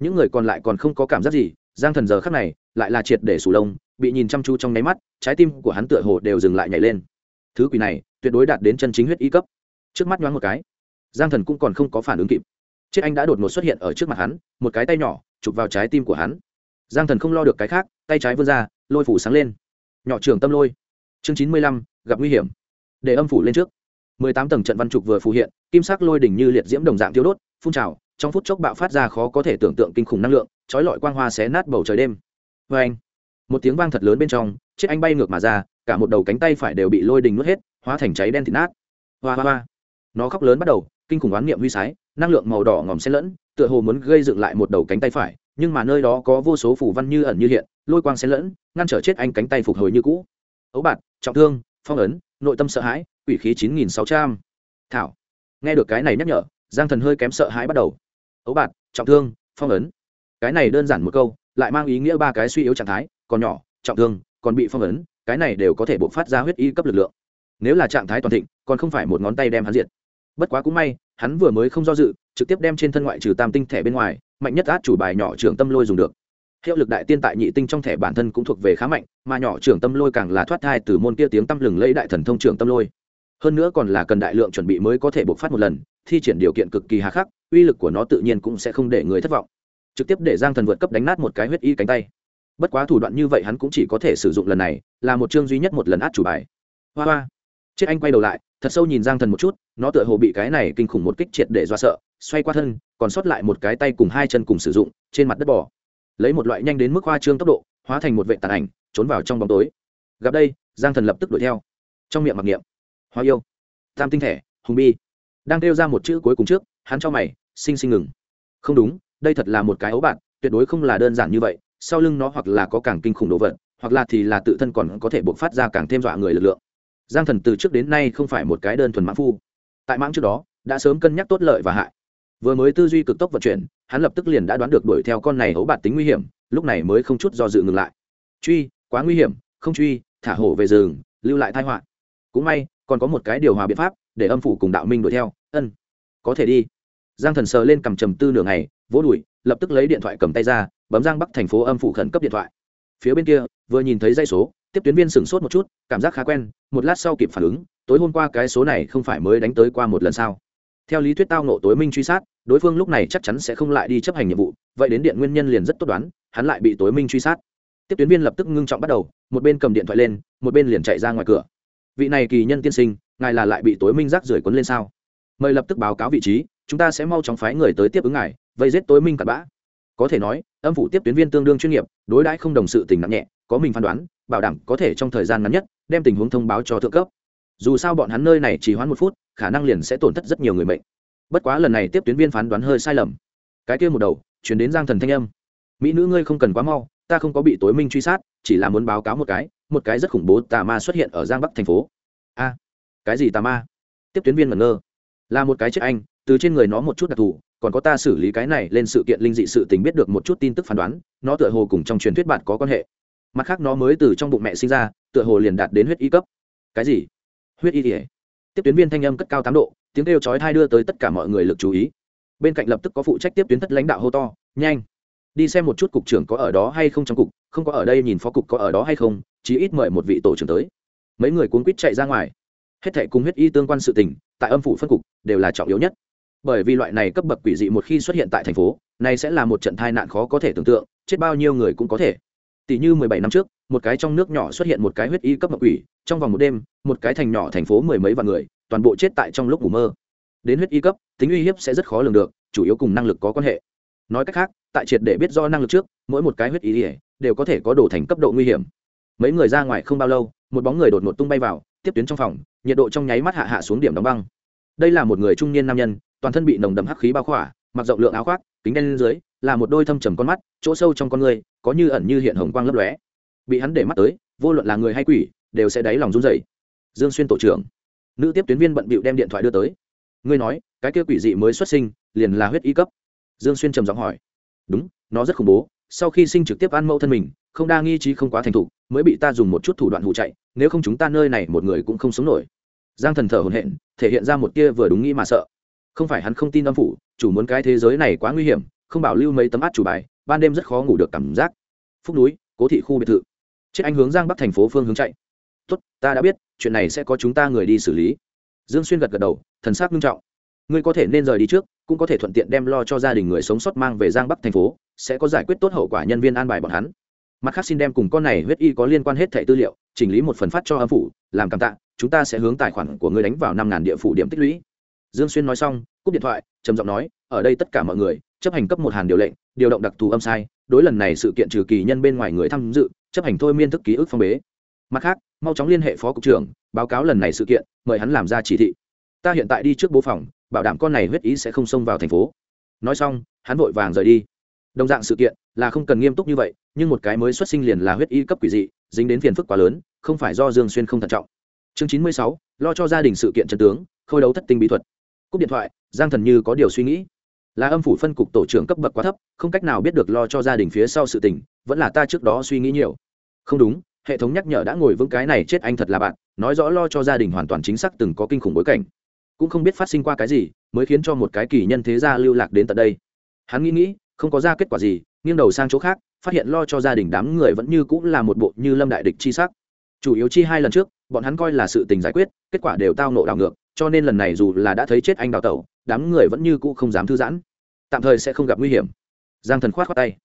Những người còn lại còn không có cảm giác gì, giang thần giờ khắc này, lại là triệt để sủ lông, bị nhìn chăm chú trong nháy mắt, trái tim của hắn tựa hồ đều dừng lại nhảy lên. Thứ quỷ này, tuyệt đối đạt đến chân chính huyết y cấp. Trước mắt nhoáng một cái, giang thần cũng còn không có phản ứng kịp chết anh đã đột ngột xuất hiện ở trước mặt hắn, một cái tay nhỏ chụp vào trái tim của hắn. Giang thần không lo được cái khác, tay trái vươn ra, lôi phủ sáng lên. Nhỏ trường tâm lôi. Chương chín mươi lăm, gặp nguy hiểm. Để âm phủ lên trước. Mười tám tầng trận văn trục vừa phù hiện, kim sắc lôi đỉnh như liệt diễm đồng dạng tiêu đốt, phun trào, trong phút chốc bạo phát ra khó có thể tưởng tượng kinh khủng năng lượng trói lọi quang hoa xé nát bầu trời đêm. Vê anh, một tiếng vang thật lớn bên trong chiếc anh bay ngược mà ra, cả một đầu cánh tay phải đều bị lôi đình nuốt hết, hóa thành cháy đen thịt nát. Hoa hoa hoa. Nó khóc lớn bắt đầu kinh khủng oán niệm huy sái, năng lượng màu đỏ ngòm xen lẫn, tựa hồ muốn gây dựng lại một đầu cánh tay phải, nhưng mà nơi đó có vô số phủ văn như ẩn như hiện, lôi quang xen lẫn, ngăn trở chết anh cánh tay phục hồi như cũ. Ấu bạt, trọng thương, phong ấn, nội tâm sợ hãi, quỷ khí chín nghìn sáu trăm. Thảo. Nghe được cái này nhắc nhở, giang thần hơi kém sợ hãi bắt đầu. Ấu bạt, trọng thương, phong ấn. Cái này đơn giản một câu, lại mang ý nghĩa ba cái suy yếu trạng thái, còn nhỏ, trọng thương, còn bị phong ấn, cái này đều có thể bộc phát ra huyết y cấp lực lượng. Nếu là trạng thái toàn thịnh, còn không phải một ngón tay đem hắn diệt bất quá cũng may, hắn vừa mới không do dự, trực tiếp đem trên thân ngoại trừ tam tinh thẻ bên ngoài, mạnh nhất át chủ bài nhỏ trưởng tâm lôi dùng được. Hiệu lực đại tiên tại nhị tinh trong thẻ bản thân cũng thuộc về khá mạnh, mà nhỏ trưởng tâm lôi càng là thoát thai từ môn kia tiếng tâm lừng lấy đại thần thông trưởng tâm lôi. Hơn nữa còn là cần đại lượng chuẩn bị mới có thể bộc phát một lần, thi triển điều kiện cực kỳ hà khắc, uy lực của nó tự nhiên cũng sẽ không để người thất vọng. Trực tiếp để giang thần vượt cấp đánh nát một cái huyết y cánh tay. Bất quá thủ đoạn như vậy hắn cũng chỉ có thể sử dụng lần này, là một chương duy nhất một lần át chủ bài. Hoa hoa chết anh quay đầu lại, thật sâu nhìn giang thần một chút, nó tựa hồ bị cái này kinh khủng một kích triệt để do sợ, xoay qua thân, còn sót lại một cái tay cùng hai chân cùng sử dụng, trên mặt đất bỏ lấy một loại nhanh đến mức hoa trương tốc độ, hóa thành một vệ tàn ảnh, trốn vào trong bóng tối. Gặp đây, giang thần lập tức đuổi theo. Trong miệng mặc niệm, hoa yêu, tam tinh thể, hùng bi. Đang kêu ra một chữ cuối cùng trước, hắn cho mày xinh xinh ngừng. Không đúng, đây thật là một cái ấu bạn, tuyệt đối không là đơn giản như vậy, sau lưng nó hoặc là có càng kinh khủng đồ vật, hoặc là thì là tự thân còn có thể buộc phát ra càng thêm dọa người lực lượng giang thần từ trước đến nay không phải một cái đơn thuần mãn phu. Tại mãng trước đó, đã sớm cân nhắc tốt lợi và hại. Vừa mới tư duy cực tốc vận chuyển, hắn lập tức liền đã đoán được đuổi theo con này hấu bạt tính nguy hiểm, lúc này mới không chút do dự ngừng lại. Truy, quá nguy hiểm, không truy, thả hổ về rừng, lưu lại thai họa. Cũng may, còn có một cái điều hòa biện pháp, để âm phủ cùng đạo minh đuổi theo, ân, có thể đi. Giang thần sờ lên cầm trầm tư nửa ngày, vỗ đùi, lập tức lấy điện thoại cầm tay ra, bấm giang bắc thành phố âm phủ khẩn cấp điện thoại. Phía bên kia, vừa nhìn thấy dây số tiếp tuyến viên sửng sốt một chút, cảm giác khá quen, một lát sau kịp phản ứng, tối hôm qua cái số này không phải mới đánh tới qua một lần sao? Theo lý thuyết tao nộ tối minh truy sát, đối phương lúc này chắc chắn sẽ không lại đi chấp hành nhiệm vụ, vậy đến điện nguyên nhân liền rất tốt đoán, hắn lại bị tối minh truy sát. Tiếp tuyến viên lập tức ngưng trọng bắt đầu, một bên cầm điện thoại lên, một bên liền chạy ra ngoài cửa. Vị này kỳ nhân tiên sinh, ngài là lại bị tối minh rác rưởi quấn lên sao? Mời lập tức báo cáo vị trí, chúng ta sẽ mau chóng phái người tới tiếp ứng ngài, vây giết tối minh cặn bã. Có thể nói, âm phủ tiếp tuyến viên tương đương chuyên nghiệp, đối đãi không đồng sự tình nặng nhẹ, có mình phán đoán bảo đảm có thể trong thời gian ngắn nhất đem tình huống thông báo cho thượng cấp. Dù sao bọn hắn nơi này chỉ hoãn một phút, khả năng liền sẽ tổn thất rất nhiều người mệnh. Bất quá lần này tiếp tuyến viên phán đoán hơi sai lầm. Cái kia một đầu, chuyển đến giang thần thanh âm. Mỹ nữ ngươi không cần quá mau, ta không có bị tối minh truy sát, chỉ là muốn báo cáo một cái một cái rất khủng bố tà ma xuất hiện ở giang bắc thành phố. A, cái gì tà ma? Tiếp tuyến viên ngẩn ngơ. Là một cái chết anh, từ trên người nó một chút đặc thù, còn có ta xử lý cái này lên sự kiện linh dị sự tình biết được một chút tin tức phán đoán, nó tựa hồ cùng trong truyền thuyết bạn có quan hệ mặt khác nó mới từ trong bụng mẹ sinh ra, tựa hồ liền đạt đến huyết y cấp. Cái gì? Huyết y ỉa tiếp tuyến viên thanh âm cất cao tám độ, tiếng kêu chói thai đưa tới tất cả mọi người lực chú ý. Bên cạnh lập tức có phụ trách tiếp tuyến thất lãnh đạo hô to, nhanh, đi xem một chút cục trưởng có ở đó hay không trong cục, không có ở đây nhìn phó cục có ở đó hay không, chí ít mời một vị tổ trưởng tới. Mấy người cuốn quýt chạy ra ngoài. Hết thệ cùng huyết y tương quan sự tình, tại âm phủ phân cục, đều là trọng yếu nhất. Bởi vì loại này cấp bậc quỷ dị một khi xuất hiện tại thành phố, này sẽ là một trận tai nạn khó có thể tưởng tượng, chết bao nhiêu người cũng có thể tỷ như mười bảy năm trước, một cái trong nước nhỏ xuất hiện một cái huyết y cấp bậc quỷ, trong vòng một đêm, một cái thành nhỏ thành phố mười mấy vạn người, toàn bộ chết tại trong lúc ngủ mơ. Đến huyết y cấp, tính uy hiếp sẽ rất khó lường được, chủ yếu cùng năng lực có quan hệ. Nói cách khác, tại triệt để biết do năng lực trước, mỗi một cái huyết y đều có thể có đổ thành cấp độ nguy hiểm. Mấy người ra ngoài không bao lâu, một bóng người đột ngột tung bay vào, tiếp tuyến trong phòng, nhiệt độ trong nháy mắt hạ hạ xuống điểm đóng băng. Đây là một người trung niên nam nhân, toàn thân bị nồng đậm hắc khí bao khỏa, mặc rộng lượng áo khoác, kính đen lên dưới là một đôi thâm trầm con mắt, chỗ sâu trong con người có như ẩn như hiện hồng quang lấp lóe. Bị hắn để mắt tới, vô luận là người hay quỷ, đều sẽ đáy lòng run rẩy. Dương xuyên tổ trưởng. Nữ tiếp tuyến viên bận bịu đem điện thoại đưa tới. Ngươi nói, cái kia quỷ dị mới xuất sinh, liền là huyết y cấp. Dương xuyên trầm giọng hỏi. Đúng, nó rất khủng bố, sau khi sinh trực tiếp ăn mẫu thân mình, không đa nghi trí không quá thành thục, mới bị ta dùng một chút thủ đoạn hụ chạy, nếu không chúng ta nơi này một người cũng không sống nổi. Giang thần thở hồn hện thể hiện ra một tia vừa đúng nghĩ mà sợ. Không phải hắn không tin âm phủ, chủ muốn cái thế giới này quá nguy hiểm không bảo lưu mấy tấm át chủ bài, ban đêm rất khó ngủ được cảm giác. Phúc núi, cố thị khu biệt thự. Chết anh hướng giang bắc thành phố phương hướng chạy. Tốt, ta đã biết, chuyện này sẽ có chúng ta người đi xử lý. Dương xuyên gật gật đầu, thần sắc nghiêm trọng. Ngươi có thể nên rời đi trước, cũng có thể thuận tiện đem lo cho gia đình người sống sót mang về giang bắc thành phố, sẽ có giải quyết tốt hậu quả nhân viên an bài bọn hắn. Mặt khác xin đem cùng con này huyết y có liên quan hết thẻ tư liệu, chỉnh lý một phần phát cho âm phủ, làm cảm tạ, chúng ta sẽ hướng tài khoản của ngươi đánh vào năm ngàn địa phủ điểm tích lũy. Dương xuyên nói xong, cúp điện thoại, trầm giọng nói, ở đây tất cả mọi người chấp hành cấp một hàn điều lệnh, điều động đặc thù âm sai, đối lần này sự kiện trừ kỳ nhân bên ngoài người tham dự, chấp hành thôi miên thức ký ức phong bế. Mặt khác, mau chóng liên hệ phó cục trưởng, báo cáo lần này sự kiện, mời hắn làm ra chỉ thị. Ta hiện tại đi trước bố phòng, bảo đảm con này huyết ý sẽ không xông vào thành phố. Nói xong, hắn vội vàng rời đi. Đồng dạng sự kiện, là không cần nghiêm túc như vậy, nhưng một cái mới xuất sinh liền là huyết y cấp quỷ dị, dính đến phiền phức quá lớn, không phải do dương xuyên không thận trọng. Chương chín mươi sáu, lo cho gia đình sự kiện chân tướng, khôi đấu thất tinh bí thuật. Cúp điện thoại, giang thần như có điều suy nghĩ là âm phủ phân cục tổ trưởng cấp bậc quá thấp, không cách nào biết được lo cho gia đình phía sau sự tình, vẫn là ta trước đó suy nghĩ nhiều. Không đúng, hệ thống nhắc nhở đã ngồi vững cái này chết anh thật là bạn, nói rõ lo cho gia đình hoàn toàn chính xác từng có kinh khủng bối cảnh. Cũng không biết phát sinh qua cái gì, mới khiến cho một cái kỳ nhân thế gia lưu lạc đến tận đây. Hắn nghĩ nghĩ, không có ra kết quả gì, nghiêng đầu sang chỗ khác, phát hiện lo cho gia đình đám người vẫn như cũng là một bộ như lâm đại địch chi sắc. Chủ yếu chi hai lần trước, bọn hắn coi là sự tình giải quyết, kết quả đều tao nộ đảo ngược, cho nên lần này dù là đã thấy chết anh đào tẩu đám người vẫn như cũ không dám thư giãn. Tạm thời sẽ không gặp nguy hiểm. Giang thần khoát khoát tay.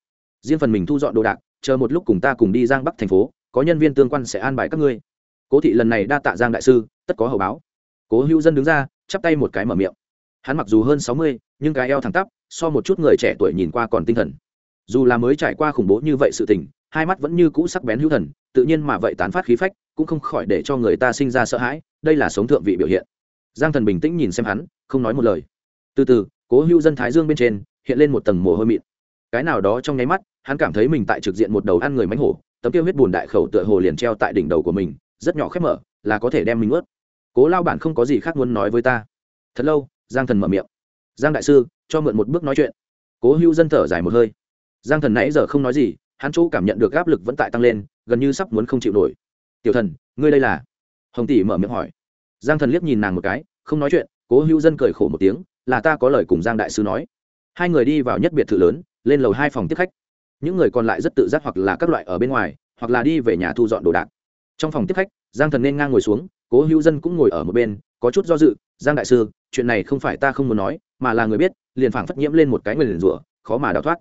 Riêng phần mình thu dọn đồ đạc, chờ một lúc cùng ta cùng đi giang bắc thành phố, có nhân viên tương quan sẽ an bài các ngươi. Cố thị lần này đa tạ giang đại sư, tất có hậu báo. Cố hữu dân đứng ra, chắp tay một cái mở miệng. Hắn mặc dù hơn sáu mươi, nhưng cái eo thẳng tắp, so một chút người trẻ tuổi nhìn qua còn tinh thần. Dù là mới trải qua khủng bố như vậy sự tình, hai mắt vẫn như cũ sắc bén hữu thần, tự nhiên mà vậy tán phát khí phách, cũng không khỏi để cho người ta sinh ra sợ hãi, đây là sống thượng vị biểu hiện. Giang thần bình tĩnh nhìn xem hắn, không nói một lời từ từ, cố hữu dân thái dương bên trên, hiện lên một tầng mồ hôi mịn. Cái nào đó trong nháy mắt, hắn cảm thấy mình tại trực diện một đầu ăn người mánh hổ, tấm kia huyết bùn đại khẩu tựa hồ liền treo tại đỉnh đầu của mình, rất nhỏ khép mở, là có thể đem mình ướt cố lao bản không có gì khác muốn nói với ta. Thật lâu, giang thần mở miệng. Giang đại sư, cho mượn một bước nói chuyện. Cố hữu dân thở dài một hơi. Giang thần nãy giờ không nói gì, hắn chỗ cảm nhận được áp lực vẫn tại tăng lên, gần như sắp muốn không chịu nổi. Tiểu thần, ngươi đây là? Hồng tỷ mở miệng hỏi. Giang thần liếc nhìn nàng một cái, không nói chuyện, cố hữu dân cười khổ một tiếng là ta có lời cùng giang đại sư nói. Hai người đi vào nhất biệt thự lớn, lên lầu hai phòng tiếp khách. Những người còn lại rất tự giác hoặc là các loại ở bên ngoài, hoặc là đi về nhà thu dọn đồ đạc. Trong phòng tiếp khách, giang thần nên ngang ngồi xuống, cố hữu dân cũng ngồi ở một bên, có chút do dự, giang đại sư, chuyện này không phải ta không muốn nói, mà là người biết, liền phảng phất nhiễm lên một cái người liền rủa, khó mà đào thoát.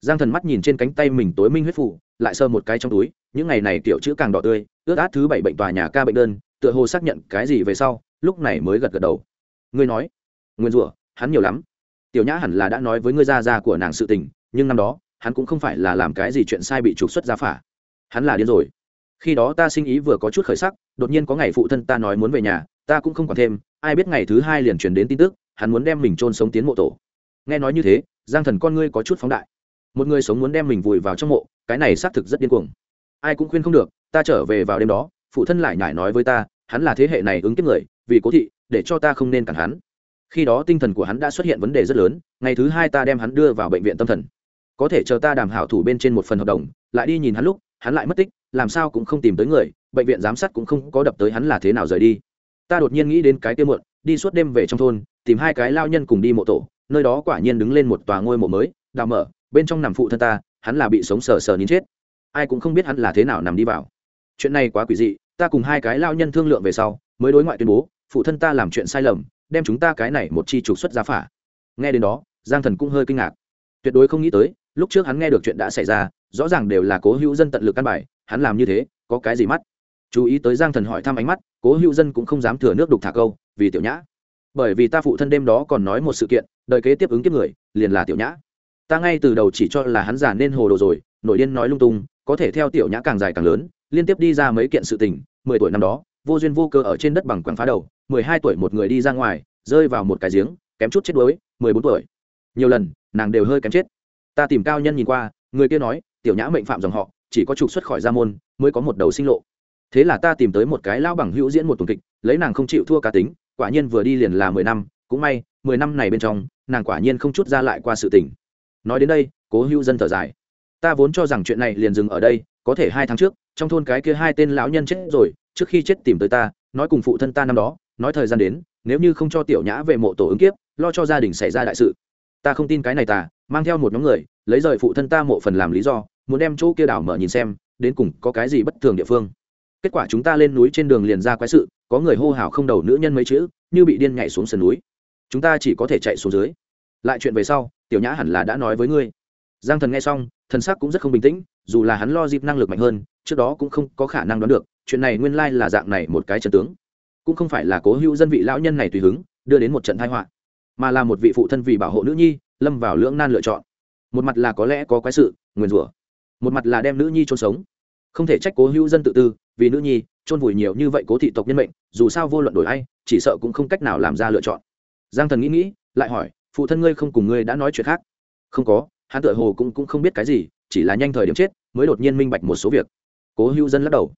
Giang thần mắt nhìn trên cánh tay mình tối minh huyết phủ lại sơ một cái trong túi, những ngày này kiểu chữ càng đỏ tươi, ướt át thứ bảy bệnh tòa nhà ca bệnh đơn, tựa hồ xác nhận cái gì về sau, lúc này mới gật gật đầu. Ngươi nói. Nguyên rủa hắn nhiều lắm. Tiểu nhã hẳn là đã nói với ngươi gia gia của nàng sự tình, nhưng năm đó, hắn cũng không phải là làm cái gì chuyện sai bị trục xuất ra phả. Hắn là điên rồi. Khi đó ta sinh ý vừa có chút khởi sắc, đột nhiên có ngày phụ thân ta nói muốn về nhà, ta cũng không còn thêm, ai biết ngày thứ hai liền truyền đến tin tức, hắn muốn đem mình chôn sống tiến mộ tổ. Nghe nói như thế, giang thần con ngươi có chút phóng đại. Một người sống muốn đem mình vùi vào trong mộ, cái này xác thực rất điên cuồng. Ai cũng khuyên không được, ta trở về vào đêm đó, phụ thân lại nhải nói với ta, hắn là thế hệ này ứng kiếp người, vì cố thị, để cho ta không nên cản hắn khi đó tinh thần của hắn đã xuất hiện vấn đề rất lớn, ngày thứ hai ta đem hắn đưa vào bệnh viện tâm thần. Có thể chờ ta đàm hảo thủ bên trên một phần hợp đồng, lại đi nhìn hắn lúc, hắn lại mất tích, làm sao cũng không tìm tới người, bệnh viện giám sát cũng không có đập tới hắn là thế nào rời đi. Ta đột nhiên nghĩ đến cái tiêu muộn, đi suốt đêm về trong thôn, tìm hai cái lao nhân cùng đi mộ tổ, nơi đó quả nhiên đứng lên một tòa ngôi mộ mới, đào mở, bên trong nằm phụ thân ta, hắn là bị sống sờ sờ nín chết. Ai cũng không biết hắn là thế nào nằm đi vào. Chuyện này quá quỷ dị, ta cùng hai cái lao nhân thương lượng về sau, mới đối ngoại tuyên bố, phụ thân ta làm chuyện sai lầm đem chúng ta cái này một chi trục xuất ra phả. Nghe đến đó, giang thần cũng hơi kinh ngạc. Tuyệt đối không nghĩ tới, lúc trước hắn nghe được chuyện đã xảy ra, rõ ràng đều là cố hữu dân tận lực căn bài, hắn làm như thế, có cái gì mắt? Chú ý tới giang thần hỏi thăm ánh mắt, cố hữu dân cũng không dám thừa nước đục thả câu, vì tiểu nhã. Bởi vì ta phụ thân đêm đó còn nói một sự kiện đợi kế tiếp ứng kiếp người, liền là tiểu nhã. Ta ngay từ đầu chỉ cho là hắn già nên hồ đồ rồi, nổi điên nói lung tung, có thể theo tiểu nhã càng dài càng lớn, liên tiếp đi ra mấy kiện sự tình, mười tuổi năm đó vô duyên vô cơ ở trên đất bằng quảng phá đầu, mười hai tuổi một người đi ra ngoài, rơi vào một cái giếng, kém chút chết đuối, mười bốn tuổi. Nhiều lần, nàng đều hơi kém chết. Ta tìm cao nhân nhìn qua, người kia nói, tiểu nhã mệnh phạm dòng họ, chỉ có trục xuất khỏi gia môn, mới có một đầu sinh lộ. Thế là ta tìm tới một cái lao bằng hữu diễn một tuần kịch, lấy nàng không chịu thua cá tính, quả nhiên vừa đi liền là mười năm, cũng may, mười năm này bên trong, nàng quả nhiên không chút ra lại qua sự tình. Nói đến đây, cố hữu dân thở dài. Ta vốn cho rằng chuyện này liền dừng ở đây, có thể hai tháng trước trong thôn cái kia hai tên lão nhân chết rồi, trước khi chết tìm tới ta, nói cùng phụ thân ta năm đó, nói thời gian đến, nếu như không cho tiểu nhã về mộ tổ ứng kiếp, lo cho gia đình xảy ra đại sự. Ta không tin cái này ta, mang theo một nhóm người, lấy rời phụ thân ta mộ phần làm lý do, muốn đem chỗ kia đảo mở nhìn xem, đến cùng có cái gì bất thường địa phương. Kết quả chúng ta lên núi trên đường liền ra quái sự, có người hô hào không đầu nữ nhân mấy chữ, như bị điên nhảy xuống sườn núi. Chúng ta chỉ có thể chạy xuống dưới. Lại chuyện về sau, tiểu nhã hẳn là đã nói với ngươi. Giang thần nghe xong thần sắc cũng rất không bình tĩnh, dù là hắn lo dịp năng lực mạnh hơn, trước đó cũng không có khả năng đoán được, chuyện này nguyên lai là dạng này một cái trận tướng. Cũng không phải là cố hữu dân vị lão nhân này tùy hứng, đưa đến một trận thái họa, mà là một vị phụ thân vì bảo hộ nữ nhi, lâm vào lưỡng nan lựa chọn. Một mặt là có lẽ có quái sự, nguyền rủa. Một mặt là đem nữ nhi trôn sống. Không thể trách cố hữu dân tự tư, vì nữ nhi trôn vùi nhiều như vậy cố thị tộc nhân mệnh, dù sao vô luận đổi ai, chỉ sợ cũng không cách nào làm ra lựa chọn. Giang thần nghĩ nghĩ, lại hỏi, phụ thân ngươi không cùng ngươi đã nói chuyện khác? Không có hắn tựa hồ cũng, cũng không biết cái gì chỉ là nhanh thời điểm chết mới đột nhiên minh bạch một số việc. Cố hữu dân lắc đầu.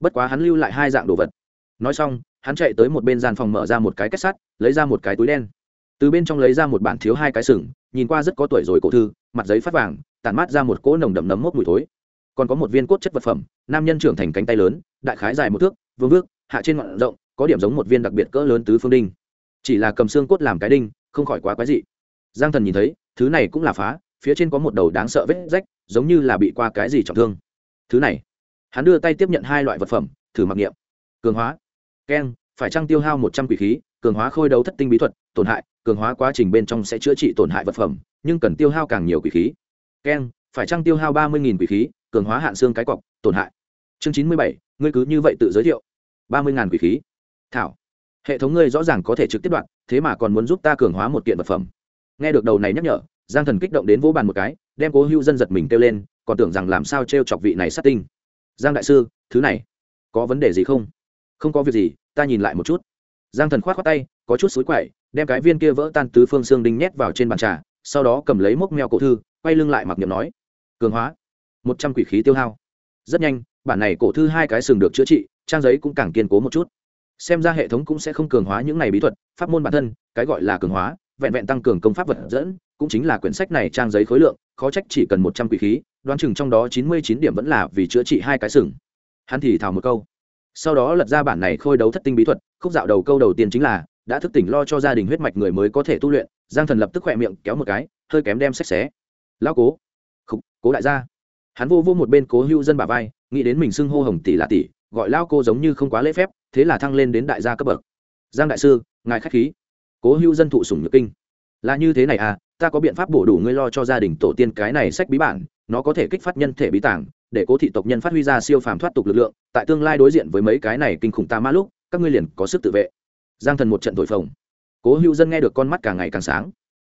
Bất quá hắn lưu lại hai dạng đồ vật. Nói xong hắn chạy tới một bên gian phòng mở ra một cái kết sắt lấy ra một cái túi đen. Từ bên trong lấy ra một bản thiếu hai cái sừng nhìn qua rất có tuổi rồi cổ thư mặt giấy phát vàng tản mát ra một cỗ nồng đậm nấm mốc mùi thối. Còn có một viên cốt chất vật phẩm nam nhân trưởng thành cánh tay lớn đại khái dài một thước vương vước hạ trên ngọn rộng có điểm giống một viên đặc biệt cỡ lớn tứ phương đinh. Chỉ là cầm xương cốt làm cái đinh không khỏi quá quái dị. Giang thần nhìn thấy thứ này cũng là phá phía trên có một đầu đáng sợ vết rách, giống như là bị qua cái gì trọng thương. Thứ này, hắn đưa tay tiếp nhận hai loại vật phẩm, thử mặc niệm. Cường hóa. Keng phải trăng tiêu hao một trăm quỷ khí, cường hóa khôi đấu thất tinh bí thuật, tổn hại, cường hóa quá trình bên trong sẽ chữa trị tổn hại vật phẩm, nhưng cần tiêu hao càng nhiều quỷ khí. Keng phải trăng tiêu hao ba mươi quỷ khí, cường hóa hạn xương cái cọc, tổn hại. Chương chín mươi bảy, ngươi cứ như vậy tự giới thiệu. ba mươi quỷ khí. Thảo. Hệ thống ngươi rõ ràng có thể trực tiếp đoạn, thế mà còn muốn giúp ta cường hóa một kiện vật phẩm. Nghe được đầu này nhắc nhở giang thần kích động đến vỗ bàn một cái, đem cố hữu dân giật mình kêu lên, còn tưởng rằng làm sao t r e o chọc vị này sát tinh. Giang đại sư, thứ này, có vấn đề gì không? Không có việc gì, ta nhìn lại một chút. Giang thần k h o á t khoác tay, có chút xối quậy, đem cái viên kia vỡ tan tứ phương xương đinh nhét vào trên bàn trà, sau đó cầm lấy mốc meo cổ thư, quay lưng lại mặc niệm nói, cường hóa, một trăm quỷ khí tiêu hao. Rất nhanh, bản này cổ thư hai cái sừng được chữa trị, trang giấy cũng càng kiên cố một chút. Xem ra hệ thống cũng sẽ không cường hóa những này bí thuật, pháp môn bản thân, cái gọi là cường hóa, vẹn vẹn tăng cường công pháp vật dẫn cũng chính là quyển sách này trang giấy khối lượng, khó trách chỉ cần một trăm quỷ khí, đoán chừng trong đó chín mươi chín điểm vẫn là vì chữa trị hai cái sừng. Hắn thì thào một câu. Sau đó lật ra bản này khôi đấu thất tinh bí thuật, khúc dạo đầu câu đầu tiên chính là, đã thức tỉnh lo cho gia đình huyết mạch người mới có thể tu luyện, giang thần lập tức khỏe miệng kéo một cái, hơi kém đem sách xé. Lao cố. Khúc cố đại gia. Hắn vô vô một bên cố hưu dân bà vai, nghĩ đến mình xưng hô hồng tỷ là tỷ, gọi lao cô giống như không quá lễ phép, thế là thăng lên đến đại gia cấp bậc. Giang đại sư, ngài k h á c h khí. Cố hữu dân thụ sủng nhược kinh. Là như thế này à ta có biện pháp bổ đủ ngươi lo cho gia đình tổ tiên cái này sách bí bản, nó có thể kích phát nhân thể bí tảng để cố thị tộc nhân phát huy ra siêu phàm thoát tục lực lượng, tại tương lai đối diện với mấy cái này kinh khủng ta ma lúc, các ngươi liền có sức tự vệ. Giang thần một trận thổi phồng. Cố hữu dân nghe được con mắt càng ngày càng sáng.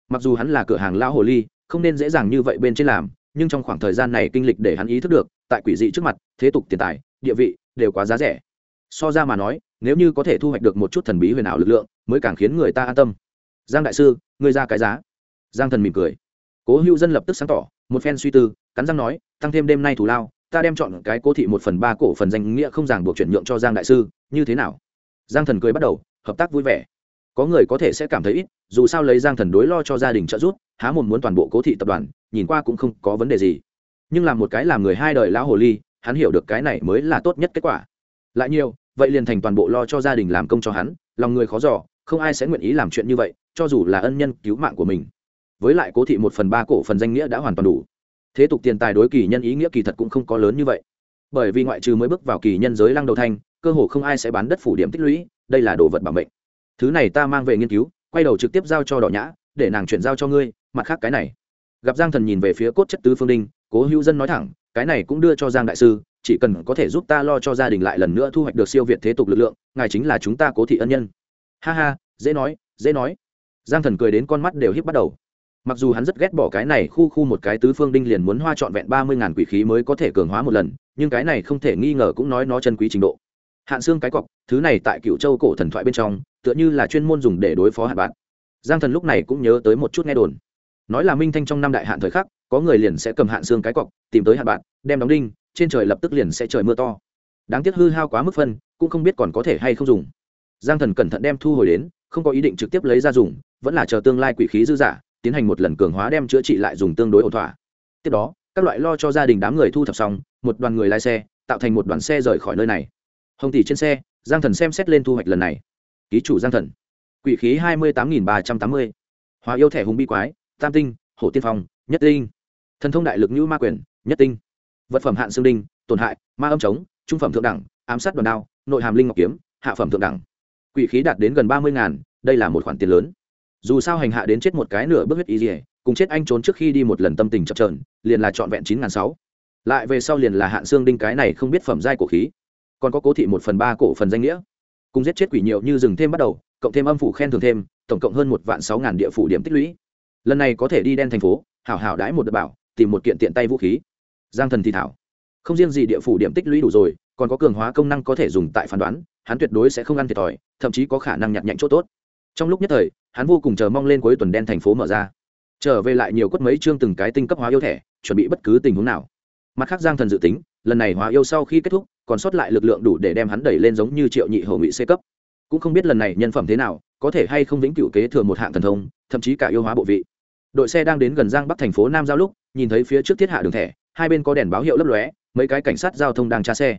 Mặc dù hắn là cửa hàng lao hồ ly, không nên dễ dàng như vậy bên trên làm, nhưng trong khoảng thời gian này kinh lịch để hắn ý thức được, tại quỷ dị trước mặt, thế tục tiền tài, địa vị đều quá giá rẻ. So ra mà nói, nếu như có thể thu hoạch được một chút thần bí huyền ảo lực lượng, mới càng khiến người ta an tâm. Giang đại sư, ngươi ra cái giá giang thần mỉm cười. Cố hữu dân lập tức sáng tỏ, một phen suy tư, cắn răng nói, tăng thêm đêm nay thủ lao, ta đem chọn cái cố thị một phần ba cổ phần danh nghĩa không ràng buộc chuyển nhượng cho giang đại sư, như thế nào? Giang thần cười bắt đầu, hợp tác vui vẻ. Có người có thể sẽ cảm thấy ít, dù sao lấy giang thần đối lo cho gia đình trợ giúp, há một muốn toàn bộ cố thị tập đoàn, nhìn qua cũng không có vấn đề gì. Nhưng làm một cái làm người hai đời lão hồ ly, hắn hiểu được cái này mới là tốt nhất kết quả. Lại nhiều, vậy liền thành toàn bộ lo cho gia đình làm công cho hắn, lòng người khó giỏ không ai sẽ nguyện ý làm chuyện như vậy, cho dù là ân nhân cứu mạng của mình với lại cố thị một phần ba cổ phần danh nghĩa đã hoàn toàn đủ. Thế tục tiền tài đối kỳ nhân ý nghĩa kỳ thật cũng không có lớn như vậy. Bởi vì ngoại trừ mới bước vào kỳ nhân giới lăng đầu thanh cơ hồ không ai sẽ bán đất phủ điểm tích lũy, đây là đồ vật bảo mệnh. Thứ này ta mang về nghiên cứu, quay đầu trực tiếp giao cho đỏ nhã, để nàng chuyển giao cho ngươi, mặt khác cái này. Gặp giang thần nhìn về phía cốt chất tứ phương đinh, cố hữu dân nói thẳng, cái này cũng đưa cho giang đại sư, chỉ cần có thể giúp ta lo cho gia đình lại lần nữa thu hoạch được siêu việt thế tục lực lượng, ngài chính là chúng ta cố thị ân nhân. Ha ha, dễ nói dễ nói. Giang thần cười đến con mắt đều hiếp bắt đầu mặc dù hắn rất ghét bỏ cái này khu khu một cái tứ phương đinh liền muốn hoa trọn vẹn ba mươi ngàn quỷ khí mới có thể cường hóa một lần, nhưng cái này không thể nghi ngờ cũng nói nó chân quý trình độ. Hạn xương cái cọc, thứ này tại cựu châu cổ thần thoại bên trong, tựa như là chuyên môn dùng để đối phó hạn bạn. Giang thần lúc này cũng nhớ tới một chút nghe đồn. Nói là minh thanh trong năm đại hạn thời khắc, có người liền sẽ cầm hạn xương cái cọc, tìm tới hạn bạn, đem đóng đinh, trên trời lập tức liền sẽ trời mưa to. Đáng tiếc hư hao quá mức phân, cũng không biết còn có thể hay không dùng. Giang thần cẩn thận đem thu hồi đến, không có ý định trực tiếp lấy ra dùng, vẫn là chờ tương lai quỷ khí dư giả tiến hành một lần cường hóa đem chữa trị lại dùng tương đối ổn thỏa. Tiếp đó, các loại lo cho gia đình đám người thu thập xong, một đoàn người lái xe, tạo thành một đoàn xe rời khỏi nơi này. Hồng tỷ trên xe, giang thần xem xét lên thu hoạch lần này. Ký chủ giang thần. Quỷ khí hai mươi tám nghìn ba trăm tám mươi. Hóa yêu thẻ hùng bi quái, tam tinh, hổ tiên phong, nhất tinh. Thần thông đại lực như ma quyền, nhất tinh. Vật phẩm hạn xương đinh, tổn hại, ma âm chống, trung phẩm thượng đẳng, ám sát đoàn đao, nội hàm linh ngọc kiếm, hạ phẩm thượng đẳng. Quỷ khí đạt đến gần ba mươi ngàn, đây là một khoản tiền lớn dù sao hành hạ đến chết một cái nửa bước huyết y dỉa cùng chết anh trốn trước khi đi một lần tâm tình chập trờn liền là trọn vẹn chín ngàn sáu. Lại về sau liền là hạn xương đinh cái này không biết phẩm giai cổ khí, còn có cố thị một phần ba cổ phần danh nghĩa. Cùng giết chết quỷ nhiều như rừng thêm bắt đầu, cộng thêm âm phủ khen thường thêm, tổng cộng hơn một vạn sáu ngàn địa phủ điểm tích lũy. Lần này có thể đi đen thành phố, hảo hảo đãi một đợt bảo, tìm một kiện tiện tay vũ khí. Giang thần thì thảo. Không riêng gì địa phủ điểm tích lũy đủ rồi, còn có cường hóa công năng có thể dùng tại phán đoán, hắn tuyệt đối sẽ không ăn thiệt thòi, thậm chí có khả năng nhặt nhạnh chỗ tốt. Trong lúc nhất thời hắn vô cùng chờ mong lên cuối tuần đen thành phố mở ra. Trở về lại nhiều quất mấy chương từng cái tinh cấp hóa yêu thẻ, chuẩn bị bất cứ tình huống nào. Mặt khác giang thần dự tính, lần này hóa yêu sau khi kết thúc, còn sót lại lực lượng đủ để đem hắn đẩy lên giống như triệu nhị hầu ngụy c cấp. Cũng không biết lần này nhân phẩm thế nào, có thể hay không vĩnh cựu kế thừa một hạng thần thông, thậm chí cả yêu hóa bộ vị. Đội xe đang đến gần giang bắc thành phố nam giao lúc, nhìn thấy phía trước thiết hạ đường thẻ, hai bên có đèn báo hiệu lấp lóe, mấy cái cảnh sát giao thông đang tra xe.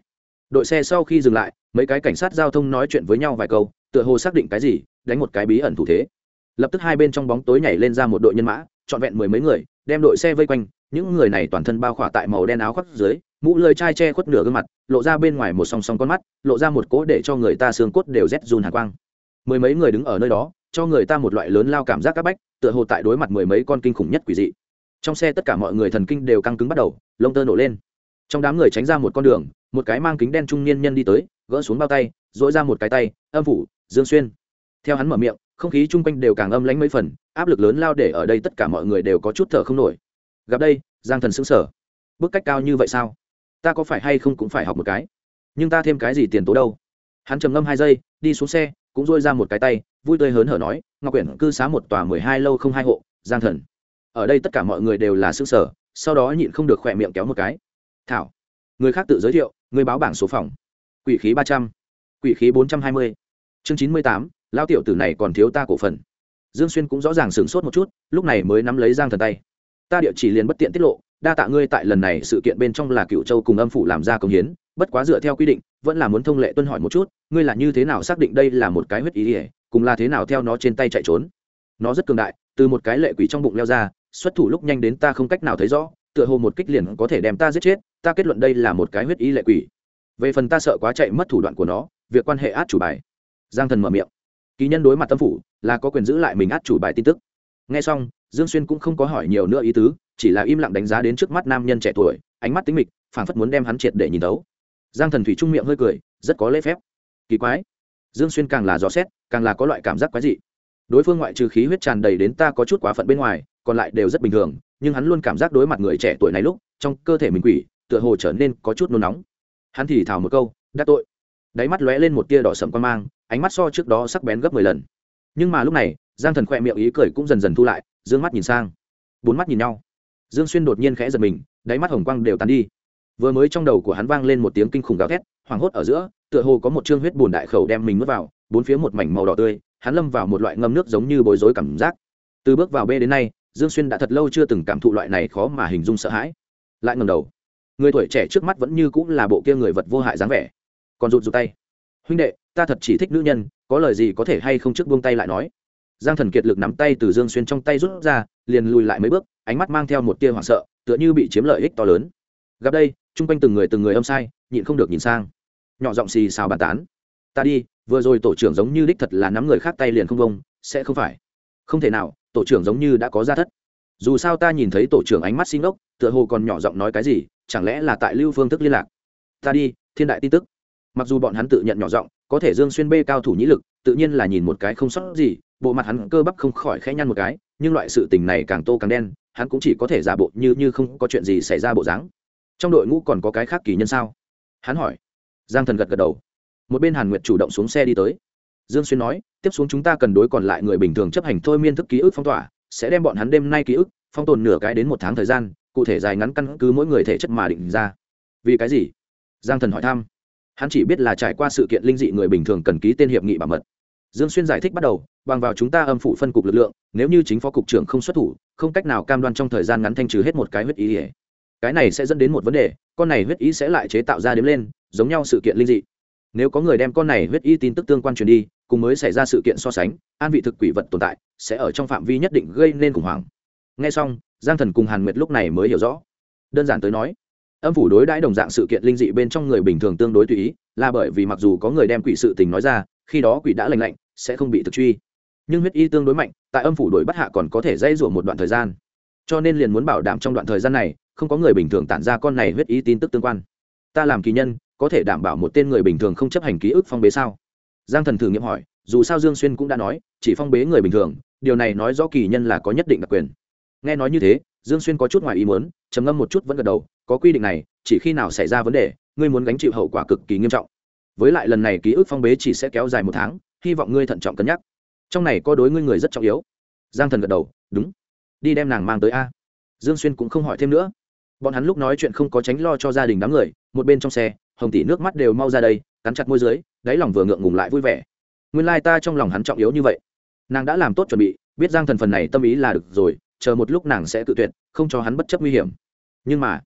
Đội xe sau khi dừng lại, mấy cái cảnh sát giao thông nói chuyện với nhau vài câu, tựa hồ xác định cái gì, đánh một cái bí ẩn thủ thế lập tức hai bên trong bóng tối nhảy lên ra một đội nhân mã, trọn vẹn mười mấy người, đem đội xe vây quanh. Những người này toàn thân bao khỏa tại màu đen áo khoác dưới, mũ lơi chai che khuất nửa gương mặt, lộ ra bên ngoài một song song con mắt, lộ ra một cỗ để cho người ta xương cốt đều rét run hàn quang. Mười mấy người đứng ở nơi đó, cho người ta một loại lớn lao cảm giác c áp bách, tựa hồ tại đối mặt mười mấy con kinh khủng nhất quỷ dị. Trong xe tất cả mọi người thần kinh đều căng cứng bắt đầu, lông tơ nổ lên. Trong đám người tránh ra một con đường, một cái mang kính đen trung niên nhân đi tới, gỡ xuống bao tay dỗi ra một cái tay, âm phủ, dương xuyên. Theo hắn mở miệng không khí chung quanh đều càng âm lánh mấy phần, áp lực lớn lao để ở đây tất cả mọi người đều có chút thở không nổi. Gặp đây, giang thần xứng sở bước cách cao như vậy sao? Ta có phải hay không cũng phải học một cái? Nhưng ta thêm cái gì tiền tố đâu? Hắn trầm ngâm hai giây, đi xuống xe, cũng dôi ra một cái tay, vui tươi hớn hở nói, ngọc quyển cư xá một tòa mười hai lâu không hai hộ, giang thần. Ở đây tất cả mọi người đều là xứ sở sau đó nhịn không được khỏe miệng kéo một cái. Thảo, người khác tự giới thiệu, người báo bảng số phòng. Quỷ khí ba trăm, quỷ khí bốn trăm hai mươi. Chương chín mươi tám lao tiểu tử này còn thiếu ta cổ phần. Dương xuyên cũng rõ ràng sửng sốt một chút, lúc này mới nắm lấy giang thần tay. Ta địa chỉ liền bất tiện tiết lộ, đa tạ ngươi tại lần này sự kiện bên trong là cựu châu cùng âm phủ làm ra công hiến, bất quá dựa theo quy định, vẫn là muốn thông lệ tuân hỏi một chút, ngươi là như thế nào xác định đây là một cái huyết ý ỉa cùng là thế nào theo nó trên tay chạy trốn. Nó rất cường đại, từ một cái lệ quỷ trong bụng leo ra, xuất thủ lúc nhanh đến ta không cách nào thấy rõ, tựa hồ một kích liền có thể đem ta giết chết, ta kết luận đây là một cái huyết ý lệ quỷ. Về phần ta sợ quá chạy mất thủ đoạn của nó, việc quan hệ át chủ bài. Giang thần mở miệng kỳ nhân đối mặt tâm phủ, là có quyền giữ lại mình át chủ bài tin tức. Nghe xong, dương xuyên cũng không có hỏi nhiều nữa ý tứ, chỉ là im lặng đánh giá đến trước mắt nam nhân trẻ tuổi, ánh mắt tính mịch, phảng phất muốn đem hắn triệt để nhìn tấu giang thần thủy trung miệng hơi cười, rất có lễ phép. Kỳ quái. Dương xuyên càng là rõ xét, càng là có loại cảm giác quái dị. Đối phương ngoại trừ khí huyết tràn đầy đến ta có chút quá phận bên ngoài, còn lại đều rất bình thường, nhưng hắn luôn cảm giác đối mặt người trẻ tuổi này lúc, trong cơ thể mình quỷ, tựa hồ trở nên có chút nôn nóng. Hắn thì thào một câu đắc tội. Đáy mắt lóe lên một tia đỏ sậm quan mang ánh mắt so trước đó sắc bén gấp mười lần. Nhưng mà lúc này, giang thần khoe miệng ý cười cũng dần dần thu lại d ư ơ n g mắt nhìn sang. Bốn mắt nhìn nhau. Dương xuyên đột nhiên khẽ giật mình, đáy mắt hồng quang đều tàn đi. Vừa mới trong đầu của hắn vang lên một tiếng kinh khủng gào thét, hoảng hốt ở giữa, tựa hồ có một chương huyết bùn đại khẩu đem mình n vào, bốn phía một mảnh màu đỏ tươi, hắn lâm vào một loại ngâm nước giống như bối rối cảm giác. Từ bước vào bê đến nay, dương xuyên đã thật lâu chưa từng cảm thụ loại này khó mà hình dung sợ hãi. Lại ngầm đầu. Người tuổi trẻ trước mắt vẫn như cũng là bộ kia người vật vô hại dáng vẻ. Còn rụt rụt tay huynh đệ, ta thật chỉ thích nữ nhân, có lời gì có thể hay không trước buông tay lại nói? Giang thần kiệt lực nắm tay từ dương xuyên trong tay rút ra, liền lùi lại mấy bước, ánh mắt mang theo một tia hoảng sợ, tựa như bị chiếm lợi ích to lớn. Gặp đây, chung quanh từng người từng người âm sai, nhịn không được nhìn sang. Nhỏ giọng xì xào bàn tán. Ta đi, vừa rồi tổ trưởng giống như đích thật là nắm người khác tay liền không bông sẽ không phải. Không thể nào, tổ trưởng giống như đã có ra thất. Dù sao ta nhìn thấy tổ trưởng ánh mắt xin ốc tựa hồ còn nhỏ giọng nói cái gì, chẳng lẽ là tại lưu phương thức liên lạc? Ta đi, thiên đại tin tức mặc dù bọn hắn tự nhận nhỏ giọng, có thể dương xuyên bê cao thủ nhĩ lực, tự nhiên là nhìn một cái không sót gì, bộ mặt hắn cơ bắp không khỏi khẽ nhăn một cái, nhưng loại sự tình này càng tô càng đen, hắn cũng chỉ có thể giả bộ như như không có chuyện gì xảy ra bộ dáng. Trong đội ngũ còn có cái khác kỳ nhân sao? Hắn hỏi. Giang thần gật gật đầu. Một bên hàn nguyệt chủ động xuống xe đi tới. Dương xuyên nói, tiếp xuống chúng ta cần đối còn lại người bình thường chấp hành thôi miên thức ký ức phong tỏa, sẽ đem bọn hắn đêm nay ký ức, phong tồn nửa cái đến một tháng thời gian, cụ thể dài ngắn căn cứ mỗi người thể chất mà định ra. Vì cái gì? Giang thần hỏi thăm hắn chỉ biết là trải qua sự kiện linh dị người bình thường cần ký tên hiệp nghị bảo mật. Dương xuyên giải thích bắt đầu, bằng vào chúng ta âm phụ phân cục lực lượng, nếu như chính phó cục trưởng không xuất thủ, không cách nào cam đoan trong thời gian ngắn thanh trừ hết một cái huyết ý ỉa cái này sẽ dẫn đến một vấn đề, con này huyết ý sẽ lại chế tạo ra đếm lên, giống nhau sự kiện linh dị. Nếu có người đem con này huyết y tin tức tương quan truyền đi, cùng mới xảy ra sự kiện so sánh, an vị thực quỷ vật tồn tại, sẽ ở trong phạm vi nhất định gây nên khủng hoảng. Ngay xong, giang thần cùng hàn nguyệt lúc này mới hiểu rõ. Đơn giản tới nói âm phủ đối đãi đồng dạng sự kiện linh dị bên trong người bình thường tương đối tùy ý, là bởi vì mặc dù có người đem quỷ sự tình nói ra, khi đó quỷ đã lành lạnh, sẽ không bị thực truy. Nhưng huyết y tương đối mạnh, tại âm phủ đuổi bắt hạ còn có thể dây rủa một đoạn thời gian. Cho nên liền muốn bảo đảm trong đoạn thời gian này, không có người bình thường tản ra con này huyết y tin tức tương quan. Ta làm kỳ nhân, có thể đảm bảo một tên người bình thường không chấp hành ký ức phong bế sao? Giang thần thử nghiệm hỏi, dù sao dương xuyên cũng đã nói, chỉ phong bế người bình thường, điều này nói rõ kỳ nhân là có nhất định đặc quyền. Nghe nói như thế, dương xuyên có chút ngoài ý muốn, trầm ngâm một chút vẫn gật đầu có quy định này, chỉ khi nào xảy ra vấn đề, ngươi muốn gánh chịu hậu quả cực kỳ nghiêm trọng. Với lại lần này ký ức phong bế chỉ sẽ kéo dài một tháng, hy vọng ngươi thận trọng cân nhắc. Trong này có đối ngươi người rất trọng yếu. Giang thần gật đầu, đúng. Đi đem nàng mang tới a. Dương xuyên cũng không hỏi thêm nữa. Bọn hắn lúc nói chuyện không có tránh lo cho gia đình đám người, một bên trong xe, hồng tỷ nước mắt đều mau ra đây, cắn chặt môi dưới, đáy lòng vừa ngượng ngùng lại vui vẻ. Nguyên lai ta trong lòng hắn trọng yếu như vậy. Nàng đã làm tốt chuẩn bị, biết giang thần phần này tâm ý là được rồi, chờ một lúc nàng sẽ tự tuyệt, không cho hắn bất chấp nguy hiểm. Nhưng mà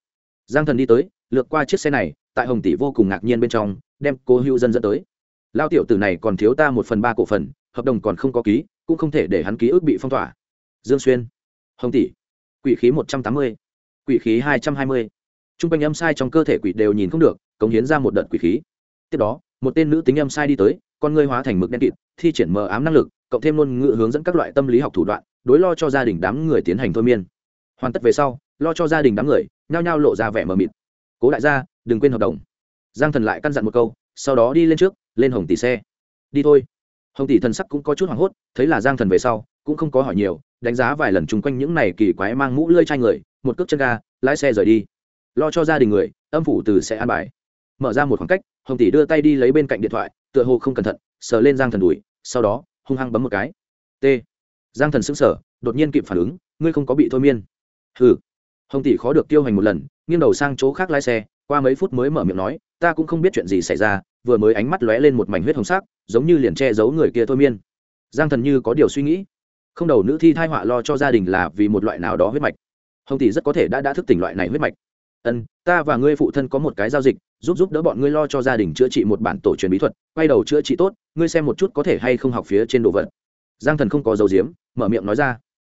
giang thần đi tới lượt qua chiếc xe này, tại hồng tỷ vô cùng ngạc nhiên bên trong, đem cô hữu dân dẫn tới. Lao tiểu tử này còn thiếu ta một phần ba cổ phần, hợp đồng còn không có ký, cũng không thể để hắn ký ức bị phong tỏa. Dương xuyên. Hồng tỷ. Quỷ khí một trăm tám mươi. Quỷ khí hai trăm hai mươi. T r u n g quanh âm sai trong cơ thể quỷ đều nhìn không được, cống hiến ra một đợt quỷ khí. Tiếp đó, một tên nữ tính âm sai đi tới, con ngươi hóa thành mực đen kịt, thi triển mờ ám năng lực, cộng thêm ngôn ngữ hướng dẫn các loại tâm lý học thủ đoạn, đối lo cho gia đình đám người tiến hành thôi miên. Hoàn tất về sau, lo cho gia đình đám người nhao nhao lộ ra vẻ mờ mịt. Cố đại gia, đừng quên hợp đồng. Giang thần lại căn dặn một câu, sau đó đi lên trước, lên hồng tỷ xe. Đi thôi. Hồng tỷ thần sắc cũng có chút hoảng hốt, thấy là giang thần về sau, cũng không có hỏi nhiều, đánh giá vài lần chung quanh những này kỳ quái mang mũ lơi chai người, một cước chân ga, lái xe rời đi. Lo cho gia đình người, âm phủ từ sẽ an bài. Mở ra một khoảng cách, hồng tỷ đưa tay đi lấy bên cạnh điện thoại, tựa hồ không cẩn thận, sờ lên giang thần đùi, sau đó, hung hăng bấm một cái. T. Giang thần sững sờ, đột nhiên kịp phản ứng, ngươi không có bị thôi miên. Hừ hồng tỷ khó được tiêu hành một lần, nghiêng đầu sang chỗ khác lái xe, qua mấy phút mới mở miệng nói, ta cũng không biết chuyện gì xảy ra, vừa mới ánh mắt lóe lên một mảnh huyết hồng sắc, giống như liền che giấu người kia thôi miên. Giang thần như có điều suy nghĩ. Không đầu nữ thi thai họa lo cho gia đình là vì một loại nào đó huyết mạch. Hồng tỷ rất có thể đã đã thức tỉnh loại này huyết mạch. Ân, ta và ngươi phụ thân có một cái giao dịch, giúp giúp đỡ bọn ngươi lo cho gia đình chữa trị một bản tổ truyền bí thuật, quay đầu chữa trị tốt, ngươi xem một chút có thể hay không học phía trên đồ vật. Giang thần không có dấu diếm, mở miệng nói ra.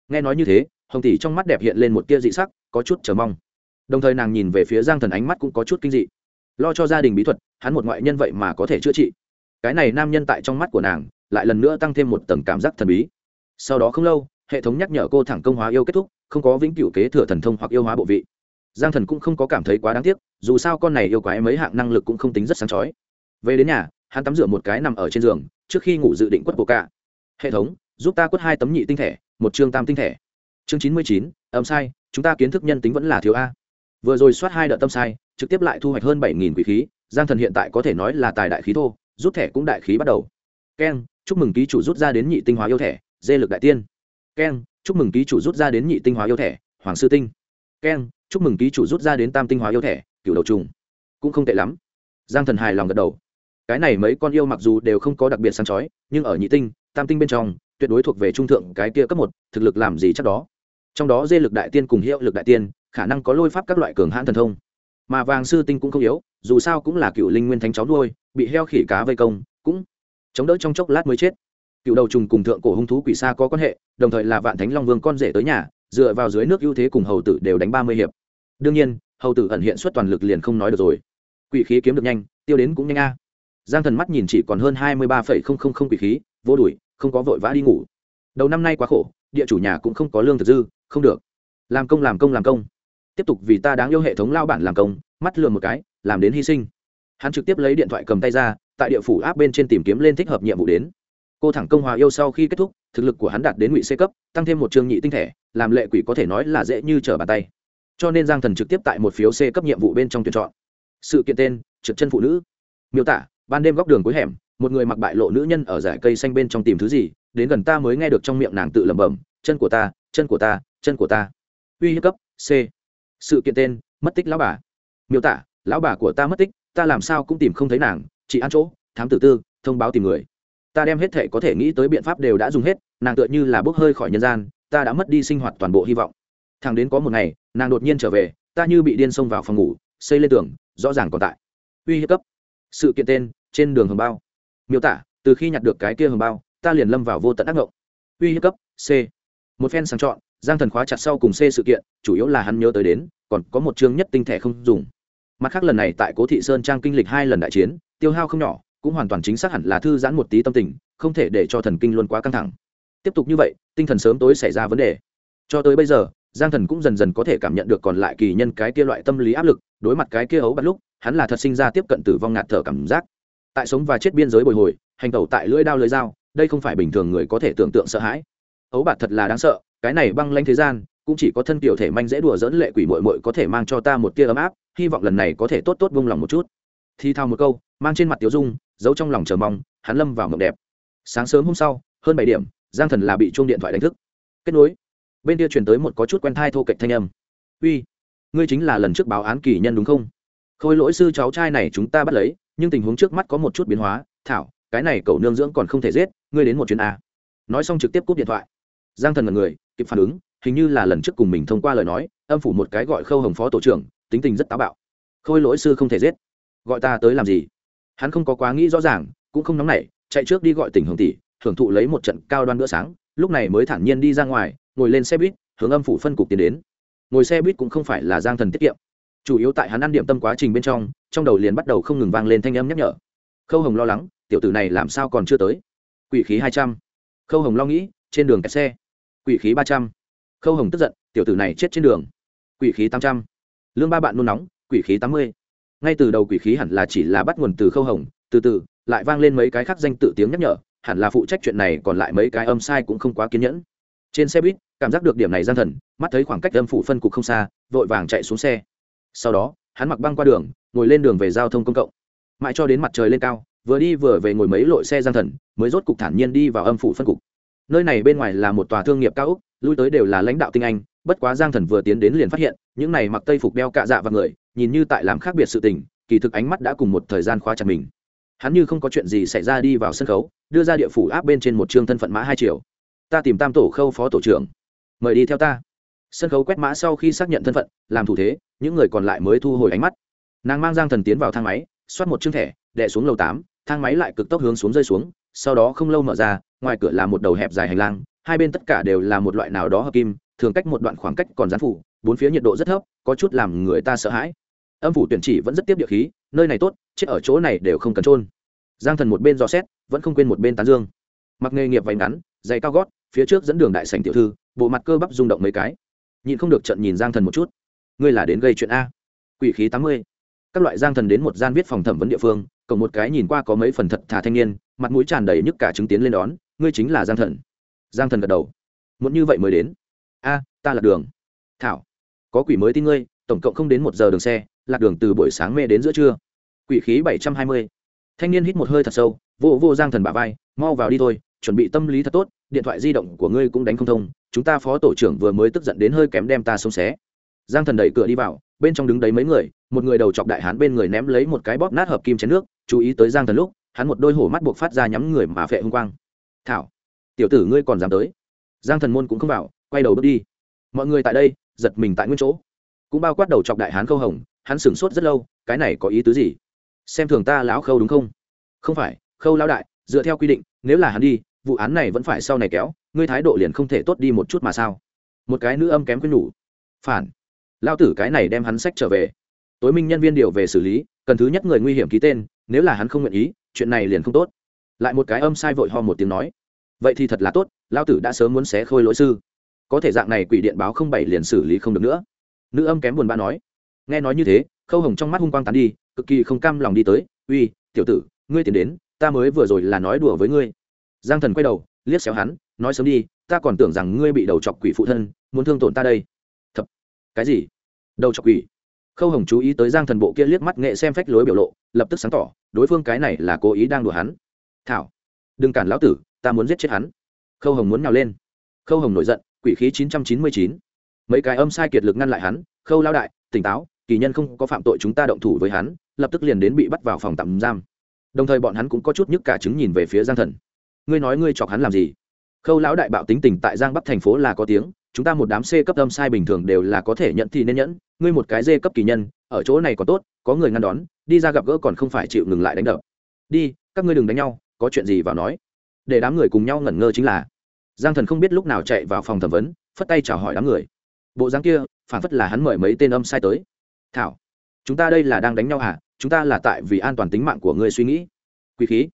Nghe nói như thế hồng tỷ trong mắt đẹp hiện lên một tia dị sắc, có chút chờ mong. Đồng thời nàng nhìn về phía giang thần ánh mắt cũng có chút kinh dị. Lo cho gia đình bí thuật, hắn một ngoại nhân vậy mà có thể chữa trị. Cái này nam nhân tại trong mắt của nàng, lại lần nữa tăng thêm một tầng cảm giác thần bí. Sau đó không lâu, hệ thống nhắc nhở cô thẳng công hóa yêu kết thúc, không có vĩnh cửu kế thừa thần thông hoặc yêu hóa bộ vị. Giang thần cũng không có cảm thấy quá đáng tiếc, dù sao con này yêu quái mấy hạng năng lực cũng không tính rất sáng chói. Về đến nhà, hắn tắm rửa một cái nằm ở trên giường, trước khi ngủ dự định quất bộ cả hệ thống, giúp ta quất hai tấm nhị tinh thể, một chương tam tinh thể chương chín mươi chín, âm sai, chúng ta kiến thức nhân tính vẫn là thiếu a. Vừa rồi soát hai đợt tâm sai, trực tiếp lại thu hoạch hơn bảy nghìn quỷ khí, giang thần hiện tại có thể nói là tài đại khí thô, rút thẻ cũng đại khí bắt đầu. Keng chúc mừng ký chủ rút ra đến nhị tinh hóa yêu thẻ, dê lực đại tiên. Keng chúc mừng ký chủ rút ra đến nhị tinh hóa yêu thẻ, hoàng sư tinh. Keng chúc mừng ký chủ rút ra đến tam tinh hóa yêu thẻ cựu đầu trùng. Cũng không tệ lắm. Giang thần hài lòng gật đầu. Cái này mấy con yêu mặc dù đều không có đặc biệt sáng chói, nhưng ở nhị tinh, tam tinh bên trong, tuyệt đối thuộc về trung thượng cái kia cấp một, thực lực làm gì chắc đó trong đó dê lực đại tiên cùng hiệu lực đại tiên, khả năng có lôi pháp các loại cường hãn thần thông. Mà vàng sư tinh cũng không yếu, dù sao cũng là cựu linh nguyên thánh cháu nuôi, bị heo khỉ cá vây công, cũng chống đỡ trong chốc lát mới chết. Cựu đầu trùng cùng thượng cổ hung thú quỷ xa có quan hệ, đồng thời là vạn thánh long vương con rể tới nhà, dựa vào dưới nước ưu thế cùng hầu tử đều đánh ba mươi hiệp. Đương nhiên, hầu tử ẩn hiện suất toàn lực liền không nói được rồi. Quỷ khí kiếm được nhanh, tiêu đến cũng nhanh a. Giang thần mắt nhìn chỉ còn hơn hai mươi ba phẩy không không không quỷ khí, vô đuổi, không có vội vã đi ngủ. Đầu năm nay quá khổ, địa chủ nhà cũng không có lương thực dư không được. Làm công làm công làm công. Tiếp tục vì ta đáng yêu hệ thống lao bản làm công, mắt lườm một cái, làm đến hy sinh. Hắn trực tiếp lấy điện thoại cầm tay ra, tại địa phủ áp bên trên tìm kiếm lên thích hợp nhiệm vụ đến. Cô thẳng công hòa yêu sau khi kết thúc, thực lực của hắn đạt đến ngụy c cấp, tăng thêm một chương nhị tinh thể, làm lệ quỷ có thể nói là dễ như trở bàn tay. Cho nên giang thần trực tiếp tại một phiếu c cấp nhiệm vụ bên trong tuyển chọn. Sự kiện tên, trượt chân phụ nữ. Miêu tả, ban đêm góc đường cuối hẻm, một người mặc bại lộ nữ nhân ở dải cây xanh bên trong tìm thứ gì, đến gần ta mới nghe được trong miệng nàng tự lẩm bẩm, chân của ta, chân của ta chân của ta. Uy hiếp cấp, c. Sự kiện tên, mất tích lão bà. Miêu tả, lão bà của ta mất tích, ta làm sao cũng tìm không thấy nàng chị ăn chỗ, thám tử tư, thông báo tìm người. Ta đem hết thể có thể nghĩ tới biện pháp đều đã dùng hết, nàng tựa như là bốc hơi khỏi nhân gian, ta đã mất đi sinh hoạt toàn bộ hy vọng. Thằng đến có một ngày, nàng đột nhiên trở về, ta như bị điên xông vào phòng ngủ, xây lên tường, rõ ràng còn tại. Uy hiếp cấp. Sự kiện tên, trên đường hầm bao. Miêu tả, từ khi nhặt được cái kia hầm bao, ta liền lâm vào vô tận ác ngộng. Uy hiếp cấp, c. Một phen sang chọn giang thần khóa chặt sau cùng c sự kiện, chủ yếu là hắn nhớ tới đến, còn có một chương nhất tinh thể không dùng. Mặt khác lần này tại cố thị sơn trang kinh lịch hai lần đại chiến, tiêu hao không nhỏ, cũng hoàn toàn chính xác hẳn là thư giãn một tí tâm tình, không thể để cho thần kinh luôn quá căng thẳng. Tiếp tục như vậy, tinh thần sớm tối xảy ra vấn đề. Cho tới bây giờ, giang thần cũng dần dần có thể cảm nhận được còn lại kỳ nhân cái kia loại tâm lý áp lực, đối mặt cái kia ấu bắt lúc, hắn là thật sinh ra tiếp cận tử vong ngạt thở cảm giác. Tại sống và chết biên giới bồi hồi, hành tẩu tại lưỡi đao lưỡi dao, đây không phải bình thường người có thể tưởng tượng sợ hãi. Ấu bạt thật là đáng sợ cái này băng lanh thế gian, cũng chỉ có thân kiểu thể manh dễ đùa dỡn lệ quỷ mội mội có thể mang cho ta một tia ấm áp, hy vọng lần này có thể tốt tốt vung lòng một chút. Thi thao một câu, mang trên mặt tiểu dung, giấu trong lòng chờ mong, hắn lâm vào mộng đẹp. Sáng sớm hôm sau, hơn bảy điểm, giang thần là bị chuông điện thoại đánh thức. Kết nối. Bên kia truyền tới một có chút quen thai thô kệch thanh âm. Uy, ngươi chính là lần trước báo án kỳ nhân đúng không? Khôi lỗi sư cháu trai này chúng ta bắt lấy, nhưng tình huống trước mắt có một chút biến hóa. Thảo, cái này cậu nương dưỡng còn không thể giết, ngươi đến một chuyến a nói xong trực tiếp cúp điện thoại. Giang thần là người kịp phản ứng, hình như là lần trước cùng mình thông qua lời nói, âm phủ một cái gọi khâu hồng phó tổ trưởng, tính tình rất táo bạo. Khôi lỗi sư không thể giết. Gọi ta tới làm gì? Hắn không có quá nghĩ rõ ràng, cũng không nóng nảy, chạy trước đi gọi tỉnh hưởng tỷ, hưởng thụ lấy một trận cao đoan bữa sáng, lúc này mới thản nhiên đi ra ngoài, ngồi lên xe buýt, hướng âm phủ phân cục tiến đến. Ngồi xe buýt cũng không phải là giang thần tiết kiệm. Chủ yếu tại hắn ăn điểm tâm quá trình bên trong trong đầu liền bắt đầu không ngừng vang lên thanh âm nhắc nhở. Khâu hồng lo lắng, tiểu tử này làm sao còn chưa tới? Quỷ khí hai trăm. Khâu hồng lo nghĩ, trên đường kẹt xe quỷ khí ba trăm. Khâu hồng tức giận, tiểu tử này chết trên đường. Quỷ khí tám trăm. Lương ba bạn nôn nóng, quỷ khí tám mươi. Ngay từ đầu quỷ khí hẳn là chỉ là bắt nguồn từ khâu hồng, từ từ, lại vang lên mấy cái khác danh tự tiếng nhắc nhở, hẳn là phụ trách chuyện này, còn lại mấy cái âm sai cũng không quá kiên nhẫn. Trên xe buýt, cảm giác được điểm này gian thần, mắt thấy khoảng cách âm phủ phân cục không xa, vội vàng chạy xuống xe. Sau đó, hắn mặc băng qua đường, ngồi lên đường về giao thông công cộng. Mãi cho đến mặt trời lên cao, vừa đi vừa về ngồi mấy lội xe gian thần, mới rốt cục thản nhiên đi vào âm phủ phân cục nơi này bên ngoài là một tòa thương nghiệp cao úc lui tới đều là lãnh đạo tinh anh, bất quá giang thần vừa tiến đến liền phát hiện, những này mặc tây phục đeo cạ dạ và người, nhìn như tại làm khác biệt sự tình, kỳ thực ánh mắt đã cùng một thời gian khóa chặt mình. Hắn như không có chuyện gì xảy ra đi vào sân khấu, đưa ra địa phủ áp bên trên một chương thân phận mã hai triệu ta tìm tam tổ khâu phó tổ trưởng. Mời đi theo ta. Sân khấu quét mã sau khi xác nhận thân phận, làm thủ thế, những người còn lại mới thu hồi ánh mắt. Nàng mang giang thần tiến vào thang máy, xoát một chương thẻ đẻ xuống lầu tám, thang máy lại cực tốc hướng xuống rơi xuống sau đó không lâu mở ra, ngoài cửa là một đầu hẹp dài hành lang, hai bên tất cả đều là một loại nào đó hợp kim, thường cách một đoạn khoảng cách còn gián phủ, bốn phía nhiệt độ rất thấp, có chút làm người ta sợ hãi. Âm phủ tuyển chỉ vẫn rất tiếp địa khí, nơi này tốt, chết ở chỗ này đều không cần trôn giang thần một bên dò xét, vẫn không quên một bên tán dương. Mặc nghề nghiệp váy ngắn, giày cao gót, phía trước dẫn đường đại sành tiểu thư, bộ mặt cơ bắp rung động mấy cái. Nhịn không được trận nhìn giang thần một chút. Ngươi là đến gây chuyện a. Quỷ khí tám mươi. Các loại giang thần đến một gian viết phòng thẩm vấn địa phương cộng một cái nhìn qua có mấy phần thật thà thanh niên mặt mũi tràn đầy nhức cả chứng tiến lên đón, ngươi chính là giang thần. Giang thần gật đầu. Muốn như vậy mới đến. A, ta lạc đường. Thảo, có quỷ mới tin ngươi, tổng cộng không đến một giờ đường xe, lạc đường từ buổi sáng mê đến giữa trưa. Quỷ khí bảy trăm hai mươi. Thanh niên hít một hơi thật sâu, vô vô giang thần bả vai, mau vào đi thôi, chuẩn bị tâm lý thật tốt, điện thoại di động của ngươi cũng đánh không thông, chúng ta phó tổ trưởng vừa mới tức giận đến hơi kém đem ta xông xé. Giang thần đẩy cửa đi vào, bên trong đứng đấy mấy người, một người đầu chọc đại hán bên người ném lấy một cái bóp nát hợp kim chén nước, chú ý tới giang thần lúc hắn một đôi hổ mắt buộc phát ra nhắm người mà phệ hung quang. Thảo, tiểu tử ngươi còn dám tới? Giang thần môn cũng không vào, quay đầu bước đi. Mọi người tại đây, giật mình tại nguyên chỗ. Cũng bao quát đầu chọc đại hán khâu hồng, hắn sửng sốt rất lâu, cái này có ý tứ gì? Xem thường ta lão khâu đúng không? Không phải, khâu lão đại, dựa theo quy định, nếu là hắn đi, vụ án này vẫn phải sau này kéo, ngươi thái độ liền không thể tốt đi một chút mà sao? Một cái nữ âm kém quyên nhủ. Phản. Lao tử cái này đem hắn sách trở về. Tối minh nhân viên điều về xử lý, cần thứ nhất người nguy hiểm ký tên, nếu là hắn không nguyện ý chuyện này liền không tốt. Lại một cái âm sai vội ho một tiếng nói, vậy thì thật là tốt lao tử đã sớm muốn xé khôi lỗi sư. Có thể dạng này quỷ điện báo không bảy liền xử lý không được nữa. Nữ âm kém buồn bã nói. Nghe nói như thế, khâu hồng trong mắt hung quang tán đi, cực kỳ không cam lòng đi tới, uy, tiểu tử, ngươi tiến đến, ta mới vừa rồi là nói đùa với ngươi. Giang thần quay đầu, liếc xéo hắn, nói sớm đi, ta còn tưởng rằng ngươi bị đầu chọc quỷ phụ thân, muốn thương tổn ta đây. Thật cái gì? Đầu chọc quỷ? Khâu hồng chú ý tới giang thần bộ kia liếc mắt nghệ xem phách lối biểu lộ, lập tức sáng tỏ đối phương cái này là cố ý đang đùa hắn. Thảo, đừng cản lão tử, ta muốn giết chết hắn. Khâu hồng muốn nhào lên. Khâu hồng nổi giận, quỷ khí chín trăm chín mươi chín. Mấy cái âm sai kiệt lực ngăn lại hắn, khâu lao đại, tỉnh táo, kỳ nhân không có phạm tội chúng ta động thủ với hắn, lập tức liền đến bị bắt vào phòng tạm giam. Đồng thời bọn hắn cũng có chút nhức cả chứng nhìn về phía giang thần. Ngươi nói ngươi chọc hắn làm gì? Khâu lão đại bạo tính tình tại giang bắc thành phố là có tiếng, chúng ta một đám c cấp âm sai bình thường đều là có thể nhận thì nên nhẫn, ngươi một cái d cấp kỳ nhân, ở chỗ này có tốt, có người ngăn đón đi ra gặp gỡ còn không phải chịu ngừng lại đánh đập. Đi, các ngươi đừng đánh nhau, có chuyện gì vào nói. Để đám người cùng nhau ngẩn ngơ chính là, giang thần không biết lúc nào chạy vào phòng thẩm vấn, phất tay chào hỏi đám người. Bộ dáng kia, phản phất là hắn mời mấy tên âm sai tới. Thảo, chúng ta đây là đang đánh nhau hả? Chúng ta là tại vì an toàn tính mạng của ngươi suy nghĩ. Quý khí.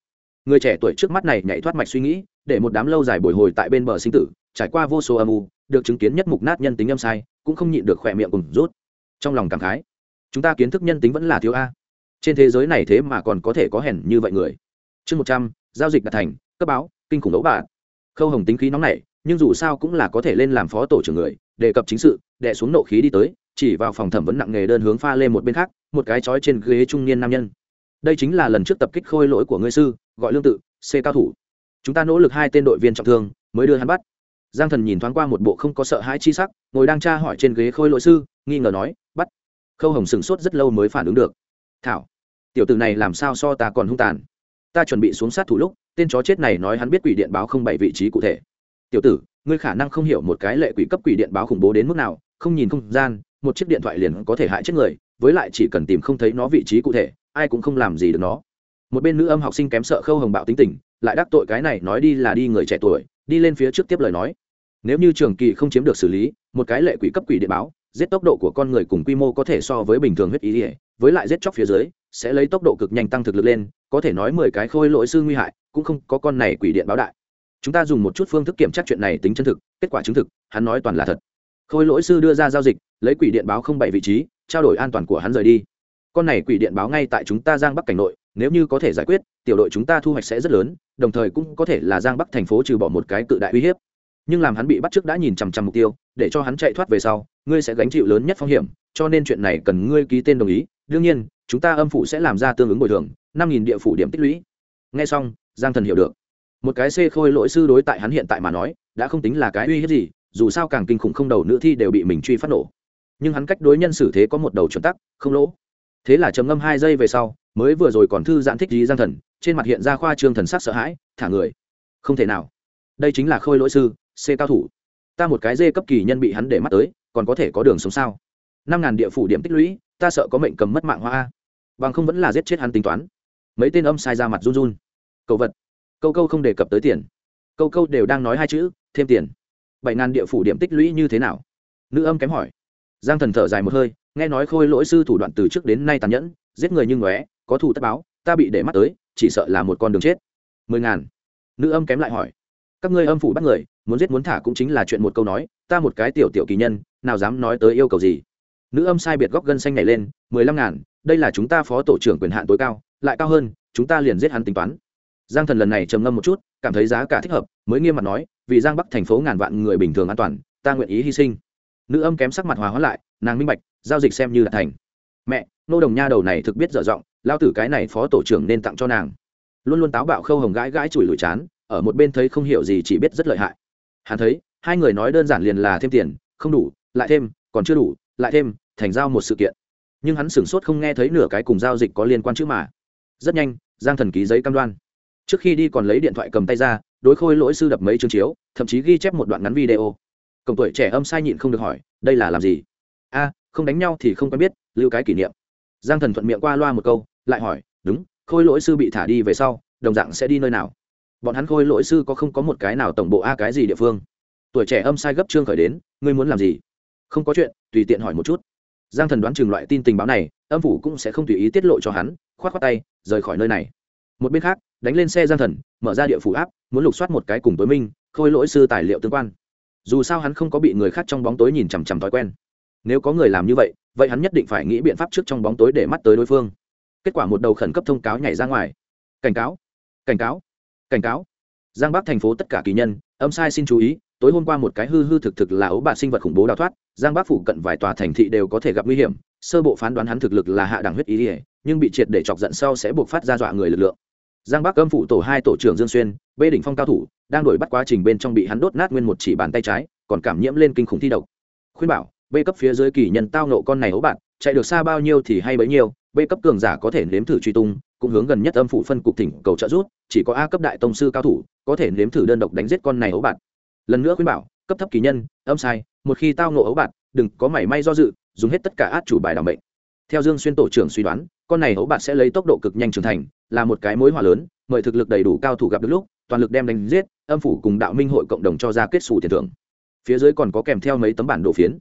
Người trẻ tuổi trước mắt này nhảy thoát mạch suy nghĩ, để một đám lâu dài bồi hồi tại bên bờ sinh tử, trải qua vô số âm u, được chứng kiến nhất mục nát nhân tính âm sai, cũng không nhịn được khỏe miệng cùng rút. Trong lòng cảm khái, chúng ta kiến thức nhân tính vẫn là thiếu a trên thế giới này thế mà còn có thể có hèn như vậy người. Chương một trăm, giao dịch đạt thành, cấp báo, kinh khủng đấu bạn khâu hồng tính khí nóng này nhưng dù sao cũng là có thể lên làm phó tổ trưởng người, đề cập chính sự đệ xuống nộ khí đi tới, chỉ vào phòng thẩm vấn nặng nghề đơn hướng pha lên một bên khác, một cái chói trên ghế trung niên nam nhân. Đây chính là lần trước tập kích khôi lỗi của ngươi sư, gọi lương tự, c cao thủ. Chúng ta nỗ lực hai tên đội viên trọng thương, mới đưa hắn bắt. Giang thần nhìn thoáng qua một bộ không có sợ hãi chi sắc, ngồi đang tra hỏi trên ghế khôi lỗi sư, nghi ngờ nói, bắt. Khâu hồng sửng sốt rất lâu mới phản ứng được. Thảo tiểu tử này làm sao so ta còn hung tàn? Ta chuẩn bị xuống sát thủ lúc, tên chó chết này nói hắn biết quỷ điện báo không bảy vị trí cụ thể. Tiểu tử, ngươi khả năng không hiểu một cái lệ quỷ cấp quỷ điện báo khủng bố đến mức nào, không nhìn không gian, một chiếc điện thoại liền có thể hại chết người, với lại chỉ cần tìm không thấy nó vị trí cụ thể, ai cũng không làm gì được nó. Một bên nữ âm học sinh kém sợ khâu hồng bạo tính tình, lại đắc tội cái này nói đi là đi người trẻ tuổi, đi lên phía trước tiếp lời nói. Nếu như trường kỳ không chiếm được xử lý, một cái lệ quỷ cấp quỷ điện báo, giết tốc độ của con người cùng quy mô có thể so với bình thường huyết ý ỉa với lại giết chóc phía dưới sẽ lấy tốc độ cực nhanh tăng thực lực lên, có thể nói mười cái khôi lỗi sư nguy hại, cũng không có con này quỷ điện báo đại. Chúng ta dùng một chút phương thức kiểm tra chuyện này tính chân thực, kết quả chứng thực, hắn nói toàn là thật. Khôi lỗi sư đưa ra giao dịch, lấy quỷ điện báo không bảy vị trí, trao đổi an toàn của hắn rời đi. Con này quỷ điện báo ngay tại chúng ta giang bắc cảnh nội, nếu như có thể giải quyết, tiểu đội chúng ta thu hoạch sẽ rất lớn, đồng thời cũng có thể là giang bắc thành phố trừ bỏ một cái cự đại uy hiếp. Nhưng làm hắn bị bắt trước đã nhìn chằm chằm mục tiêu, để cho hắn chạy thoát về sau, ngươi sẽ gánh chịu lớn nhất phong hiểm cho nên chuyện này cần ngươi ký tên đồng ý. Đương nhiên, chúng ta âm phụ sẽ làm ra tương ứng bồi thường, năm nghìn địa phủ điểm tích lũy. Nghe xong, giang thần hiểu được. Một cái xê khôi lỗi sư đối tại hắn hiện tại mà nói, đã không tính là cái uy hiếp gì, dù sao càng kinh khủng không đầu nữ thi đều bị mình truy phát nổ. Nhưng hắn cách đối nhân xử thế có một đầu chuẩn tắc, không lỗ. Thế là trầm ngâm hai giây về sau, mới vừa rồi còn thư giãn thích gì giang thần, trên mặt hiện ra khoa trương thần sắc sợ hãi, thả người. Không thể nào. Đây chính là khôi lỗi sư c cao thủ. Ta một cái dê cấp kỳ nhân bị hắn để mắt tới, còn có thể có đường sống sao? Năm ngàn địa phủ điểm tích lũy, ta sợ có mệnh cầm mất mạng hoa a. Bằng không vẫn là giết chết hắn tính toán. Mấy tên âm sai ra mặt run run. Cầu vật. Câu câu không đề cập tới tiền. Câu câu đều đang nói hai chữ, thêm tiền. Bảy ngàn địa phủ điểm tích lũy như thế nào? Nữ âm kém hỏi. Giang thần thở dài một hơi, nghe nói khôi lỗi sư thủ đoạn từ trước đến nay tàn nhẫn, giết người như ngóe, có thù tất báo, ta bị để mắt tới, chỉ sợ là một con đường chết. Mười ngàn. Nữ âm kém lại hỏi. Các ngươi âm phủ bắt người, muốn giết muốn thả cũng chính là chuyện một câu nói, ta một cái tiểu tiểu kỳ nhân, nào dám nói tới yêu cầu gì? Nữ âm sai biệt góc gân xanh này lên, mười lăm ngàn, đây là chúng ta phó tổ trưởng quyền hạn tối cao, lại cao hơn, chúng ta liền giết hắn tính toán. Giang thần lần này trầm ngâm một chút, cảm thấy giá cả thích hợp, mới nghiêm mặt nói, vì giang bắc thành phố ngàn vạn người bình thường an toàn, ta nguyện ý hy sinh. Nữ âm kém sắc mặt hòa hóa lại, nàng minh bạch, giao dịch xem như là thành. Mẹ, nô đồng nha đầu này thực biết dở giọng, lao tử cái này phó tổ trưởng nên tặng cho nàng. Luôn luôn táo bạo khâu hồng gãi gãi chùi lùi chán, ở một bên thấy không hiểu gì chỉ biết rất lợi hại. Hắn thấy, hai người nói đơn giản liền là thêm tiền, không đủ, lại thêm, còn chưa đủ, lại thêm thành giao một sự kiện. Nhưng hắn sửng sốt không nghe thấy nửa cái cùng giao dịch có liên quan chữ mà. Rất nhanh, giang thần ký giấy cam đoan. Trước khi đi còn lấy điện thoại cầm tay ra, đối khôi lỗi sư đập mấy chương chiếu, thậm chí ghi chép một đoạn ngắn video. Cổng tuổi trẻ âm sai nhịn không được hỏi, đây là làm gì? A, không đánh nhau thì không quen biết, lưu cái kỷ niệm. Giang thần thuận miệng qua loa một câu, lại hỏi, đúng, khôi lỗi sư bị thả đi về sau, đồng dạng sẽ đi nơi nào? Bọn hắn khôi lỗi sư có không có một cái nào tổng bộ a cái gì địa phương? Tuổi trẻ âm sai gấp trương khởi đến, ngươi muốn làm gì? Không có chuyện, tùy tiện hỏi một chút giang thần đoán chừng loại tin tình báo này, âm phủ cũng sẽ không tùy ý tiết lộ cho hắn k h o á t k h o á tay, rời khỏi nơi này. Một bên khác, đánh lên xe giang thần, mở ra địa phủ áp, muốn lục soát một cái cùng tối minh, khôi lỗi sư tài liệu tương quan. Dù sao hắn không có bị người khác trong bóng tối nhìn chằm chằm thói quen. Nếu có người làm như vậy vậy hắn nhất định phải nghĩ biện pháp trước trong bóng tối để mắt tới đối phương. Kết quả một đầu khẩn cấp thông cáo nhảy ra ngoài. Cảnh cáo cảnh cáo cảnh cáo. Giang bắc thành phố tất cả kỳ nhân, âm sai xin chú ý tối hôm qua một cái hư hư thực thực là ấu bạ sinh vật khủng bố đào thoát, giang bắc phủ cận vài tòa thành thị đều có thể gặp nguy hiểm, sơ bộ phán đoán hắn thực lực là hạ đẳng huyết ý ỉa nhưng bị triệt để chọc giận sau sẽ buộc phát ra dọa người lực lượng. Giang bắc âm phủ tổ hai tổ trưởng dương xuyên bê đỉnh phong cao thủ, đang đổi bắt quá trình bên trong bị hắn đốt nát nguyên một chỉ bàn tay trái, còn cảm nhiễm lên kinh khủng thi độc. Khuyên bảo bê cấp phía dưới kỳ nhân tao nộ con này ấu bạn chạy được xa bao nhiêu thì hay bấy nhiêu bê cấp cường giả có thể nếm thử truy tung, cũng hướng gần nhất âm phủ phân cục thỉnh cầu trợ giúp, chỉ có a cấp đại tông sư cao thủ, có thể nếm thử đơn độc đánh giết con này ấu bạn lần nữa khuyên bảo, cấp thấp kỳ nhân, âm sai, một khi tao nộ ấu bạn đừng có mảy may do dự, dùng hết tất cả át chủ bài đảm bệnh theo dương xuyên tổ trưởng suy đoán, con này ấu bạn sẽ lấy tốc độ cực nhanh trưởng thành, là một cái mối hòa lớn, mời thực lực đầy đủ cao thủ gặp được lúc, toàn lực đem đánh giết, âm phủ cùng đạo minh hội cộng đồng cho ra kết xù tiền thưởng. Phía dưới còn có kèm theo mấy tấm bản đồ phiến.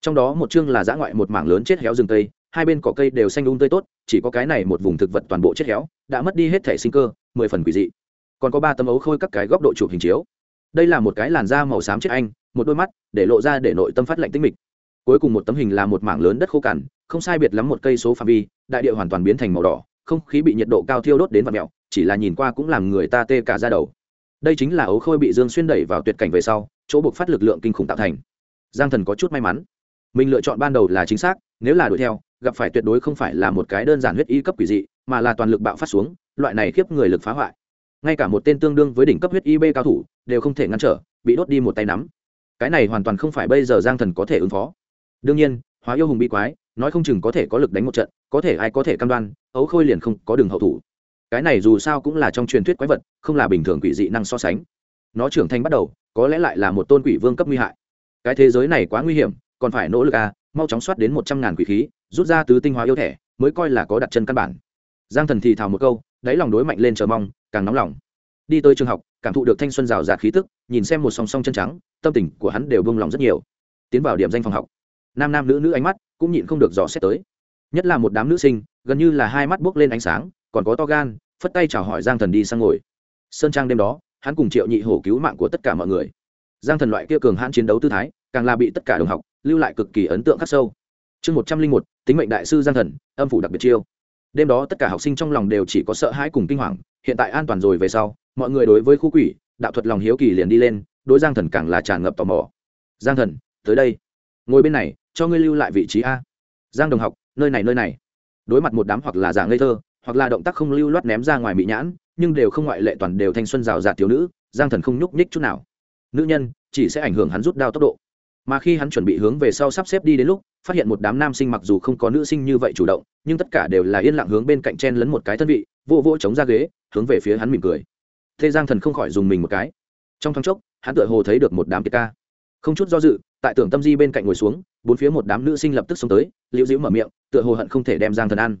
Trong đó một chương là giã ngoại một mảng lớn chết héo rừng cây hai bên cỏ cây đều xanh um tươi tốt, chỉ có cái này một vùng thực vật toàn bộ chết héo, đã mất đi hết thể sinh cơ, mười phần quỷ dị. Còn có ba tấm ấu khôi các cái góc độ chụp hình chiếu đây là một cái làn da màu xám chết anh, một đôi mắt, để lộ ra để nội tâm phát lạnh tinh mịch. Cuối cùng một tấm hình là một mảng lớn đất khô cằn, không sai biệt lắm một cây số phạm vi, đại địa hoàn toàn biến thành màu đỏ, không khí bị nhiệt độ cao thiêu đốt đến vạt mẹo chỉ là nhìn qua cũng làm người ta tê cả ra đầu. Đây chính là ấu khôi bị dương xuyên đẩy vào tuyệt cảnh về sau, chỗ buộc phát lực lượng kinh khủng tạo thành. Giang thần có chút may mắn. Mình lựa chọn ban đầu là chính xác, nếu là đuổi theo, gặp phải tuyệt đối không phải là một cái đơn giản huyết y cấp quỷ dị, mà là toàn lực bạo phát xuống, loại này khiếp người lực phá hoại ngay cả một tên tương đương với đỉnh cấp huyết y b cao thủ đều không thể ngăn trở, bị đốt đi một tay nắm. Cái này hoàn toàn không phải bây giờ giang thần có thể ứng phó. Đương nhiên, hóa yêu hùng bị quái, nói không chừng có thể có lực đánh một trận, có thể ai có thể cam đoan, ấu khôi liền không có đường hậu thủ. Cái này dù sao cũng là trong truyền thuyết quái vật, không là bình thường quỷ dị năng so sánh. Nó trưởng thành bắt đầu, có lẽ lại là một tôn quỷ vương cấp nguy hại. Cái thế giới này quá nguy hiểm, còn phải nỗ lực à mau chóng soát đến một trăm ngàn quỷ khí, rút ra tứ tinh hóa yêu thẻ mới coi là có đặt chân căn bản. Giang thần thì thào một câu đáy lòng đối mạnh lên chờ mong, càng nóng lòng. Đi tới trường học, cảm thụ được thanh xuân rào rạt khí tức, nhìn xem một song song chân trắng, tâm tình của hắn đều bông lòng rất nhiều. Tiến vào điểm danh phòng học. Nam nam nữ nữ ánh mắt cũng nhịn không được dò xét tới. Nhất là một đám nữ sinh, gần như là hai mắt buốc lên ánh sáng, còn có to gan, phất tay chào hỏi giang thần đi sang ngồi. Sơn trang đêm đó, hắn cùng triệu nhị hổ cứu mạng của tất cả mọi người. Giang thần loại kia cường hãn chiến đấu tư thái, càng là bị tất cả đồng học lưu lại cực kỳ ấn tượng khắc sâu. Chương một trăm linh một, tính mệnh đại sư giang thần, âm phủ đặc biệt chiêu đêm đó tất cả học sinh trong lòng đều chỉ có sợ hãi cùng kinh hoàng, hiện tại an toàn rồi về sau, mọi người đối với khu quỷ, đạo thuật lòng hiếu kỳ liền đi lên, đối giang thần càng là tràn ngập tò mò. Giang thần, tới đây. Ngồi bên này, cho ngươi lưu lại vị trí a. Giang đồng học, nơi này nơi này. Đối mặt một đám hoặc là giả ngây thơ, hoặc là động tác không lưu loát ném ra ngoài mỹ nhãn, nhưng đều không ngoại lệ toàn đều thanh xuân rào rạt thiếu nữ, giang thần không nhúc nhích chút nào. Nữ nhân, chỉ sẽ ảnh hưởng hắn rút đao tốc độ mà khi hắn chuẩn bị hướng về sau sắp xếp đi đến lúc, phát hiện một đám nam sinh mặc dù không có nữ sinh như vậy chủ động, nhưng tất cả đều là yên lặng hướng bên cạnh chen lấn một cái thân vị vô vô chống ra ghế, hướng về phía hắn mỉm cười. Thế giang thần không khỏi dùng mình một cái. Trong thoáng chốc, hắn tựa hồ thấy được một đám kiệt ca. Không chút do dự, tại tưởng tâm di bên cạnh ngồi xuống, bốn phía một đám nữ sinh lập tức xông tới, liễu dĩu mở miệng, tựa hồ hận không thể đem giang thần ăn.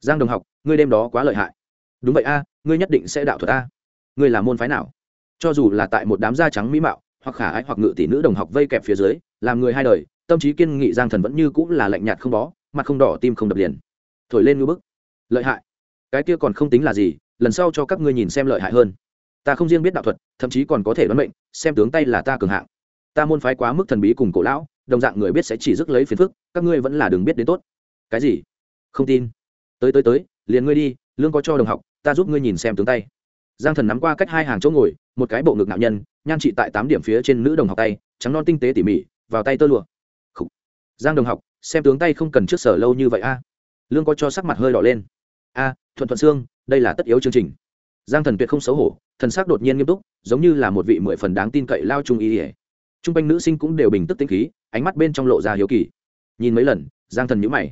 Giang đồng học, ngươi đêm đó quá lợi hại. Đúng vậy a, ngươi nhất định sẽ đạo thuật a. Ngươi là môn phái nào? Cho dù là tại một đám da trắng mỹ mạo hoặc khả ái hoặc ngự tỷ nữ đồng học vây kẹp phía dưới, làm người hai đời, tâm trí kiên nghị giang thần vẫn như cũng là lạnh nhạt không bó, mặt không đỏ, tim không đập liền. Thổi lên ngư bức. Lợi hại. Cái kia còn không tính là gì, lần sau cho các ngươi nhìn xem lợi hại hơn. Ta không riêng biết đạo thuật, thậm chí còn có thể đoán mệnh, xem tướng tay là ta cường hạng. Ta môn phái quá mức thần bí cùng cổ lão, đồng dạng người biết sẽ chỉ rước lấy phiền phức, các ngươi vẫn là đừng biết đến tốt. Cái gì? Không tin. Tới tới tới, liền ngươi đi, lương có cho đồng học, ta giúp ngươi nhìn xem tướng tay giang thần nắm qua cách hai hàng chỗ ngồi, một cái bộ ngực nạo nhân, nhan trị tại tám điểm phía trên nữ đồng học tay, trắng non tinh tế tỉ mỉ, vào tay tơ lụa. Khủ. giang đồng học, xem tướng tay không cần trước sở lâu như vậy a. Lương có cho sắc mặt hơi đỏ lên. A, thuận thuận xương đây là tất yếu chương trình. Giang thần tuyệt không xấu hổ, thần sắc đột nhiên nghiêm túc, giống như là một vị mười phần đáng tin cậy lao trung ý ỉa t r u n g quanh nữ sinh cũng đều bình tức tĩnh khí, ánh mắt bên trong lộ ra hiếu kỳ. Nhìn mấy lần, giang thần nhữ mày.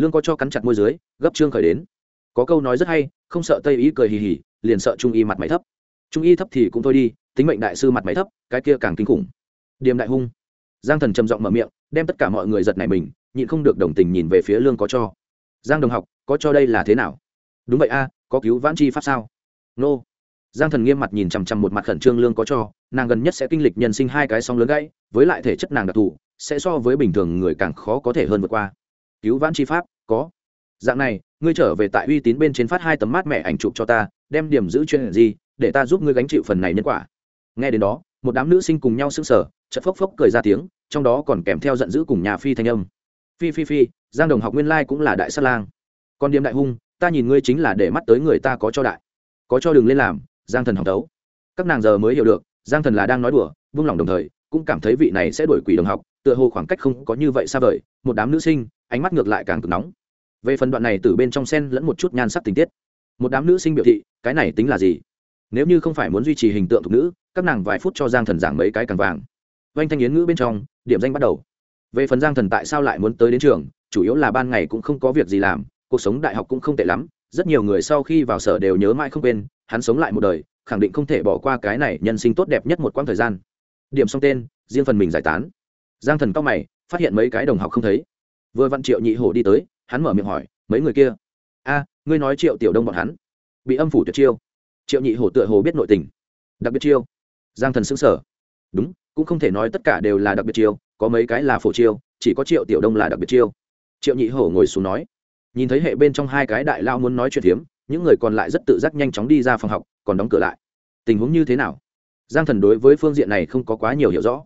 Lương có cho cắn chặt môi dưới, gấp trương khởi đến. Có câu nói rất hay, không sợ tây ý cười hì hì liền sợ trung y mặt máy thấp. Trung y thấp thì cũng thôi đi, tính mệnh đại sư mặt máy thấp, cái kia càng kinh khủng. Điềm đại hung. Giang thần trầm giọng mở miệng, đem tất cả mọi người giật này mình, nhịn không được đồng tình nhìn về phía lương có cho. Giang đồng học, có cho đây là thế nào? Đúng vậy a, có cứu vãn chi pháp sao? Nô. Giang thần nghiêm mặt nhìn chằm chằm một mặt khẩn trương lương có cho, nàng gần nhất sẽ kinh lịch nhân sinh hai cái song lớn gãy, với lại thể chất nàng đặc thù, sẽ so với bình thường người càng khó có thể hơn vượt qua. Cứu vãn chi pháp, có. Dạng này, ngươi trở về tại uy tín bên trên phát hai tấm mát mẹ ảnh chụp cho ta đem điểm giữ chuyên gì, để ta giúp ngươi gánh chịu phần này nhân quả. Nghe đến đó, một đám nữ sinh cùng nhau sững sờ chật phốc phốc cười ra tiếng, trong đó còn kèm theo giận dữ cùng nhà phi thanh âm. Phi phi phi, giang đồng học nguyên lai cũng là đại sát lang. Còn điểm đại hung, ta nhìn ngươi chính là để mắt tới người ta có cho đại. Có cho đừng lên làm, giang thần hỏng tấu các nàng giờ mới hiểu được, giang thần là đang nói đùa, vung lòng đồng thời, cũng cảm thấy vị này sẽ đổi quỷ đồng học, tựa hồ khoảng cách không có như vậy xa vời, một đám nữ sinh, ánh mắt ngược lại càng cực nóng. Về phần đoạn này từ bên trong sen lẫn một chút nhan sắc tình tiết một đám nữ sinh biểu thị, cái này tính là gì? Nếu như không phải muốn duy trì hình tượng thục nữ, các nàng vài phút cho giang thần giảng mấy cái càng vàng. Vanh thanh yến ngữ bên trong, điểm danh bắt đầu. Về phần giang thần tại sao lại muốn tới đến trường, chủ yếu là ban ngày cũng không có việc gì làm, cuộc sống đại học cũng không tệ lắm, rất nhiều người sau khi vào sở đều nhớ mãi không quên, hắn sống lại một đời, khẳng định không thể bỏ qua cái này nhân sinh tốt đẹp nhất một quãng thời gian. Điểm xong tên, riêng phần mình giải tán. Giang thần cao mày, phát hiện mấy cái đồng học không thấy. Vừa văn triệu nhị hổ đi tới, hắn mở miệng hỏi, mấy người kia? A ngươi nói triệu tiểu đông bọn hắn bị âm phủ tuyệt chiêu. Triệu nhị hổ tựa hồ biết nội tình. Đặc biệt chiêu. Giang thần xứng sở đúng, cũng không thể nói tất cả đều là đặc biệt chiêu, có mấy cái là phổ chiêu, chỉ có triệu tiểu đông là đặc biệt chiêu. Triệu nhị hổ ngồi xuống nói. Nhìn thấy hệ bên trong hai cái đại lao muốn nói chuyện hiếm những người còn lại rất tự giác nhanh chóng đi ra phòng học, còn đóng cửa lại. Tình huống như thế nào? Giang thần đối với phương diện này không có quá nhiều hiểu rõ.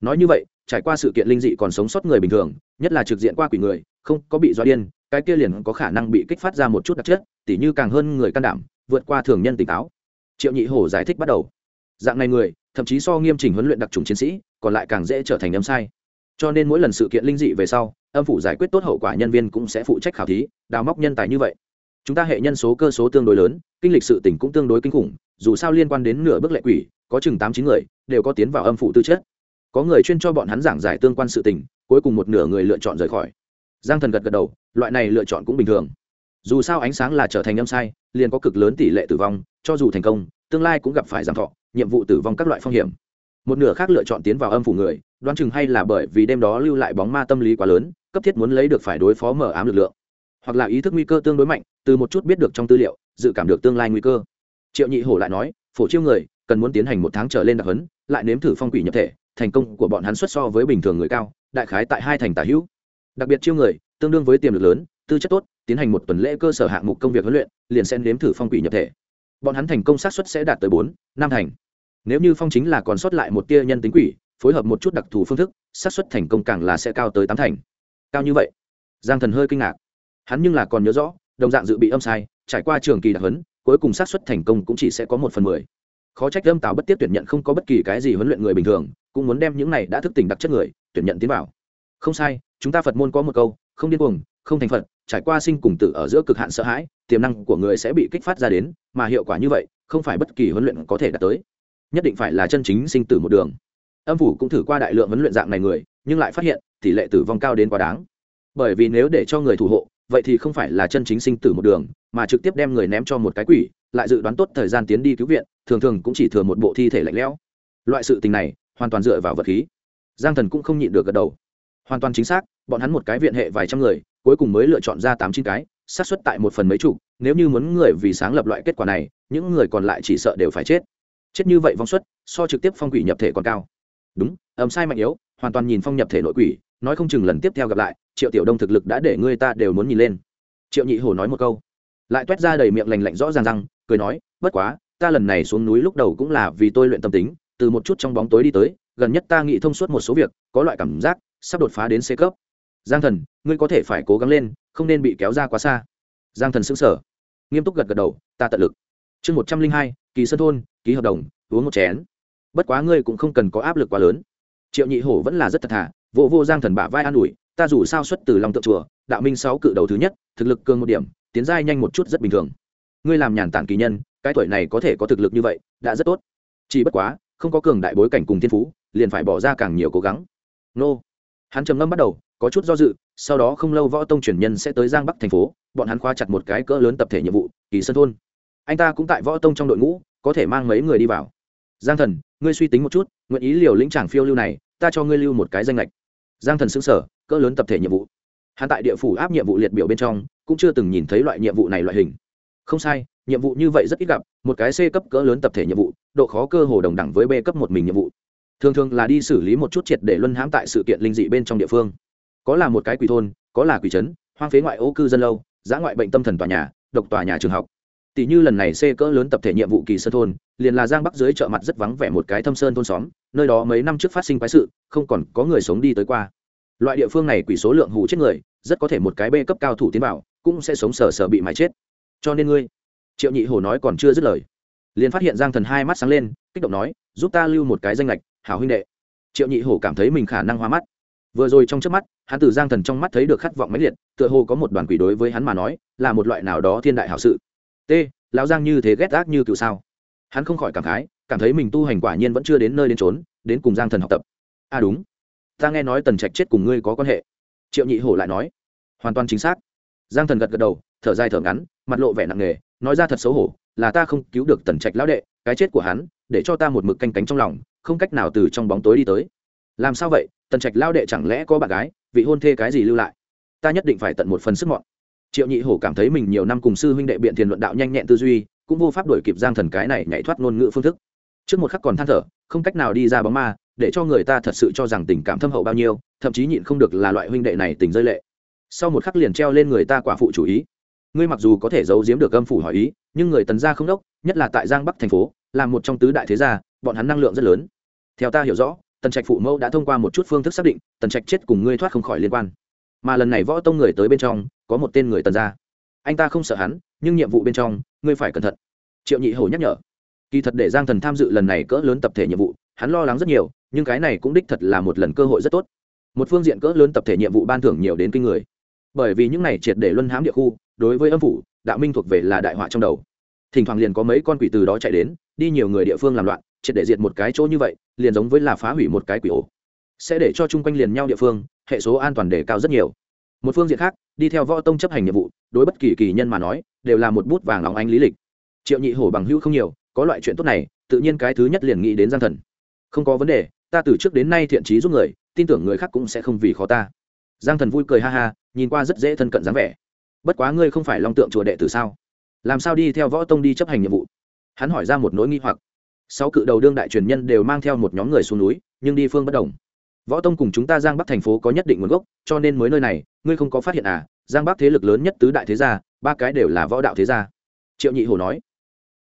Nói như vậy, trải qua sự kiện linh dị còn sống sót người bình thường, nhất là trực diện qua quỷ người, không có bị do điên cái kia liền có khả năng bị kích phát ra một chút đặc chất, tỉ như càng hơn người can đảm, vượt qua thường nhân tỉnh táo. Triệu nhị hổ giải thích bắt đầu. Dạng này người, thậm chí so nghiêm chỉnh huấn luyện đặc trùng chiến sĩ, còn lại càng dễ trở thành âm sai. Cho nên mỗi lần sự kiện linh dị về sau, âm phủ giải quyết tốt hậu quả nhân viên cũng sẽ phụ trách khảo thí, đào móc nhân tài như vậy. Chúng ta hệ nhân số cơ số tương đối lớn, kinh lịch sự tỉnh cũng tương đối kinh khủng, dù sao liên quan đến nửa bước lệ quỷ, có chừng tám chín người, đều có tiến vào âm phủ tư chất. Có người chuyên cho bọn hắn giảng giải tương quan sự tình, cuối cùng một nửa người lựa chọn rời khỏi giang thần gật gật đầu, loại này lựa chọn cũng bình thường. Dù sao ánh sáng là trở thành âm sai, liền có cực lớn tỷ lệ tử vong, cho dù thành công, tương lai cũng gặp phải giảm thọ, nhiệm vụ tử vong các loại phong hiểm. Một nửa khác lựa chọn tiến vào âm phủ người, đoán chừng hay là bởi vì đêm đó lưu lại bóng ma tâm lý quá lớn, cấp thiết muốn lấy được phải đối phó mở ám lực lượng. Hoặc là ý thức nguy cơ tương đối mạnh, từ một chút biết được trong tư liệu, dự cảm được tương lai nguy cơ. Triệu nhị hổ lại nói, phổ chiêu người, cần muốn tiến hành một tháng trở lên đặc hấn lại nếm thử phong quỷ nhập thể, thành công của bọn hắn xuất so với bình thường người cao, đại khái tại hai thành tả hữu đặc biệt chiêu người, tương đương với tiềm lực lớn, tư chất tốt, tiến hành một tuần lễ cơ sở hạng mục công việc huấn luyện, liền xen nếm thử phong quỷ nhập thể. Bọn hắn thành công xác suất sẽ đạt tới bốn, năm thành. Nếu như phong chính là còn sót lại một tia nhân tính quỷ, phối hợp một chút đặc thù phương thức, xác suất thành công càng là sẽ cao tới tám thành. Cao như vậy? Giang thần hơi kinh ngạc. Hắn nhưng là còn nhớ rõ, đồng dạng dự bị âm sai, trải qua trường kỳ đặc hấn cuối cùng xác suất thành công cũng chỉ sẽ có một phần mười. Khó trách âm tào bất tiếp tuyển nhận không có bất kỳ cái gì huấn luyện người bình thường, cũng muốn đem những này đã thức tỉnh đặc chất người, tuyển nhận tiến vào. Không sai chúng ta phật môn có một câu, không điên cuồng, không thành phật, trải qua sinh cùng tử ở giữa cực hạn sợ hãi, tiềm năng của người sẽ bị kích phát ra đến, mà hiệu quả như vậy, không phải bất kỳ huấn luyện có thể đạt tới. Nhất định phải là chân chính sinh tử một đường. Âm phủ cũng thử qua đại lượng huấn luyện dạng này người, nhưng lại phát hiện, tỷ lệ tử vong cao đến quá đáng. Bởi vì nếu để cho người thủ hộ, vậy thì không phải là chân chính sinh tử một đường, mà trực tiếp đem người ném cho một cái quỷ, lại dự đoán tốt thời gian tiến đi cứu viện, thường thường cũng chỉ thừa một bộ thi thể lạnh lẽo. Loại sự tình này, hoàn toàn dựa vào vật khí. Giang thần cũng không nhịn được gật đầu hoàn toàn chính xác, bọn hắn một cái viện hệ vài trăm người, cuối cùng mới lựa chọn ra tám chín cái, xác suất tại một phần mấy chục, nếu như muốn người vì sáng lập loại kết quả này, những người còn lại chỉ sợ đều phải chết. Chết như vậy vong suất, so trực tiếp phong quỷ nhập thể còn cao. Đúng ẩm sai mạnh yếu, hoàn toàn nhìn phong nhập thể nội quỷ, nói không chừng lần tiếp theo gặp lại, triệu tiểu đông thực lực đã để ngươi ta đều muốn nhìn lên. Triệu nhị hổ nói một câu, lại t u é t ra đầy miệng lành lạnh rõ ràng răng, cười nói, bất quá, ta lần này xuống núi lúc đầu cũng là vì tôi luyện tâm tính, từ một chút trong bóng tối đi tới, gần nhất ta nghĩ thông suốt một số việc, có loại cảm giác sắp đột phá đến c cấp. Giang thần, ngươi có thể phải cố gắng lên, không nên bị kéo ra quá xa. Giang thần sững sở nghiêm túc gật gật đầu, ta tận lực. Chương một trăm linh hai, kỳ sơn thôn, ký hợp đồng, uống một chén. Bất quá ngươi cũng không cần có áp lực quá lớn. Triệu nhị hổ vẫn là rất thật thà, vô vô giang thần bả vai an ủi, ta dù sao xuất từ lòng Tự chùa, đạo minh sáu cự đầu thứ nhất, thực lực cường một điểm, tiến giai nhanh một chút rất bình thường. Ngươi làm nhàn tản kỳ nhân, cái tuổi này có thể có thực lực như vậy, đã rất tốt. Chỉ bất quá, không có cường đại bối cảnh cùng thiên phú, liền phải bỏ ra càng nhiều cố gắng. Nô hắn trầm ngâm bắt đầu, có chút do dự, sau đó không lâu võ tông truyền nhân sẽ tới giang bắc thành phố, bọn hắn khóa chặt một cái cỡ lớn tập thể nhiệm vụ, kỳ sơn thôn. Anh ta cũng tại võ tông trong đội ngũ, có thể mang mấy người đi vào. Giang thần, ngươi suy tính một chút, nguyện ý liều lĩnh tràng phiêu lưu này, ta cho ngươi lưu một cái danh lệch. Giang thần xứng sở cỡ lớn tập thể nhiệm vụ. Hắn tại địa phủ áp nhiệm vụ liệt biểu bên trong, cũng chưa từng nhìn thấy loại nhiệm vụ này loại hình. Không sai, nhiệm vụ như vậy rất ít gặp, một cái c cấp cỡ lớn tập thể nhiệm vụ, độ khó cơ hồ đồng đẳng với b cấp một mình nhiệm vụ thường thường là đi xử lý một chút triệt để luân hãm tại sự kiện linh dị bên trong địa phương. Có là một cái quỷ thôn, có là quỷ trấn, hoang phế ngoại ô cư dân lâu, giã ngoại bệnh tâm thần tòa nhà, độc tòa nhà trường học. Tỷ như lần này c cỡ lớn tập thể nhiệm vụ kỳ sơn thôn, liền là giang bắc dưới chợ mặt rất vắng vẻ một cái thâm sơn thôn xóm, nơi đó mấy năm trước phát sinh quái sự, không còn có người sống đi tới qua. Loại địa phương này quỷ số lượng hủ chết người, rất có thể một cái bê cấp cao thủ tiến vào, cũng sẽ sống sờ sờ bị mái chết. Cho nên ngươi, triệu nhị hồ nói còn chưa dứt lời, liền phát hiện giang thần hai mắt sáng lên, kích động nói, giúp ta lưu một cái danh lệch hảo huynh đệ. Triệu nhị hổ cảm thấy mình khả năng hoa mắt. Vừa rồi trong trước mắt, hắn từ giang thần trong mắt thấy được khát vọng mãnh liệt, tựa hồ có một đoàn quỷ đối với hắn mà nói, là một loại nào đó thiên đại hảo sự. T, lão giang như thế ghét ác như cựu sao? Hắn không khỏi cảm khái, cảm thấy mình tu hành quả nhiên vẫn chưa đến nơi đến trốn đến cùng giang thần học tập. À đúng, ta nghe nói tần trạch chết cùng ngươi có quan hệ. Triệu nhị hổ lại nói. Hoàn toàn chính xác. Giang thần gật gật đầu, thở dài thở ngắn, mặt lộ vẻ nặng nề, nói ra thật xấu hổ, là ta không cứu được tần trạch lão đệ, cái chết của hắn, để cho ta một mực canh cánh trong lòng không cách nào từ trong bóng tối đi tới. Làm sao vậy? Tần trạch lão đệ chẳng lẽ có bạn gái? Vị hôn thê cái gì lưu lại? Ta nhất định phải tận một phần sức mọn. Triệu nhị hổ cảm thấy mình nhiều năm cùng sư huynh đệ biện thiền luận đạo nhanh nhẹn tư duy, cũng vô pháp đổi kịp giang thần cái này nhảy thoát ngôn ngữ phương thức. Trước một khắc còn than thở, không cách nào đi ra bóng ma, để cho người ta thật sự cho rằng tình cảm thâm hậu bao nhiêu, thậm chí nhịn không được là loại huynh đệ này tình rơi lệ. Sau một khắc liền treo lên người ta quả phụ chủ ý. Ngươi mặc dù có thể giấu giếm được âm phủ hỏi ý, nhưng người tần gia không đốc, nhất là tại giang bắc thành phố, là một trong tứ đại thế gia, bọn hắn năng lượng rất lớn theo ta hiểu rõ, tần trạch phụ mẫu đã thông qua một chút phương thức xác định, tần trạch chết cùng ngươi thoát không khỏi liên quan. Mà lần này võ tông người tới bên trong, có một tên người tần gia. Anh ta không sợ hắn, nhưng nhiệm vụ bên trong, ngươi phải cẩn thận. Triệu nhị hổ nhắc nhở. Kỳ thật để giang thần tham dự lần này cỡ lớn tập thể nhiệm vụ, hắn lo lắng rất nhiều, nhưng cái này cũng đích thật là một lần cơ hội rất tốt. Một phương diện cỡ lớn tập thể nhiệm vụ ban thưởng nhiều đến kinh người. Bởi vì những này triệt để luân hãm địa khu, đối với âm phủ, đạo minh thuộc về là đại họa trong đầu. Thỉnh thoảng liền có mấy con quỷ từ đó chạy đến, đi nhiều người địa phương làm loạn, triệt để diệt một cái chỗ như vậy liền giống với là phá hủy một cái quỷ ổ. Sẽ để cho chung quanh liền nhau địa phương, hệ số an toàn đề cao rất nhiều. Một phương diện khác, đi theo võ tông chấp hành nhiệm vụ, đối bất kỳ kỳ nhân mà nói, đều là một bút vàng lòng anh lý lịch. Triệu nhị hổ bằng hữu không nhiều, có loại chuyện tốt này, tự nhiên cái thứ nhất liền nghĩ đến giang thần. Không có vấn đề, ta từ trước đến nay thiện trí giúp người, tin tưởng người khác cũng sẽ không vì khó ta. Giang thần vui cười ha ha, nhìn qua rất dễ thân cận dáng vẻ. Bất quá ngươi không phải long tượng chùa đệ tử sao? Làm sao đi theo võ tông đi chấp hành nhiệm vụ? Hắn hỏi ra một nỗi nghi hoặc sáu cự đầu đương đại truyền nhân đều mang theo một nhóm người xuống núi, nhưng đi phương bất đồng. Võ tông cùng chúng ta giang bắc thành phố có nhất định nguồn gốc, cho nên mới nơi này, ngươi không có phát hiện à? Giang bắc thế lực lớn nhất tứ đại thế gia, ba cái đều là võ đạo thế gia. Triệu nhị hồ nói.